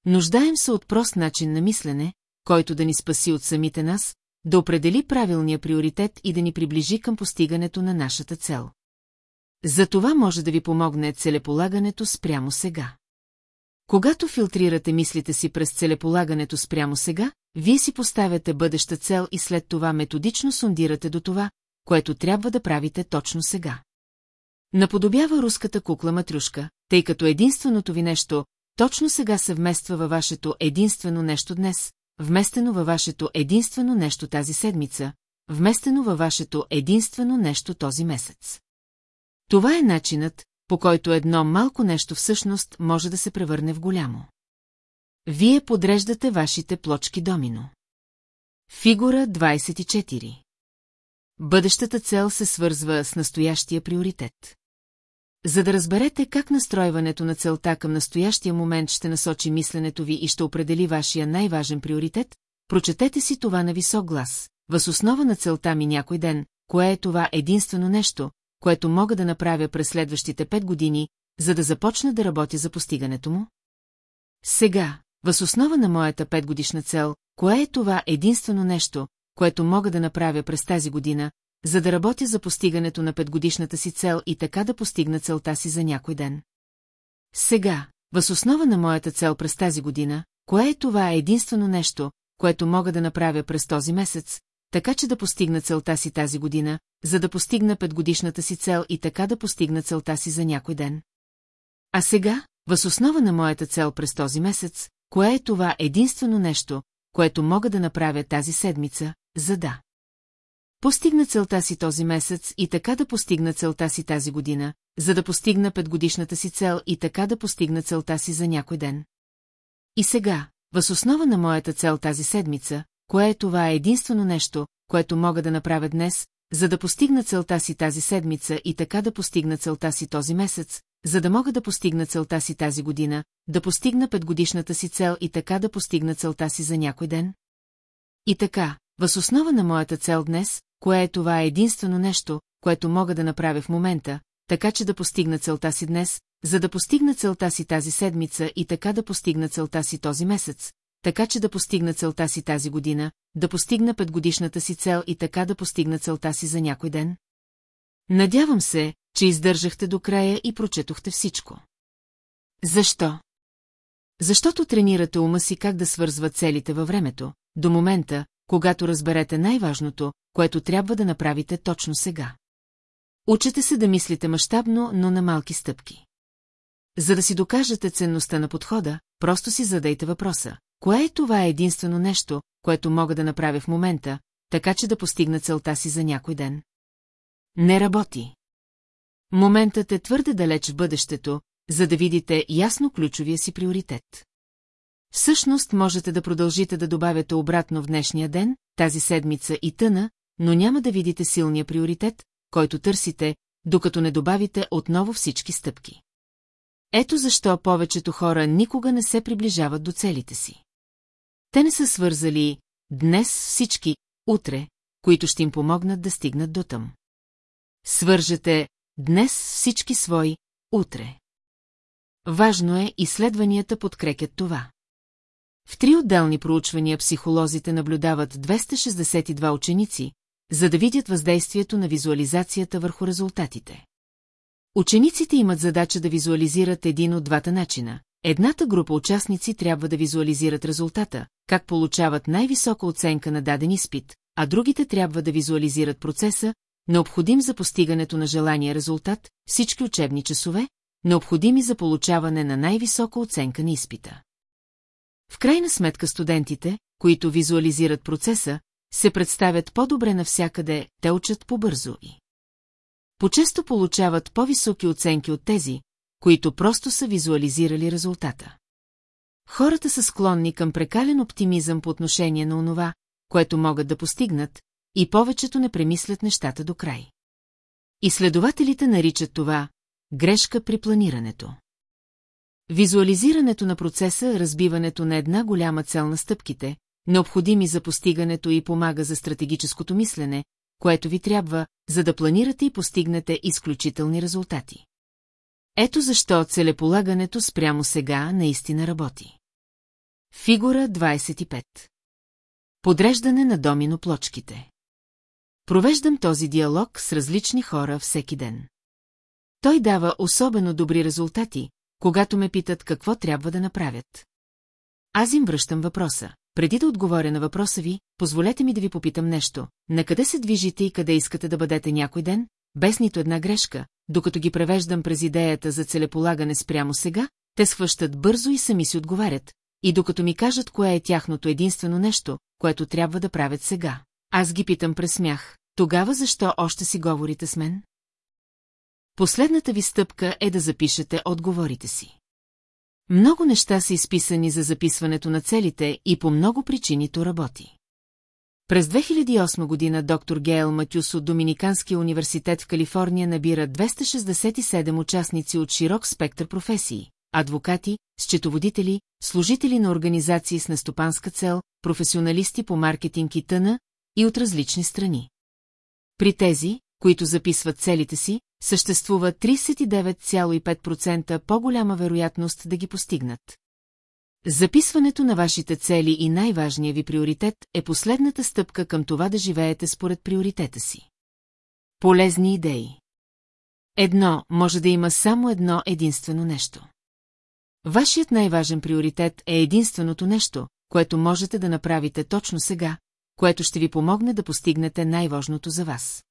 Нуждаем се от прост начин на мислене, който да ни спаси от самите нас, да определи правилния приоритет и да ни приближи към постигането на нашата цел. За това може да ви помогне целеполагането спрямо сега. Когато филтрирате мислите си през целеполагането спрямо сега, вие си поставяте бъдеща цел и след това методично сондирате до това, което трябва да правите точно сега. Наподобява руската кукла Матрюшка, тъй като единственото ви нещо точно сега се вмества във вашето единствено нещо днес, вместено във вашето единствено нещо тази седмица, вместено във вашето единствено нещо този месец. Това е начинът, по който едно малко нещо всъщност може да се превърне в голямо. Вие подреждате вашите плочки домино. Фигура 24 Бъдещата цел се свързва с настоящия приоритет. За да разберете как настройването на целта към настоящия момент ще насочи мисленето ви и ще определи вашия най-важен приоритет, прочетете си това на висок глас. Въз основа на целта ми някой ден, кое е това единствено нещо, което мога да направя през следващите пет години, за да започна да работя за постигането му? Сега, въз основа на моята петгодишна цел, кое е това единствено нещо, което мога да направя през тази година, за да работя за постигането на петгодишната си цел и така да постигна целта си за някой ден. Сега, въз основа на моята цел през тази година, кое е това единствено нещо, което мога да направя през този месец, така че да постигна целта си тази година, за да постигна петгодишната си цел и така да постигна целта си за някой ден. А сега, въз основа на моята цел през този месец, кое е това единствено нещо, което мога да направя тази седмица, за да постигна целта си този месец и така да постигна целта си тази година, за да постигна петгодишната си цел и така да постигна целта си за някой ден. И сега, въз основа на моята цел тази седмица, кое е това единствено нещо, което мога да направя днес, за да постигна целта си тази седмица и така да постигна целта си този месец, за да мога да постигна целта си тази година, да постигна петгодишната си цел и така да постигна целта си за някой ден? И така, въз основа на моята цел днес, кое е това единствено нещо, което мога да направя в момента, така че да постигна целта си днес, за да постигна целта си тази седмица и така да постигна целта си този месец, така че да постигна целта си тази година, да постигна петгодишната си цел и така да постигна целта си за някой ден? Надявам се, че издържахте до края и прочетохте всичко. Защо? Защото тренирате ума си как да свързва целите във времето, до момента, когато разберете най-важното, което трябва да направите точно сега. Учете се да мислите мащабно, но на малки стъпки. За да си докажете ценността на подхода, просто си задайте въпроса. Кое е това единствено нещо, което мога да направя в момента, така че да постигна целта си за някой ден? Не работи. Моментът е твърде далеч в бъдещето, за да видите ясно ключовия си приоритет. Всъщност можете да продължите да добавяте обратно в днешния ден, тази седмица и тъна, но няма да видите силния приоритет, който търсите, докато не добавите отново всички стъпки. Ето защо повечето хора никога не се приближават до целите си. Те не са свързали днес всички, утре, които ще им помогнат да стигнат до там. Свържете днес всички свои, утре. Важно е, изследванията подкрепят това. В три отделни проучвания психолозите наблюдават 262 ученици, за да видят въздействието на визуализацията върху резултатите. Учениците имат задача да визуализират един от двата начина. Едната група участници трябва да визуализират резултата, как получават най-висока оценка на даден изпит, а другите трябва да визуализират процеса, необходим за постигането на желания резултат, всички учебни часове, необходими за получаване на най-висока оценка на изпита. В крайна сметка студентите, които визуализират процеса, се представят по-добре навсякъде, те учат по-бързо и. Почесто получават по-високи оценки от тези, които просто са визуализирали резултата. Хората са склонни към прекален оптимизъм по отношение на онова, което могат да постигнат, и повечето не премислят нещата до край. Изследователите наричат това грешка при планирането. Визуализирането на процеса, разбиването на една голяма цел на стъпките, необходими за постигането и помага за стратегическото мислене, което ви трябва, за да планирате и постигнете изключителни резултати. Ето защо целеполагането спрямо сега наистина работи. Фигура 25 Подреждане на домино плочките Провеждам този диалог с различни хора всеки ден. Той дава особено добри резултати, когато ме питат какво трябва да направят. Аз им връщам въпроса. преди да отговоря на въпроса ви, позволете ми да ви попитам нещо. На къде се движите и къде искате да бъдете някой ден? Без нито една грешка, докато ги превеждам през идеята за целеполагане спрямо сега, те схващат бързо и сами си отговарят, и докато ми кажат кое е тяхното единствено нещо, което трябва да правят сега. Аз ги питам през смях, тогава защо още си говорите с мен? Последната ви стъпка е да запишете отговорите си. Много неща са изписани за записването на целите и по много причини то работи. През 2008 година доктор Гейл Матюс от Доминиканския университет в Калифорния набира 267 участници от широк спектър професии – адвокати, счетоводители, служители на организации с нестопанска цел, професионалисти по маркетинг и тъна и от различни страни. При тези, които записват целите си, съществува 39,5% по-голяма вероятност да ги постигнат. Записването на вашите цели и най-важният ви приоритет е последната стъпка към това да живеете според приоритета си. Полезни идеи Едно може да има само едно единствено нещо. Вашият най-важен приоритет е единственото нещо, което можете да направите точно сега, което ще ви помогне да постигнете най-важното за вас.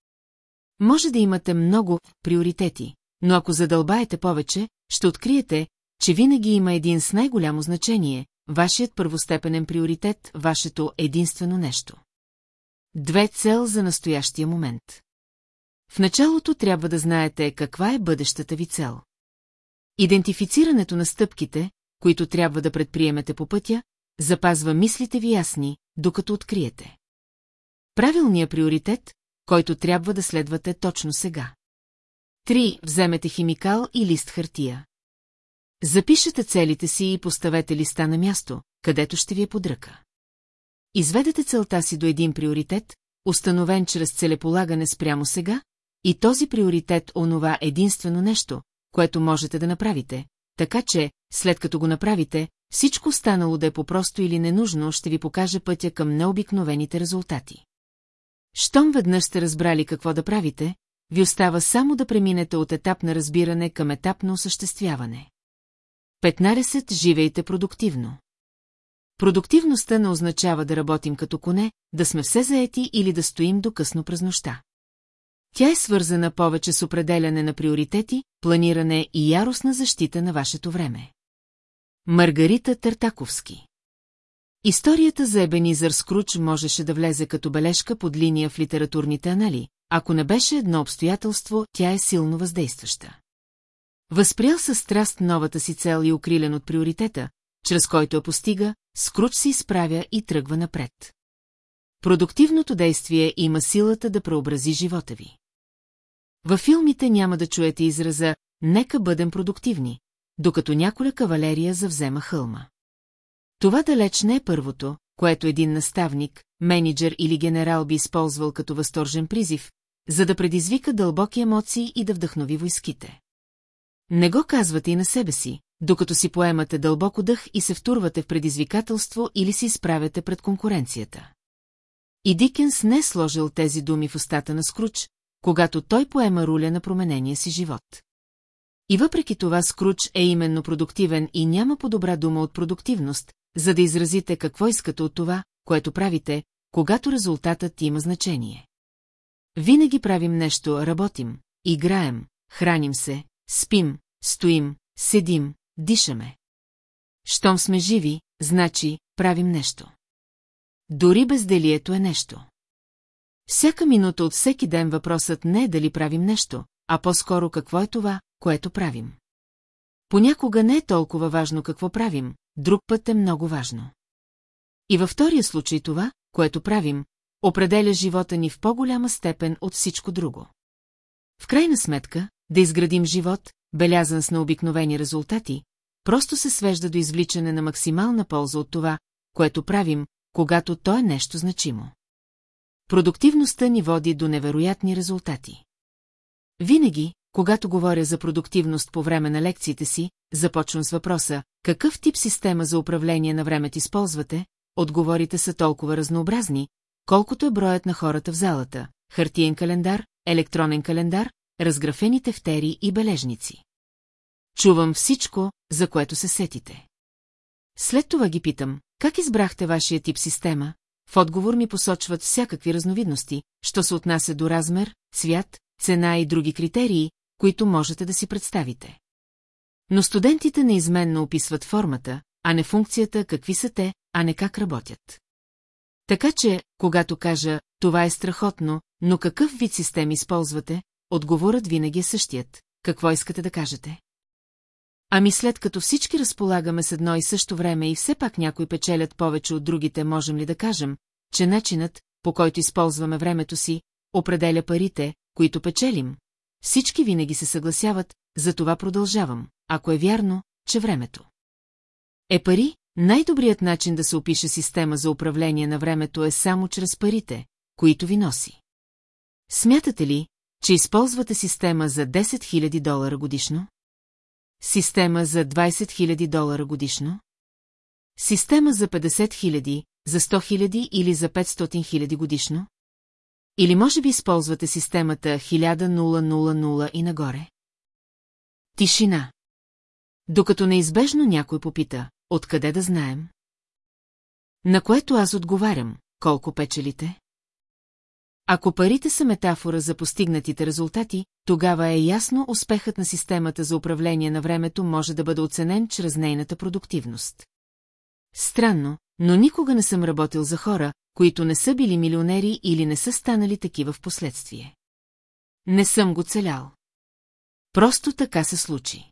Може да имате много приоритети, но ако задълбаете повече, ще откриете, че винаги има един с най-голямо значение, вашият първостепенен приоритет, вашето единствено нещо. Две цел за настоящия момент. В началото трябва да знаете каква е бъдещата ви цел. Идентифицирането на стъпките, които трябва да предприемете по пътя, запазва мислите ви ясни, докато откриете. Правилният приоритет, който трябва да следвате точно сега. 3. Вземете химикал и лист хартия. Запишете целите си и поставете листа на място, където ще ви е подръка. Изведете целта си до един приоритет, установен чрез целеполагане спрямо сега, и този приоритет онова единствено нещо, което можете да направите, така че, след като го направите, всичко останало да е по-просто или ненужно ще ви покаже пътя към необикновените резултати. Щом веднъж сте разбрали какво да правите, ви остава само да преминете от етап на разбиране към етап на осъществяване. 15. Живейте продуктивно. Продуктивността не означава да работим като коне, да сме все заети или да стоим до късно през нощта. Тя е свързана повече с определяне на приоритети, планиране и яростна защита на вашето време. Маргарита Тартаковски Историята за Ебенизър Скруч можеше да влезе като бележка под линия в литературните анали, ако не беше едно обстоятелство, тя е силно въздействаща. Възприял със страст новата си цел и укрилен от приоритета, чрез който я постига, Скруч се изправя и тръгва напред. Продуктивното действие има силата да преобрази живота ви. Във филмите няма да чуете израза «Нека бъдем продуктивни», докато няколя кавалерия завзема хълма. Това далеч не е първото, което един наставник, менеджер или генерал би използвал като възторжен призив, за да предизвика дълбоки емоции и да вдъхнови войските. Не го казвате и на себе си, докато си поемате дълбоко дъх и се втурвате в предизвикателство или си изправяте пред конкуренцията. И Дикенс не е сложил тези думи в устата на Скруч, когато той поема руля на променения си живот. И въпреки това Скруч е именно продуктивен и няма по-добра дума от продуктивност, за да изразите какво искате от това, което правите, когато резултатът има значение. Винаги правим нещо, работим, играем, храним се, спим, стоим, седим, дишаме. Щом сме живи, значи правим нещо. Дори безделието е нещо. Всяка минута от всеки ден въпросът не е дали правим нещо, а по-скоро какво е това, което правим. Понякога не е толкова важно какво правим, друг път е много важно. И във втория случай това, което правим, определя живота ни в по-голяма степен от всичко друго. В крайна сметка, да изградим живот, белязан с необикновени резултати, просто се свежда до извличане на максимална полза от това, което правим, когато то е нещо значимо. Продуктивността ни води до невероятни резултати. Винаги, когато говоря за продуктивност по време на лекциите си, започвам с въпроса, какъв тип система за управление на времето използвате, отговорите са толкова разнообразни, колкото е броят на хората в залата, хартиен календар, електронен календар, разграфени тефтери и бележници. Чувам всичко, за което се сетите. След това ги питам, Как избрахте вашия тип система? В отговор ми посочват всякакви разновидности, що се отнася до размер, цвят, цена и други критерии, които можете да си представите. Но студентите неизменно описват формата, а не функцията какви са те, а не как работят. Така че, когато кажа, това е страхотно, но какъв вид системи използвате, отговорът винаги е същият. Какво искате да кажете? Ами след като всички разполагаме с едно и също време и все пак някои печелят повече от другите, можем ли да кажем, че начинът, по който използваме времето си, определя парите, които печелим? Всички винаги се съгласяват, за това продължавам, ако е вярно, че времето. Е пари, най-добрият начин да се опише система за управление на времето е само чрез парите, които ви носи. Смятате ли, че използвате система за 10 000 долара годишно? Система за 20 000 долара годишно? Система за 50 000, за 100 000 или за 500 000 годишно? Или може би използвате системата 1000 и нагоре? Тишина. Докато неизбежно някой попита, откъде да знаем? На което аз отговарям, колко печелите? Ако парите са метафора за постигнатите резултати, тогава е ясно успехът на системата за управление на времето може да бъде оценен чрез нейната продуктивност. Странно, но никога не съм работил за хора, които не са били милионери или не са станали такива в последствие. Не съм го целял. Просто така се случи.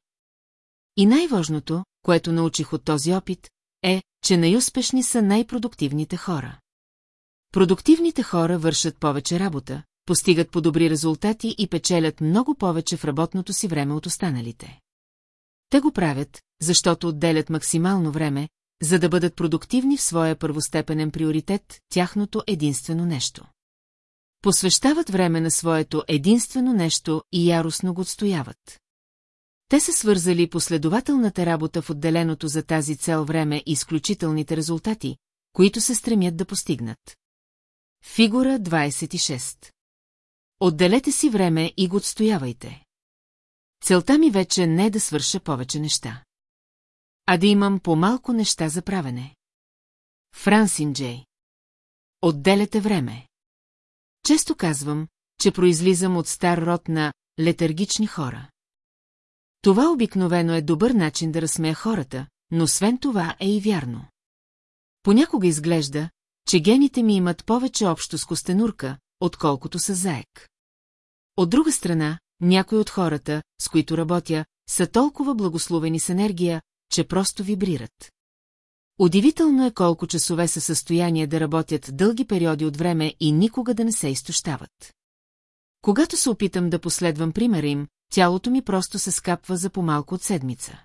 И най-важното, което научих от този опит, е, че най-успешни са най-продуктивните хора. Продуктивните хора вършат повече работа, постигат по-добри резултати и печелят много повече в работното си време от останалите. Те го правят, защото отделят максимално време, за да бъдат продуктивни в своя първостепенен приоритет, тяхното единствено нещо. Посвещават време на своето единствено нещо и яростно го отстояват. Те са свързали последователната работа в отделеното за тази цел време и изключителните резултати, които се стремят да постигнат. Фигура 26 Отделете си време и го отстоявайте. Целта ми вече не е да свърша повече неща. А да имам по-малко неща за правене. Франсин Джей Отделете време. Често казвам, че произлизам от стар род на летаргични хора. Това обикновено е добър начин да разсмея хората, но освен това е и вярно. Понякога изглежда, че гените ми имат повече общо с костенурка, отколкото с заек. От друга страна, някои от хората, с които работя, са толкова благословени с енергия, че просто вибрират. Удивително е колко часове са състояние да работят дълги периоди от време и никога да не се изтощават. Когато се опитам да последвам примера им, тялото ми просто се скапва за по-малко от седмица.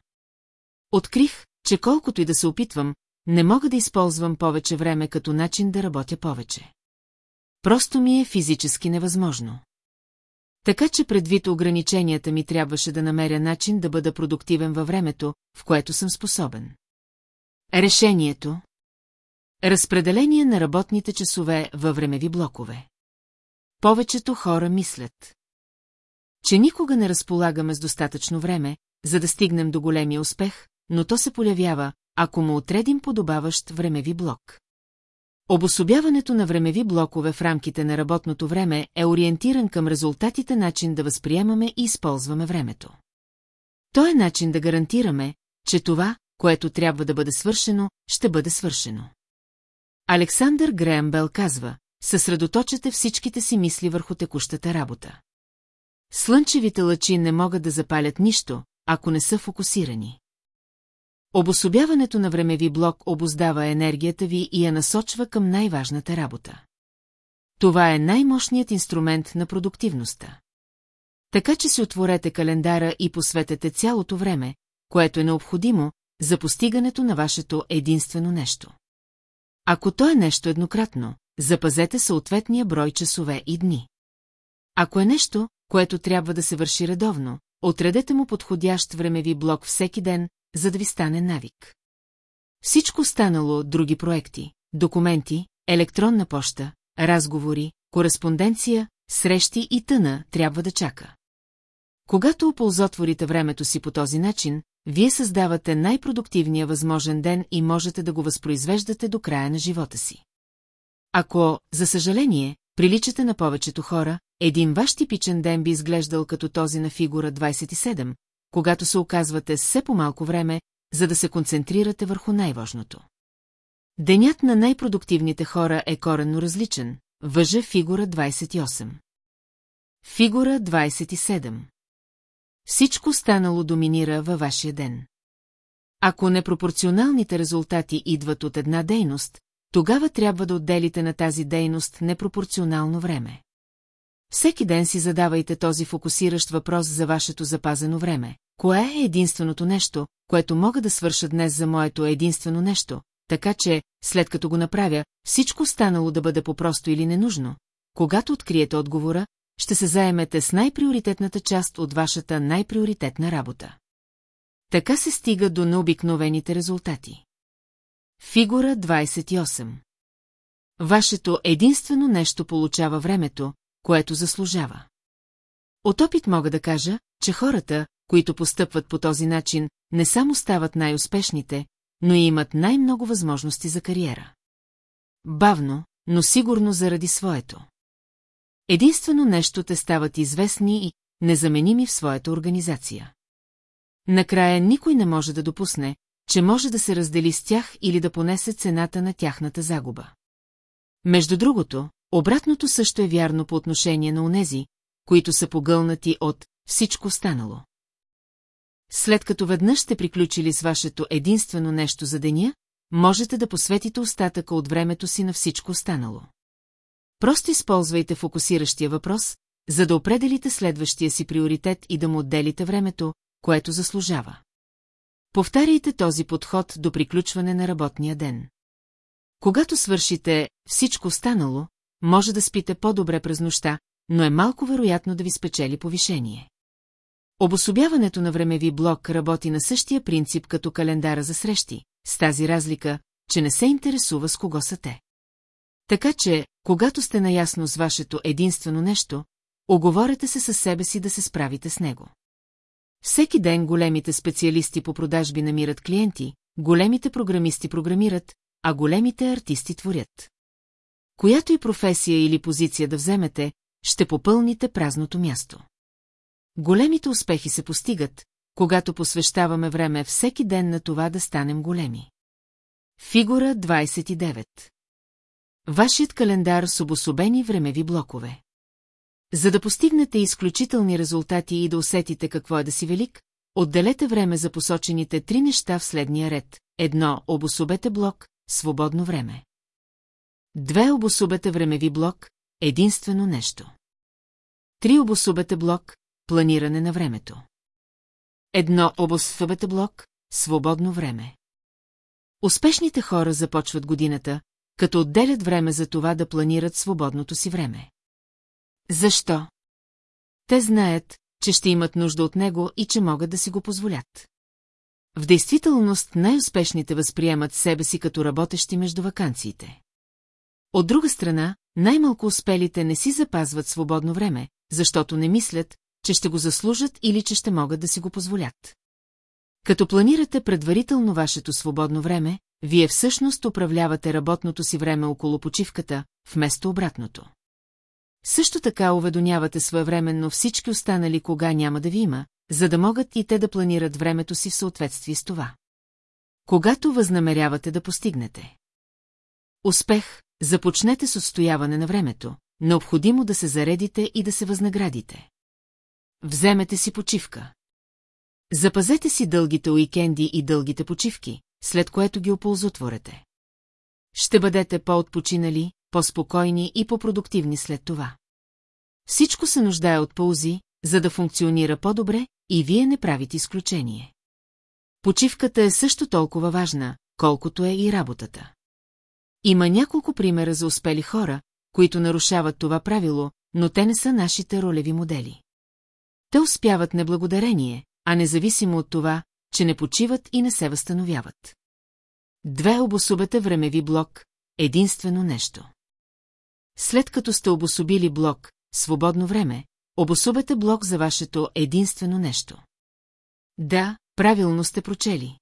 Открих, че колкото и да се опитвам, не мога да използвам повече време като начин да работя повече. Просто ми е физически невъзможно. Така че предвид ограниченията ми трябваше да намеря начин да бъда продуктивен във времето, в което съм способен. Решението Разпределение на работните часове във времеви блокове. Повечето хора мислят, че никога не разполагаме с достатъчно време, за да стигнем до големия успех, но то се полявява, ако му отредим подобаващ времеви блок. Обособяването на времеви блокове в рамките на работното време е ориентиран към резултатите начин да възприемаме и използваме времето. То е начин да гарантираме, че това, което трябва да бъде свършено, ще бъде свършено. Александър Греъмбел казва, съсредоточете всичките си мисли върху текущата работа. Слънчевите лъчи не могат да запалят нищо, ако не са фокусирани. Обособяването на времеви блок обоздава енергията ви и я насочва към най-важната работа. Това е най-мощният инструмент на продуктивността. Така че си отворете календара и посветете цялото време, което е необходимо за постигането на вашето единствено нещо. Ако то е нещо еднократно, запазете съответния брой часове и дни. Ако е нещо, което трябва да се върши редовно, отредете му подходящ времеви блок всеки ден, за да ви стане навик. Всичко станало други проекти, документи, електронна поща, разговори, кореспонденция, срещи и тъна трябва да чака. Когато оползотворите времето си по този начин, вие създавате най-продуктивния възможен ден и можете да го възпроизвеждате до края на живота си. Ако, за съжаление, приличате на повечето хора, един ваш типичен ден би изглеждал като този на фигура 27, когато се оказвате все по-малко време, за да се концентрирате върху най-важното. Денят на най-продуктивните хора е коренно различен, въже фигура 28. Фигура 27. Всичко станало доминира във вашия ден. Ако непропорционалните резултати идват от една дейност, тогава трябва да отделите на тази дейност непропорционално време. Всеки ден си задавайте този фокусиращ въпрос за вашето запазено време. Кое е единственото нещо, което мога да свърша днес за моето единствено нещо, така че, след като го направя, всичко станало да бъде по-просто или ненужно. Когато откриете отговора, ще се заемете с най-приоритетната част от вашата най-приоритетна работа. Така се стига до необикновените резултати. Фигура 28 Вашето единствено нещо получава времето, което заслужава. От опит мога да кажа, че хората, които постъпват по този начин, не само стават най-успешните, но и имат най-много възможности за кариера. Бавно, но сигурно заради своето. Единствено нещо те стават известни и незаменими в своята организация. Накрая никой не може да допусне, че може да се раздели с тях или да понесе цената на тяхната загуба. Между другото, обратното също е вярно по отношение на онези, които са погълнати от всичко станало. След като веднъж сте приключили с вашето единствено нещо за деня, можете да посветите остатъка от времето си на всичко останало. Просто използвайте фокусиращия въпрос, за да определите следващия си приоритет и да му отделите времето, което заслужава. Повтаряйте този подход до приключване на работния ден. Когато свършите всичко останало, може да спите по-добре през нощта, но е малко вероятно да ви спечели повишение. Обособяването на времеви блок работи на същия принцип като календара за срещи, с тази разлика, че не се интересува с кого са те. Така че, когато сте наясно с вашето единствено нещо, оговорете се със себе си да се справите с него. Всеки ден големите специалисти по продажби намират клиенти, големите програмисти програмират, а големите артисти творят. Която и професия или позиция да вземете, ще попълните празното място. Големите успехи се постигат, когато посвещаваме време всеки ден на това да станем големи. Фигура 29 Вашият календар с обособени времеви блокове. За да постигнете изключителни резултати и да усетите какво е да си велик, отделете време за посочените три неща в следния ред. Едно – обособете блок, свободно време. Две – обособете времеви блок, единствено нещо. Три – обособете блок, планиране на времето. Едно – обособете блок, свободно време. Успешните хора започват годината, като отделят време за това да планират свободното си време. Защо? Те знаят, че ще имат нужда от него и че могат да си го позволят. В действителност най-успешните възприемат себе си като работещи между вакансиите. От друга страна, най-малко успелите не си запазват свободно време, защото не мислят, че ще го заслужат или че ще могат да си го позволят. Като планирате предварително вашето свободно време, вие всъщност управлявате работното си време около почивката, вместо обратното. Също така уведомявате своевременно всички останали кога няма да ви има, за да могат и те да планират времето си в съответствие с това. Когато възнамерявате да постигнете успех, започнете с отстояване на времето, необходимо да се заредите и да се възнаградите. Вземете си почивка. Запазете си дългите уикенди и дългите почивки, след което ги оползотворете. Ще бъдете по-отпочинали, по-спокойни и по-продуктивни след това. Всичко се нуждае от паузи, за да функционира по-добре, и вие не правите изключение. Почивката е също толкова важна, колкото е и работата. Има няколко примера за успели хора, които нарушават това правило, но те не са нашите ролеви модели. Те успяват неблагодарение, а независимо от това, че не почиват и не се възстановяват. Две обособете времеви блок, единствено нещо. След като сте обособили блок, свободно време, обособете блок за вашето единствено нещо. Да, Правилно сте прочели.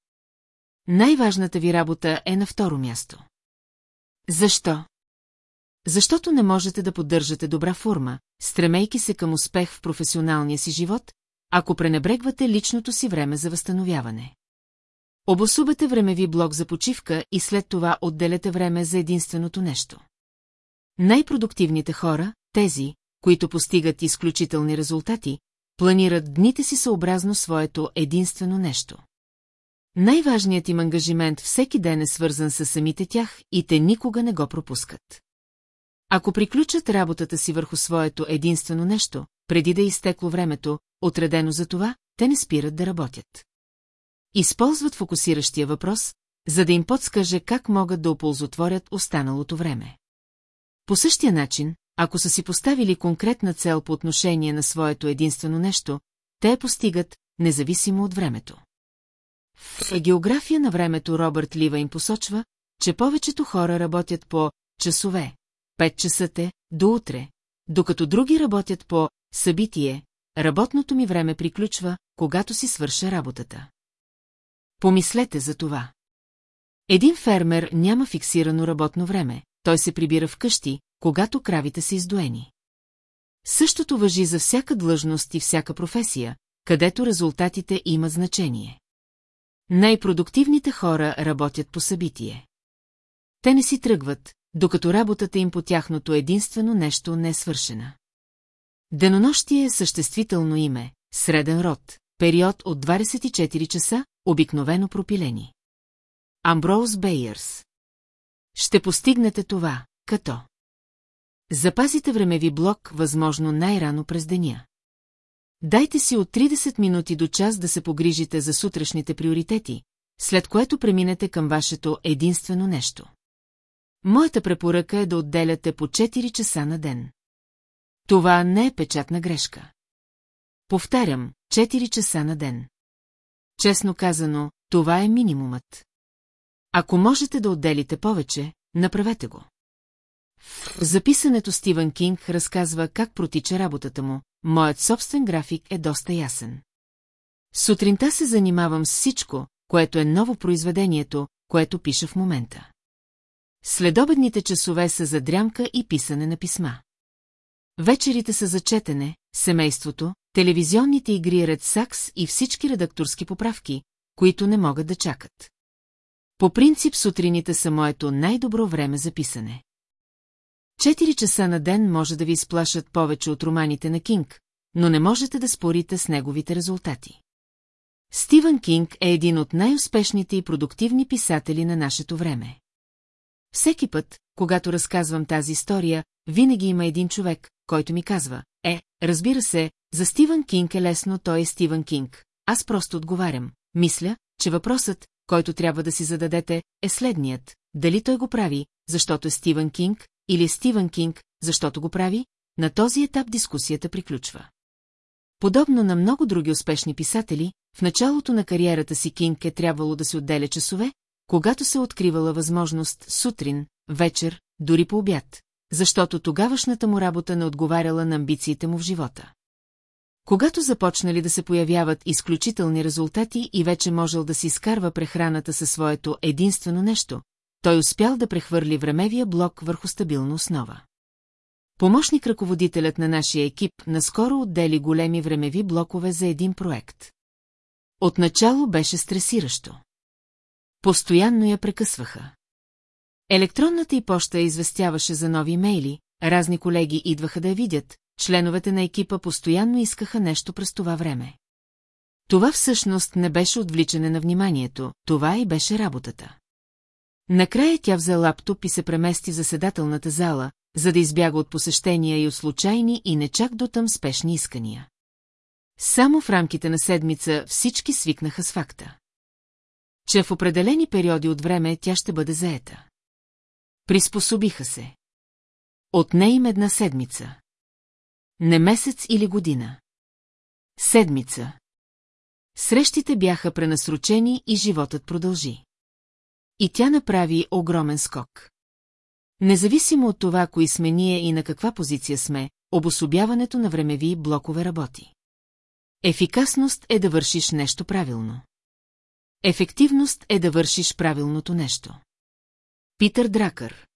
Най-важната ви работа е на второ място. Защо? Защото не можете да поддържате добра форма, стремейки се към успех в професионалния си живот, ако пренебрегвате личното си време за възстановяване. Обосубете времеви блок за почивка и след това отделяте време за единственото нещо. Най-продуктивните хора, тези, които постигат изключителни резултати, планират дните си съобразно своето единствено нещо. Най-важният им ангажимент всеки ден е свързан с самите тях и те никога не го пропускат. Ако приключат работата си върху своето единствено нещо, преди да е изтекло времето, отредено за това, те не спират да работят. Използват фокусиращия въпрос, за да им подскаже как могат да оползотворят останалото време. По същия начин, ако са си поставили конкретна цел по отношение на своето единствено нещо, те я постигат, независимо от времето. В география на времето Робърт Лива им посочва, че повечето хора работят по часове, 5 часа те, до утре, докато други работят по събитие, работното ми време приключва, когато си свърша работата. Помислете за това. Един фермер няма фиксирано работно време, той се прибира вкъщи, когато кравите са издоени. Същото въжи за всяка длъжност и всяка професия, където резултатите имат значение. Най-продуктивните хора работят по събитие. Те не си тръгват, докато работата им по тяхното единствено нещо не е свършена. Денонощие е съществително име, среден род, период от 24 часа, обикновено пропилени. Амброуз Бейърс Ще постигнете това, като Запазите времеви блок, възможно най-рано през деня. Дайте си от 30 минути до час да се погрижите за сутрешните приоритети, след което преминете към вашето единствено нещо. Моята препоръка е да отделяте по 4 часа на ден. Това не е печатна грешка. Повтарям, 4 часа на ден. Честно казано, това е минимумът. Ако можете да отделите повече, направете го. В записането Стивън Кинг разказва как протича работата му, моят собствен график е доста ясен. Сутринта се занимавам с всичко, което е ново произведението, което пиша в момента. Следобедните часове са за дрямка и писане на писма. Вечерите са за четене, семейството, телевизионните игри Ред Сакс и всички редакторски поправки, които не могат да чакат. По принцип сутрините са моето най-добро време за писане. Четири часа на ден може да ви изплашат повече от романите на Кинг, но не можете да спорите с неговите резултати. Стивън Кинг е един от най-успешните и продуктивни писатели на нашето време. Всеки път, когато разказвам тази история, винаги има един човек, който ми казва, е, разбира се, за Стивън Кинг е лесно, той е Стивън Кинг. Аз просто отговарям. Мисля, че въпросът, който трябва да си зададете, е следният. Дали той го прави, защото е Стивън Кинг, или е Стивън Кинг, защото го прави? На този етап дискусията приключва. Подобно на много други успешни писатели, в началото на кариерата си Кинг е трябвало да се отделя часове, когато се откривала възможност сутрин, вечер, дори по обяд, защото тогавашната му работа не отговаряла на амбициите му в живота. Когато започнали да се появяват изключителни резултати и вече можел да си изкарва прехраната със своето единствено нещо, той успял да прехвърли времевия блок върху стабилна основа. Помощник ръководителят на нашия екип наскоро отдели големи времеви блокове за един проект. Отначало беше стресиращо. Постоянно я прекъсваха. Електронната и поща известяваше за нови мейли, разни колеги идваха да я видят, членовете на екипа постоянно искаха нещо през това време. Това всъщност не беше отвличане на вниманието, това и беше работата. Накрая тя взе лаптоп и се премести в заседателната зала, за да избяга от посещения и от случайни и не чак до там спешни искания. Само в рамките на седмица всички свикнаха с факта. Че в определени периоди от време тя ще бъде заета. Приспособиха се. Отне им една седмица. Не месец или година. Седмица. Срещите бяха пренасрочени и животът продължи. И тя направи огромен скок. Независимо от това, кои сме ние и на каква позиция сме, обособяването на времеви блокове работи. Ефикасност е да вършиш нещо правилно. Ефективност е да вършиш правилното нещо. Питър Дракър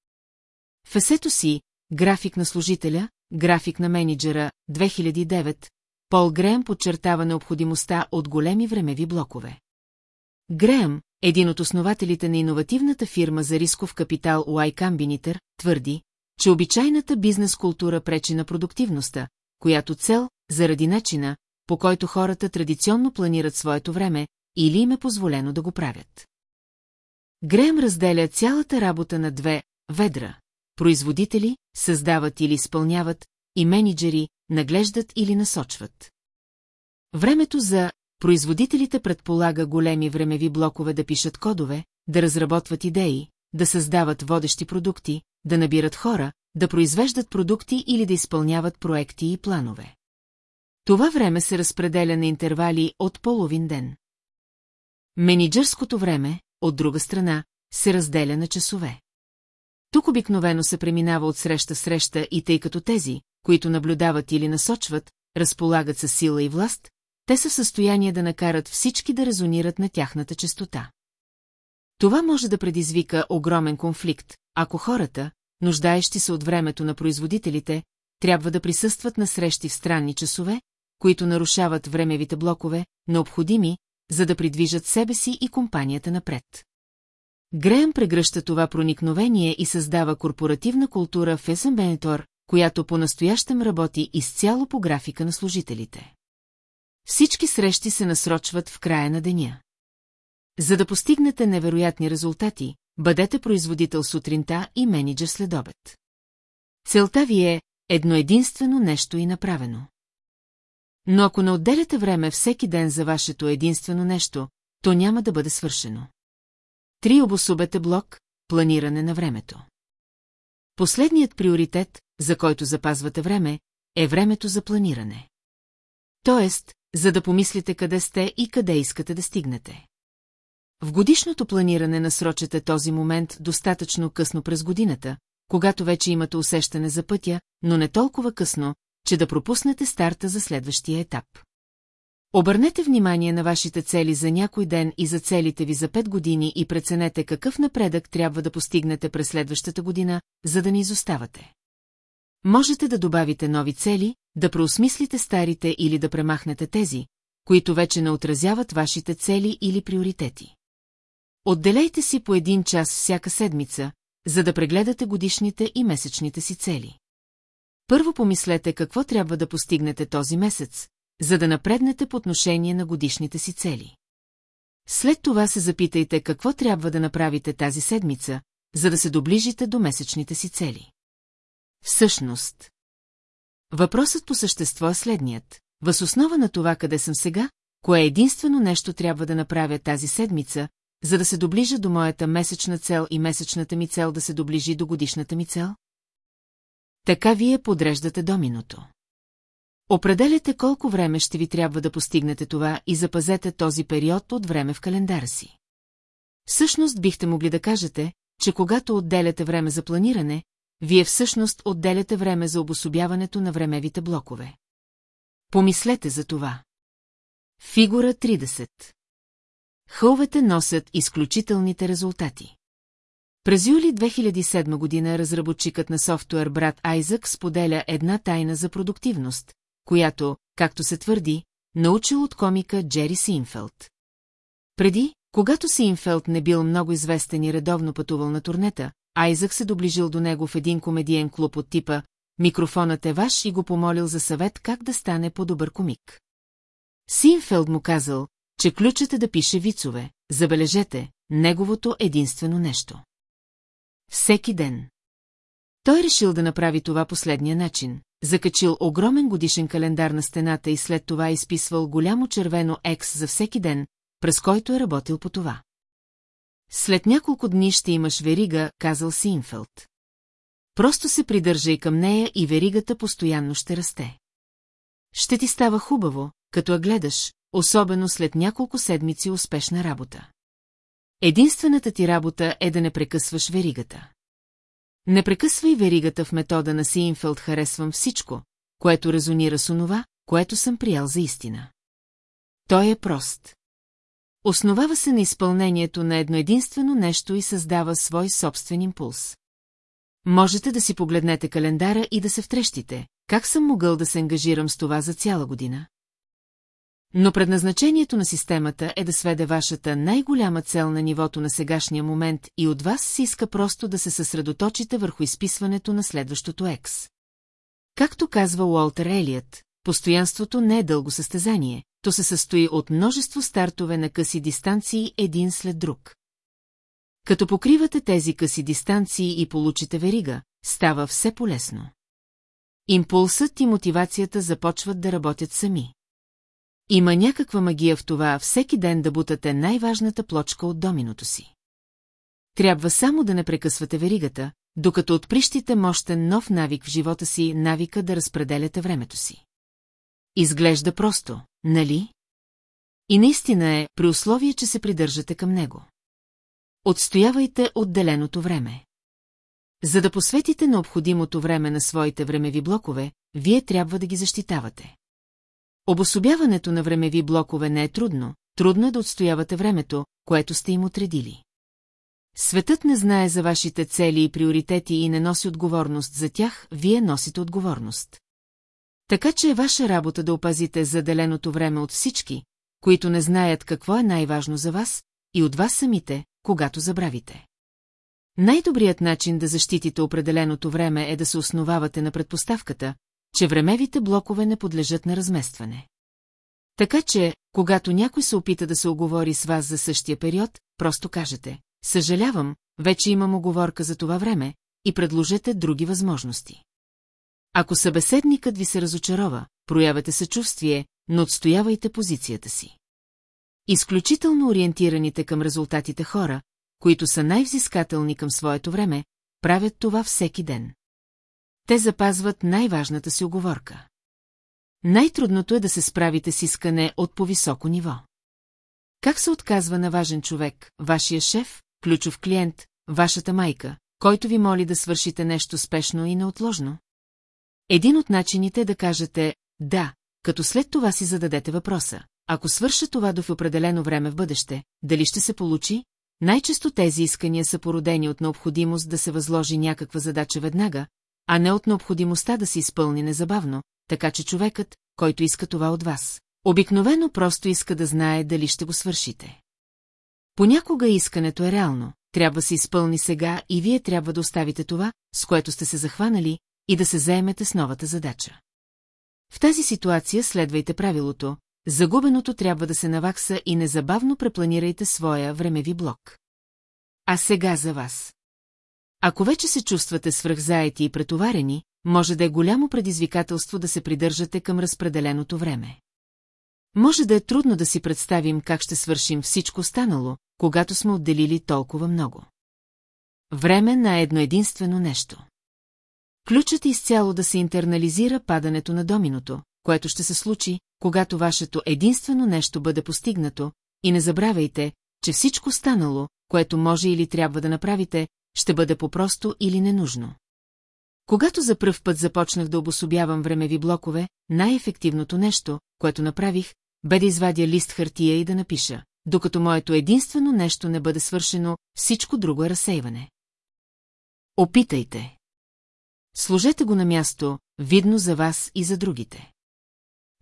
В есето си «График на служителя», «График на менеджера», 2009, Пол Греъм подчертава необходимостта от големи времеви блокове. Греъм, един от основателите на иновативната фирма за рисков капитал Y Combinator, твърди, че обичайната бизнес култура пречи на продуктивността, която цел, заради начина, по който хората традиционно планират своето време, или им е позволено да го правят. Греем разделя цялата работа на две ведра – производители, създават или изпълняват, и менеджери, наглеждат или насочват. Времето за производителите предполага големи времеви блокове да пишат кодове, да разработват идеи, да създават водещи продукти, да набират хора, да произвеждат продукти или да изпълняват проекти и планове. Това време се разпределя на интервали от половин ден. Менеджерското време, от друга страна, се разделя на часове. Тук обикновено се преминава от среща среща и тъй като тези, които наблюдават или насочват, разполагат със сила и власт, те са в състояние да накарат всички да резонират на тяхната частота. Това може да предизвика огромен конфликт, ако хората, нуждаещи се от времето на производителите, трябва да присъстват на срещи в странни часове, които нарушават времевите блокове, необходими, за да придвижат себе си и компанията напред. Греъм прегръща това проникновение и създава корпоративна култура в Есенбенетор, която по-настоящем работи изцяло по графика на служителите. Всички срещи се насрочват в края на деня. За да постигнете невероятни резултати, бъдете производител сутринта и менеджер след обед. Целта ви е едно единствено нещо и направено. Но ако не отделяте време всеки ден за вашето единствено нещо, то няма да бъде свършено. Три обособете блок – планиране на времето. Последният приоритет, за който запазвате време, е времето за планиране. Тоест, за да помислите къде сте и къде искате да стигнете. В годишното планиране насрочете този момент достатъчно късно през годината, когато вече имате усещане за пътя, но не толкова късно, че да пропуснете старта за следващия етап. Обърнете внимание на вашите цели за някой ден и за целите ви за 5 години и преценете какъв напредък трябва да постигнете през следващата година, за да не изоставате. Можете да добавите нови цели, да преосмислите старите или да премахнете тези, които вече не отразяват вашите цели или приоритети. Отделейте си по един час всяка седмица, за да прегледате годишните и месечните си цели. Първо помислете какво трябва да постигнете този месец, за да напреднете по отношение на годишните си цели. След това се запитайте какво трябва да направите тази седмица, за да се доближите до месечните си цели. Всъщност. Въпросът по същество е следният. Въз основа на това къде съм сега, кое единствено нещо трябва да направя тази седмица, за да се доближа до моята месечна цел и месечната ми цел да се доближи до годишната ми цел? Така вие подреждате доминото. Определяте колко време ще ви трябва да постигнете това и запазете този период от време в календара си. Всъщност бихте могли да кажете, че когато отделяте време за планиране, вие всъщност отделяте време за обособяването на времевите блокове. Помислете за това. Фигура 30 Хълвете носят изключителните резултати. През юли 2007 година разработчикът на софтуер брат Айзък споделя една тайна за продуктивност, която, както се твърди, научил от комика Джери Синфелд. Преди, когато Синфелд не бил много известен и редовно пътувал на турнета, Айзък се доближил до него в един комедиен клуб от типа «Микрофонът е ваш» и го помолил за съвет как да стане по-добър комик. Синфелд му казал, че ключът е да пише вицове, забележете, неговото единствено нещо. Всеки ден. Той решил да направи това последния начин. Закачил огромен годишен календар на стената и след това изписвал голямо червено екс за всеки ден, през който е работил по това. След няколко дни ще имаш верига, казал Синфелд. Просто се придържай към нея и веригата постоянно ще расте. Ще ти става хубаво, като я гледаш, особено след няколко седмици успешна работа. Единствената ти работа е да не прекъсваш веригата. Не прекъсвай веригата в метода на Синфелд харесвам всичко, което резонира с онова, което съм приял за истина. Той е прост. Основава се на изпълнението на едно единствено нещо и създава свой собствен импулс. Можете да си погледнете календара и да се втрещите, как съм могъл да се ангажирам с това за цяла година. Но предназначението на системата е да сведе вашата най-голяма цел на нивото на сегашния момент и от вас се иска просто да се съсредоточите върху изписването на следващото екс. Както казва Уолтер Елият, постоянството не е дълго състезание, то се състои от множество стартове на къси дистанции един след друг. Като покривате тези къси дистанции и получите верига, става все полезно. Импулсът и мотивацията започват да работят сами. Има някаква магия в това всеки ден да бутате най-важната плочка от доминото си. Трябва само да не прекъсвате веригата, докато отприщите мощен нов навик в живота си, навика да разпределяте времето си. Изглежда просто, нали? И наистина е, при условие, че се придържате към него. Отстоявайте отделеното време. За да посветите необходимото време на своите времеви блокове, вие трябва да ги защитавате. Обособяването на времеви блокове не е трудно, трудно е да отстоявате времето, което сте им отредили. Светът не знае за вашите цели и приоритети и не носи отговорност за тях, вие носите отговорност. Така че е ваша работа да опазите заделеното време от всички, които не знаят какво е най-важно за вас, и от вас самите, когато забравите. Най-добрият начин да защитите определеното време е да се основавате на предпоставката, че времевите блокове не подлежат на разместване. Така че, когато някой се опита да се оговори с вас за същия период, просто кажете, съжалявам, вече имам оговорка за това време, и предложете други възможности. Ако събеседникът ви се разочарова, проявете съчувствие, но отстоявайте позицията си. Изключително ориентираните към резултатите хора, които са най-взискателни към своето време, правят това всеки ден. Те запазват най-важната си оговорка. Най-трудното е да се справите с искане от по-високо ниво. Как се отказва на важен човек, вашия шеф, ключов клиент, вашата майка, който ви моли да свършите нещо спешно и неотложно? Един от начините е да кажете «да», като след това си зададете въпроса. Ако свърша това до в определено време в бъдеще, дали ще се получи? Най-често тези искания са породени от необходимост да се възложи някаква задача веднага, а не от необходимостта да се изпълни незабавно, така че човекът, който иска това от вас, обикновено просто иска да знае дали ще го свършите. Понякога искането е реално, трябва се изпълни сега и вие трябва да оставите това, с което сте се захванали, и да се заемете с новата задача. В тази ситуация следвайте правилото, загубеното трябва да се навакса и незабавно препланирайте своя времеви блок. А сега за вас. Ако вече се чувствате свръхзаети и претоварени, може да е голямо предизвикателство да се придържате към разпределеното време. Може да е трудно да си представим как ще свършим всичко станало, когато сме отделили толкова много. Време на едно единствено нещо. Ключът е изцяло да се интернализира падането на доминото, което ще се случи, когато вашето единствено нещо бъде постигнато, и не забравяйте, че всичко станало, което може или трябва да направите, ще бъде по-просто или ненужно. Когато за пръв път започнах да обособявам времеви блокове, най-ефективното нещо, което направих, бе да извадя лист хартия и да напиша, докато моето единствено нещо не бъде свършено, всичко друго е разсейване. Опитайте. Сложете го на място, видно за вас и за другите.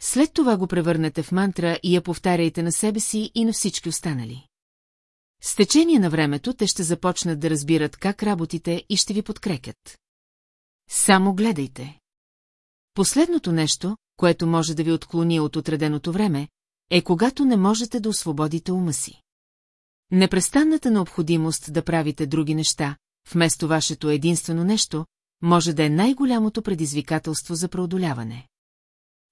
След това го превърнете в мантра и я повтаряйте на себе си и на всички останали. С течение на времето те ще започнат да разбират как работите и ще ви подкрепят. Само гледайте. Последното нещо, което може да ви отклони от отреденото време, е когато не можете да освободите ума си. Непрестанната необходимост да правите други неща, вместо вашето единствено нещо, може да е най-голямото предизвикателство за преодоляване.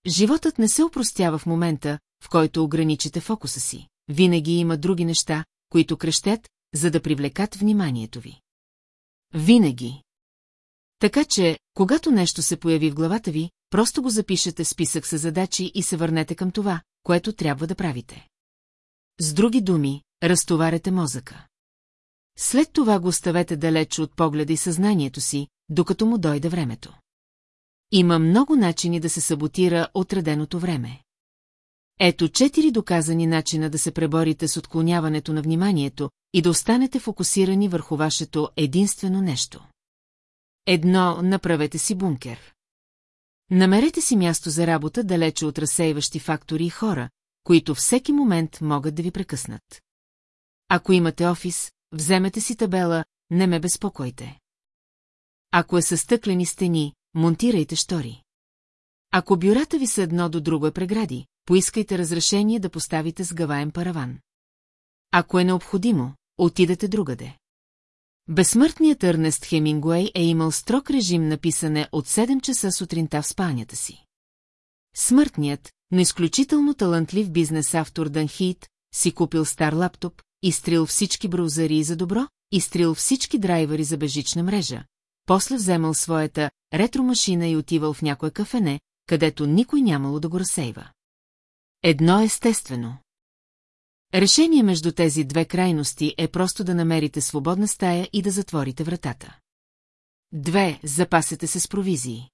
Животът не се упростява в момента, в който ограничите фокуса си. Винаги има други неща, които крещят, за да привлекат вниманието ви. Винаги. Така че, когато нещо се появи в главата ви, просто го запишете в списък с задачи и се върнете към това, което трябва да правите. С други думи, разтоварете мозъка. След това го оставете далеч от погледа и съзнанието си, докато му дойде времето. Има много начини да се саботира отреденото време. Ето четири доказани начина да се преборите с отклоняването на вниманието и да останете фокусирани върху вашето единствено нещо. Едно, направете си бункер. Намерете си място за работа далече от разсейващи фактори и хора, които всеки момент могат да ви прекъснат. Ако имате офис, вземете си табела «Не ме безпокойте». Ако е със стъклени стени, монтирайте штори. Ако бюрата ви са едно до друго е прегради, поискайте разрешение да поставите сгъваем параван. Ако е необходимо, отидете другаде. БезсмъртниятЪрнест Хемингуей е имал строг режим на писане от 7 часа сутринта в спалнята си. Смъртният, но изключително талантлив бизнес автор Дан Хит, си купил стар лаптоп, изтрил всички браузъри за добро, изтрил всички драйвери за бежична мрежа, после вземал своята ретромашина и отивал в някое кафене, където никой нямало да го разсейва. Едно естествено. Решение между тези две крайности е просто да намерите свободна стая и да затворите вратата. Две, запасете се с провизии.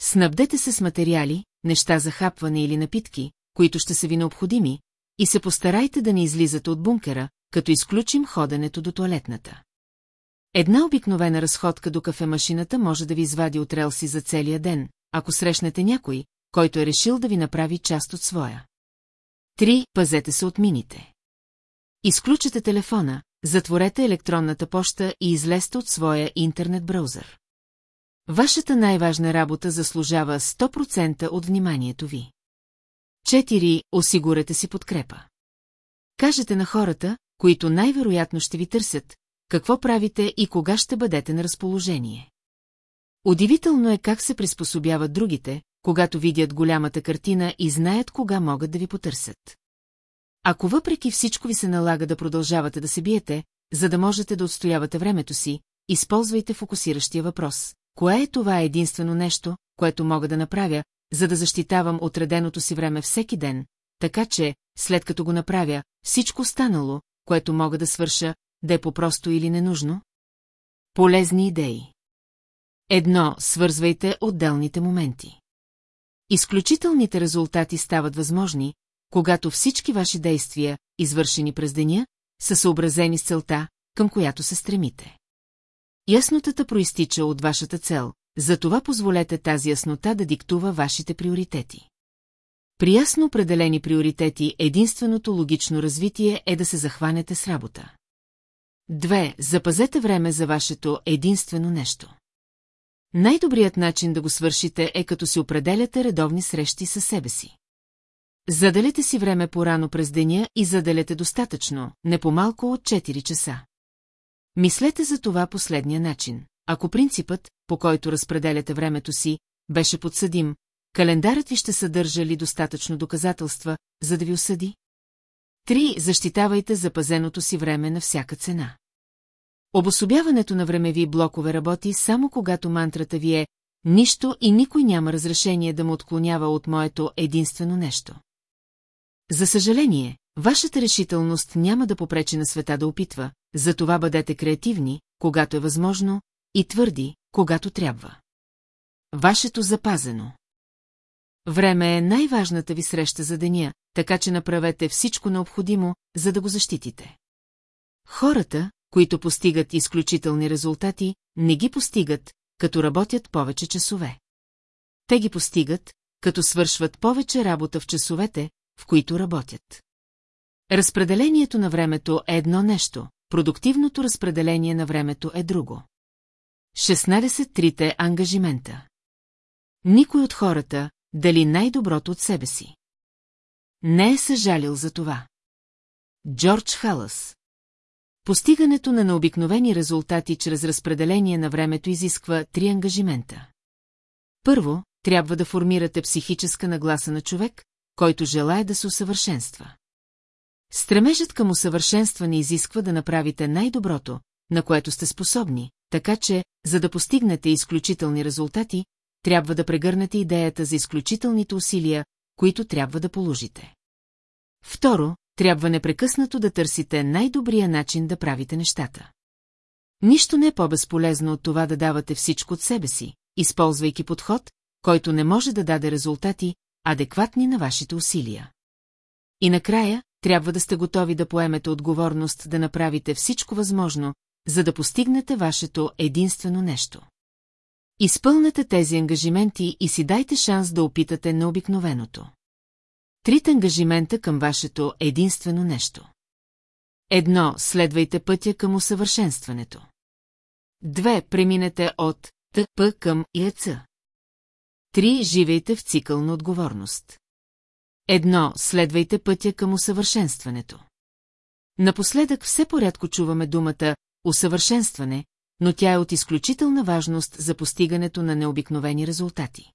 Снабдете се с материали, неща за хапване или напитки, които ще са ви необходими, и се постарайте да не излизате от бункера, като изключим ходенето до туалетната. Една обикновена разходка до кафемашината може да ви извади от релси за целия ден, ако срещнете някой, който е решил да ви направи част от своя. Три, пазете се от мините. Изключете телефона, затворете електронната поща и излезте от своя интернет браузър. Вашата най-важна работа заслужава 100% от вниманието ви. 4. Осигурете си подкрепа. Кажете на хората, които най-вероятно ще ви търсят, какво правите и кога ще бъдете на разположение. Удивително е как се приспособяват другите, когато видят голямата картина и знаят кога могат да ви потърсят. Ако въпреки всичко ви се налага да продължавате да се биете, за да можете да отстоявате времето си, използвайте фокусиращия въпрос. Кое е това единствено нещо, което мога да направя, за да защитавам отреденото си време всеки ден, така че, след като го направя, всичко останало, което мога да свърша, да е по-просто или ненужно? Полезни идеи. Едно, свързвайте отделните моменти. Изключителните резултати стават възможни, когато всички ваши действия, извършени през деня, са съобразени с целта, към която се стремите. Яснотата проистича от вашата цел, затова позволете тази яснота да диктува вашите приоритети. При ясно определени приоритети единственото логично развитие е да се захванете с работа. Две, запазете време за вашето единствено нещо. Най-добрият начин да го свършите е като си определяте редовни срещи със себе си. Заделете си време по-рано през деня и заделете достатъчно, не по-малко от 4 часа. Мислете за това последния начин. Ако принципът, по който разпределяте времето си, беше подсъдим, календарът ви ще съдържа ли достатъчно доказателства, за да ви осъди? Три, защитавайте запазеното си време на всяка цена. Обособяването на времеви блокове работи само когато мантрата ви е «Нищо и никой няма разрешение да му отклонява от моето единствено нещо». За съжаление, вашата решителност няма да попречи на света да опитва, затова бъдете креативни, когато е възможно, и твърди, когато трябва. Вашето запазено. Време е най-важната ви среща за деня, така че направете всичко необходимо, за да го защитите. Хората, които постигат изключителни резултати, не ги постигат, като работят повече часове. Те ги постигат, като свършват повече работа в часовете, в които работят. Разпределението на времето е едно нещо, продуктивното разпределение на времето е друго. 16 трите ангажимента. Никой от хората, дали най-доброто от себе си. Не е съжалил за това. Джордж Халас Постигането на необикновени резултати чрез разпределение на времето изисква три ангажимента. Първо, трябва да формирате психическа нагласа на човек, който желая да се усъвършенства. Стремежът към усъвършенстване изисква да направите най-доброто, на което сте способни, така че, за да постигнете изключителни резултати, трябва да прегърнете идеята за изключителните усилия, които трябва да положите. Второ, трябва непрекъснато да търсите най-добрия начин да правите нещата. Нищо не е по-безполезно от това да давате всичко от себе си, използвайки подход, който не може да даде резултати, адекватни на вашите усилия. И накрая, трябва да сте готови да поемете отговорност да направите всичко възможно, за да постигнете вашето единствено нещо. Изпълнете тези ангажименти и си дайте шанс да опитате необикновеното. Трите ангажимента към вашето единствено нещо. Едно, следвайте пътя към усъвършенстването. Две, преминете от ТП към ИЕЦ. Три, живейте в цикъл на отговорност. Едно, следвайте пътя към усъвършенстването. Напоследък все порядко чуваме думата усъвършенстване, но тя е от изключителна важност за постигането на необикновени резултати.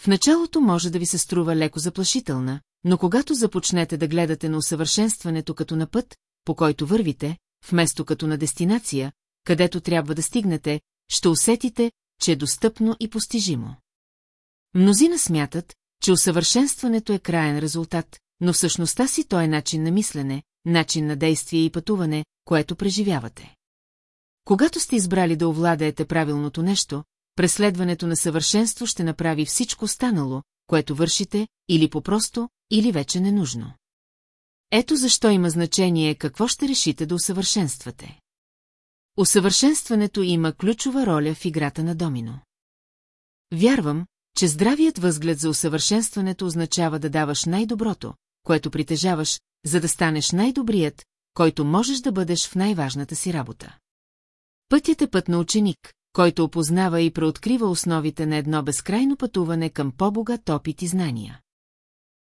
В началото може да ви се струва леко заплашителна, но когато започнете да гледате на усъвършенстването като на път, по който вървите, вместо като на дестинация, където трябва да стигнете, ще усетите, че е достъпно и постижимо. Мнозина смятат, че усъвършенстването е краен резултат, но всъщността си то е начин на мислене, начин на действие и пътуване, което преживявате. Когато сте избрали да овладеете правилното нещо, преследването на съвършенство ще направи всичко останало, което вършите, или по-просто, или вече ненужно. Ето защо има значение какво ще решите да усъвършенствате. Усъвършенстването има ключова роля в играта на домино. Вярвам, че здравият възглед за усъвършенстването означава да даваш най-доброто, което притежаваш, за да станеш най-добрият, който можеш да бъдеш в най-важната си работа. Пътят е път на ученик, който опознава и преоткрива основите на едно безкрайно пътуване към по-богат опит и знания.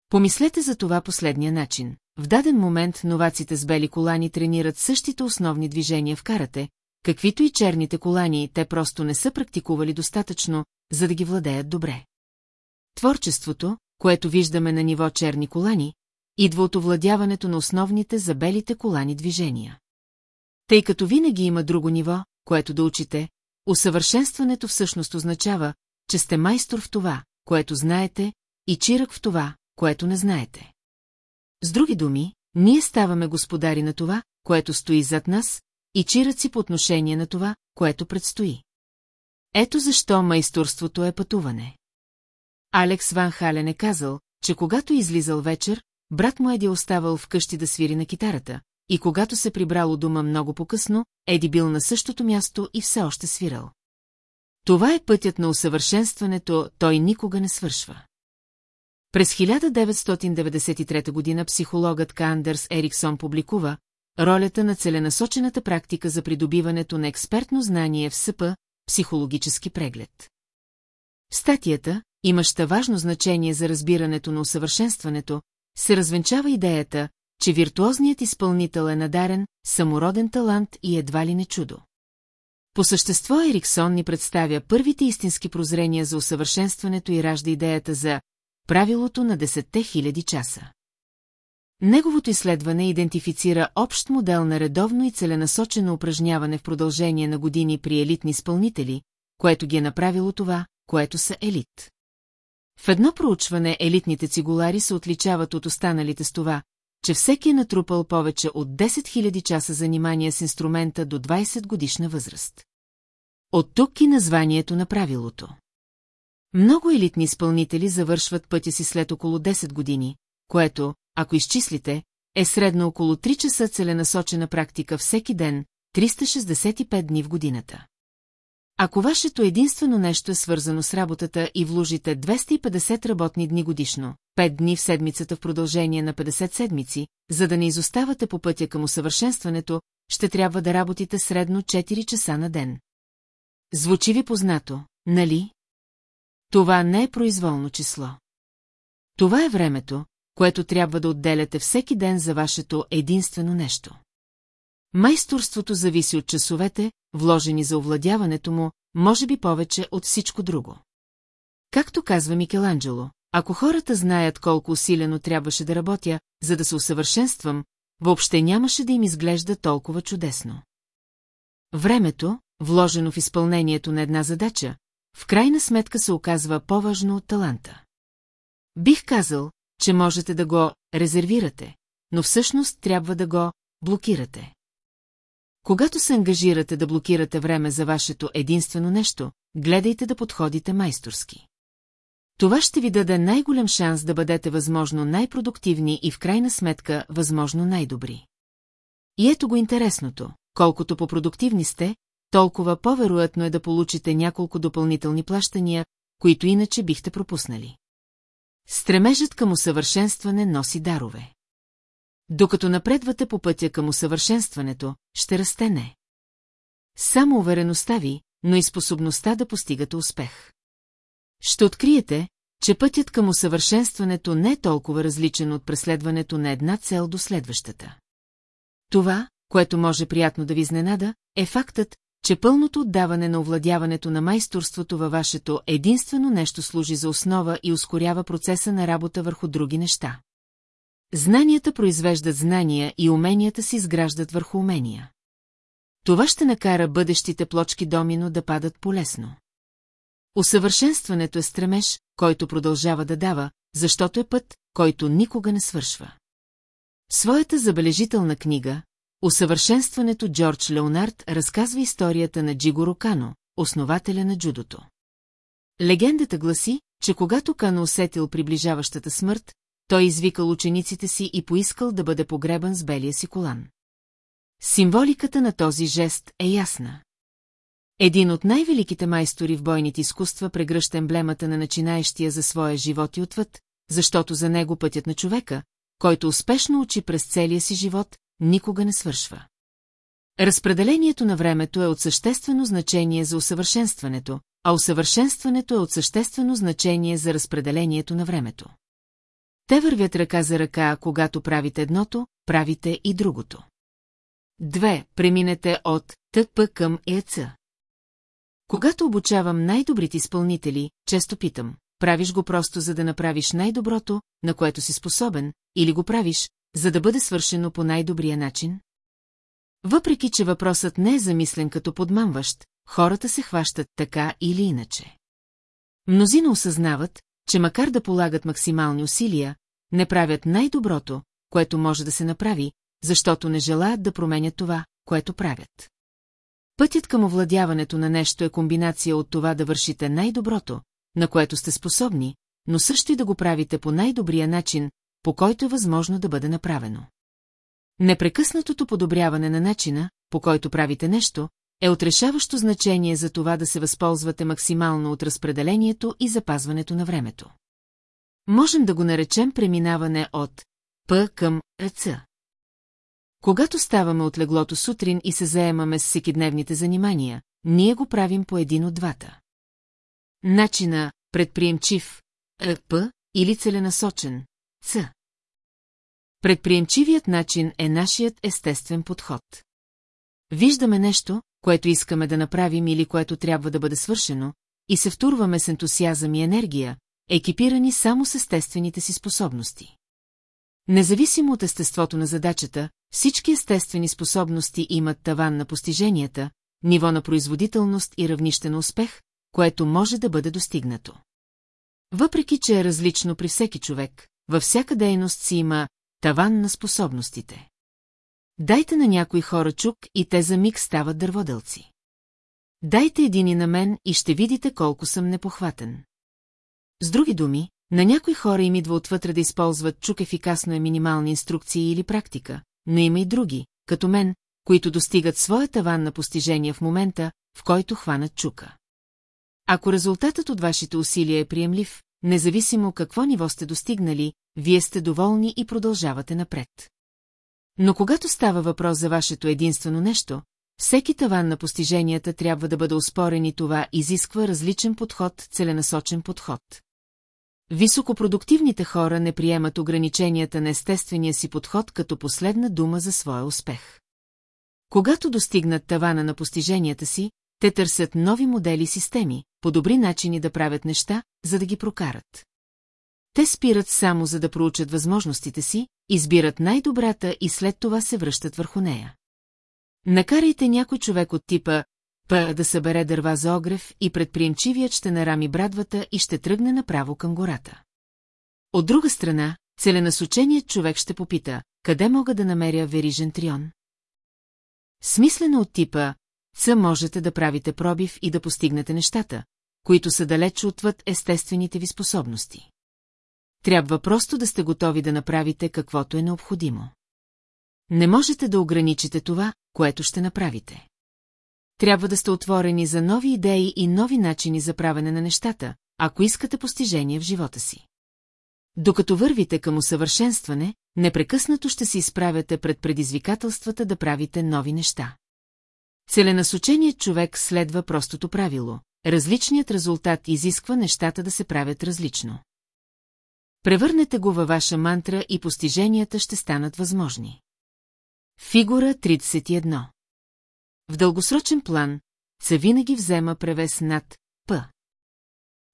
Помислете за това последния начин. В даден момент новаците с бели колани тренират същите основни движения в карате, каквито и черните колани, те просто не са практикували достатъчно, за да ги владеят добре. Творчеството, което виждаме на ниво черни колани, идва от овладяването на основните за белите колани движения. Тъй като винаги има друго ниво, което да учите, усъвършенстването всъщност означава, че сте майстор в това, което знаете, и чирък в това, което не знаете. С други думи, ние ставаме господари на това, което стои зад нас, и чираци по отношение на това, което предстои. Ето защо майсторството е пътуване. Алекс Ван Хален е казал, че когато е излизал вечер, брат му Еди оставал вкъщи да свири на китарата, и когато се прибрал у дома много по-късно, Еди бил на същото място и все още свирал. Това е пътят на усъвършенстването, той никога не свършва. През 1993 година психологът Кандърс Ериксон публикува ролята на целенасочената практика за придобиването на експертно знание в СП, психологически преглед. В статията, имаща важно значение за разбирането на усъвършенстването, се развенчава идеята, че виртуозният изпълнител е надарен, самороден талант и едва ли не чудо. По същество Ериксон ни представя първите истински прозрения за усъвършенстването и ражда идеята за правилото на десетте хиляди часа. Неговото изследване идентифицира общ модел на редовно и целенасочено упражняване в продължение на години при елитни изпълнители, което ги е направило това, което са елит. В едно проучване елитните цигулари се отличават от останалите с това, че всеки е натрупал повече от 10 000 часа занимания с инструмента до 20 годишна възраст. От тук и названието на правилото. Много елитни изпълнители завършват пътя си след около 10 години, което, ако изчислите, е средно около 3 часа целенасочена практика всеки ден, 365 дни в годината. Ако вашето единствено нещо е свързано с работата и вложите 250 работни дни годишно, 5 дни в седмицата в продължение на 50 седмици, за да не изоставате по пътя към усъвършенстването, ще трябва да работите средно 4 часа на ден. Звучи ви познато, нали? Това не е произволно число. Това е времето, което трябва да отделяте всеки ден за вашето единствено нещо. Майсторството зависи от часовете, вложени за овладяването му, може би повече от всичко друго. Както казва Микеланджело, ако хората знаят колко усилено трябваше да работя, за да се усъвършенствам, въобще нямаше да им изглежда толкова чудесно. Времето, вложено в изпълнението на една задача, в крайна сметка се оказва по-важно от таланта. Бих казал, че можете да го резервирате, но всъщност трябва да го блокирате. Когато се ангажирате да блокирате време за вашето единствено нещо, гледайте да подходите майсторски. Това ще ви даде най-голям шанс да бъдете възможно най-продуктивни и в крайна сметка възможно най-добри. И ето го интересното, колкото по-продуктивни сте, толкова по-вероятно е да получите няколко допълнителни плащания, които иначе бихте пропуснали. Стремежът към усъвършенстване носи дарове. Докато напредвате по пътя към усъвършенстването, ще расте не. Само увереността ви, но и способността да постигате успех. Ще откриете, че пътят към усъвършенстването не е толкова различен от преследването на една цел до следващата. Това, което може приятно да ви изненада, е фактът, че пълното отдаване на овладяването на майсторството във вашето единствено нещо служи за основа и ускорява процеса на работа върху други неща. Знанията произвеждат знания и уменията се изграждат върху умения. Това ще накара бъдещите плочки домино да падат полесно. Усъвършенстването е стремеж, който продължава да дава, защото е път, който никога не свършва. В своята забележителна книга, Усъвършенстването Джордж Леонард разказва историята на Джигоро Кано, основателя на джудото. Легендата гласи, че когато Кано усетил приближаващата смърт, той извикал учениците си и поискал да бъде погребан с белия си колан. Символиката на този жест е ясна. Един от най-великите майстори в бойните изкуства прегръща емблемата на начинаещия за своя живот и отвъд, защото за него пътят на човека, който успешно учи през целия си живот, никога не свършва. Разпределението на времето е от съществено значение за усъвършенстването, а усъвършенстването е от съществено значение за разпределението на времето. Те вървят ръка за ръка, когато правите едното, правите и другото. Две, преминете от ТП към ЕЦ. Когато обучавам най-добрите изпълнители, често питам, правиш го просто за да направиш най-доброто, на което си способен, или го правиш, за да бъде свършено по най-добрия начин? Въпреки, че въпросът не е замислен като подмамващ, хората се хващат така или иначе. Мнозина осъзнават, че макар да полагат максимални усилия, не правят най-доброто, което може да се направи, защото не желаят да променят това, което правят. Пътят към овладяването на нещо е комбинация от това да вършите най-доброто, на което сте способни, но също и да го правите по най-добрия начин, по който е възможно да бъде направено. Непрекъснатото подобряване на начина, по който правите нещо, е отрешаващо значение за това да се възползвате максимално от разпределението и запазването на времето. Можем да го наречем преминаване от П към ЕЦ. Когато ставаме от леглото сутрин и се заемаме с всекидневните занимания, ние го правим по един от двата. Начина предприемчив ЕП или целенасочен Ц. Предприемчивият начин е нашият естествен подход. Виждаме нещо, което искаме да направим или което трябва да бъде свършено, и се втурваме с ентусиазъм и енергия, екипирани само с естествените си способности. Независимо от естеството на задачата, всички естествени способности имат таван на постиженията, ниво на производителност и равнище на успех, което може да бъде достигнато. Въпреки, че е различно при всеки човек, във всяка дейност си има таван на способностите. Дайте на някои хора чук и те за миг стават дърводелци. Дайте един и на мен и ще видите колко съм непохватен. С други думи, на някои хора им идва отвътре да използват чук ефикасно е минимални инструкции или практика, но има и други, като мен, които достигат своя таван на постижения в момента, в който хванат чука. Ако резултатът от вашите усилия е приемлив, независимо какво ниво сте достигнали, вие сте доволни и продължавате напред. Но когато става въпрос за вашето единствено нещо, всеки таван на постиженията трябва да бъде успорен и това изисква различен подход, целенасочен подход. Високопродуктивните хора не приемат ограниченията на естествения си подход като последна дума за своя успех. Когато достигнат тавана на постиженията си, те търсят нови модели системи, по-добри начини да правят неща, за да ги прокарат. Те спират само за да проучат възможностите си, избират най-добрата и след това се връщат върху нея. Накарайте някой човек от типа П да събере дърва за огрев и предприемчивият ще нарами брадвата и ще тръгне направо към гората. От друга страна, целенасоченият човек ще попита, къде мога да намеря верижен трион? Смислено от типа, Ц можете да правите пробив и да постигнете нещата, които са далеч отвъд естествените ви способности. Трябва просто да сте готови да направите каквото е необходимо. Не можете да ограничите това, което ще направите. Трябва да сте отворени за нови идеи и нови начини за правене на нещата, ако искате постижение в живота си. Докато вървите към усъвършенстване, непрекъснато ще се изправяте пред предизвикателствата да правите нови неща. Целенасоченият човек следва простото правило. Различният резултат изисква нещата да се правят различно. Превърнете го във ваша мантра и постиженията ще станат възможни. Фигура 31 В дългосрочен план, Ца винаги взема превес над П.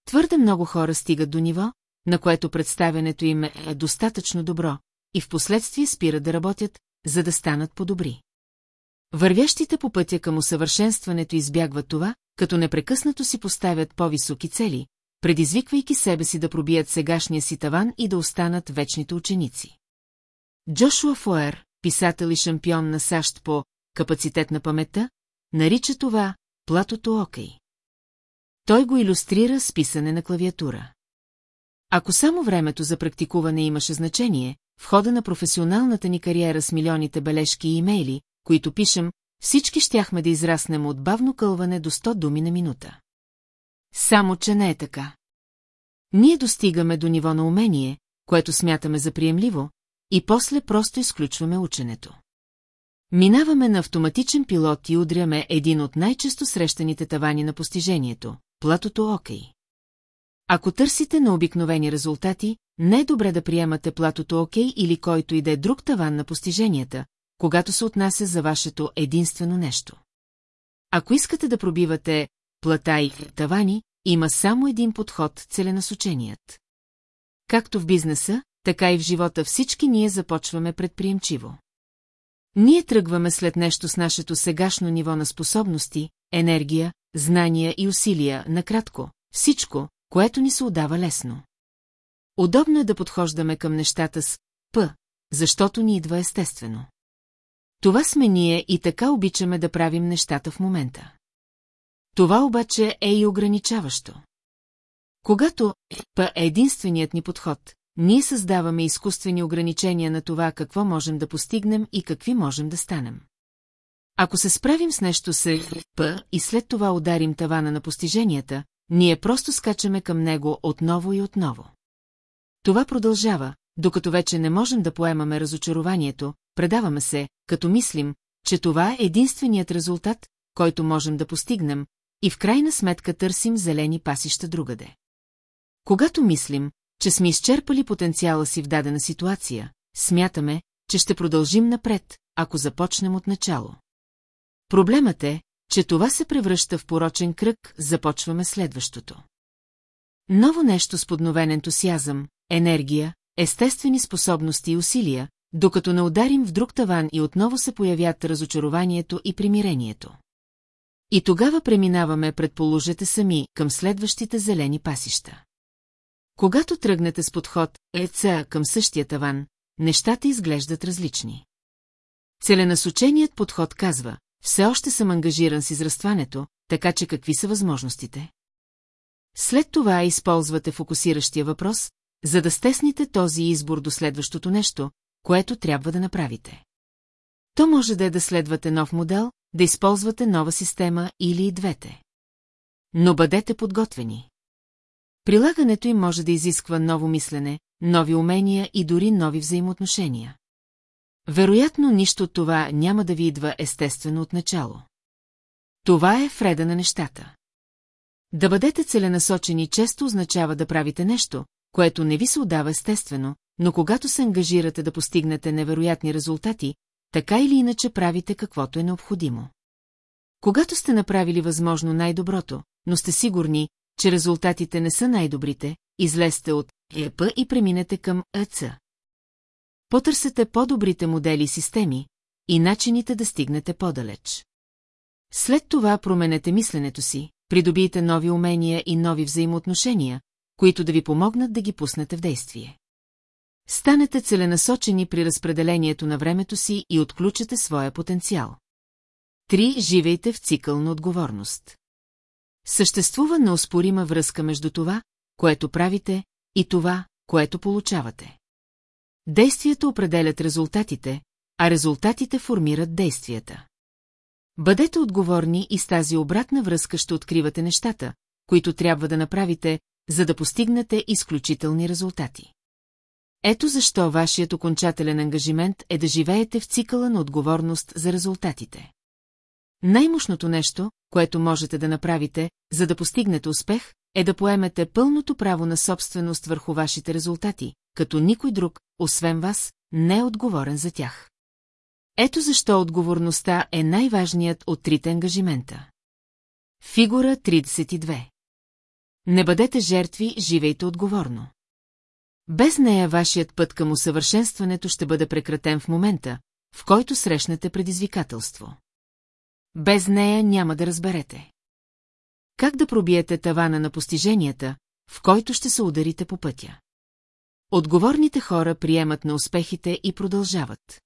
Твърде много хора стигат до ниво, на което представянето им е достатъчно добро, и в последствие спират да работят, за да станат по-добри. Вървящите по пътя към усъвършенстването избягват това, като непрекъснато си поставят по-високи цели, предизвиквайки себе си да пробият сегашния си таван и да останат вечните ученици. Джошуа Фуер, писател и шампион на САЩ по капацитет на паметта, нарича това платото окей. Той го иллюстрира с писане на клавиатура. Ако само времето за практикуване имаше значение, в хода на професионалната ни кариера с милионите бележки и имейли, които пишем, всички щяхме да израснем от бавно кълване до 100 думи на минута. Само, че не е така. Ние достигаме до ниво на умение, което смятаме за приемливо, и после просто изключваме ученето. Минаваме на автоматичен пилот и удряме един от най-често срещаните тавани на постижението – платото окей. Ако търсите на обикновени резултати, не е добре да приемате платото окей или който и да е друг таван на постиженията, когато се отнася за вашето единствено нещо. Ако искате да пробивате плата и тавани, има само един подход – целенасоченият. Както в бизнеса, така и в живота всички ние започваме предприемчиво. Ние тръгваме след нещо с нашето сегашно ниво на способности, енергия, знания и усилия, накратко, всичко, което ни се удава лесно. Удобно е да подхождаме към нещата с «п», защото ни идва естествено. Това сме ние и така обичаме да правим нещата в момента. Това обаче е и ограничаващо. Когато П е единственият ни подход, ние създаваме изкуствени ограничения на това какво можем да постигнем и какви можем да станем. Ако се справим с нещо с П и след това ударим тавана на постиженията, ние просто скачаме към него отново и отново. Това продължава, докато вече не можем да поемаме разочарованието, предаваме се, като мислим, че това е единственият резултат, който можем да постигнем, и в крайна сметка търсим зелени пасища другаде. Когато мислим, че сме изчерпали потенциала си в дадена ситуация, смятаме, че ще продължим напред, ако започнем от начало. Проблемът е, че това се превръща в порочен кръг, започваме следващото. Ново нещо с подновен ентусиазъм, енергия, естествени способности и усилия, докато не ударим в друг таван и отново се появят разочарованието и примирението. И тогава преминаваме, предположете сами, към следващите зелени пасища. Когато тръгнете с подход ЕЦА към същия таван, нещата изглеждат различни. Целенасоченият подход казва, все още съм ангажиран с израстването, така че какви са възможностите? След това използвате фокусиращия въпрос, за да стесните този избор до следващото нещо, което трябва да направите. То може да е да следвате нов модел, да използвате нова система или и двете. Но бъдете подготвени. Прилагането им може да изисква ново мислене, нови умения и дори нови взаимоотношения. Вероятно, нищо от това няма да ви идва естествено от начало. Това е вреда на нещата. Да бъдете целенасочени често означава да правите нещо, което не ви се отдава естествено, но когато се ангажирате да постигнете невероятни резултати, така или иначе правите каквото е необходимо. Когато сте направили възможно най-доброто, но сте сигурни, че резултатите не са най-добрите, излезте от ЕП и преминете към ЕЦ. Потърсете по-добрите модели и системи и начините да стигнете по-далеч. След това променете мисленето си, придобийте нови умения и нови взаимоотношения, които да ви помогнат да ги пуснете в действие. Станете целенасочени при разпределението на времето си и отключате своя потенциал. Три. Живейте в цикъл на отговорност. Съществува неоспорима връзка между това, което правите, и това, което получавате. Действията определят резултатите, а резултатите формират действията. Бъдете отговорни и с тази обратна връзка ще откривате нещата, които трябва да направите, за да постигнете изключителни резултати. Ето защо вашият окончателен ангажимент е да живеете в цикъла на отговорност за резултатите. Най-мощното нещо, което можете да направите, за да постигнете успех, е да поемете пълното право на собственост върху вашите резултати, като никой друг, освен вас, не е отговорен за тях. Ето защо отговорността е най-важният от трите ангажимента. Фигура 32 Не бъдете жертви, живейте отговорно. Без нея вашият път към усъвършенстването ще бъде прекратен в момента, в който срещнете предизвикателство. Без нея няма да разберете. Как да пробиете тавана на постиженията, в който ще се ударите по пътя? Отговорните хора приемат на успехите и продължават.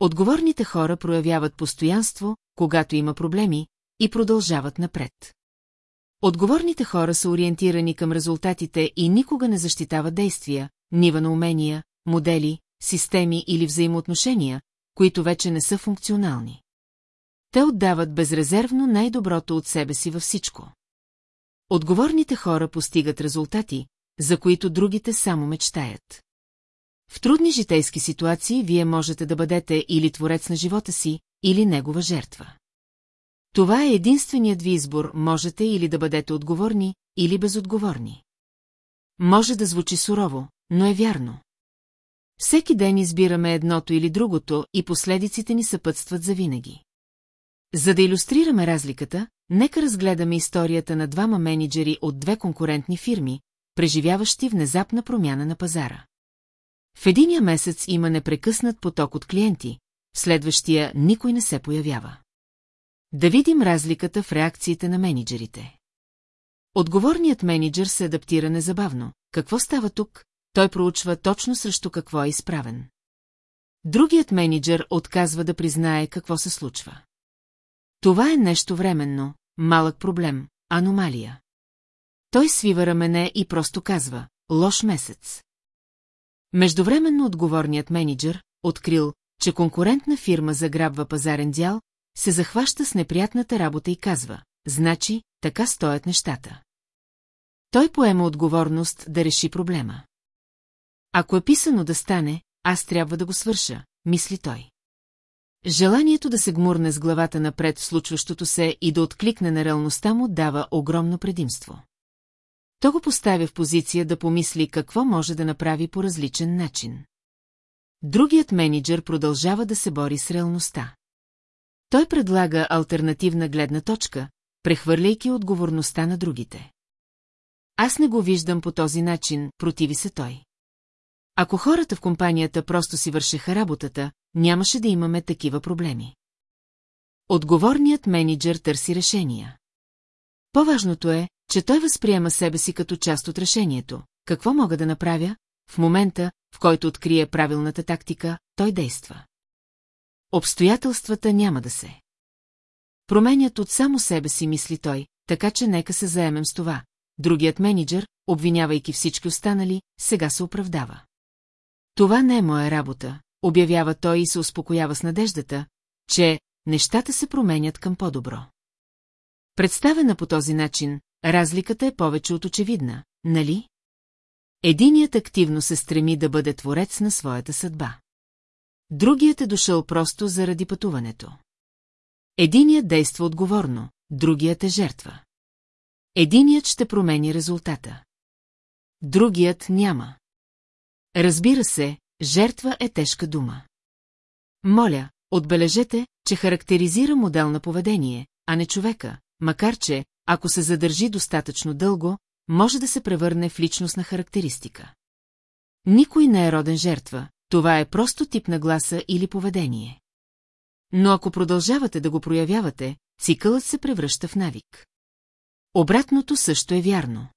Отговорните хора проявяват постоянство, когато има проблеми, и продължават напред. Отговорните хора са ориентирани към резултатите и никога не защитават действия, нива на умения, модели, системи или взаимоотношения, които вече не са функционални. Те отдават безрезервно най-доброто от себе си във всичко. Отговорните хора постигат резултати, за които другите само мечтаят. В трудни житейски ситуации вие можете да бъдете или творец на живота си, или негова жертва. Това е единственият ви избор, можете или да бъдете отговорни, или безотговорни. Може да звучи сурово, но е вярно. Всеки ден избираме едното или другото и последиците ни съпътстват завинаги. За да иллюстрираме разликата, нека разгледаме историята на двама менеджери от две конкурентни фирми, преживяващи внезапна промяна на пазара. В единия месец има непрекъснат поток от клиенти, в следващия никой не се появява. Да видим разликата в реакциите на менеджерите. Отговорният менеджер се адаптира незабавно. Какво става тук? Той проучва точно срещу какво е изправен. Другият менеджер отказва да признае какво се случва. Това е нещо временно, малък проблем, аномалия. Той свива рамене и просто казва «Лош месец». Междувременно отговорният менеджер, открил, че конкурентна фирма заграбва пазарен дял, се захваща с неприятната работа и казва, значи, така стоят нещата. Той поема отговорност да реши проблема. Ако е писано да стане, аз трябва да го свърша, мисли той. Желанието да се гмурне с главата напред в случващото се и да откликне на реалността му дава огромно предимство. То го поставя в позиция да помисли какво може да направи по различен начин. Другият менеджер продължава да се бори с реалността. Той предлага альтернативна гледна точка, прехвърляйки отговорността на другите. Аз не го виждам по този начин, противи се той. Ако хората в компанията просто си вършеха работата, нямаше да имаме такива проблеми. Отговорният менеджер търси решения. По-важното е, че той възприема себе си като част от решението. Какво мога да направя? В момента, в който открие правилната тактика, той действа. Обстоятелствата няма да се. Променят от само себе си, мисли той, така че нека се заемем с това. Другият менеджер, обвинявайки всички останали, сега се оправдава. Това не е моя работа, обявява той и се успокоява с надеждата, че нещата се променят към по-добро. Представена по този начин, разликата е повече от очевидна, нали? Единият активно се стреми да бъде творец на своята съдба. Другият е дошъл просто заради пътуването. Единият действа отговорно, другият е жертва. Единият ще промени резултата. Другият няма. Разбира се, жертва е тежка дума. Моля, отбележете, че характеризира модел на поведение, а не човека, макар че, ако се задържи достатъчно дълго, може да се превърне в личностна характеристика. Никой не е роден жертва, това е просто тип на гласа или поведение. Но ако продължавате да го проявявате, цикълът се превръща в навик. Обратното също е вярно.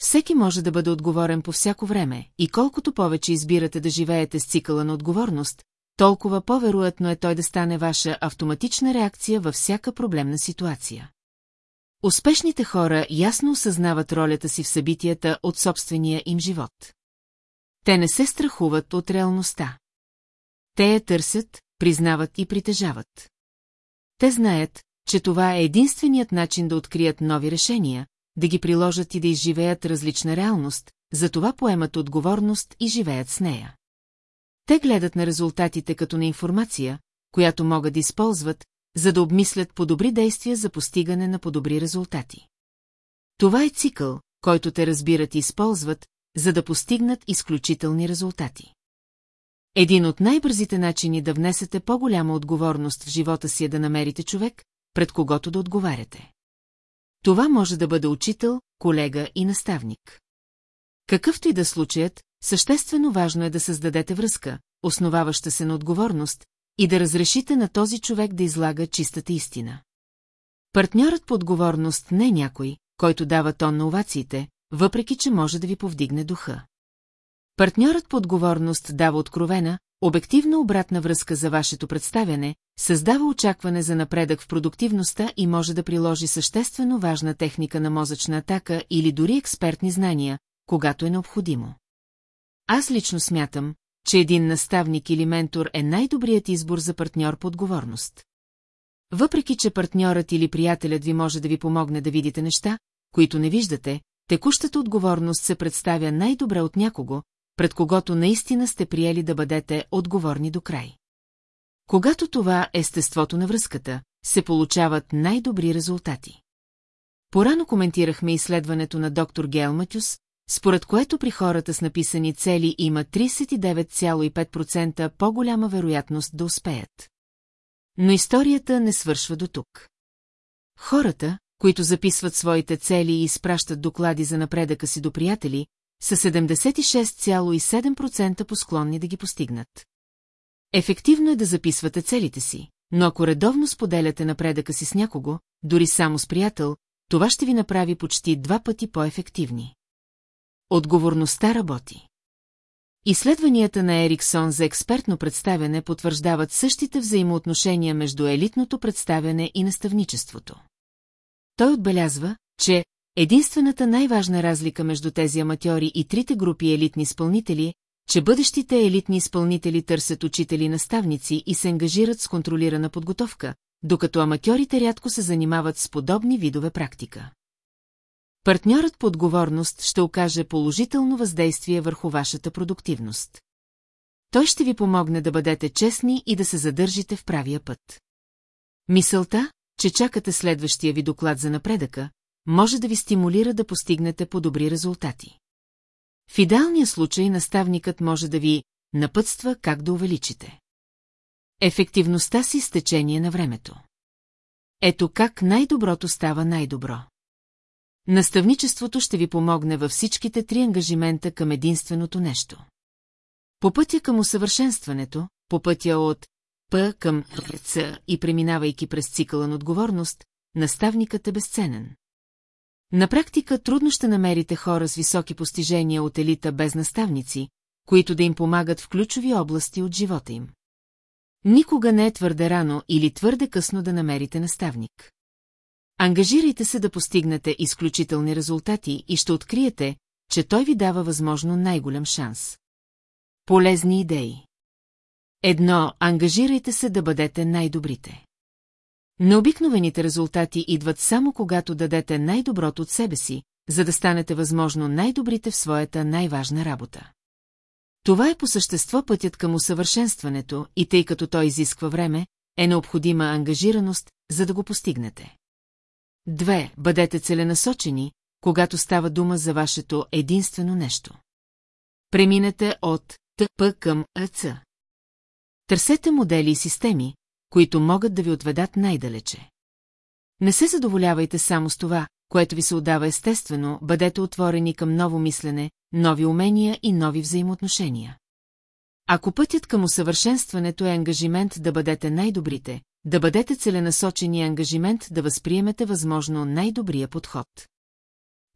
Всеки може да бъде отговорен по всяко време, и колкото повече избирате да живеете с цикъла на отговорност, толкова по-вероятно е той да стане ваша автоматична реакция във всяка проблемна ситуация. Успешните хора ясно осъзнават ролята си в събитията от собствения им живот. Те не се страхуват от реалността. Те я търсят, признават и притежават. Те знаят, че това е единственият начин да открият нови решения, да ги приложат и да изживеят различна реалност, затова поемат отговорност и живеят с нея. Те гледат на резултатите като на информация, която могат да използват, за да обмислят по-добри действия за постигане на по-добри резултати. Това е цикъл, който те разбират и използват, за да постигнат изключителни резултати. Един от най-бързите начини да внесете по-голяма отговорност в живота си е да намерите човек, пред когото да отговаряте. Това може да бъде учител, колега и наставник. Какъвто и да случаят, съществено важно е да създадете връзка, основаваща се на отговорност, и да разрешите на този човек да излага чистата истина. Партньорът по отговорност не е някой, който дава тон на овациите, въпреки че може да ви повдигне духа. Партньорът по отговорност дава откровена, обективна обратна връзка за вашето представяне, създава очакване за напредък в продуктивността и може да приложи съществено важна техника на мозъчна атака или дори експертни знания, когато е необходимо. Аз лично смятам, че един наставник или ментор е най-добрият избор за партньор по отговорност. Въпреки, че партньорът или приятелят ви може да ви помогне да видите неща, които не виждате, текущата отговорност се представя най-добре от някого, пред когото наистина сте приели да бъдете отговорни до край. Когато това е естеството на връзката, се получават най-добри резултати. Порано коментирахме изследването на доктор Гел Матюс, според което при хората с написани цели има 39,5% по-голяма вероятност да успеят. Но историята не свършва до тук. Хората, които записват своите цели и изпращат доклади за напредъка си до приятели, са 76,7% посклонни да ги постигнат. Ефективно е да записвате целите си, но ако редовно споделяте напредъка си с някого, дори само с приятел, това ще ви направи почти два пъти по-ефективни. Отговорността работи. Изследванията на Ериксон за експертно представяне потвърждават същите взаимоотношения между елитното представяне и наставничеството. Той отбелязва, че единствената най-важна разлика между тези аматьори и трите групи елитни изпълнители че бъдещите елитни изпълнители търсят учители-наставници и се ангажират с контролирана подготовка, докато аматьорите рядко се занимават с подобни видове практика. Партньорът по отговорност ще окаже положително въздействие върху вашата продуктивност. Той ще ви помогне да бъдете честни и да се задържите в правия път. Мисълта, че чакате следващия ви доклад за напредъка, може да ви стимулира да постигнете по-добри резултати. В идеалния случай наставникът може да ви напътства как да увеличите. Ефективността си с течение на времето. Ето как най-доброто става най-добро. Наставничеството ще ви помогне във всичките три ангажимента към единственото нещо. По пътя към усъвършенстването, по пътя от П към Ц и преминавайки през цикъла на отговорност, наставникът е безценен. На практика трудно ще намерите хора с високи постижения от елита без наставници, които да им помагат в ключови области от живота им. Никога не е твърде рано или твърде късно да намерите наставник. Ангажирайте се да постигнете изключителни резултати и ще откриете, че той ви дава възможно най-голям шанс. Полезни идеи Едно, ангажирайте се да бъдете най-добрите. Необикновените резултати идват само когато дадете най-доброто от себе си, за да станете възможно най-добрите в своята най-важна работа. Това е по същество пътят към усъвършенстването и тъй като той изисква време, е необходима ангажираност, за да го постигнете. Две, бъдете целенасочени, когато става дума за вашето единствено нещо. Преминете от ТП към АЦ. Търсете модели и системи, които могат да ви отведат най-далече. Не се задоволявайте само с това, което ви се отдава естествено, бъдете отворени към ново мислене, нови умения и нови взаимоотношения. Ако пътят към усъвършенстването е ангажимент да бъдете най-добрите, да бъдете целенасочени ангажимент да възприемете възможно най-добрия подход.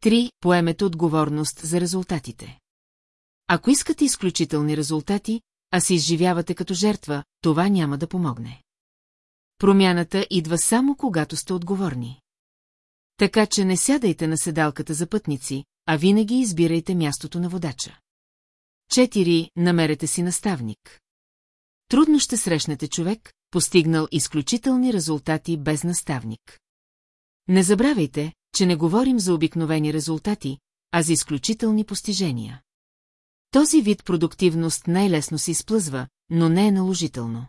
3. Поемете отговорност за резултатите. Ако искате изключителни резултати, а се изживявате като жертва, това няма да помогне. Промяната идва само когато сте отговорни. Така че не сядайте на седалката за пътници, а винаги избирайте мястото на водача. 4. Намерете си наставник. Трудно ще срещнете човек, постигнал изключителни резултати без наставник. Не забравяйте, че не говорим за обикновени резултати, а за изключителни постижения. Този вид продуктивност най-лесно се изплъзва, но не е наложително.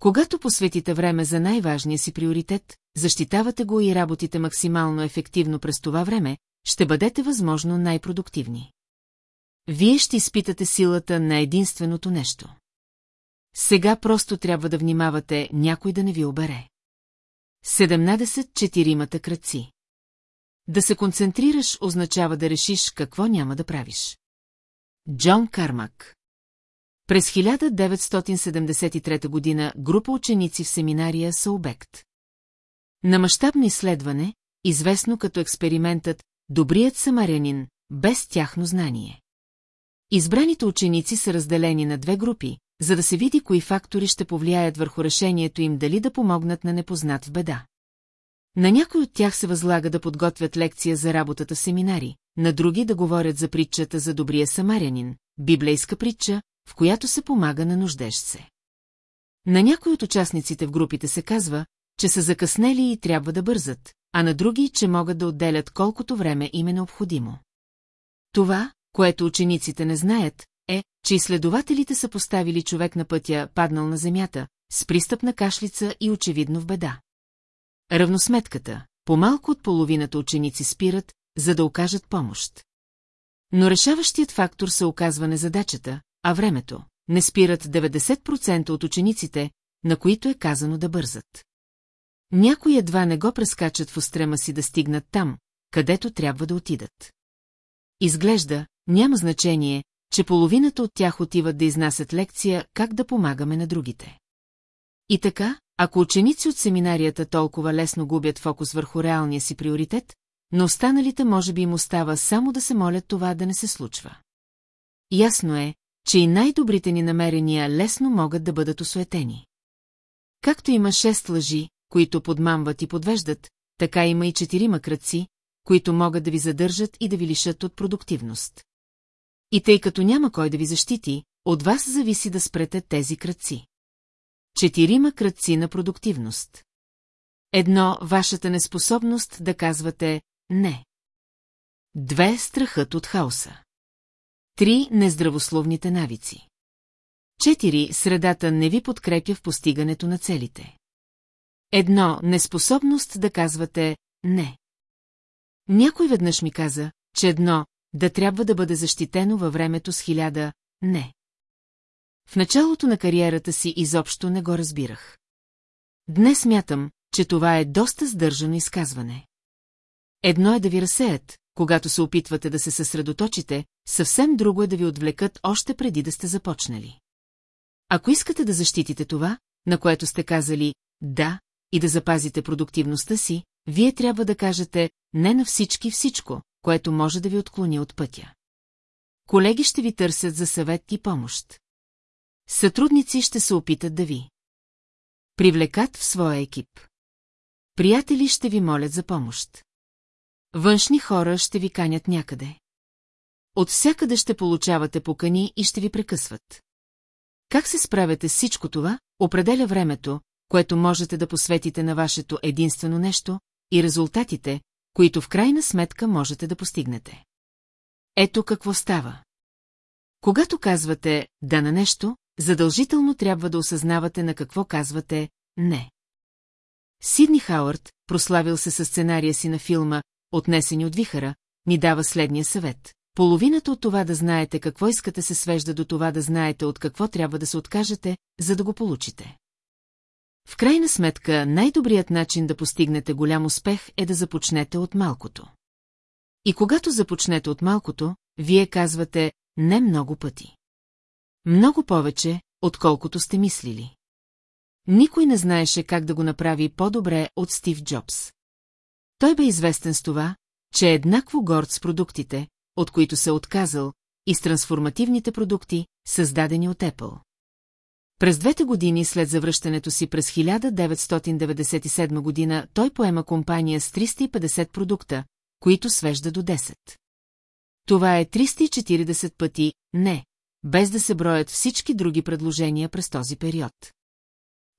Когато посветите време за най-важния си приоритет, защитавате го и работите максимално ефективно през това време, ще бъдете възможно най-продуктивни. Вие ще изпитате силата на единственото нещо. Сега просто трябва да внимавате някой да не ви обере. 17 четиримата кръци. Да се концентрираш означава да решиш какво няма да правиш. Джон Кармак През 1973 година група ученици в семинария са обект. На мащабно изследване, известно като експериментът «Добрият самарянин», без тяхно знание. Избраните ученици са разделени на две групи, за да се види кои фактори ще повлияят върху решението им дали да помогнат на непознат в беда. На някой от тях се възлага да подготвят лекция за работата семинари, на други да говорят за притчата за добрия самарянин, библейска притча, в която се помага на нуждещ се. На някой от участниците в групите се казва, че са закъснели и трябва да бързат, а на други, че могат да отделят колкото време им е необходимо. Това, което учениците не знаят, е, че изследователите са поставили човек на пътя, паднал на земята, с пристъпна кашлица и очевидно в беда. Равносметката – по-малко от половината ученици спират, за да окажат помощ. Но решаващият фактор се оказва не задачата, а времето. Не спират 90% от учениците, на които е казано да бързат. Някои едва не го прескачат в устрема си да стигнат там, където трябва да отидат. Изглежда, няма значение, че половината от тях отиват да изнасят лекция как да помагаме на другите. И така, ако ученици от семинарията толкова лесно губят фокус върху реалния си приоритет, но останалите може би им остава само да се молят това да не се случва. Ясно е, че и най-добрите ни намерения лесно могат да бъдат осуетени. Както има шест лъжи, които подмамват и подвеждат, така има и четирима кръци, които могат да ви задържат и да ви лишат от продуктивност. И тъй като няма кой да ви защити, от вас зависи да спрете тези кръци. Четирима кръци на продуктивност. Едно – вашата неспособност да казвате «не». Две – страхът от хаоса. Три – нездравословните навици. Четири – средата не ви подкрепя в постигането на целите. Едно – неспособност да казвате «не». Някой веднъж ми каза, че едно да трябва да бъде защитено във времето с хиляда «не». В началото на кариерата си изобщо не го разбирах. Днес мятам, че това е доста сдържано изказване. Едно е да ви разсеят, когато се опитвате да се съсредоточите, съвсем друго е да ви отвлекат още преди да сте започнали. Ако искате да защитите това, на което сте казали «да» и да запазите продуктивността си, вие трябва да кажете «не на всички всичко», което може да ви отклони от пътя. Колеги ще ви търсят за съвет и помощ. Сътрудници ще се опитат да ви привлекат в своя екип. Приятели ще ви молят за помощ. Външни хора ще ви канят някъде. От всякъде ще получавате покани и ще ви прекъсват. Как се справяте с всичко това, определя времето, което можете да посветите на вашето единствено нещо, и резултатите, които в крайна сметка можете да постигнете. Ето какво става. Когато казвате «да» на нещо, задължително трябва да осъзнавате на какво казвате «не». Сидни Хауърд, прославил се със сценария си на филма «Отнесени от вихара», ни дава следния съвет. Половината от това да знаете какво искате се свежда до това да знаете от какво трябва да се откажете, за да го получите. В крайна сметка, най-добрият начин да постигнете голям успех е да започнете от малкото. И когато започнете от малкото, вие казвате не много пъти. Много повече, отколкото сте мислили. Никой не знаеше как да го направи по-добре от Стив Джобс. Той бе известен с това, че е еднакво горд с продуктите, от които се е отказал, и с трансформативните продукти, създадени от Apple. През двете години след завръщането си през 1997 година той поема компания с 350 продукта, които свежда до 10. Това е 340 пъти не, без да се броят всички други предложения през този период.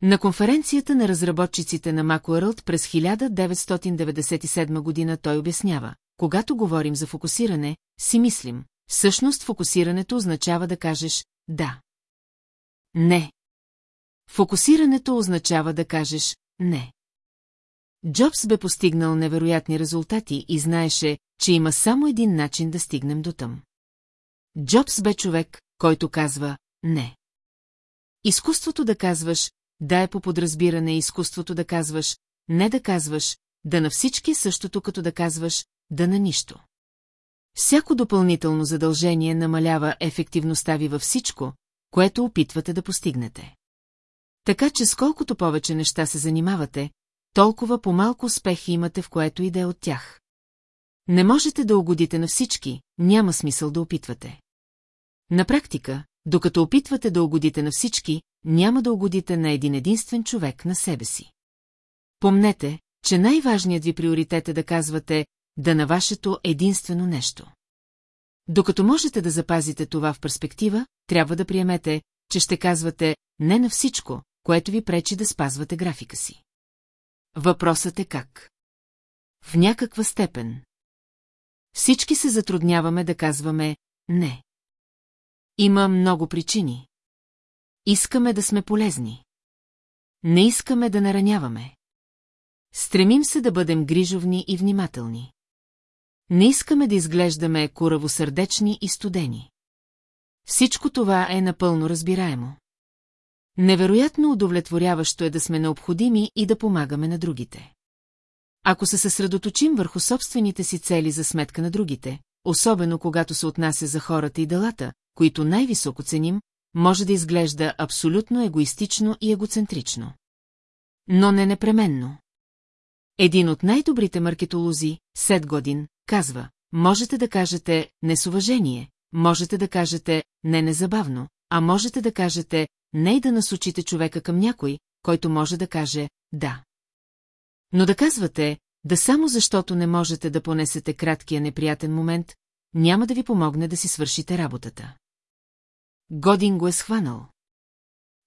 На конференцията на разработчиците на Macworld през 1997 година той обяснява, когато говорим за фокусиране, си мислим, всъщност фокусирането означава да кажеш «да». Не. Фокусирането означава да кажеш «не». Джобс бе постигнал невероятни резултати и знаеше, че има само един начин да стигнем до там. Джобс бе човек, който казва «не». Изкуството да казваш «да» е по подразбиране изкуството да казваш «не» да казваш «да» на всички е същото като да казваш «да» на нищо. Всяко допълнително задължение намалява ефективността ви във всичко, което опитвате да постигнете. Така че сколкото повече неща се занимавате, толкова по-малко успехи имате в което и да е от тях. Не можете да угодите на всички, няма смисъл да опитвате. На практика, докато опитвате да угодите на всички, няма да угодите на един единствен човек на себе си. Помнете, че най-важният ви приоритет е да казвате да на вашето единствено нещо. Докато можете да запазите това в перспектива, трябва да приемете, че ще казвате не на всичко, което ви пречи да спазвате графика си. Въпросът е как? В някаква степен. Всички се затрудняваме да казваме не. Има много причини. Искаме да сме полезни. Не искаме да нараняваме. Стремим се да бъдем грижовни и внимателни. Не искаме да изглеждаме куравосърдечни и студени. Всичко това е напълно разбираемо. Невероятно удовлетворяващо е да сме необходими и да помагаме на другите. Ако се съсредоточим върху собствените си цели за сметка на другите, особено когато се отнася за хората и делата, които най-високо ценим, може да изглежда абсолютно егоистично и егоцентрично. Но не непременно. Един от най-добрите маркетолози, Сет Годин, казва, можете да кажете не с уважение, можете да кажете не незабавно, а можете да кажете не да насочите човека към някой, който може да каже да. Но да казвате да само защото не можете да понесете краткия неприятен момент, няма да ви помогне да си свършите работата. Годин го е схванал.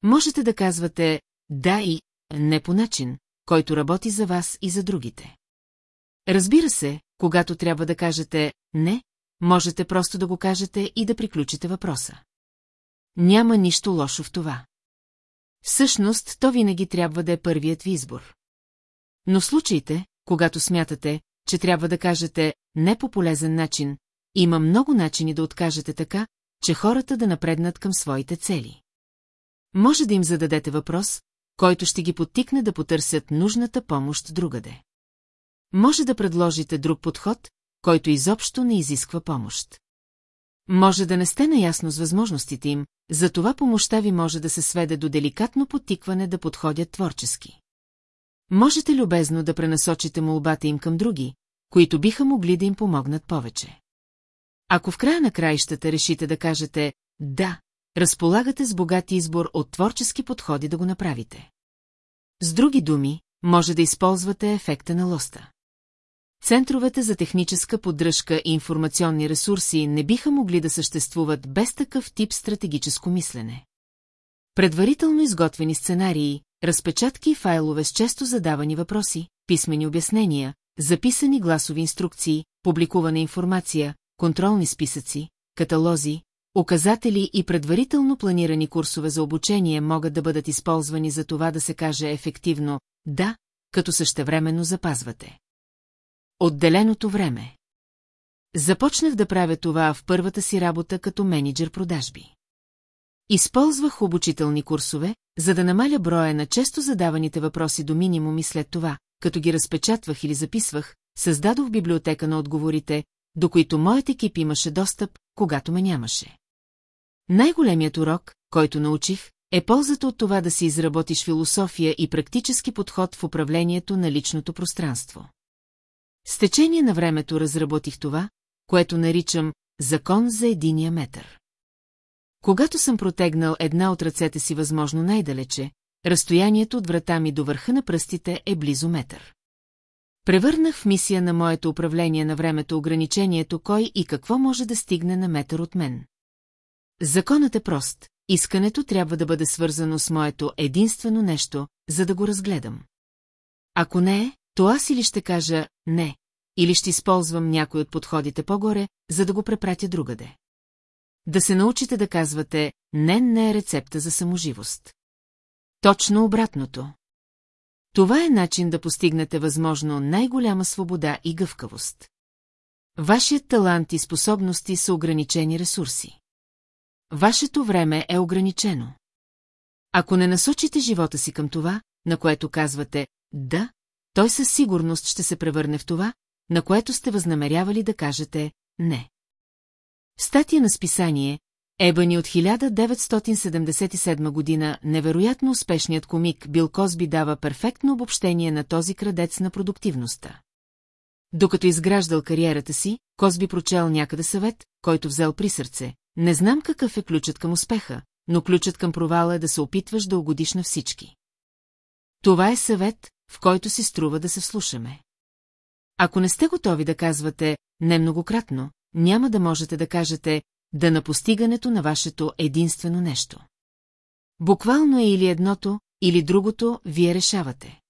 Можете да казвате да и не по начин, който работи за вас и за другите. Разбира се, когато трябва да кажете не, можете просто да го кажете и да приключите въпроса. Няма нищо лошо в това. Всъщност, то винаги трябва да е първият ви избор. Но случаите, когато смятате, че трябва да кажете не по полезен начин, има много начини да откажете така, че хората да напреднат към своите цели. Може да им зададете въпрос, който ще ги подтикне да потърсят нужната помощ другаде. Може да предложите друг подход, който изобщо не изисква помощ. Може да не сте наясно с възможностите им, затова помощта ви може да се сведе до деликатно подтикване да подходят творчески. Можете любезно да пренасочите молбата им към други, които биха могли да им помогнат повече. Ако в края на краищата решите да кажете «да», разполагате с богат избор от творчески подходи да го направите. С други думи, може да използвате ефекта на лоста. Центровете за техническа поддръжка и информационни ресурси не биха могли да съществуват без такъв тип стратегическо мислене. Предварително изготвени сценарии, разпечатки и файлове с често задавани въпроси, писмени обяснения, записани гласови инструкции, публикувана информация, контролни списъци, каталози, указатели и предварително планирани курсове за обучение могат да бъдат използвани за това да се каже ефективно «да», като същевременно запазвате. Отделеното време. Започнах да правя това в първата си работа като менеджер продажби. Използвах обучителни курсове, за да намаля броя на често задаваните въпроси до минимум и след това, като ги разпечатвах или записвах, създадох библиотека на отговорите, до които моят екип имаше достъп, когато ме нямаше. Най-големият урок, който научих, е ползата от това да си изработиш философия и практически подход в управлението на личното пространство. С течение на времето разработих това, което наричам закон за единия метър. Когато съм протегнал една от ръцете си възможно най-далече, разстоянието от врата ми до върха на пръстите е близо метър. Превърнах в мисия на моето управление на времето ограничението кой и какво може да стигне на метър от мен. Законът е прост. Искането трябва да бъде свързано с моето единствено нещо, за да го разгледам. Ако не е, то аз или ще кажа «не», или ще използвам някой от подходите по-горе, за да го препратя другаде. Да се научите да казвате «не» не е рецепта за саможивост. Точно обратното. Това е начин да постигнете възможно най-голяма свобода и гъвкавост. Вашият талант и способности са ограничени ресурси. Вашето време е ограничено. Ако не насочите живота си към това, на което казвате «да», той със сигурност ще се превърне в това, на което сте възнамерявали да кажете «не». В статия на списание Ебани от 1977 година невероятно успешният комик Бил Козби дава перфектно обобщение на този крадец на продуктивността. Докато изграждал кариерата си, Козби прочел някъде съвет, който взел при сърце. Не знам какъв е ключът към успеха, но ключът към провала е да се опитваш да угодиш на всички. Това е съвет, в който си струва да се вслушаме. Ако не сте готови да казвате не многократно, няма да можете да кажете да на постигането на вашето единствено нещо. Буквално е или едното, или другото, вие решавате.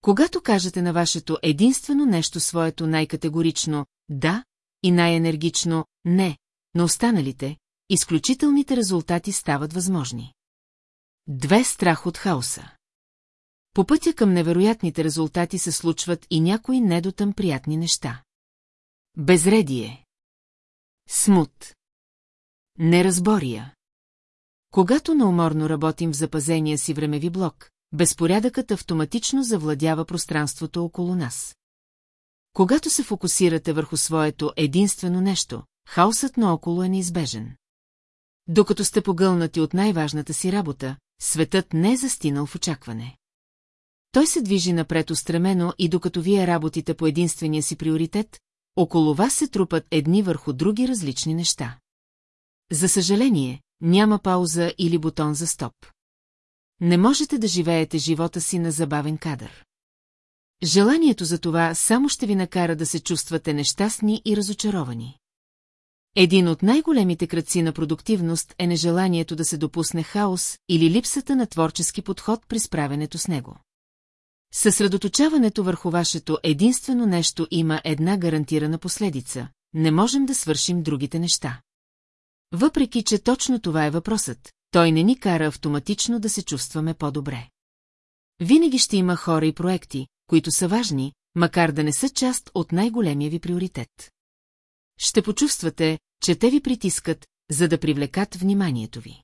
Когато кажете на вашето единствено нещо своето най-категорично «да» и най-енергично «не», на останалите, изключителните резултати стават възможни. Две страх от хаоса. По пътя към невероятните резултати се случват и някои недотъм приятни неща. Безредие. Смут. Неразбория. Когато науморно работим в запазения си времеви блок, безпорядъкът автоматично завладява пространството около нас. Когато се фокусирате върху своето единствено нещо, хаосът наоколо е неизбежен. Докато сте погълнати от най-важната си работа, светът не е застинал в очакване. Той се движи напред устремено и докато вие работите по единствения си приоритет, около вас се трупат едни върху други различни неща. За съжаление, няма пауза или бутон за стоп. Не можете да живеете живота си на забавен кадър. Желанието за това само ще ви накара да се чувствате нещастни и разочаровани. Един от най-големите кръци на продуктивност е нежеланието да се допусне хаос или липсата на творчески подход при справянето с него. Съсредоточаването върху вашето единствено нещо има една гарантирана последица – не можем да свършим другите неща. Въпреки, че точно това е въпросът, той не ни кара автоматично да се чувстваме по-добре. Винаги ще има хора и проекти, които са важни, макар да не са част от най-големия ви приоритет. Ще почувствате, че те ви притискат, за да привлекат вниманието ви.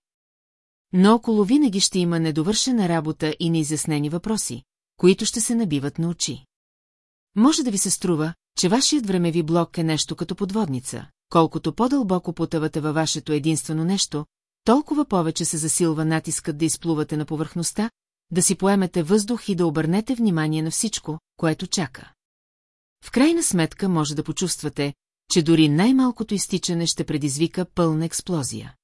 Но около винаги ще има недовършена работа и неизяснени въпроси, които ще се набиват на очи. Може да ви се струва, че вашият времеви блок е нещо като подводница, колкото по-дълбоко потъвате във вашето единствено нещо, толкова повече се засилва натискът да изплувате на повърхността, да си поемете въздух и да обърнете внимание на всичко, което чака. В крайна сметка може да почувствате, че дори най-малкото изтичане ще предизвика пълна експлозия.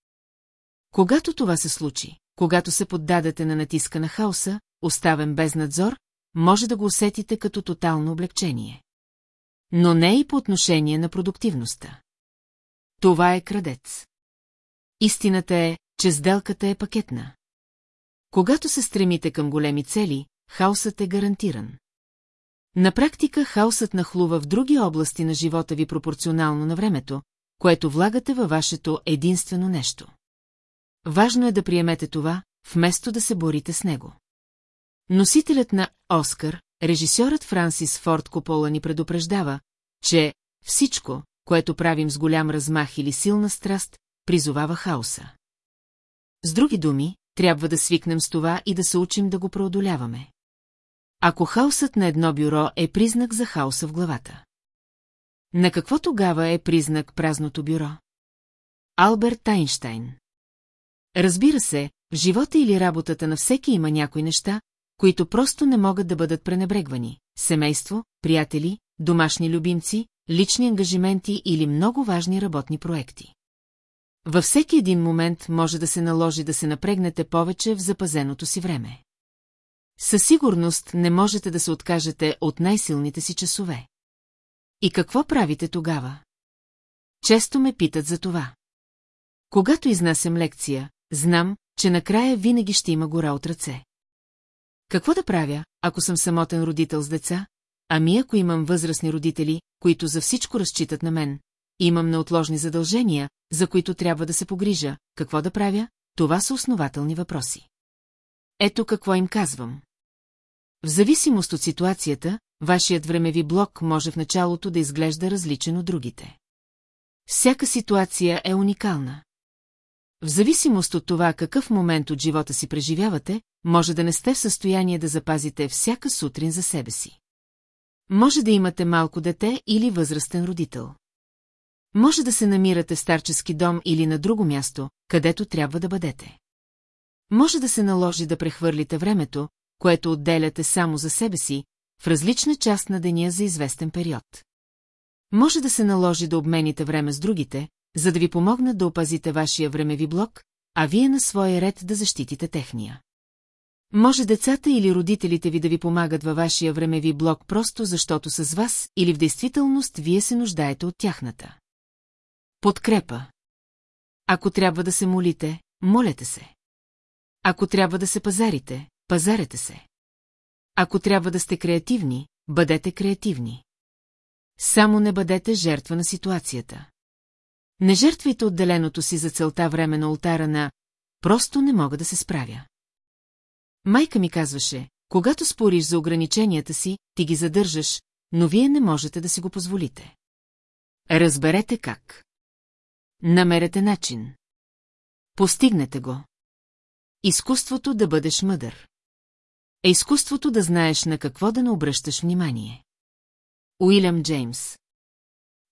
Когато това се случи, когато се поддадете на натиска на хаоса, оставен без надзор, може да го усетите като тотално облегчение. Но не и по отношение на продуктивността. Това е крадец. Истината е, че сделката е пакетна. Когато се стремите към големи цели, хаосът е гарантиран. На практика хаосът нахлува в други области на живота ви пропорционално на времето, което влагате във вашето единствено нещо. Важно е да приемете това, вместо да се борите с него. Носителят на Оскар, режисьорът Франсис Форд Копола ни предупреждава, че всичко, което правим с голям размах или силна страст, призовава хаоса. С други думи, трябва да свикнем с това и да се учим да го преодоляваме. Ако хаосът на едно бюро е признак за хаоса в главата. На какво тогава е признак празното бюро? Алберт Айнштайн Разбира се, в живота или работата на всеки има някои неща, които просто не могат да бъдат пренебрегвани. Семейство, приятели, домашни любимци, лични ангажименти или много важни работни проекти. Във всеки един момент може да се наложи да се напрегнете повече в запазеното си време. Със сигурност не можете да се откажете от най-силните си часове. И какво правите тогава? Често ме питат за това. Когато изнасям лекция, знам, че накрая винаги ще има гора от ръце. Какво да правя, ако съм самотен родител с деца? Ами ако имам възрастни родители, които за всичко разчитат на мен, имам неотложни задължения, за които трябва да се погрижа, какво да правя? Това са основателни въпроси. Ето какво им казвам. В зависимост от ситуацията, вашият времеви блок може в началото да изглежда различен от другите. Всяка ситуация е уникална. В зависимост от това какъв момент от живота си преживявате, може да не сте в състояние да запазите всяка сутрин за себе си. Може да имате малко дете или възрастен родител. Може да се намирате в старчески дом или на друго място, където трябва да бъдете. Може да се наложи да прехвърлите времето, което отделяте само за себе си, в различна част на деня за известен период. Може да се наложи да обмените време с другите, за да ви помогнат да опазите вашия времеви блок, а вие на своя ред да защитите техния. Може децата или родителите ви да ви помагат във вашия времеви блок просто защото с вас или в действителност вие се нуждаете от тяхната. Подкрепа. Ако трябва да се молите, молете се. Ако трябва да се пазарите, пазарете се. Ако трябва да сте креативни, бъдете креативни. Само не бъдете жертва на ситуацията. Не жертвайте отделеното си за целта време на ултара на «просто не мога да се справя». Майка ми казваше, когато спориш за ограниченията си, ти ги задържаш, но вие не можете да си го позволите. Разберете как. Намерете начин. Постигнете го. Изкуството да бъдеш мъдър. Е изкуството да знаеш на какво да не обръщаш внимание. Уилям Джеймс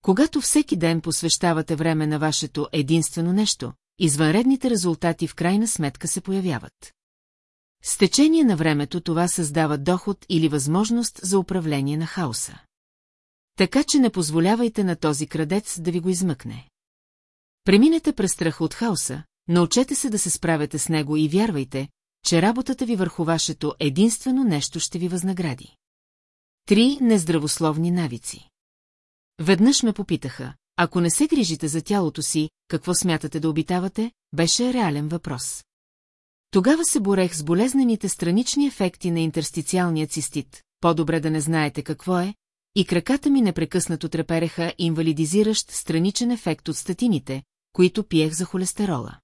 Когато всеки ден посвещавате време на вашето единствено нещо, извънредните резултати в крайна сметка се появяват. С течение на времето това създава доход или възможност за управление на хаоса. Така че не позволявайте на този крадец да ви го измъкне. Преминете през страха от хаоса, научете се да се справяте с него и вярвайте, че работата ви върху вашето единствено нещо ще ви възнагради. Три нездравословни навици. Веднъж ме попитаха, ако не се грижите за тялото си, какво смятате да обитавате, беше реален въпрос. Тогава се борех с болезнените странични ефекти на интерстициалния цистит, по-добре да не знаете какво е, и краката ми непрекъснато трепереха инвалидизиращ страничен ефект от статините, които пиех за холестерола.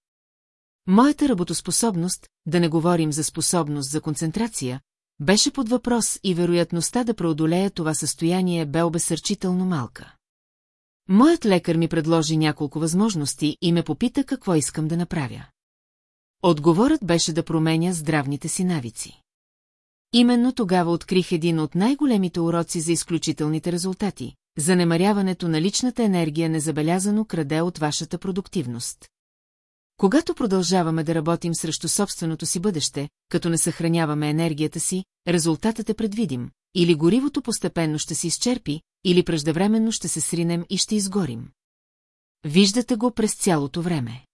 Моята работоспособност, да не говорим за способност за концентрация, беше под въпрос и вероятността да преодолея това състояние бе обесърчително малка. Моят лекар ми предложи няколко възможности и ме попита какво искам да направя. Отговорът беше да променя здравните си навици. Именно тогава открих един от най-големите уроци за изключителните резултати. Занемаряването на личната енергия незабелязано краде от вашата продуктивност. Когато продължаваме да работим срещу собственото си бъдеще, като не съхраняваме енергията си, резултатът е предвидим. Или горивото постепенно ще се изчерпи, или преждевременно ще се сринем и ще изгорим. Виждате го през цялото време.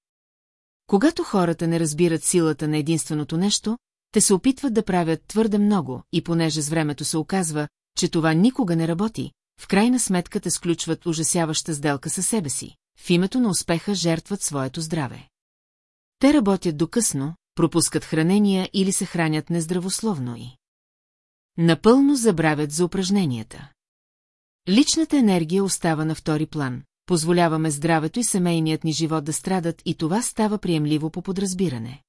Когато хората не разбират силата на единственото нещо, те се опитват да правят твърде много и понеже с времето се оказва, че това никога не работи, в крайна сметка те сключват ужасяваща сделка със себе си. В името на успеха жертват своето здраве. Те работят до късно, пропускат хранения или се хранят нездравословно и. Напълно забравят за упражненията. Личната енергия остава на втори план, позволяваме здравето и семейният ни живот да страдат и това става приемливо по подразбиране.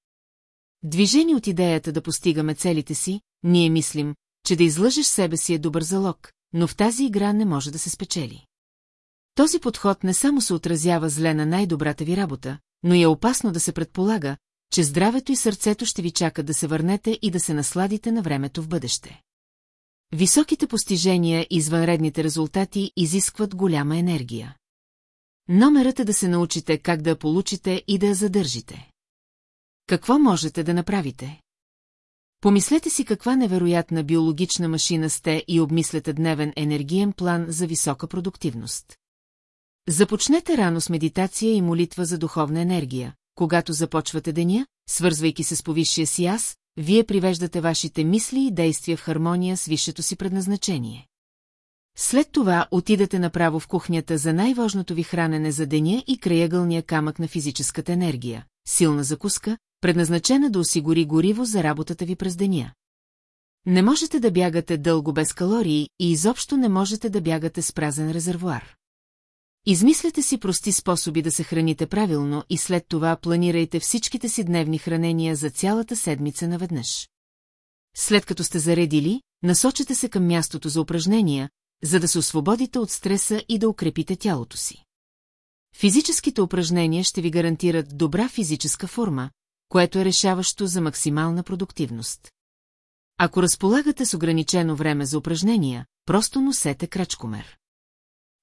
Движени от идеята да постигаме целите си, ние мислим, че да излъжеш себе си е добър залог, но в тази игра не може да се спечели. Този подход не само се отразява зле на най-добрата ви работа, но е опасно да се предполага, че здравето и сърцето ще ви чакат да се върнете и да се насладите на времето в бъдеще. Високите постижения и извънредните резултати изискват голяма енергия. Номерът е да се научите как да я получите и да я задържите. Какво можете да направите? Помислете си каква невероятна биологична машина сте и обмислете дневен енергиен план за висока продуктивност. Започнете рано с медитация и молитва за духовна енергия. Когато започвате деня, свързвайки се с повисшия си аз, вие привеждате вашите мисли и действия в хармония с висшето си предназначение. След това отидете направо в кухнята за най-важното ви хранене за деня и краягълния камък на физическата енергия, силна закуска, предназначена да осигури гориво за работата ви през деня. Не можете да бягате дълго без калории и изобщо не можете да бягате с празен резервуар. Измислете си прости способи да се храните правилно и след това планирайте всичките си дневни хранения за цялата седмица наведнъж. След като сте заредили, насочете се към мястото за упражнения, за да се освободите от стреса и да укрепите тялото си. Физическите упражнения ще ви гарантират добра физическа форма, което е решаващо за максимална продуктивност. Ако разполагате с ограничено време за упражнения, просто носете крачкомер.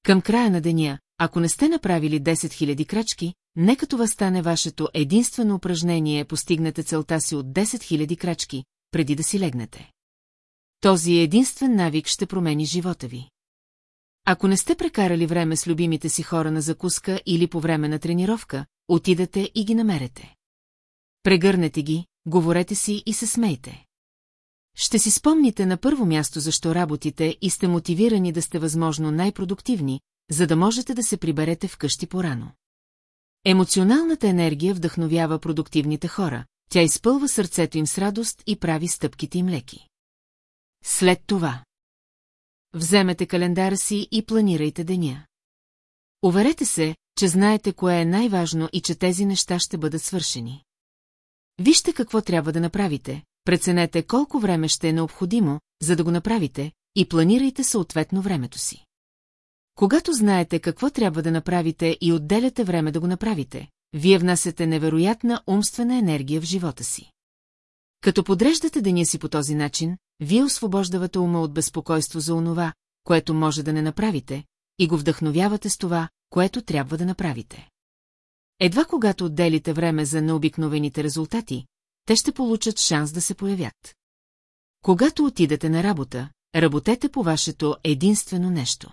Към края на деня, ако не сте направили 10 000 крачки, нека това стане вашето единствено упражнение, постигнете целта си от 10 000 крачки, преди да си легнете. Този единствен навик ще промени живота ви. Ако не сте прекарали време с любимите си хора на закуска или по време на тренировка, отидете и ги намерете. Прегърнете ги, говорете си и се смейте. Ще си спомните на първо място защо работите и сте мотивирани да сте възможно най-продуктивни, за да можете да се приберете вкъщи порано. Емоционалната енергия вдъхновява продуктивните хора, тя изпълва сърцето им с радост и прави стъпките им леки. След това. Вземете календара си и планирайте деня. Уверете се, че знаете кое е най-важно и че тези неща ще бъдат свършени. Вижте какво трябва да направите, преценете колко време ще е необходимо, за да го направите, и планирайте съответно времето си. Когато знаете какво трябва да направите и отделяте време да го направите, вие внасяте невероятна умствена енергия в живота си. Като подреждате деня си по този начин, вие освобождавате ума от безпокойство за онова, което може да не направите, и го вдъхновявате с това, което трябва да направите. Едва когато отделите време за необикновените резултати, те ще получат шанс да се появят. Когато отидете на работа, работете по вашето единствено нещо.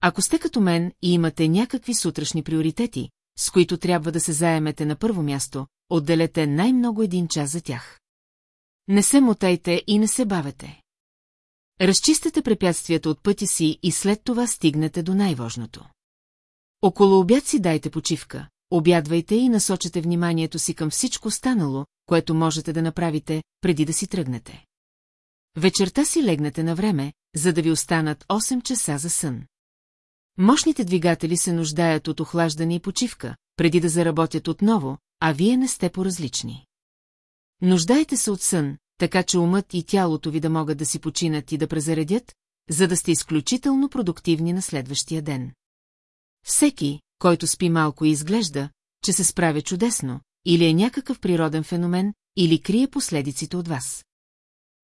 Ако сте като мен и имате някакви сутрешни приоритети, с които трябва да се заемете на първо място, отделете най-много един час за тях. Не се мотайте и не се бавете. Разчистете препятствията от пътя си и след това стигнете до най-важното. Около обяд си дайте почивка, обядвайте и насочете вниманието си към всичко станало, което можете да направите, преди да си тръгнете. Вечерта си легнете на време, за да ви останат 8 часа за сън. Мощните двигатели се нуждаят от охлаждане и почивка, преди да заработят отново, а вие не сте по-различни. Нуждаете се от сън, така че умът и тялото ви да могат да си починат и да презаредят, за да сте изключително продуктивни на следващия ден. Всеки, който спи малко и изглежда, че се справя чудесно, или е някакъв природен феномен, или крие последиците от вас.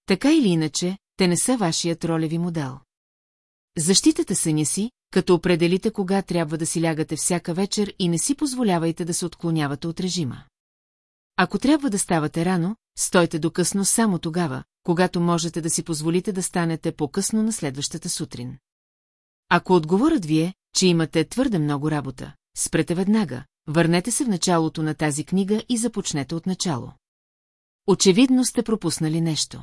Така или иначе, те не са вашият ролеви модел. Защитате съня си, като определите кога трябва да си лягате всяка вечер и не си позволявайте да се отклонявате от режима. Ако трябва да ставате рано, стойте до късно само тогава, когато можете да си позволите да станете по-късно на следващата сутрин. Ако отговорът ви е, че имате твърде много работа, спрете веднага, върнете се в началото на тази книга и започнете от начало. Очевидно сте пропуснали нещо.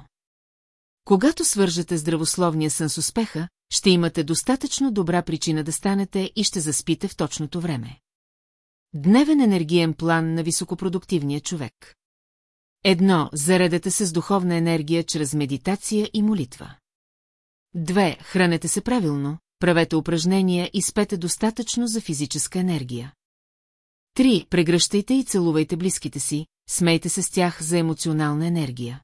Когато свържете здравословния сън с успеха, ще имате достатъчно добра причина да станете и ще заспите в точното време. Дневен енергиен план на високопродуктивния човек. Едно, заредете се с духовна енергия чрез медитация и молитва. Две, хранете се правилно, правете упражнения и спете достатъчно за физическа енергия. Три, прегръщайте и целувайте близките си, смейте се с тях за емоционална енергия.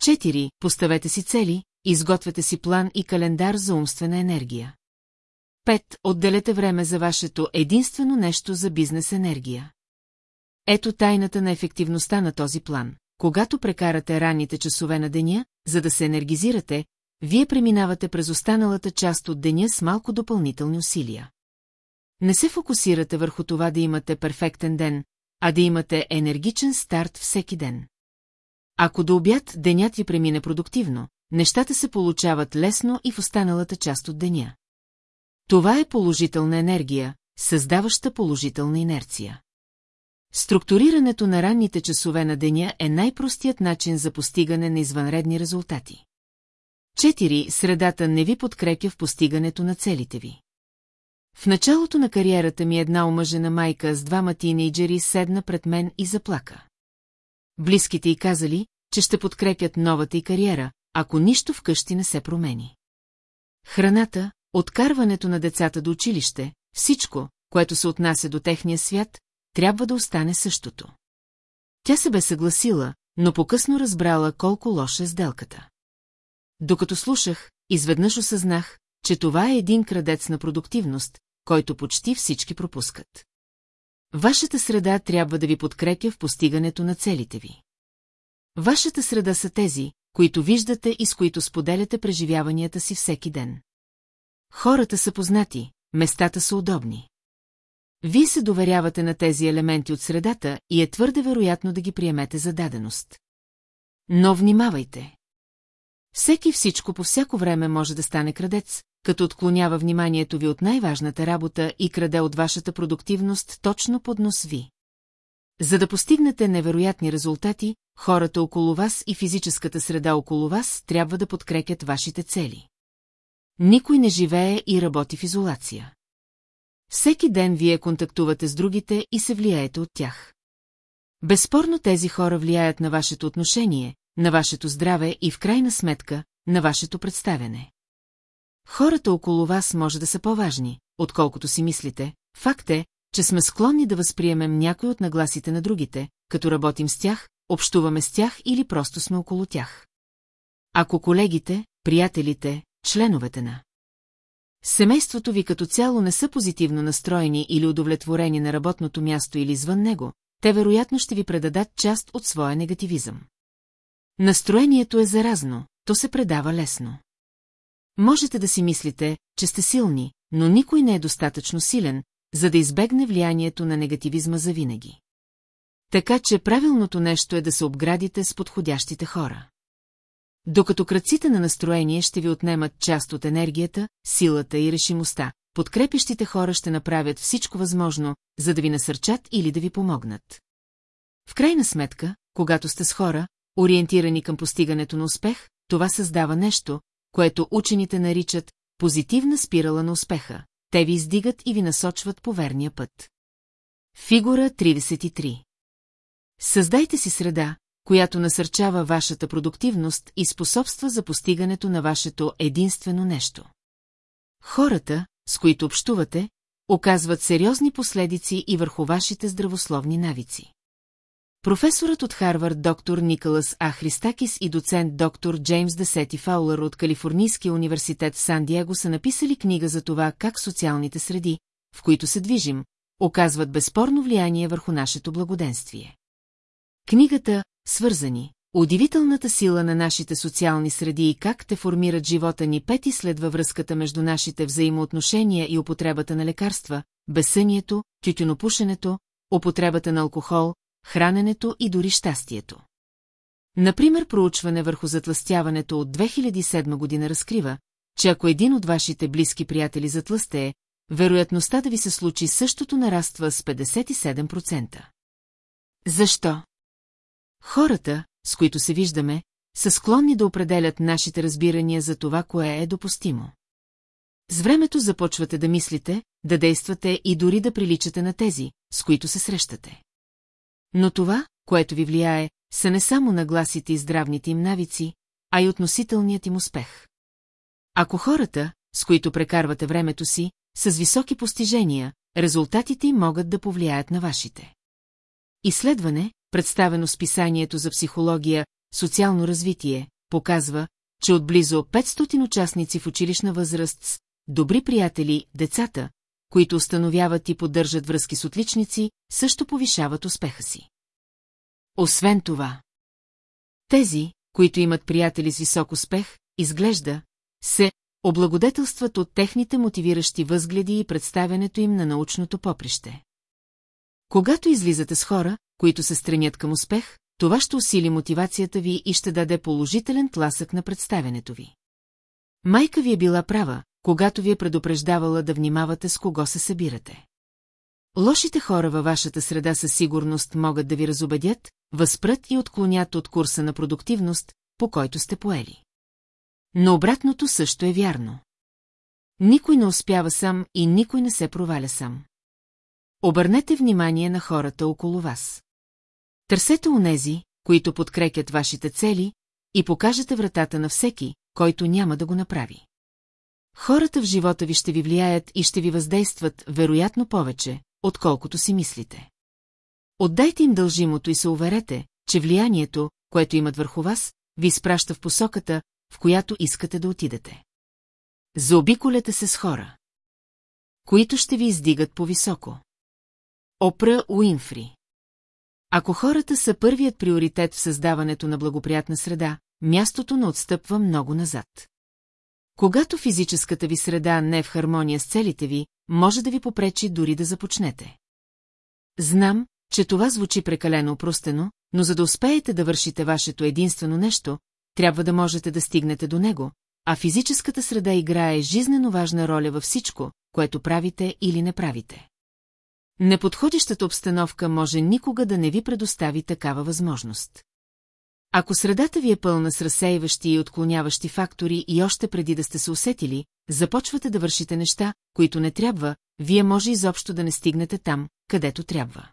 Четири, поставете си цели, изгответе си план и календар за умствена енергия. Пет, отделете време за вашето единствено нещо за бизнес енергия. Ето тайната на ефективността на този план. Когато прекарате ранните часове на деня, за да се енергизирате, вие преминавате през останалата част от деня с малко допълнителни усилия. Не се фокусирате върху това да имате перфектен ден, а да имате енергичен старт всеки ден. Ако до обяд денят ви премине продуктивно, нещата се получават лесно и в останалата част от деня. Това е положителна енергия, създаваща положителна инерция. Структурирането на ранните часове на деня е най-простият начин за постигане на извънредни резултати. 4. Средата не ви подкрепя в постигането на целите ви. В началото на кариерата ми една омъжена майка с двама тинейджери седна пред мен и заплака. Близките й казали, че ще подкрепят новата й кариера, ако нищо вкъщи не се промени. Храната, откарването на децата до училище, всичко, което се отнася до техния свят, трябва да остане същото. Тя се бе съгласила, но покъсно разбрала колко лоша е сделката. Докато слушах, изведнъж осъзнах, че това е един крадец на продуктивност, който почти всички пропускат. Вашата среда трябва да ви подкрепя в постигането на целите ви. Вашата среда са тези, които виждате и с които споделяте преживяванията си всеки ден. Хората са познати, местата са удобни. Вие се доверявате на тези елементи от средата и е твърде вероятно да ги приемете за даденост. Но внимавайте! Всеки всичко по всяко време може да стане крадец, като отклонява вниманието ви от най-важната работа и краде от вашата продуктивност точно под нос ви. За да постигнете невероятни резултати, хората около вас и физическата среда около вас трябва да подкрепят вашите цели. Никой не живее и работи в изолация. Всеки ден вие контактувате с другите и се влияете от тях. Безспорно тези хора влияят на вашето отношение, на вашето здраве и в крайна сметка на вашето представяне. Хората около вас може да са по-важни, отколкото си мислите. Факт е, че сме склонни да възприемем някой от нагласите на другите, като работим с тях, общуваме с тях или просто сме около тях. Ако колегите, приятелите, членовете на семейството ви като цяло не са позитивно настроени или удовлетворени на работното място или извън него, те вероятно ще ви предадат част от своя негативизъм. Настроението е заразно, то се предава лесно. Можете да си мислите, че сте силни, но никой не е достатъчно силен, за да избегне влиянието на негативизма завинаги. Така че правилното нещо е да се обградите с подходящите хора. Докато кръците на настроение ще ви отнемат част от енергията, силата и решимостта, подкрепящите хора ще направят всичко възможно, за да ви насърчат или да ви помогнат. В крайна сметка, когато сте с хора, ориентирани към постигането на успех, това създава нещо, което учените наричат позитивна спирала на успеха. Те ви издигат и ви насочват по верния път. Фигура 33 Създайте си среда, която насърчава вашата продуктивност и способства за постигането на вашето единствено нещо. Хората, с които общувате, оказват сериозни последици и върху вашите здравословни навици. Професорът от Харвард доктор Николас А. Христакис и доцент доктор Джеймс Десети Фаулър от Калифорнийския университет в Сан-Диего са написали книга за това как социалните среди, в които се движим, оказват безспорно влияние върху нашето благоденствие. Книгата «Свързани. Удивителната сила на нашите социални среди и как те формират живота ни пет изследва връзката между нашите взаимоотношения и употребата на лекарства, безсънието, тютюнопушенето, употребата на алкохол, храненето и дори щастието. Например, проучване върху затластяването от 2007 година разкрива, че ако един от вашите близки приятели затластее, вероятността да ви се случи същото нараства с 57%. Защо? Хората, с които се виждаме, са склонни да определят нашите разбирания за това, кое е допустимо. С времето започвате да мислите, да действате и дори да приличате на тези, с които се срещате. Но това, което ви влияе, са не само нагласите и здравните им навици, а и относителният им успех. Ако хората, с които прекарвате времето си, с високи постижения, резултатите им могат да повлияят на вашите. Изследване, представено с писанието за психология «Социално развитие», показва, че от близо 500 участници в училищна възраст с добри приятели, децата, които установяват и поддържат връзки с отличници, също повишават успеха си. Освен това, тези, които имат приятели с висок успех, изглежда, се облагодетелстват от техните мотивиращи възгледи и представянето им на научното поприще. Когато излизате с хора, които се стремят към успех, това ще усили мотивацията ви и ще даде положителен тласък на представянето ви. Майка ви е била права, когато ви е предупреждавала да внимавате с кого се събирате. Лошите хора във вашата среда със сигурност могат да ви разобедят, възпрат и отклонят от курса на продуктивност, по който сте поели. Но обратното също е вярно. Никой не успява сам и никой не се проваля сам. Обърнете внимание на хората около вас. Търсете онези, които подкрепят вашите цели, и покажете вратата на всеки, който няма да го направи. Хората в живота ви ще ви влияят и ще ви въздействат, вероятно повече, отколкото си мислите. Отдайте им дължимото и се уверете, че влиянието, което имат върху вас, ви изпраща в посоката, в която искате да отидете. Заобиколете се с хора, които ще ви издигат по-високо. Опра Уинфри Ако хората са първият приоритет в създаването на благоприятна среда, мястото не отстъпва много назад. Когато физическата ви среда не е в хармония с целите ви, може да ви попречи дори да започнете. Знам, че това звучи прекалено опростено, но за да успеете да вършите вашето единствено нещо, трябва да можете да стигнете до него, а физическата среда играе жизнено важна роля във всичко, което правите или не правите. Неподходящата обстановка може никога да не ви предостави такава възможност. Ако средата ви е пълна с разсейващи и отклоняващи фактори и още преди да сте се усетили, започвате да вършите неща, които не трябва, вие може изобщо да не стигнете там, където трябва.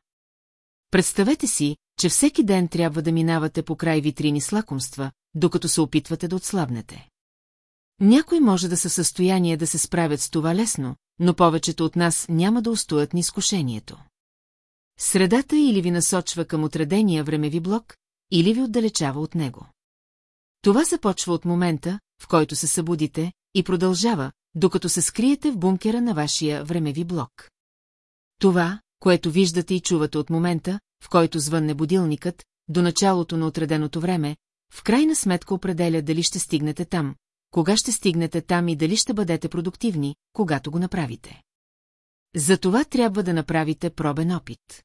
Представете си, че всеки ден трябва да минавате по край витрини с лакомства, докато се опитвате да отслабнете. Някой може да са в състояние да се справят с това лесно, но повечето от нас няма да устоят ни изкушението. Средата или ви насочва към отредения времеви блок, или ви отдалечава от него. Това започва от момента, в който се събудите, и продължава, докато се скриете в бункера на вашия времеви блок. Това, което виждате и чувате от момента, в който звънне будилникът, до началото на отреденото време, в крайна сметка определя дали ще стигнете там, кога ще стигнете там и дали ще бъдете продуктивни, когато го направите. За това трябва да направите пробен опит.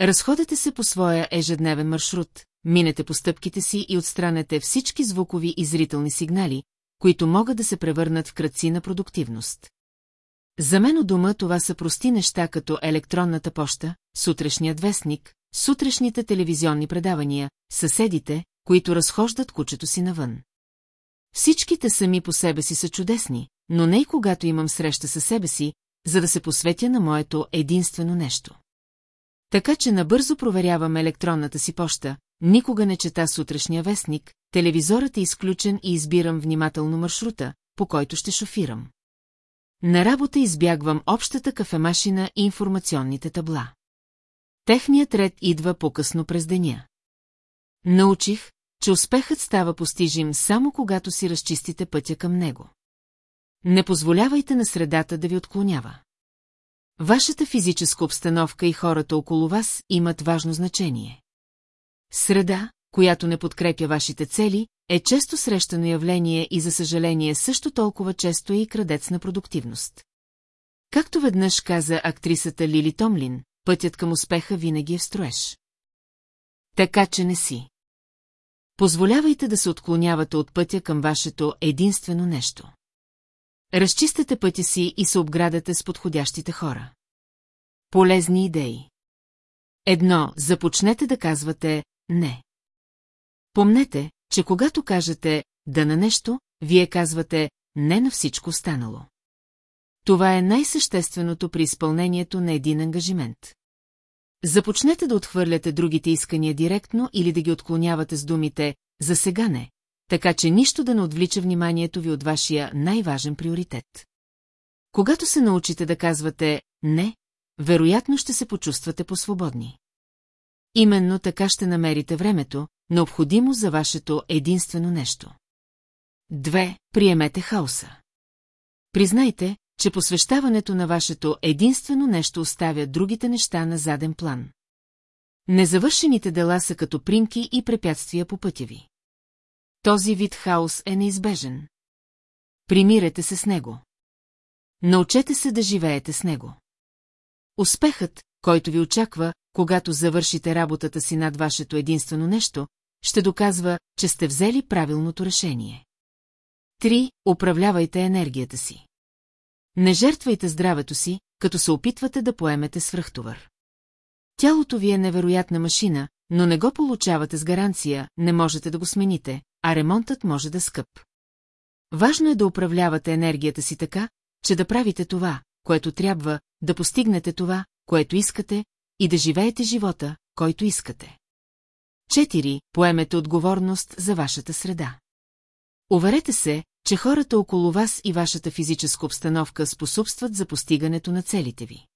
Разходете се по своя ежедневен маршрут, минете по стъпките си и отстранете всички звукови и зрителни сигнали, които могат да се превърнат в кръци на продуктивност. За мен у дома това са прости неща като електронната поща, сутрешният вестник, сутрешните телевизионни предавания, съседите, които разхождат кучето си навън. Всичките сами по себе си са чудесни, но не и когато имам среща със себе си, за да се посветя на моето единствено нещо. Така че набързо проверявам електронната си поща, никога не чета сутрешния вестник, телевизорът е изключен и избирам внимателно маршрута, по който ще шофирам. На работа избягвам общата кафемашина и информационните табла. Техният ред идва по-късно през деня. Научих, че успехът става постижим само когато си разчистите пътя към него. Не позволявайте на средата да ви отклонява. Вашата физическа обстановка и хората около вас имат важно значение. Среда, която не подкрепя вашите цели, е често срещано явление и за съжаление също толкова често е и крадец на продуктивност. Както веднъж каза актрисата Лили Томлин, пътят към успеха винаги е в строеж. Така че не си. Позволявайте да се отклонявате от пътя към вашето единствено нещо. Разчистете пътя си и се обградате с подходящите хора. Полезни идеи. Едно, започнете да казвате «не». Помнете, че когато кажете «да» на нещо, вие казвате «не» на всичко останало. Това е най-същественото при изпълнението на един ангажимент. Започнете да отхвърляте другите искания директно или да ги отклонявате с думите «за сега не», така че нищо да не отвлича вниманието ви от вашия най-важен приоритет. Когато се научите да казвате «не», вероятно ще се почувствате по-свободни. Именно така ще намерите времето, необходимо за вашето единствено нещо. Две, приемете хаоса. Признайте, че посвещаването на вашето единствено нещо оставя другите неща на заден план. Незавършените дела са като примки и препятствия по пътя ви. Този вид хаос е неизбежен. Примирете се с него. Научете се да живеете с него. Успехът, който ви очаква, когато завършите работата си над вашето единствено нещо, ще доказва, че сте взели правилното решение. Три, Управлявайте енергията си. Не жертвайте здравето си, като се опитвате да поемете свръхтовар. Тялото ви е невероятна машина, но не го получавате с гаранция, не можете да го смените, а ремонтът може да скъп. Важно е да управлявате енергията си така, че да правите това, което трябва, да постигнете това, което искате, и да живеете живота, който искате. 4. Поемете отговорност за вашата среда. Уверете се, че хората около вас и вашата физическа обстановка способстват за постигането на целите ви.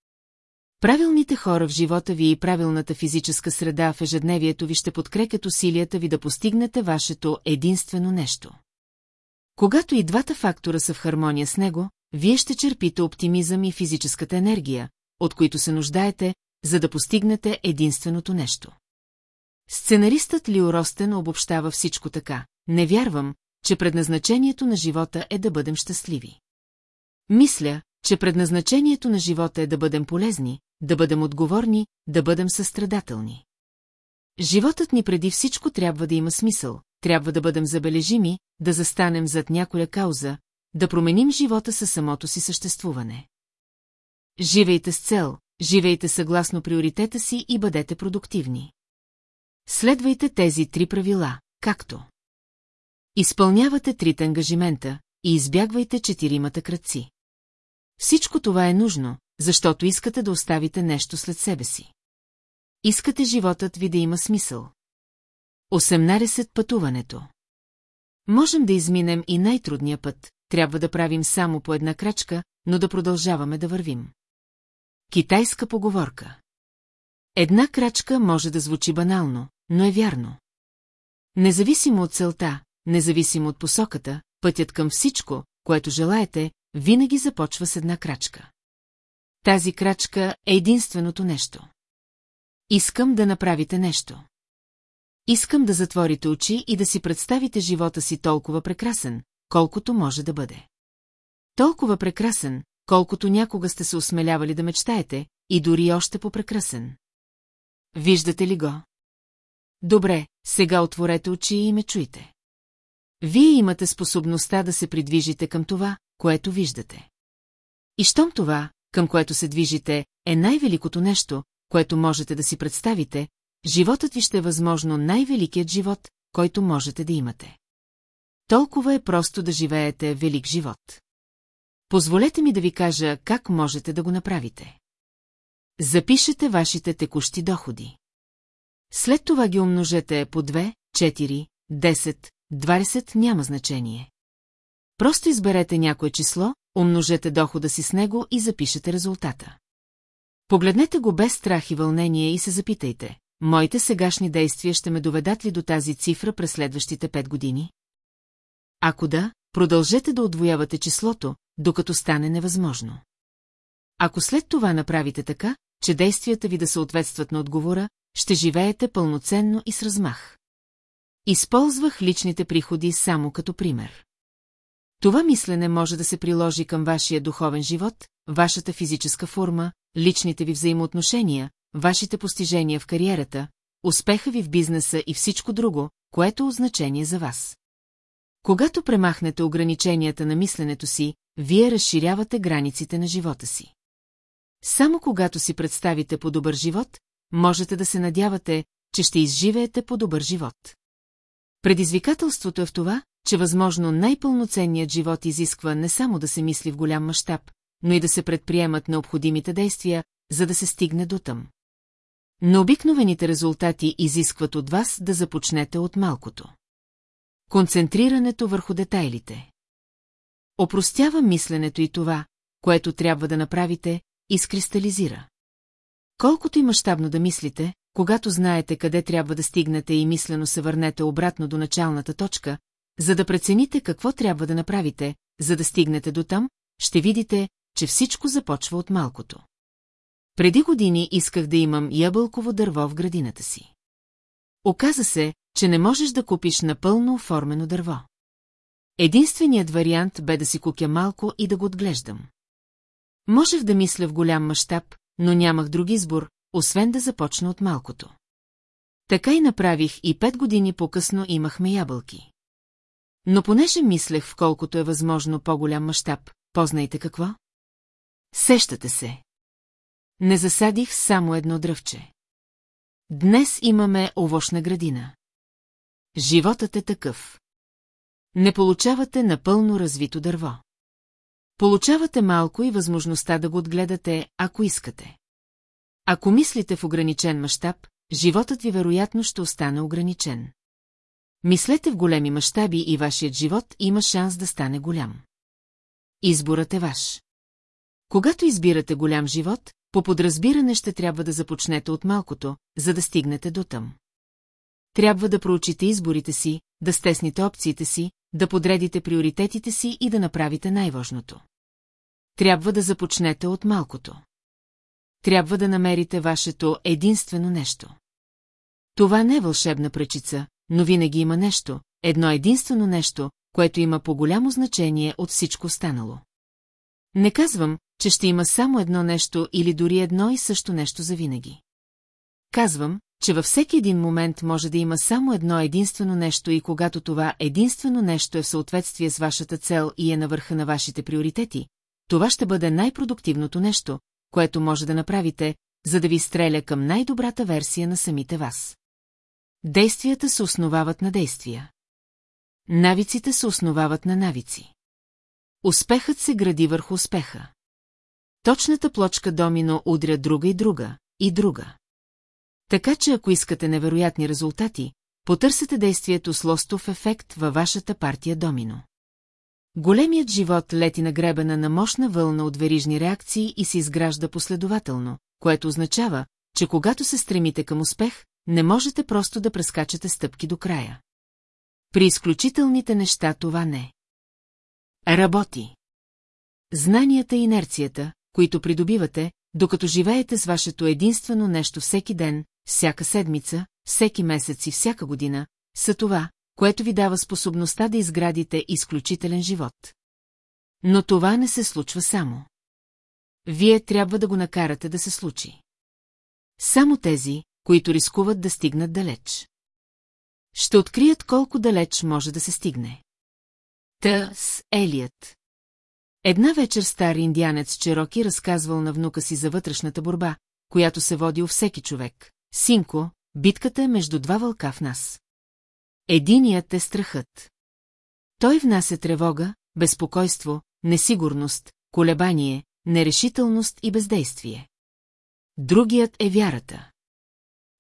Правилните хора в живота ви и правилната физическа среда в ежедневието ви ще подкрепят усилията ви да постигнете вашето единствено нещо. Когато и двата фактора са в хармония с него, вие ще черпите оптимизъм и физическата енергия, от които се нуждаете, за да постигнете единственото нещо. Сценаристът Лио Ростен обобщава всичко така. Не вярвам, че предназначението на живота е да бъдем щастливи. Мисля, че предназначението на живота е да бъдем полезни, да бъдем отговорни, да бъдем състрадателни. Животът ни преди всичко трябва да има смисъл, трябва да бъдем забележими, да застанем зад някоя кауза, да променим живота със самото си съществуване. Живейте с цел, живейте съгласно приоритета си и бъдете продуктивни. Следвайте тези три правила, както Изпълнявате трите ангажимента и избягвайте четиримата кръци. Всичко това е нужно, защото искате да оставите нещо след себе си. Искате животът ви да има смисъл. 18. Пътуването Можем да изминем и най-трудния път, трябва да правим само по една крачка, но да продължаваме да вървим. Китайска поговорка Една крачка може да звучи банално, но е вярно. Независимо от целта, независимо от посоката, пътят към всичко, което желаете, винаги започва с една крачка. Тази крачка е единственото нещо. Искам да направите нещо. Искам да затворите очи и да си представите живота си толкова прекрасен, колкото може да бъде. Толкова прекрасен, колкото някога сте се осмелявали да мечтаете, и дори още по-прекрасен. Виждате ли го? Добре, сега отворете очи и ме чуйте. Вие имате способността да се придвижите към това, което виждате. И щом това, към което се движите, е най-великото нещо, което можете да си представите, животът ви ще е възможно най-великият живот, който можете да имате. Толкова е просто да живеете велик живот. Позволете ми да ви кажа как можете да го направите. Запишете вашите текущи доходи. След това ги умножете по 2, 4, 10, 20 няма значение. Просто изберете някое число, умножете дохода си с него и запишете резултата. Погледнете го без страх и вълнение и се запитайте, моите сегашни действия ще ме доведат ли до тази цифра през следващите 5 години? Ако да, продължете да отвоявате числото, докато стане невъзможно. Ако след това направите така, че действията ви да съответстват на отговора, ще живеете пълноценно и с размах. Използвах личните приходи само като пример. Това мислене може да се приложи към вашия духовен живот, вашата физическа форма, личните ви взаимоотношения, вашите постижения в кариерата, успеха ви в бизнеса и всичко друго, което е значение за вас. Когато премахнете ограниченията на мисленето си, вие разширявате границите на живота си. Само когато си представите по-добър живот, можете да се надявате, че ще изживеете по-добър живот. Предизвикателството е в това, че възможно най-пълноценният живот изисква не само да се мисли в голям мащаб, но и да се предприемат необходимите действия, за да се стигне до там. Но обикновените резултати изискват от вас да започнете от малкото. Концентрирането върху детайлите. Опростява мисленето и това, което трябва да направите, изкристализира. Колкото и мащабно да мислите, когато знаете къде трябва да стигнете и мислено се върнете обратно до началната точка, за да прецените какво трябва да направите, за да стигнете до там, ще видите, че всичко започва от малкото. Преди години исках да имам ябълково дърво в градината си. Оказа се, че не можеш да купиш напълно оформено дърво. Единственият вариант бе да си купя малко и да го отглеждам. Можех да мисля в голям мащаб, но нямах друг избор, освен да започна от малкото. Така и направих и пет години по-късно имахме ябълки. Но понеже мислех в колкото е възможно по-голям мащаб, познайте какво? Сещате се. Не засадих само едно дръвче. Днес имаме овощна градина. Животът е такъв. Не получавате напълно развито дърво. Получавате малко и възможността да го отгледате, ако искате. Ако мислите в ограничен мащаб, животът ви вероятно ще остане ограничен. Мислете в големи мащаби и вашият живот има шанс да стане голям. Изборът е ваш. Когато избирате голям живот, по подразбиране ще трябва да започнете от малкото, за да стигнете до там. Трябва да проучите изборите си, да стесните опциите си, да подредите приоритетите си и да направите най-важното. Трябва да започнете от малкото. Трябва да намерите вашето единствено нещо. Това не е вълшебна пречица, но винаги има нещо, едно единствено нещо, което има по-голямо значение от всичко останало. Не казвам, че ще има само едно нещо или дори едно и също нещо за винаги. Казвам, че във всеки един момент може да има само едно единствено нещо и когато това единствено нещо е в съответствие с вашата цел и е на върха на вашите приоритети, това ще бъде най-продуктивното нещо, което може да направите, за да ви стреля към най-добрата версия на самите вас. Действията се основават на действия. Навиците се основават на навици. Успехът се гради върху успеха. Точната плочка домино удря друга и друга, и друга. Така че ако искате невероятни резултати, потърсете действието с лостов ефект във вашата партия домино. Големият живот лети на гребена на мощна вълна от верижни реакции и се изгражда последователно, което означава, че когато се стремите към успех, не можете просто да прескачате стъпки до края. При изключителните неща това не. Работи. Знанията и инерцията, които придобивате, докато живеете с вашето единствено нещо всеки ден, всяка седмица, всеки месец и всяка година, са това, което ви дава способността да изградите изключителен живот. Но това не се случва само. Вие трябва да го накарате да се случи. Само тези, които рискуват да стигнат далеч. Ще открият колко далеч може да се стигне. Та с Елият. Една вечер стар индианец Чероки разказвал на внука си за вътрешната борба, която се води у всеки човек. Синко, битката е между два вълка в нас. Единият е страхът. Той внася тревога, безпокойство, несигурност, колебание, нерешителност и бездействие. Другият е вярата.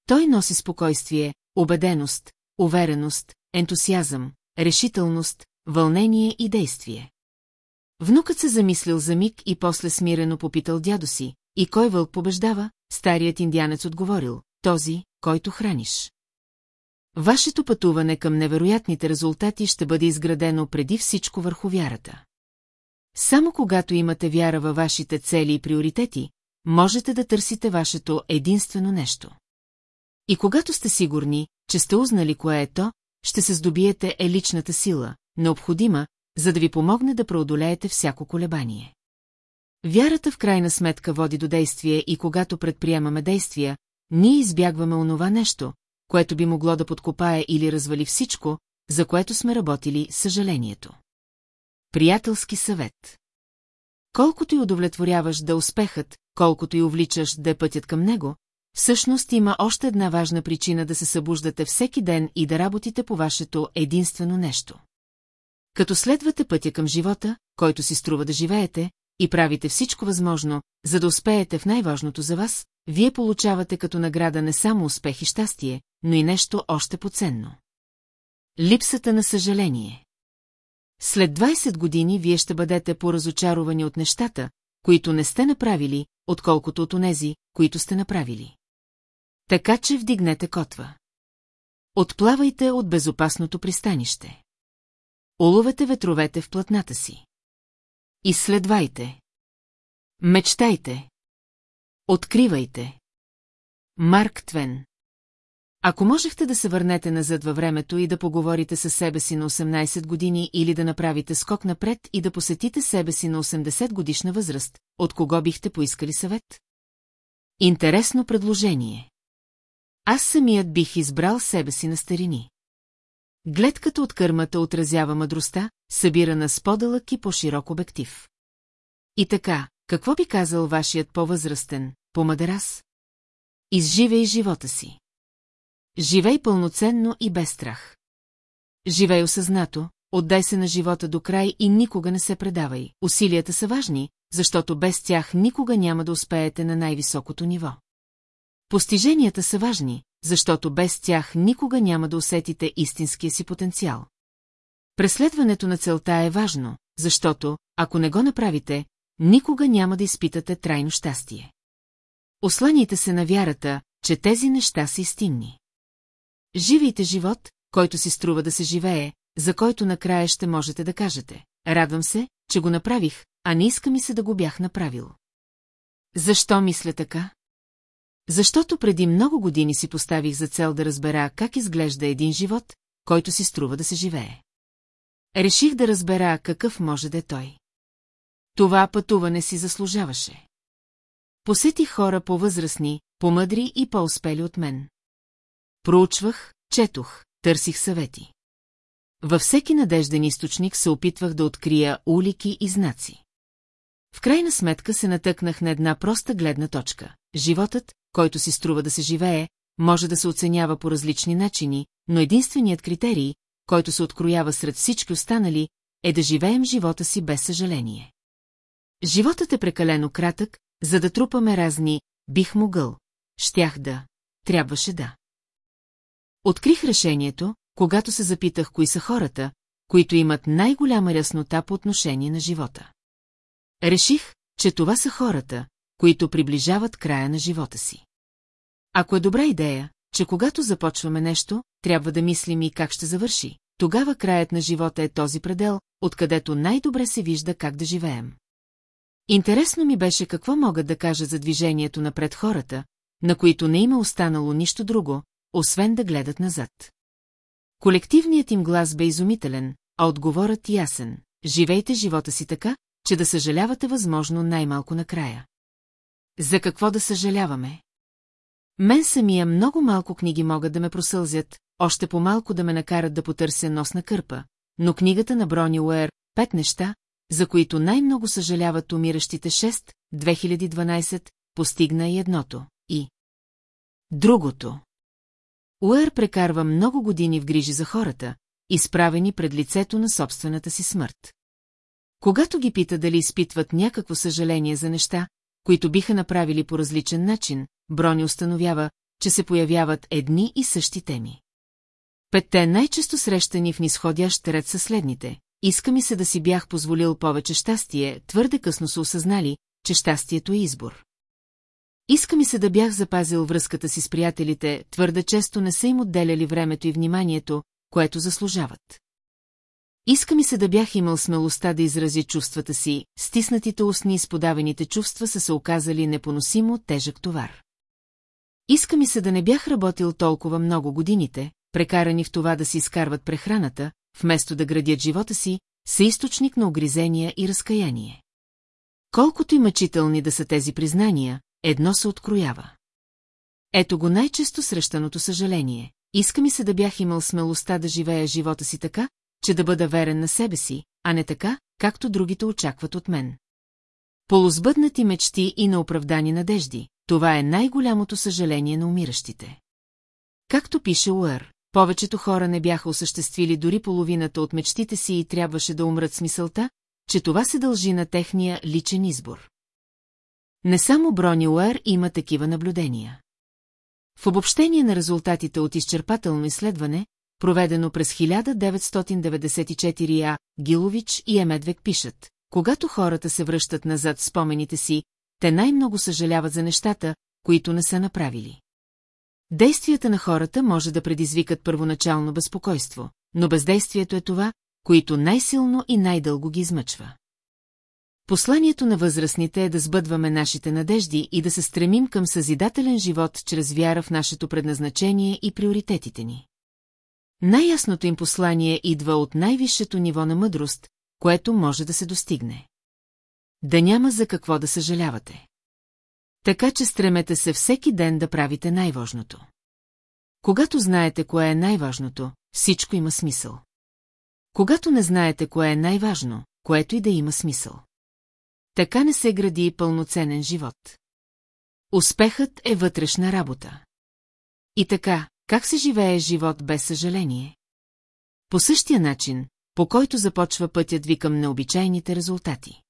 Той носи спокойствие, убеденост, увереност, ентусиазъм, решителност, вълнение и действие. Внукът се замислил за миг и после смирено попитал дядо си, и кой вълк побеждава, старият индианец отговорил, този, който храниш. Вашето пътуване към невероятните резултати ще бъде изградено преди всичко върху вярата. Само когато имате вяра във вашите цели и приоритети, можете да търсите вашето единствено нещо. И когато сте сигурни, че сте узнали кое е то, ще се здобиете е личната сила, необходима, за да ви помогне да преодолеете всяко колебание. Вярата в крайна сметка води до действие и когато предприемаме действия, ние избягваме онова нещо, което би могло да подкопае или развали всичко, за което сме работили съжалението. Приятелски съвет Колкото и удовлетворяваш да успехът, колкото и увличаш да е пътят към него, всъщност има още една важна причина да се събуждате всеки ден и да работите по вашето единствено нещо. Като следвате пътя към живота, който си струва да живеете, и правите всичко възможно, за да успеете в най-важното за вас, вие получавате като награда не само успех и щастие, но и нещо още поценно. Липсата на съжаление След 20 години вие ще бъдете поразочаровани от нещата, които не сте направили, отколкото от онези, които сте направили. Така че вдигнете котва. Отплавайте от безопасното пристанище. Уловете ветровете в платната си. Изследвайте. Мечтайте. Откривайте. Марк Твен Ако можехте да се върнете назад във времето и да поговорите със себе си на 18 години или да направите скок напред и да посетите себе си на 80 годишна възраст, от кого бихте поискали съвет? Интересно предложение. Аз самият бих избрал себе си на старини. Гледката от кърмата отразява мъдростта, събирана с по-дълъг и по-широк обектив. И така, какво би казал вашият по-възрастен, по-мадерас? Изживей живота си. Живей пълноценно и без страх. Живей осъзнато, отдай се на живота до край и никога не се предавай. Усилията са важни, защото без тях никога няма да успеете на най-високото ниво. Постиженията са важни, защото без тях никога няма да усетите истинския си потенциал. Преследването на целта е важно, защото, ако не го направите, никога няма да изпитате трайно щастие. Осланите се на вярата, че тези неща са истинни. Живейте живот, който си струва да се живее, за който накрая ще можете да кажете. Радвам се, че го направих, а не иска ми се да го бях направил. Защо мисля така? Защото преди много години си поставих за цел да разбера как изглежда един живот, който си струва да се живее. Реших да разбера какъв може да е той. Това пътуване си заслужаваше. Посетих хора по-възрастни, по-мъдри и по-успели от мен. Проучвах, четох, търсих съвети. Във всеки надежден източник се опитвах да открия улики и знаци. В крайна сметка се натъкнах на една проста гледна точка. Животът, който си струва да се живее, може да се оценява по различни начини, но единственият критерий, който се откроява сред всички останали, е да живеем живота си без съжаление. Животът е прекалено кратък, за да трупаме разни «бих могъл», «щях да», «трябваше да». Открих решението, когато се запитах кои са хората, които имат най-голяма яснота по отношение на живота. Реших, че това са хората, които приближават края на живота си. Ако е добра идея, че когато започваме нещо, трябва да мислим и как ще завърши, тогава краят на живота е този предел, откъдето най-добре се вижда как да живеем. Интересно ми беше какво могат да кажат за движението напред хората, на които не има останало нищо друго, освен да гледат назад. Колективният им глас бе изумителен, а отговорът ясен. Живейте живота си така, че да съжалявате възможно най-малко накрая. За какво да съжаляваме? Мен самия много малко книги могат да ме просълзят, още по-малко да ме накарат да потърся носна кърпа, но книгата на Брони Уер «Пет неща», за които най-много съжаляват умиращите 6, 2012, постигна и едното, и другото. Уер прекарва много години в грижи за хората, изправени пред лицето на собствената си смърт. Когато ги пита дали изпитват някакво съжаление за неща, които биха направили по различен начин, Брони установява, че се появяват едни и същи теми. Петте най-често срещани в нисходящ ред са следните. Иска ми се да си бях позволил повече щастие, твърде късно са осъзнали, че щастието е избор. Иска ми се да бях запазил връзката си с приятелите, твърде често не са им отделяли времето и вниманието, което заслужават. Иска ми се да бях имал смелостта да изрази чувствата си, стиснатите устни и сподавените чувства са се оказали непоносимо тежък товар. Иска ми се да не бях работил толкова много годините, прекарани в това да си изкарват прехраната, вместо да градят живота си, са източник на огризения и разкаяние. Колкото и мъчителни да са тези признания, едно се откроява. Ето го най-често срещаното съжаление. Иска ми се да бях имал смелостта да живея живота си така, че да бъда верен на себе си, а не така, както другите очакват от мен. Полузбъднати мечти и на оправдани надежди, това е най-голямото съжаление на умиращите. Както пише Уър, повечето хора не бяха осъществили дори половината от мечтите си и трябваше да умрат с мисълта, че това се дължи на техния личен избор. Не само Брони Уер има такива наблюдения. В обобщение на резултатите от изчерпателно изследване, проведено през 1994 А, Гилович и Емедвек пишат, когато хората се връщат назад в спомените си, те най-много съжаляват за нещата, които не са направили. Действията на хората може да предизвикат първоначално безпокойство, но бездействието е това, което най-силно и най-дълго ги измъчва. Посланието на възрастните е да сбъдваме нашите надежди и да се стремим към съзидателен живот чрез вяра в нашето предназначение и приоритетите ни. Най-ясното им послание идва от най-висшето ниво на мъдрост, което може да се достигне. Да няма за какво да съжалявате. Така че стремете се всеки ден да правите най-важното. Когато знаете кое е най-важното, всичко има смисъл. Когато не знаете кое е най-важно, което и да има смисъл. Така не се гради пълноценен живот. Успехът е вътрешна работа. И така, как се живее живот без съжаление? По същия начин, по който започва пътят ви към необичайните резултати.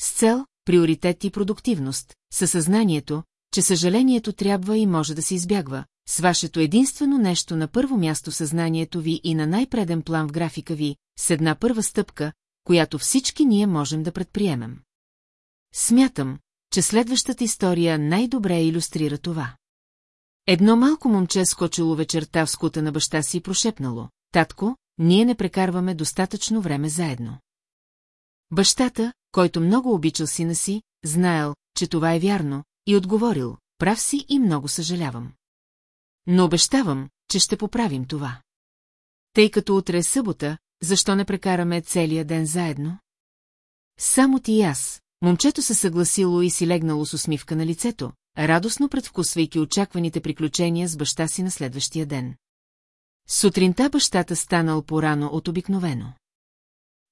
С цел, приоритет и продуктивност, със съзнанието, че съжалението трябва и може да се избягва, с вашето единствено нещо на първо място съзнанието ви и на най-преден план в графика ви, с една първа стъпка, която всички ние можем да предприемем. Смятам, че следващата история най-добре иллюстрира това. Едно малко момче скочило вечерта в скута на баща си и прошепнало. Татко, ние не прекарваме достатъчно време заедно. Бащата, който много обичал сина си, знаел, че това е вярно, и отговорил, прав си и много съжалявам. Но обещавам, че ще поправим това. Тъй като утре е събота, защо не прекараме целия ден заедно? Само ти и аз. Момчето се съгласило и си легнало с усмивка на лицето, радостно предвкусвайки очакваните приключения с баща си на следващия ден. Сутринта бащата станал порано от обикновено.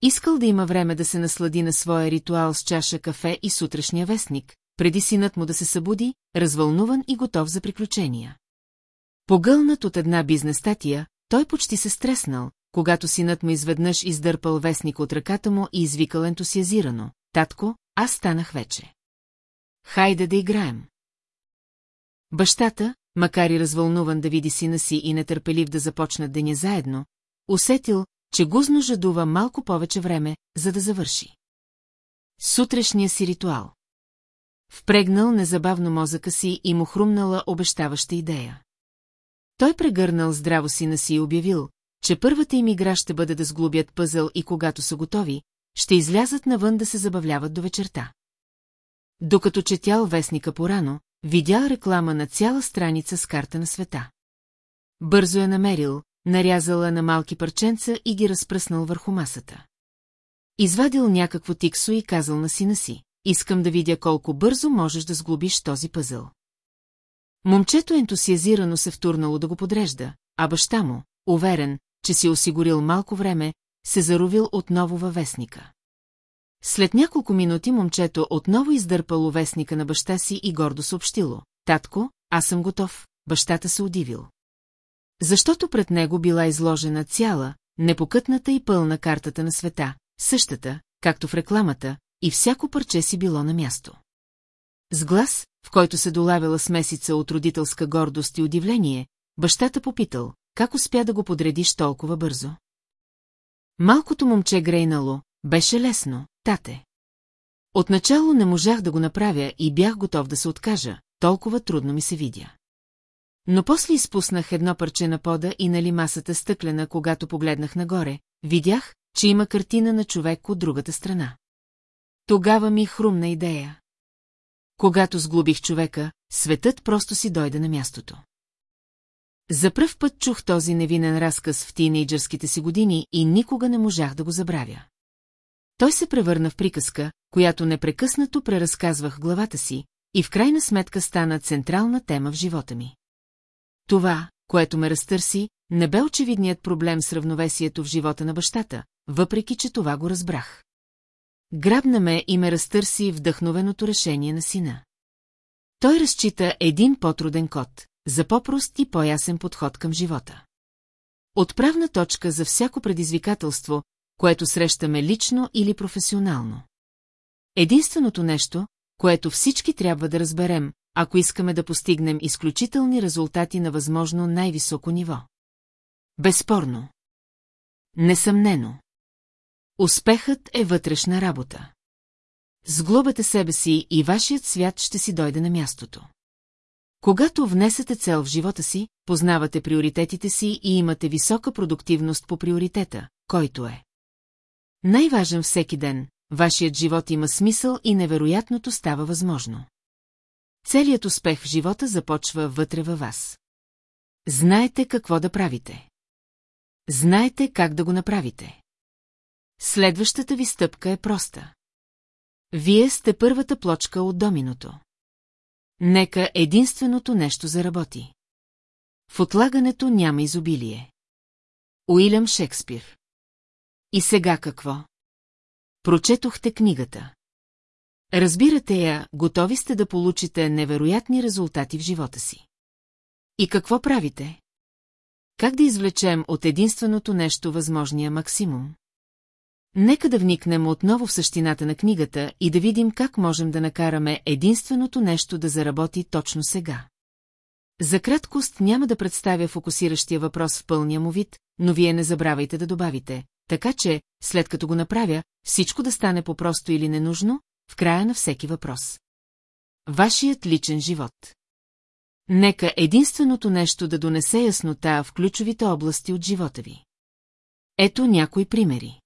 Искал да има време да се наслади на своя ритуал с чаша кафе и сутрешния вестник, преди синът му да се събуди, развълнуван и готов за приключения. Погълнат от една бизнес статия, той почти се стреснал, когато синът му изведнъж издърпал вестник от ръката му и извикал ентусиазирано. Татко, аз станах вече. Хайде да играем. Бащата, макар и развълнуван да види сина си и нетърпелив да започнат деня заедно, усетил, че гузно жадува малко повече време, за да завърши. Сутрешния си ритуал. Впрегнал незабавно мозъка си и му хрумнала обещаваща идея. Той прегърнал здраво сина си и обявил, че първата им игра ще бъде да сглобят пъзъл и когато са готови, ще излязат навън да се забавляват до вечерта. Докато четял вестника порано, видял реклама на цяла страница с карта на света. Бързо я намерил, нарязала на малки парченца и ги разпръснал върху масата. Извадил някакво тиксо и казал на сина си, искам да видя колко бързо можеш да сглобиш този пъзъл. Момчето ентусиазирано се втурнало да го подрежда, а баща му, уверен, че си осигурил малко време, се заровил отново във вестника. След няколко минути момчето отново издърпало вестника на баща си и гордо съобщило. Татко, аз съм готов, бащата се удивил. Защото пред него била изложена цяла, непокътната и пълна картата на света, същата, както в рекламата, и всяко парче си било на място. С глас, в който се долавяла смесица от родителска гордост и удивление, бащата попитал, как успя да го подредиш толкова бързо. Малкото момче грейнало, беше лесно, тате. Отначало не можах да го направя и бях готов да се откажа, толкова трудно ми се видя. Но после изпуснах едно парче на пода и нали масата стъклена, когато погледнах нагоре, видях, че има картина на човек от другата страна. Тогава ми хрумна идея. Когато сглобих човека, светът просто си дойде на мястото. За пръв път чух този невинен разказ в тинейджърските си години и никога не можах да го забравя. Той се превърна в приказка, която непрекъснато преразказвах главата си, и в крайна сметка стана централна тема в живота ми. Това, което ме разтърси, не бе очевидният проблем с равновесието в живота на бащата, въпреки че това го разбрах. Грабна ме и ме разтърси вдъхновеното решение на сина. Той разчита един по-труден код, за по-прост и по-ясен подход към живота. Отправна точка за всяко предизвикателство, което срещаме лично или професионално. Единственото нещо, което всички трябва да разберем, ако искаме да постигнем изключителни резултати на възможно най-високо ниво. Безспорно. Несъмнено. Успехът е вътрешна работа. Сглобете себе си и вашият свят ще си дойде на мястото. Когато внесете цел в живота си, познавате приоритетите си и имате висока продуктивност по приоритета, който е. Най-важен всеки ден, вашият живот има смисъл и невероятното става възможно. Целият успех в живота започва вътре във вас. Знаете какво да правите. Знаете как да го направите. Следващата ви стъпка е проста. Вие сте първата плочка от доминото. Нека единственото нещо заработи. В отлагането няма изобилие. Уилям Шекспир. И сега какво? Прочетохте книгата. Разбирате я, готови сте да получите невероятни резултати в живота си. И какво правите? Как да извлечем от единственото нещо възможния максимум? Нека да вникнем отново в същината на книгата и да видим как можем да накараме единственото нещо да заработи точно сега. За краткост няма да представя фокусиращия въпрос в пълния му вид, но вие не забравяйте да добавите, така че, след като го направя, всичко да стане по-просто или ненужно, в края на всеки въпрос. Вашият личен живот. Нека единственото нещо да донесе яснота в ключовите области от живота ви. Ето някои примери.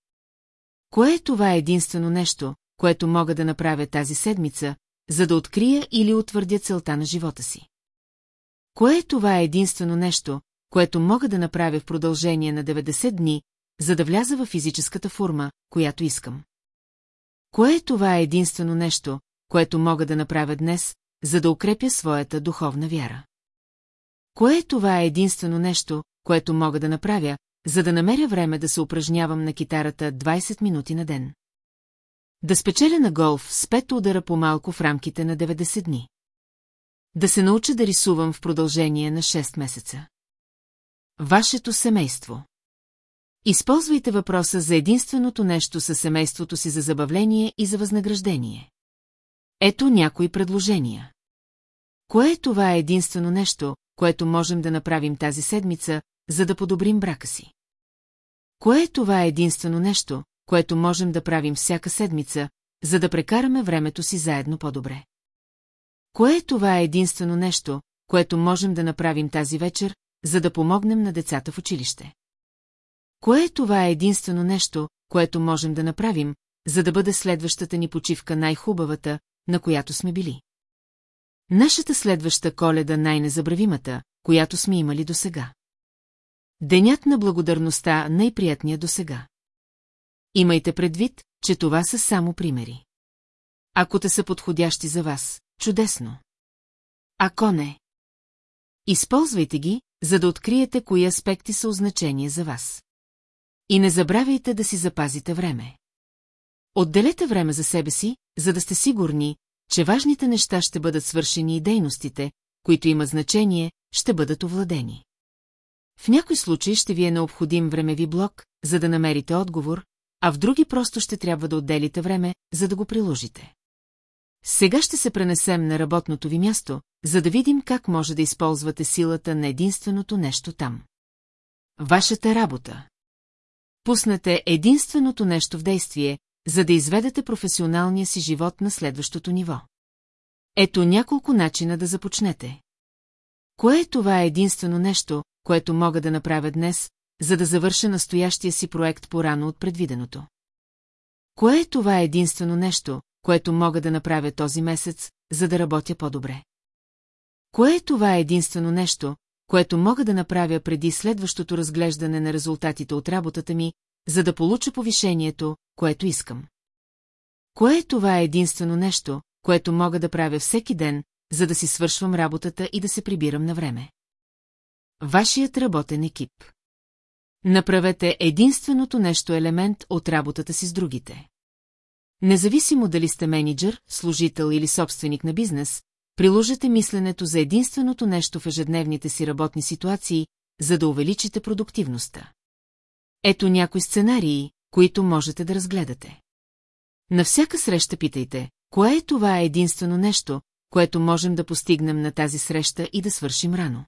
Кое е това единствено нещо, което мога да направя тази седмица, за да открия или утвърдя целта на живота си? Кое е това единствено нещо, което мога да направя в продължение на 90 дни, за да вляза в физическата форма, която искам? Кое е това единствено нещо, което мога да направя днес, за да укрепя своята духовна вяра? Кое е това единствено нещо, което мога да направя, за да намеря време да се упражнявам на китарата 20 минути на ден? Да спечеля на голф с пет удара по-малко в рамките на 90 дни. Да се науча да рисувам в продължение на 6 месеца. Вашето семейство. Използвайте въпроса за единственото нещо със семейството си за забавление и за възнаграждение. Ето някои предложения. Кое е това единствено нещо, което можем да направим тази седмица, за да подобрим брака си? Кое е това единствено нещо, което можем да правим всяка седмица, за да прекараме времето си заедно по-добре? Кое е това единствено нещо, което можем да направим тази вечер, за да помогнем на децата в училище? Кое е това единствено нещо, което можем да направим, за да бъде следващата ни почивка най-хубавата, на която сме били? Нашата следваща коледа най-незабравимата, която сме имали досега. Денят на благодарността най-приятният досега. Имайте предвид, че това са само примери. Ако те са подходящи за вас, чудесно. Ако не, използвайте ги, за да откриете кои аспекти са значение за вас. И не забравяйте да си запазите време. Отделете време за себе си, за да сте сигурни, че важните неща ще бъдат свършени и дейностите, които имат значение, ще бъдат овладени. В някой случай ще ви е необходим времеви блок, за да намерите отговор, а в други просто ще трябва да отделите време, за да го приложите. Сега ще се пренесем на работното ви място, за да видим как може да използвате силата на единственото нещо там. Вашата работа. Пуснете единственото нещо в действие, за да изведете професионалния си живот на следващото ниво. Ето няколко начина да започнете. Кое е това единствено нещо, което мога да направя днес, за да завърша настоящия си проект по-рано от предвиденото? Кое е това единствено нещо, което мога да направя този месец, за да работя по-добре? Кое е това единствено нещо, което мога да направя преди следващото разглеждане на резултатите от работата ми, за да получа повишението, което искам? Кое е това единствено нещо, което мога да правя всеки ден, за да си свършвам работата и да се прибирам на време? Вашият работен екип. Направете единственото нещо елемент от работата си с другите. Независимо дали сте менеджер, служител или собственик на бизнес, приложете мисленето за единственото нещо в ежедневните си работни ситуации, за да увеличите продуктивността. Ето някои сценарии, които можете да разгледате. На всяка среща питайте, кое е това единствено нещо, което можем да постигнем на тази среща и да свършим рано.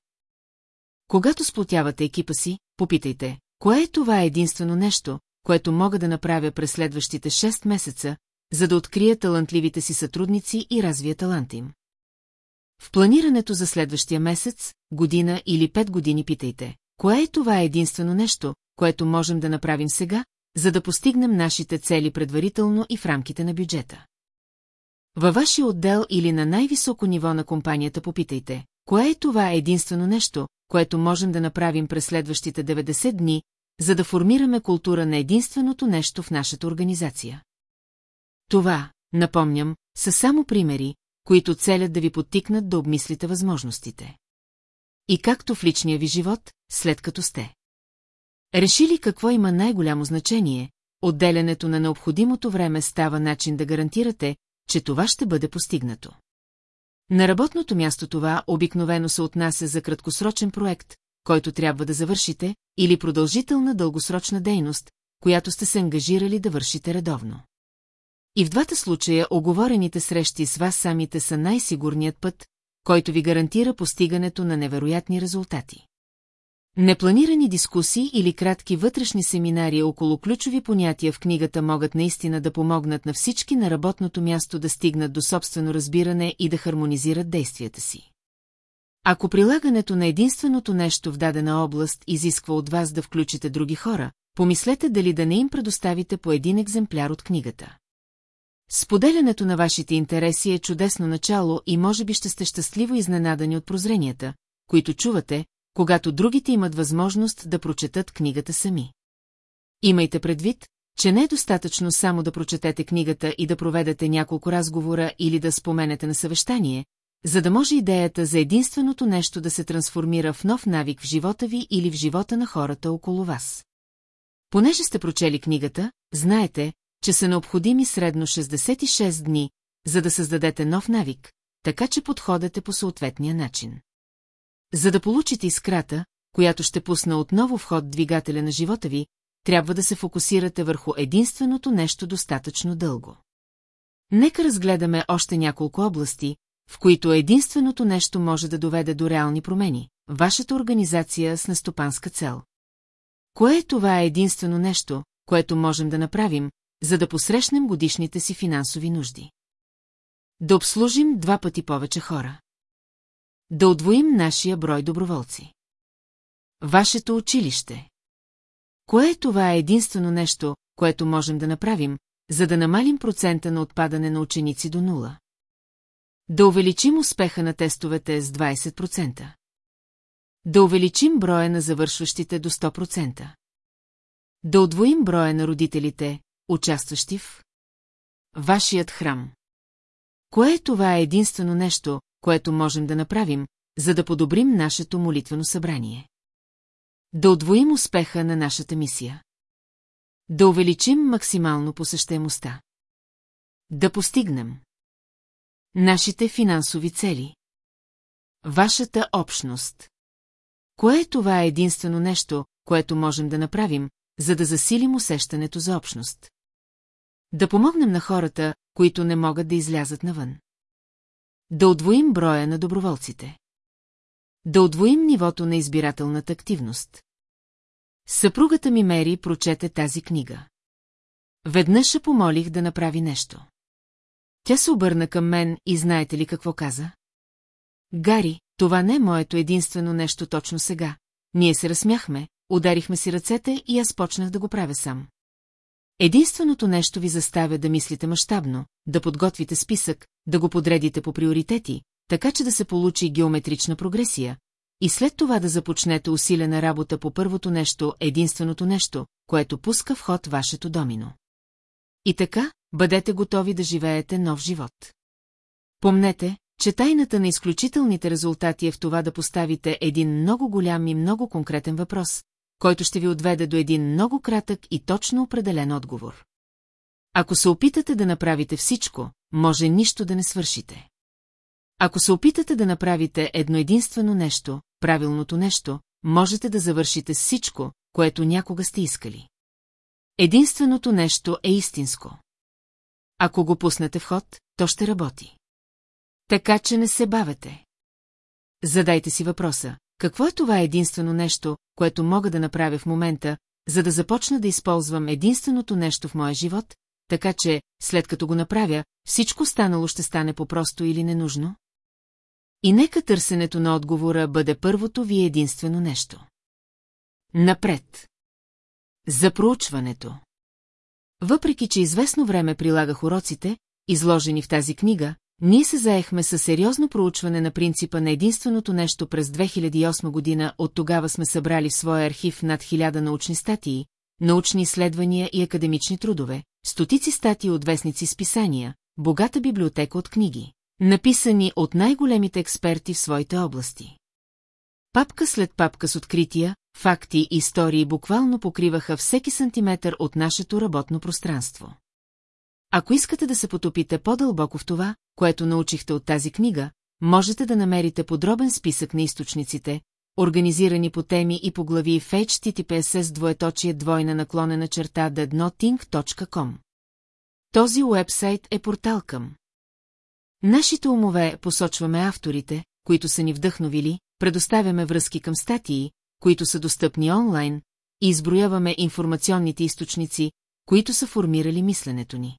Когато сплотявате екипа си, попитайте, кое е това единствено нещо, което мога да направя през следващите 6 месеца, за да открия талантливите си сътрудници и развия таланта им. В планирането за следващия месец, година или 5 години питайте, кое е това единствено нещо, което можем да направим сега, за да постигнем нашите цели предварително и в рамките на бюджета. Във вашия отдел или на най-високо ниво на компанията попитайте, кое е това единствено нещо, което можем да направим през следващите 90 дни, за да формираме култура на единственото нещо в нашата организация. Това, напомням, са само примери, които целят да ви подтикнат да обмислите възможностите. И както в личния ви живот, след като сте. Решили какво има най-голямо значение, отделянето на необходимото време става начин да гарантирате, че това ще бъде постигнато. На работното място това обикновено се отнася за краткосрочен проект, който трябва да завършите, или продължителна дългосрочна дейност, която сте се ангажирали да вършите редовно. И в двата случая оговорените срещи с вас самите са най-сигурният път, който ви гарантира постигането на невероятни резултати. Непланирани дискусии или кратки вътрешни семинари около ключови понятия в книгата могат наистина да помогнат на всички на работното място да стигнат до собствено разбиране и да хармонизират действията си. Ако прилагането на единственото нещо в дадена област изисква от вас да включите други хора, помислете дали да не им предоставите по един екземпляр от книгата. Споделянето на вашите интереси е чудесно начало и може би ще сте щастливо изненадани от прозренията, които чувате, когато другите имат възможност да прочетат книгата сами. Имайте предвид, че не е достатъчно само да прочетете книгата и да проведете няколко разговора или да споменете на съвещание, за да може идеята за единственото нещо да се трансформира в нов навик в живота ви или в живота на хората около вас. Понеже сте прочели книгата, знаете, че са необходими средно 66 дни, за да създадете нов навик, така че подходете по съответния начин. За да получите искрата, която ще пусна отново в ход двигателя на живота ви, трябва да се фокусирате върху единственото нещо достатъчно дълго. Нека разгледаме още няколко области, в които единственото нещо може да доведе до реални промени – вашата организация с нестопанска цел. Кое е това единствено нещо, което можем да направим, за да посрещнем годишните си финансови нужди? Да обслужим два пъти повече хора. Да отвоим нашия брой доброволци. Вашето училище. Кое е това единствено нещо, което можем да направим, за да намалим процента на отпадане на ученици до нула? Да увеличим успеха на тестовете с 20%. Да увеличим броя на завършващите до 100%. Да удвоим броя на родителите, участващи в вашият храм. Кое е това единствено нещо, което можем да направим, за да подобрим нашето молитвено събрание? Да удвоим успеха на нашата мисия. Да увеличим максимално посещаемостта. Да постигнем Нашите финансови цели. Вашата общност. Кое е това единствено нещо, което можем да направим, за да засилим усещането за общност? Да помогнем на хората, които не могат да излязат навън. Да отвоим броя на доброволците. Да отвоим нивото на избирателната активност. Съпругата ми Мери прочете тази книга. Веднъж я помолих да направи нещо. Тя се обърна към мен и знаете ли какво каза? Гари, това не е моето единствено нещо точно сега. Ние се разсмяхме, ударихме си ръцете и аз почнах да го правя сам. Единственото нещо ви заставя да мислите мащабно, да подготвите списък, да го подредите по приоритети, така че да се получи геометрична прогресия, и след това да започнете усилена работа по първото нещо, единственото нещо, което пуска в ход вашето домино. И така, бъдете готови да живеете нов живот. Помнете, че тайната на изключителните резултати е в това да поставите един много голям и много конкретен въпрос, който ще ви отведе до един много кратък и точно определен отговор. Ако се опитате да направите всичко, може нищо да не свършите. Ако се опитате да направите едно единствено нещо, правилното нещо, можете да завършите всичко, което някога сте искали. Единственото нещо е истинско. Ако го пуснете в ход, то ще работи. Така че не се бавете. Задайте си въпроса, какво е това единствено нещо, което мога да направя в момента, за да започна да използвам единственото нещо в моя живот, така че, след като го направя, всичко станало ще стане по-просто или ненужно? И нека търсенето на отговора бъде първото ви единствено нещо. Напред. За проучването. Въпреки, че известно време прилагах уроците, изложени в тази книга, ние се заехме със сериозно проучване на принципа на единственото нещо през 2008 година, от тогава сме събрали в своя архив над хиляда научни статии, научни изследвания и академични трудове, стотици статии от вестници с писания, богата библиотека от книги, написани от най-големите експерти в своите области. Папка след папка с открития, факти и истории буквално покриваха всеки сантиметър от нашето работно пространство. Ако искате да се потопите по-дълбоко в това, което научихте от тази книга, можете да намерите подробен списък на източниците, организирани по теми и по глави в https двоеточие двойна наклонена черта dednoting.com. Този уебсайт е портал към. Нашите умове посочваме авторите, които са ни вдъхновили, предоставяме връзки към статии, които са достъпни онлайн, и изброяваме информационните източници, които са формирали мисленето ни.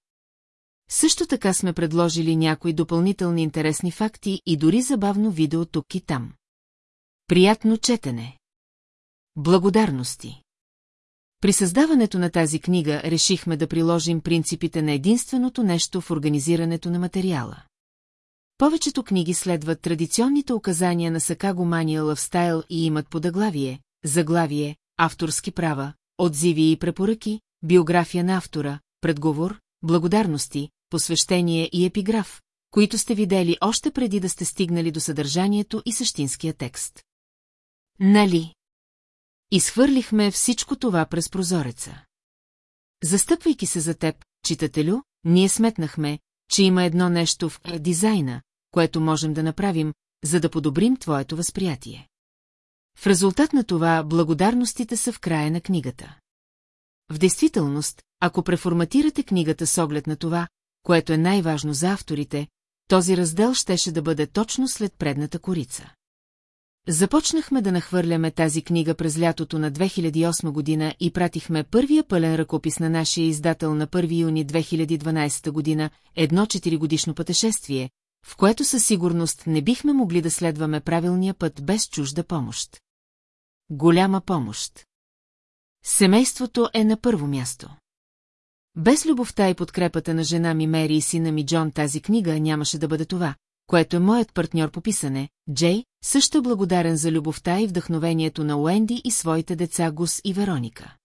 Също така сме предложили някои допълнителни интересни факти и дори забавно видео тук и там. Приятно четене! Благодарности! При създаването на тази книга решихме да приложим принципите на единственото нещо в организирането на материала. Повечето книги следват традиционните указания на Сакаго Мания Лъвстайл и имат подъглавие, заглавие, авторски права, отзиви и препоръки, биография на автора, предговор, благодарности, посвещение и епиграф, които сте видели още преди да сте стигнали до съдържанието и същинския текст. Нали? Изхвърлихме всичко това през прозореца. Застъпвайки се за теб, читателю, ние сметнахме, че има едно нещо в дизайна, което можем да направим, за да подобрим твоето възприятие. В резултат на това благодарностите са в края на книгата. В действителност, ако преформатирате книгата с оглед на това, което е най-важно за авторите, този раздел щеше да бъде точно след предната корица. Започнахме да нахвърляме тази книга през лятото на 2008 година и пратихме първия пълен ръкопис на нашия издател на 1 юни 2012 година, едно четиригодишно пътешествие, в което със сигурност не бихме могли да следваме правилния път без чужда помощ. Голяма помощ. Семейството е на първо място. Без любовта и подкрепата на жена ми Мери и сина ми Джон тази книга нямаше да бъде това, което е моят партньор по писане, Джей, също е благодарен за любовта и вдъхновението на Уенди и своите деца Гус и Вероника.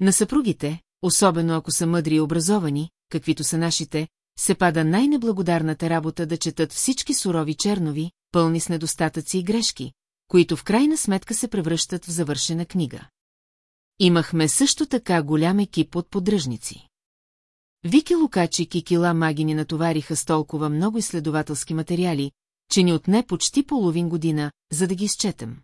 На съпругите, особено ако са мъдри и образовани, каквито са нашите, се пада най-неблагодарната работа да четат всички сурови чернови, пълни с недостатъци и грешки, които в крайна сметка се превръщат в завършена книга. Имахме също така голям екип от поддръжници. Вики Лукачик и Кила Маги ни натовариха с толкова много изследователски материали, че ни отне почти половин година, за да ги изчетем.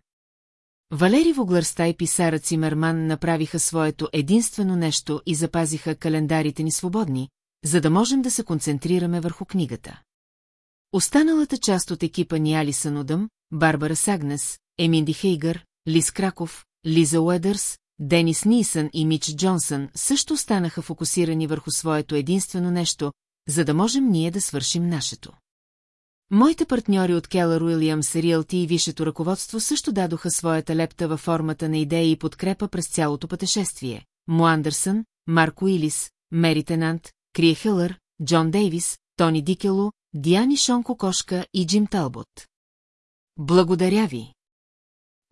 Валери Воглърста и писара Цимерман направиха своето единствено нещо и запазиха календарите ни свободни, за да можем да се концентрираме върху книгата. Останалата част от екипа ни Алисън Удъм, Барбара Сагнес, Еминди Хейгър, Лис Краков, Лиза Уедърс, Денис Нисън и Мич Джонсън също останаха фокусирани върху своето единствено нещо, за да можем ние да свършим нашето. Моите партньори от Келър Уилямс, Риалти и висшето ръководство също дадоха своята лепта във формата на идеи и подкрепа през цялото пътешествие. Мо Андерсън, Марк Уилис, Мери Тенант, Крия Хелър, Джон Дейвис, Тони Дикело, Диани Шонко Кошка и Джим Талбот. Благодаря ви!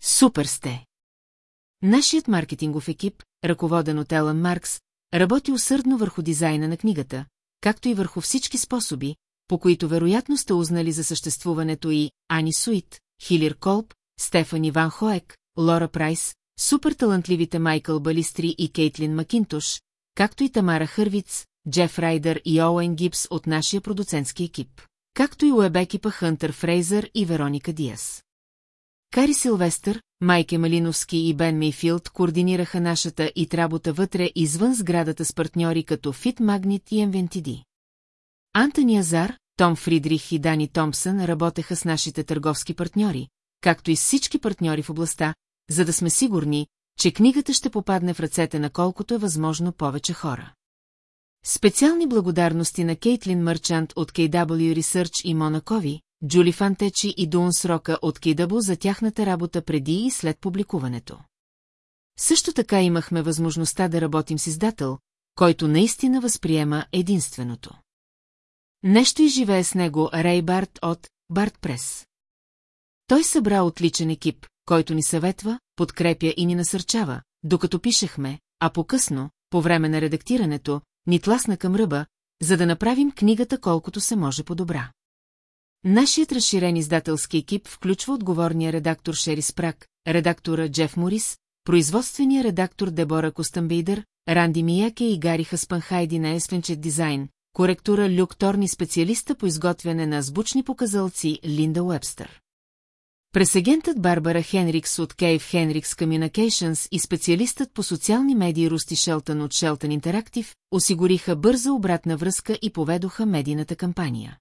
Супер сте! Нашият маркетингов екип, ръководен от Елън Маркс, работи усърдно върху дизайна на книгата, както и върху всички способи, по които вероятно сте узнали за съществуването и Ани Суит, Хилир Колб, Стефани Ван Хоек, Лора Прайс, суперталантливите Майкъл Балистри и Кейтлин Макинтош, както и Тамара Хървиц, Джеф Райдър и Оуен Гипс от нашия продуцентски екип, както и уебекипа Хънтър Фрейзър и Вероника Диас. Кари Силвестър, Майке Малиновски и Бен Мейфилд координираха нашата и работа вътре извън сградата с партньори като Fit Magnet и MVNTD. Антони Азар, Том Фридрих и Дани Томпсън работеха с нашите търговски партньори, както и с всички партньори в областта, за да сме сигурни, че книгата ще попадне в ръцете на колкото е възможно повече хора. Специални благодарности на Кейтлин Мърчант от KW Research и Мона Кови, Джули Фантечи и Дуун Срока от Кидабо за тяхната работа преди и след публикуването. Също така имахме възможността да работим с издател, който наистина възприема единственото. Нещо и живее с него Рей Барт от Барт Прес. Той събра отличен екип, който ни съветва, подкрепя и ни насърчава, докато пишехме, а по-късно, по време на редактирането, ни тласна към ръба, за да направим книгата колкото се може по-добра. Нашият разширен издателски екип включва отговорния редактор Шери Спрак, редактора Джеф Морис, производствения редактор Дебора Костамбейдър, Ранди Мияке и Гари Хаспанхайди на Есвенчет Дизайн, коректура Люк Торни специалиста по изготвяне на азбучни показалци Линда Уебстър. Пресегентът Барбара Хенрикс от Кейв Хенрикс Communications и специалистът по социални медии Русти Шелтън от Шелтън Интерактив осигуриха бърза обратна връзка и поведоха медийната кампания.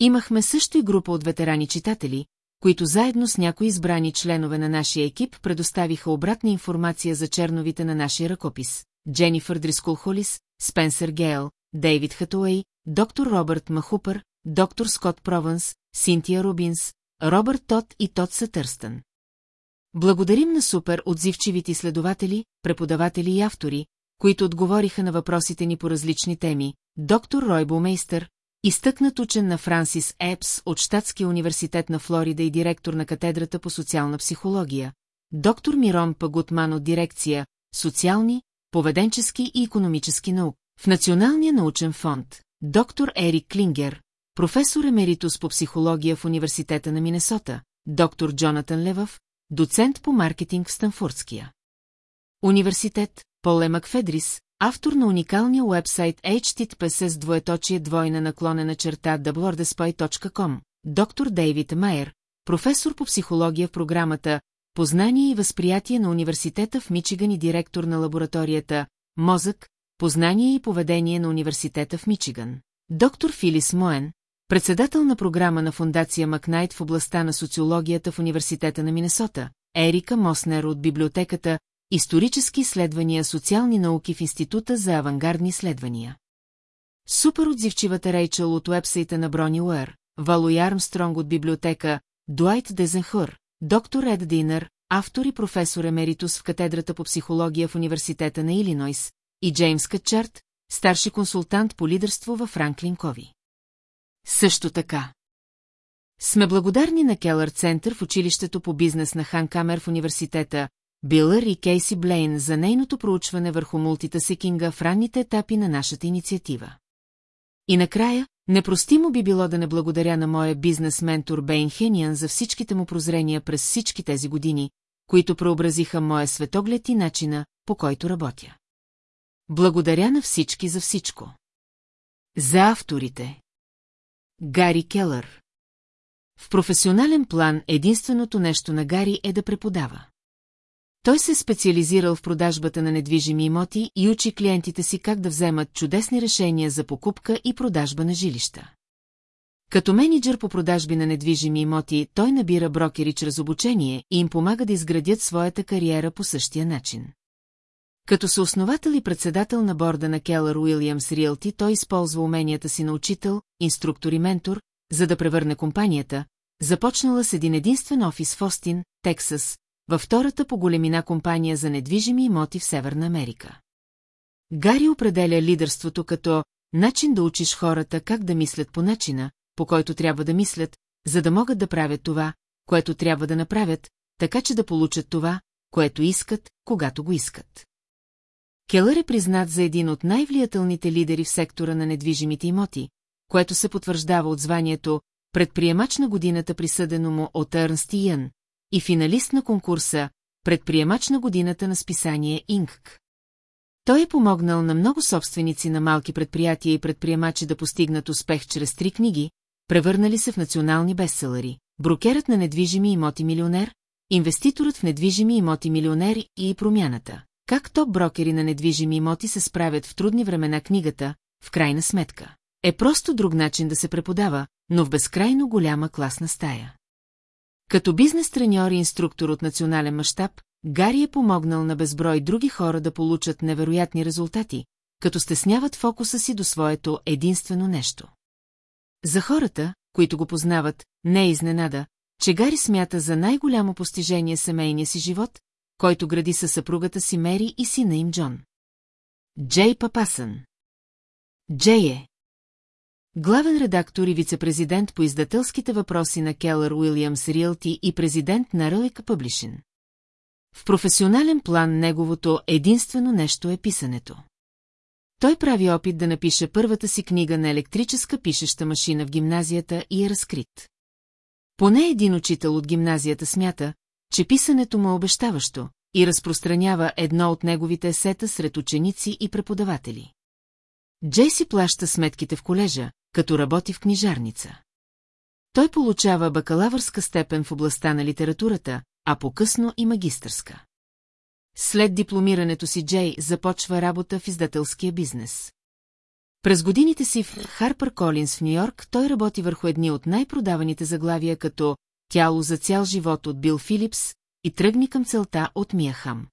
Имахме също и група от ветерани читатели, които заедно с някои избрани членове на нашия екип предоставиха обратна информация за черновите на нашия ръкопис. Дженифър Дрискул Холис, Спенсър Гейл, Дейвид Хатуей, доктор Робърт Махупър, доктор Скот Прованс, Синтия Рубинс, Робърт Тот и Тот Сътърстън. Благодарим на супер отзивчивите изследователи, преподаватели и автори, които отговориха на въпросите ни по различни теми, доктор Рой Бумейстър, изтъкнат учен на Франсис Епс от Штатския университет на Флорида и директор на катедрата по социална психология, доктор Мирон Пагутман от дирекция «Социални, поведенчески и економически наук» в Националния научен фонд, доктор Ерик Клингер, професор емеритус по психология в Университета на Минесота, доктор Джонатан Левъв, доцент по маркетинг в Станфордския. Университет, Пол Макфедрис, автор на уникалния уебсайт https с двоеточие двойна наклонена черта www.spy.com, доктор Дейвид Майер, професор по психология в програмата Познание и възприятие на университета в Мичиган и директор на лабораторията Мозък, Познание и поведение на университета в Мичиган. Доктор Филис Моен, председател на програма на фундация Макнайт в областта на социологията в Университета на Минесота, Ерика Моснер от библиотеката Исторически изследвания социални науки в Института за авангардни изследвания. Супер отзивчивата Рейчел от уебсайта на Брони Уер, Валой Армстронг от библиотека Дуайт Дезенхър, доктор Ед Динър, автор и професор емеритус в катедрата по психология в Университета на Илинойс, и Джеймс Катчарт, старши консултант по лидерство във Франклин Кови. Също така. Сме благодарни на Келър Център в училището по бизнес на Хан Камер в университета Билър и Кейси Блейн за нейното проучване върху мултитасекинга в ранните етапи на нашата инициатива. И накрая, непростимо би било да не благодаря на моя бизнес-ментор Бейн Хениан за всичките му прозрения през всички тези години, които преобразиха моя светоглед и начина, по който работя. Благодаря на всички за всичко. За авторите. Гари Келър В професионален план единственото нещо на Гари е да преподава. Той се специализирал в продажбата на недвижими имоти и учи клиентите си как да вземат чудесни решения за покупка и продажба на жилища. Като менеджер по продажби на недвижими имоти, той набира брокери чрез обучение и им помага да изградят своята кариера по същия начин. Като съосновател и председател на борда на Келър Уилямс Риелти, той използва уменията си на учител, инструктор и ментор, за да превърне компанията, започнала с един единствен офис в Остин, Тексас, във втората по големина компания за недвижими имоти в Северна Америка. Гари определя лидерството като начин да учиш хората как да мислят по начина, по който трябва да мислят, за да могат да правят това, което трябва да направят, така че да получат това, което искат, когато го искат. Келър е признат за един от най-влиятелните лидери в сектора на недвижимите имоти, което се потвърждава от званието предприемач на годината присъдено му от Ернст Йън и финалист на конкурса предприемач на годината на списание Инк. Той е помогнал на много собственици на малки предприятия и предприемачи да постигнат успех чрез три книги, превърнали се в национални бестселери. Брокерът на недвижими имоти милионер, инвеститорът в недвижими имоти милионер и промяната. Как топ брокери на недвижими имоти се справят в трудни времена книгата, в крайна сметка. Е просто друг начин да се преподава, но в безкрайно голяма класна стая. Като бизнес треньор и инструктор от национален мащаб, Гари е помогнал на безброй други хора да получат невероятни резултати, като стесняват фокуса си до своето единствено нещо. За хората, които го познават, не е изненада, че Гари смята за най-голямо постижение семейния си живот, който гради със съпругата си Мери и сина им Джон. Джей Папасън Джей е главен редактор и вице-президент по издателските въпроси на Келър Уилямс Риелти и президент на Рълика Пъблишин. В професионален план неговото единствено нещо е писането. Той прави опит да напише първата си книга на електрическа пишеща машина в гимназията и е разкрит. Поне един учител от гимназията смята, че писането му е обещаващо и разпространява едно от неговите есета сред ученици и преподаватели. Джей си плаща сметките в колежа, като работи в книжарница. Той получава бакалавърска степен в областта на литературата, а по-късно и магистърска. След дипломирането си Джей започва работа в издателския бизнес. През годините си в Харпер Колинс в Нью-Йорк той работи върху едни от най-продаваните заглавия като «Тяло за цял живот» от Бил Филипс и «Тръгни към целта» от Мия Хам.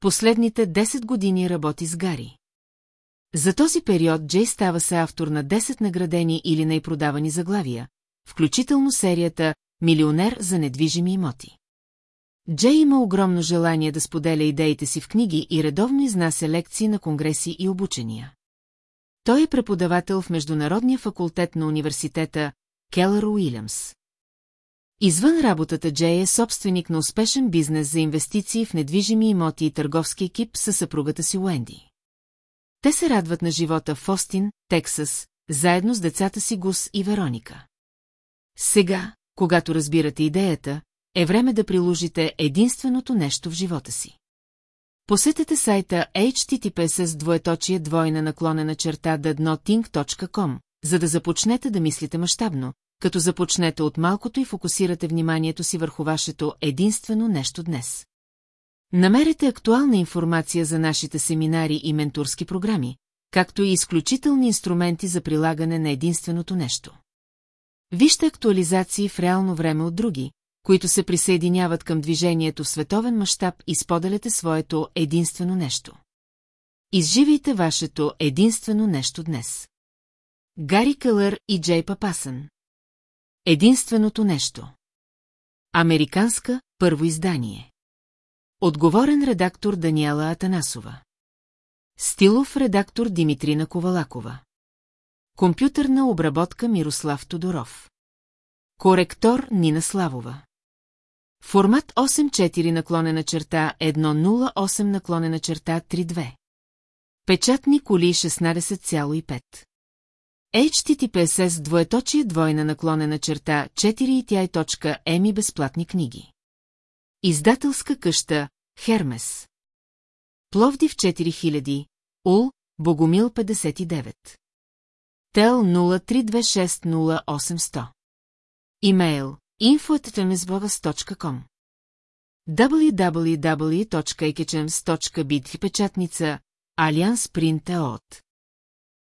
Последните 10 години работи с Гари. За този период Джей става се автор на 10 наградени или най-продавани заглавия, включително серията «Милионер за недвижими имоти». Джей има огромно желание да споделя идеите си в книги и редовно изнася лекции на конгреси и обучения. Той е преподавател в Международния факултет на университета Келър Уилямс. Извън работата Джей е собственик на успешен бизнес за инвестиции в недвижими имоти и търговски екип със съпругата си Уенди. Те се радват на живота в Остин, Тексас, заедно с децата си Гус и Вероника. Сега, когато разбирате идеята, е време да приложите единственото нещо в живота си. Посетете сайта https с двоеточие двойна наклонена черта dadnothing.com, за да започнете да мислите мащабно, като започнете от малкото и фокусирате вниманието си върху вашето единствено нещо днес. Намерете актуална информация за нашите семинари и менторски програми, както и изключителни инструменти за прилагане на единственото нещо. Вижте актуализации в реално време от други, които се присъединяват към движението в световен мащаб и споделяте своето единствено нещо. Изживайте вашето единствено нещо днес. Гари Кълър и Джей Папасън Единственото нещо Американска първо издание Отговорен редактор Даниела Атанасова Стилов редактор Димитрина Ковалакова Компютърна обработка Мирослав Тодоров Коректор Нина Славова Формат 8.4 наклонена черта 1.08 наклонена черта 3.2. Печатни коли 16,5. HTTPS двоеточие двойна наклонена черта 4 еми безплатни книги. Издателска къща Хермес. Пловдив 4000, Ул, Богомил 59. Тел 03260800. Имейл info.temesbogas.com www.ekechems.bit печатница Алианс Принт от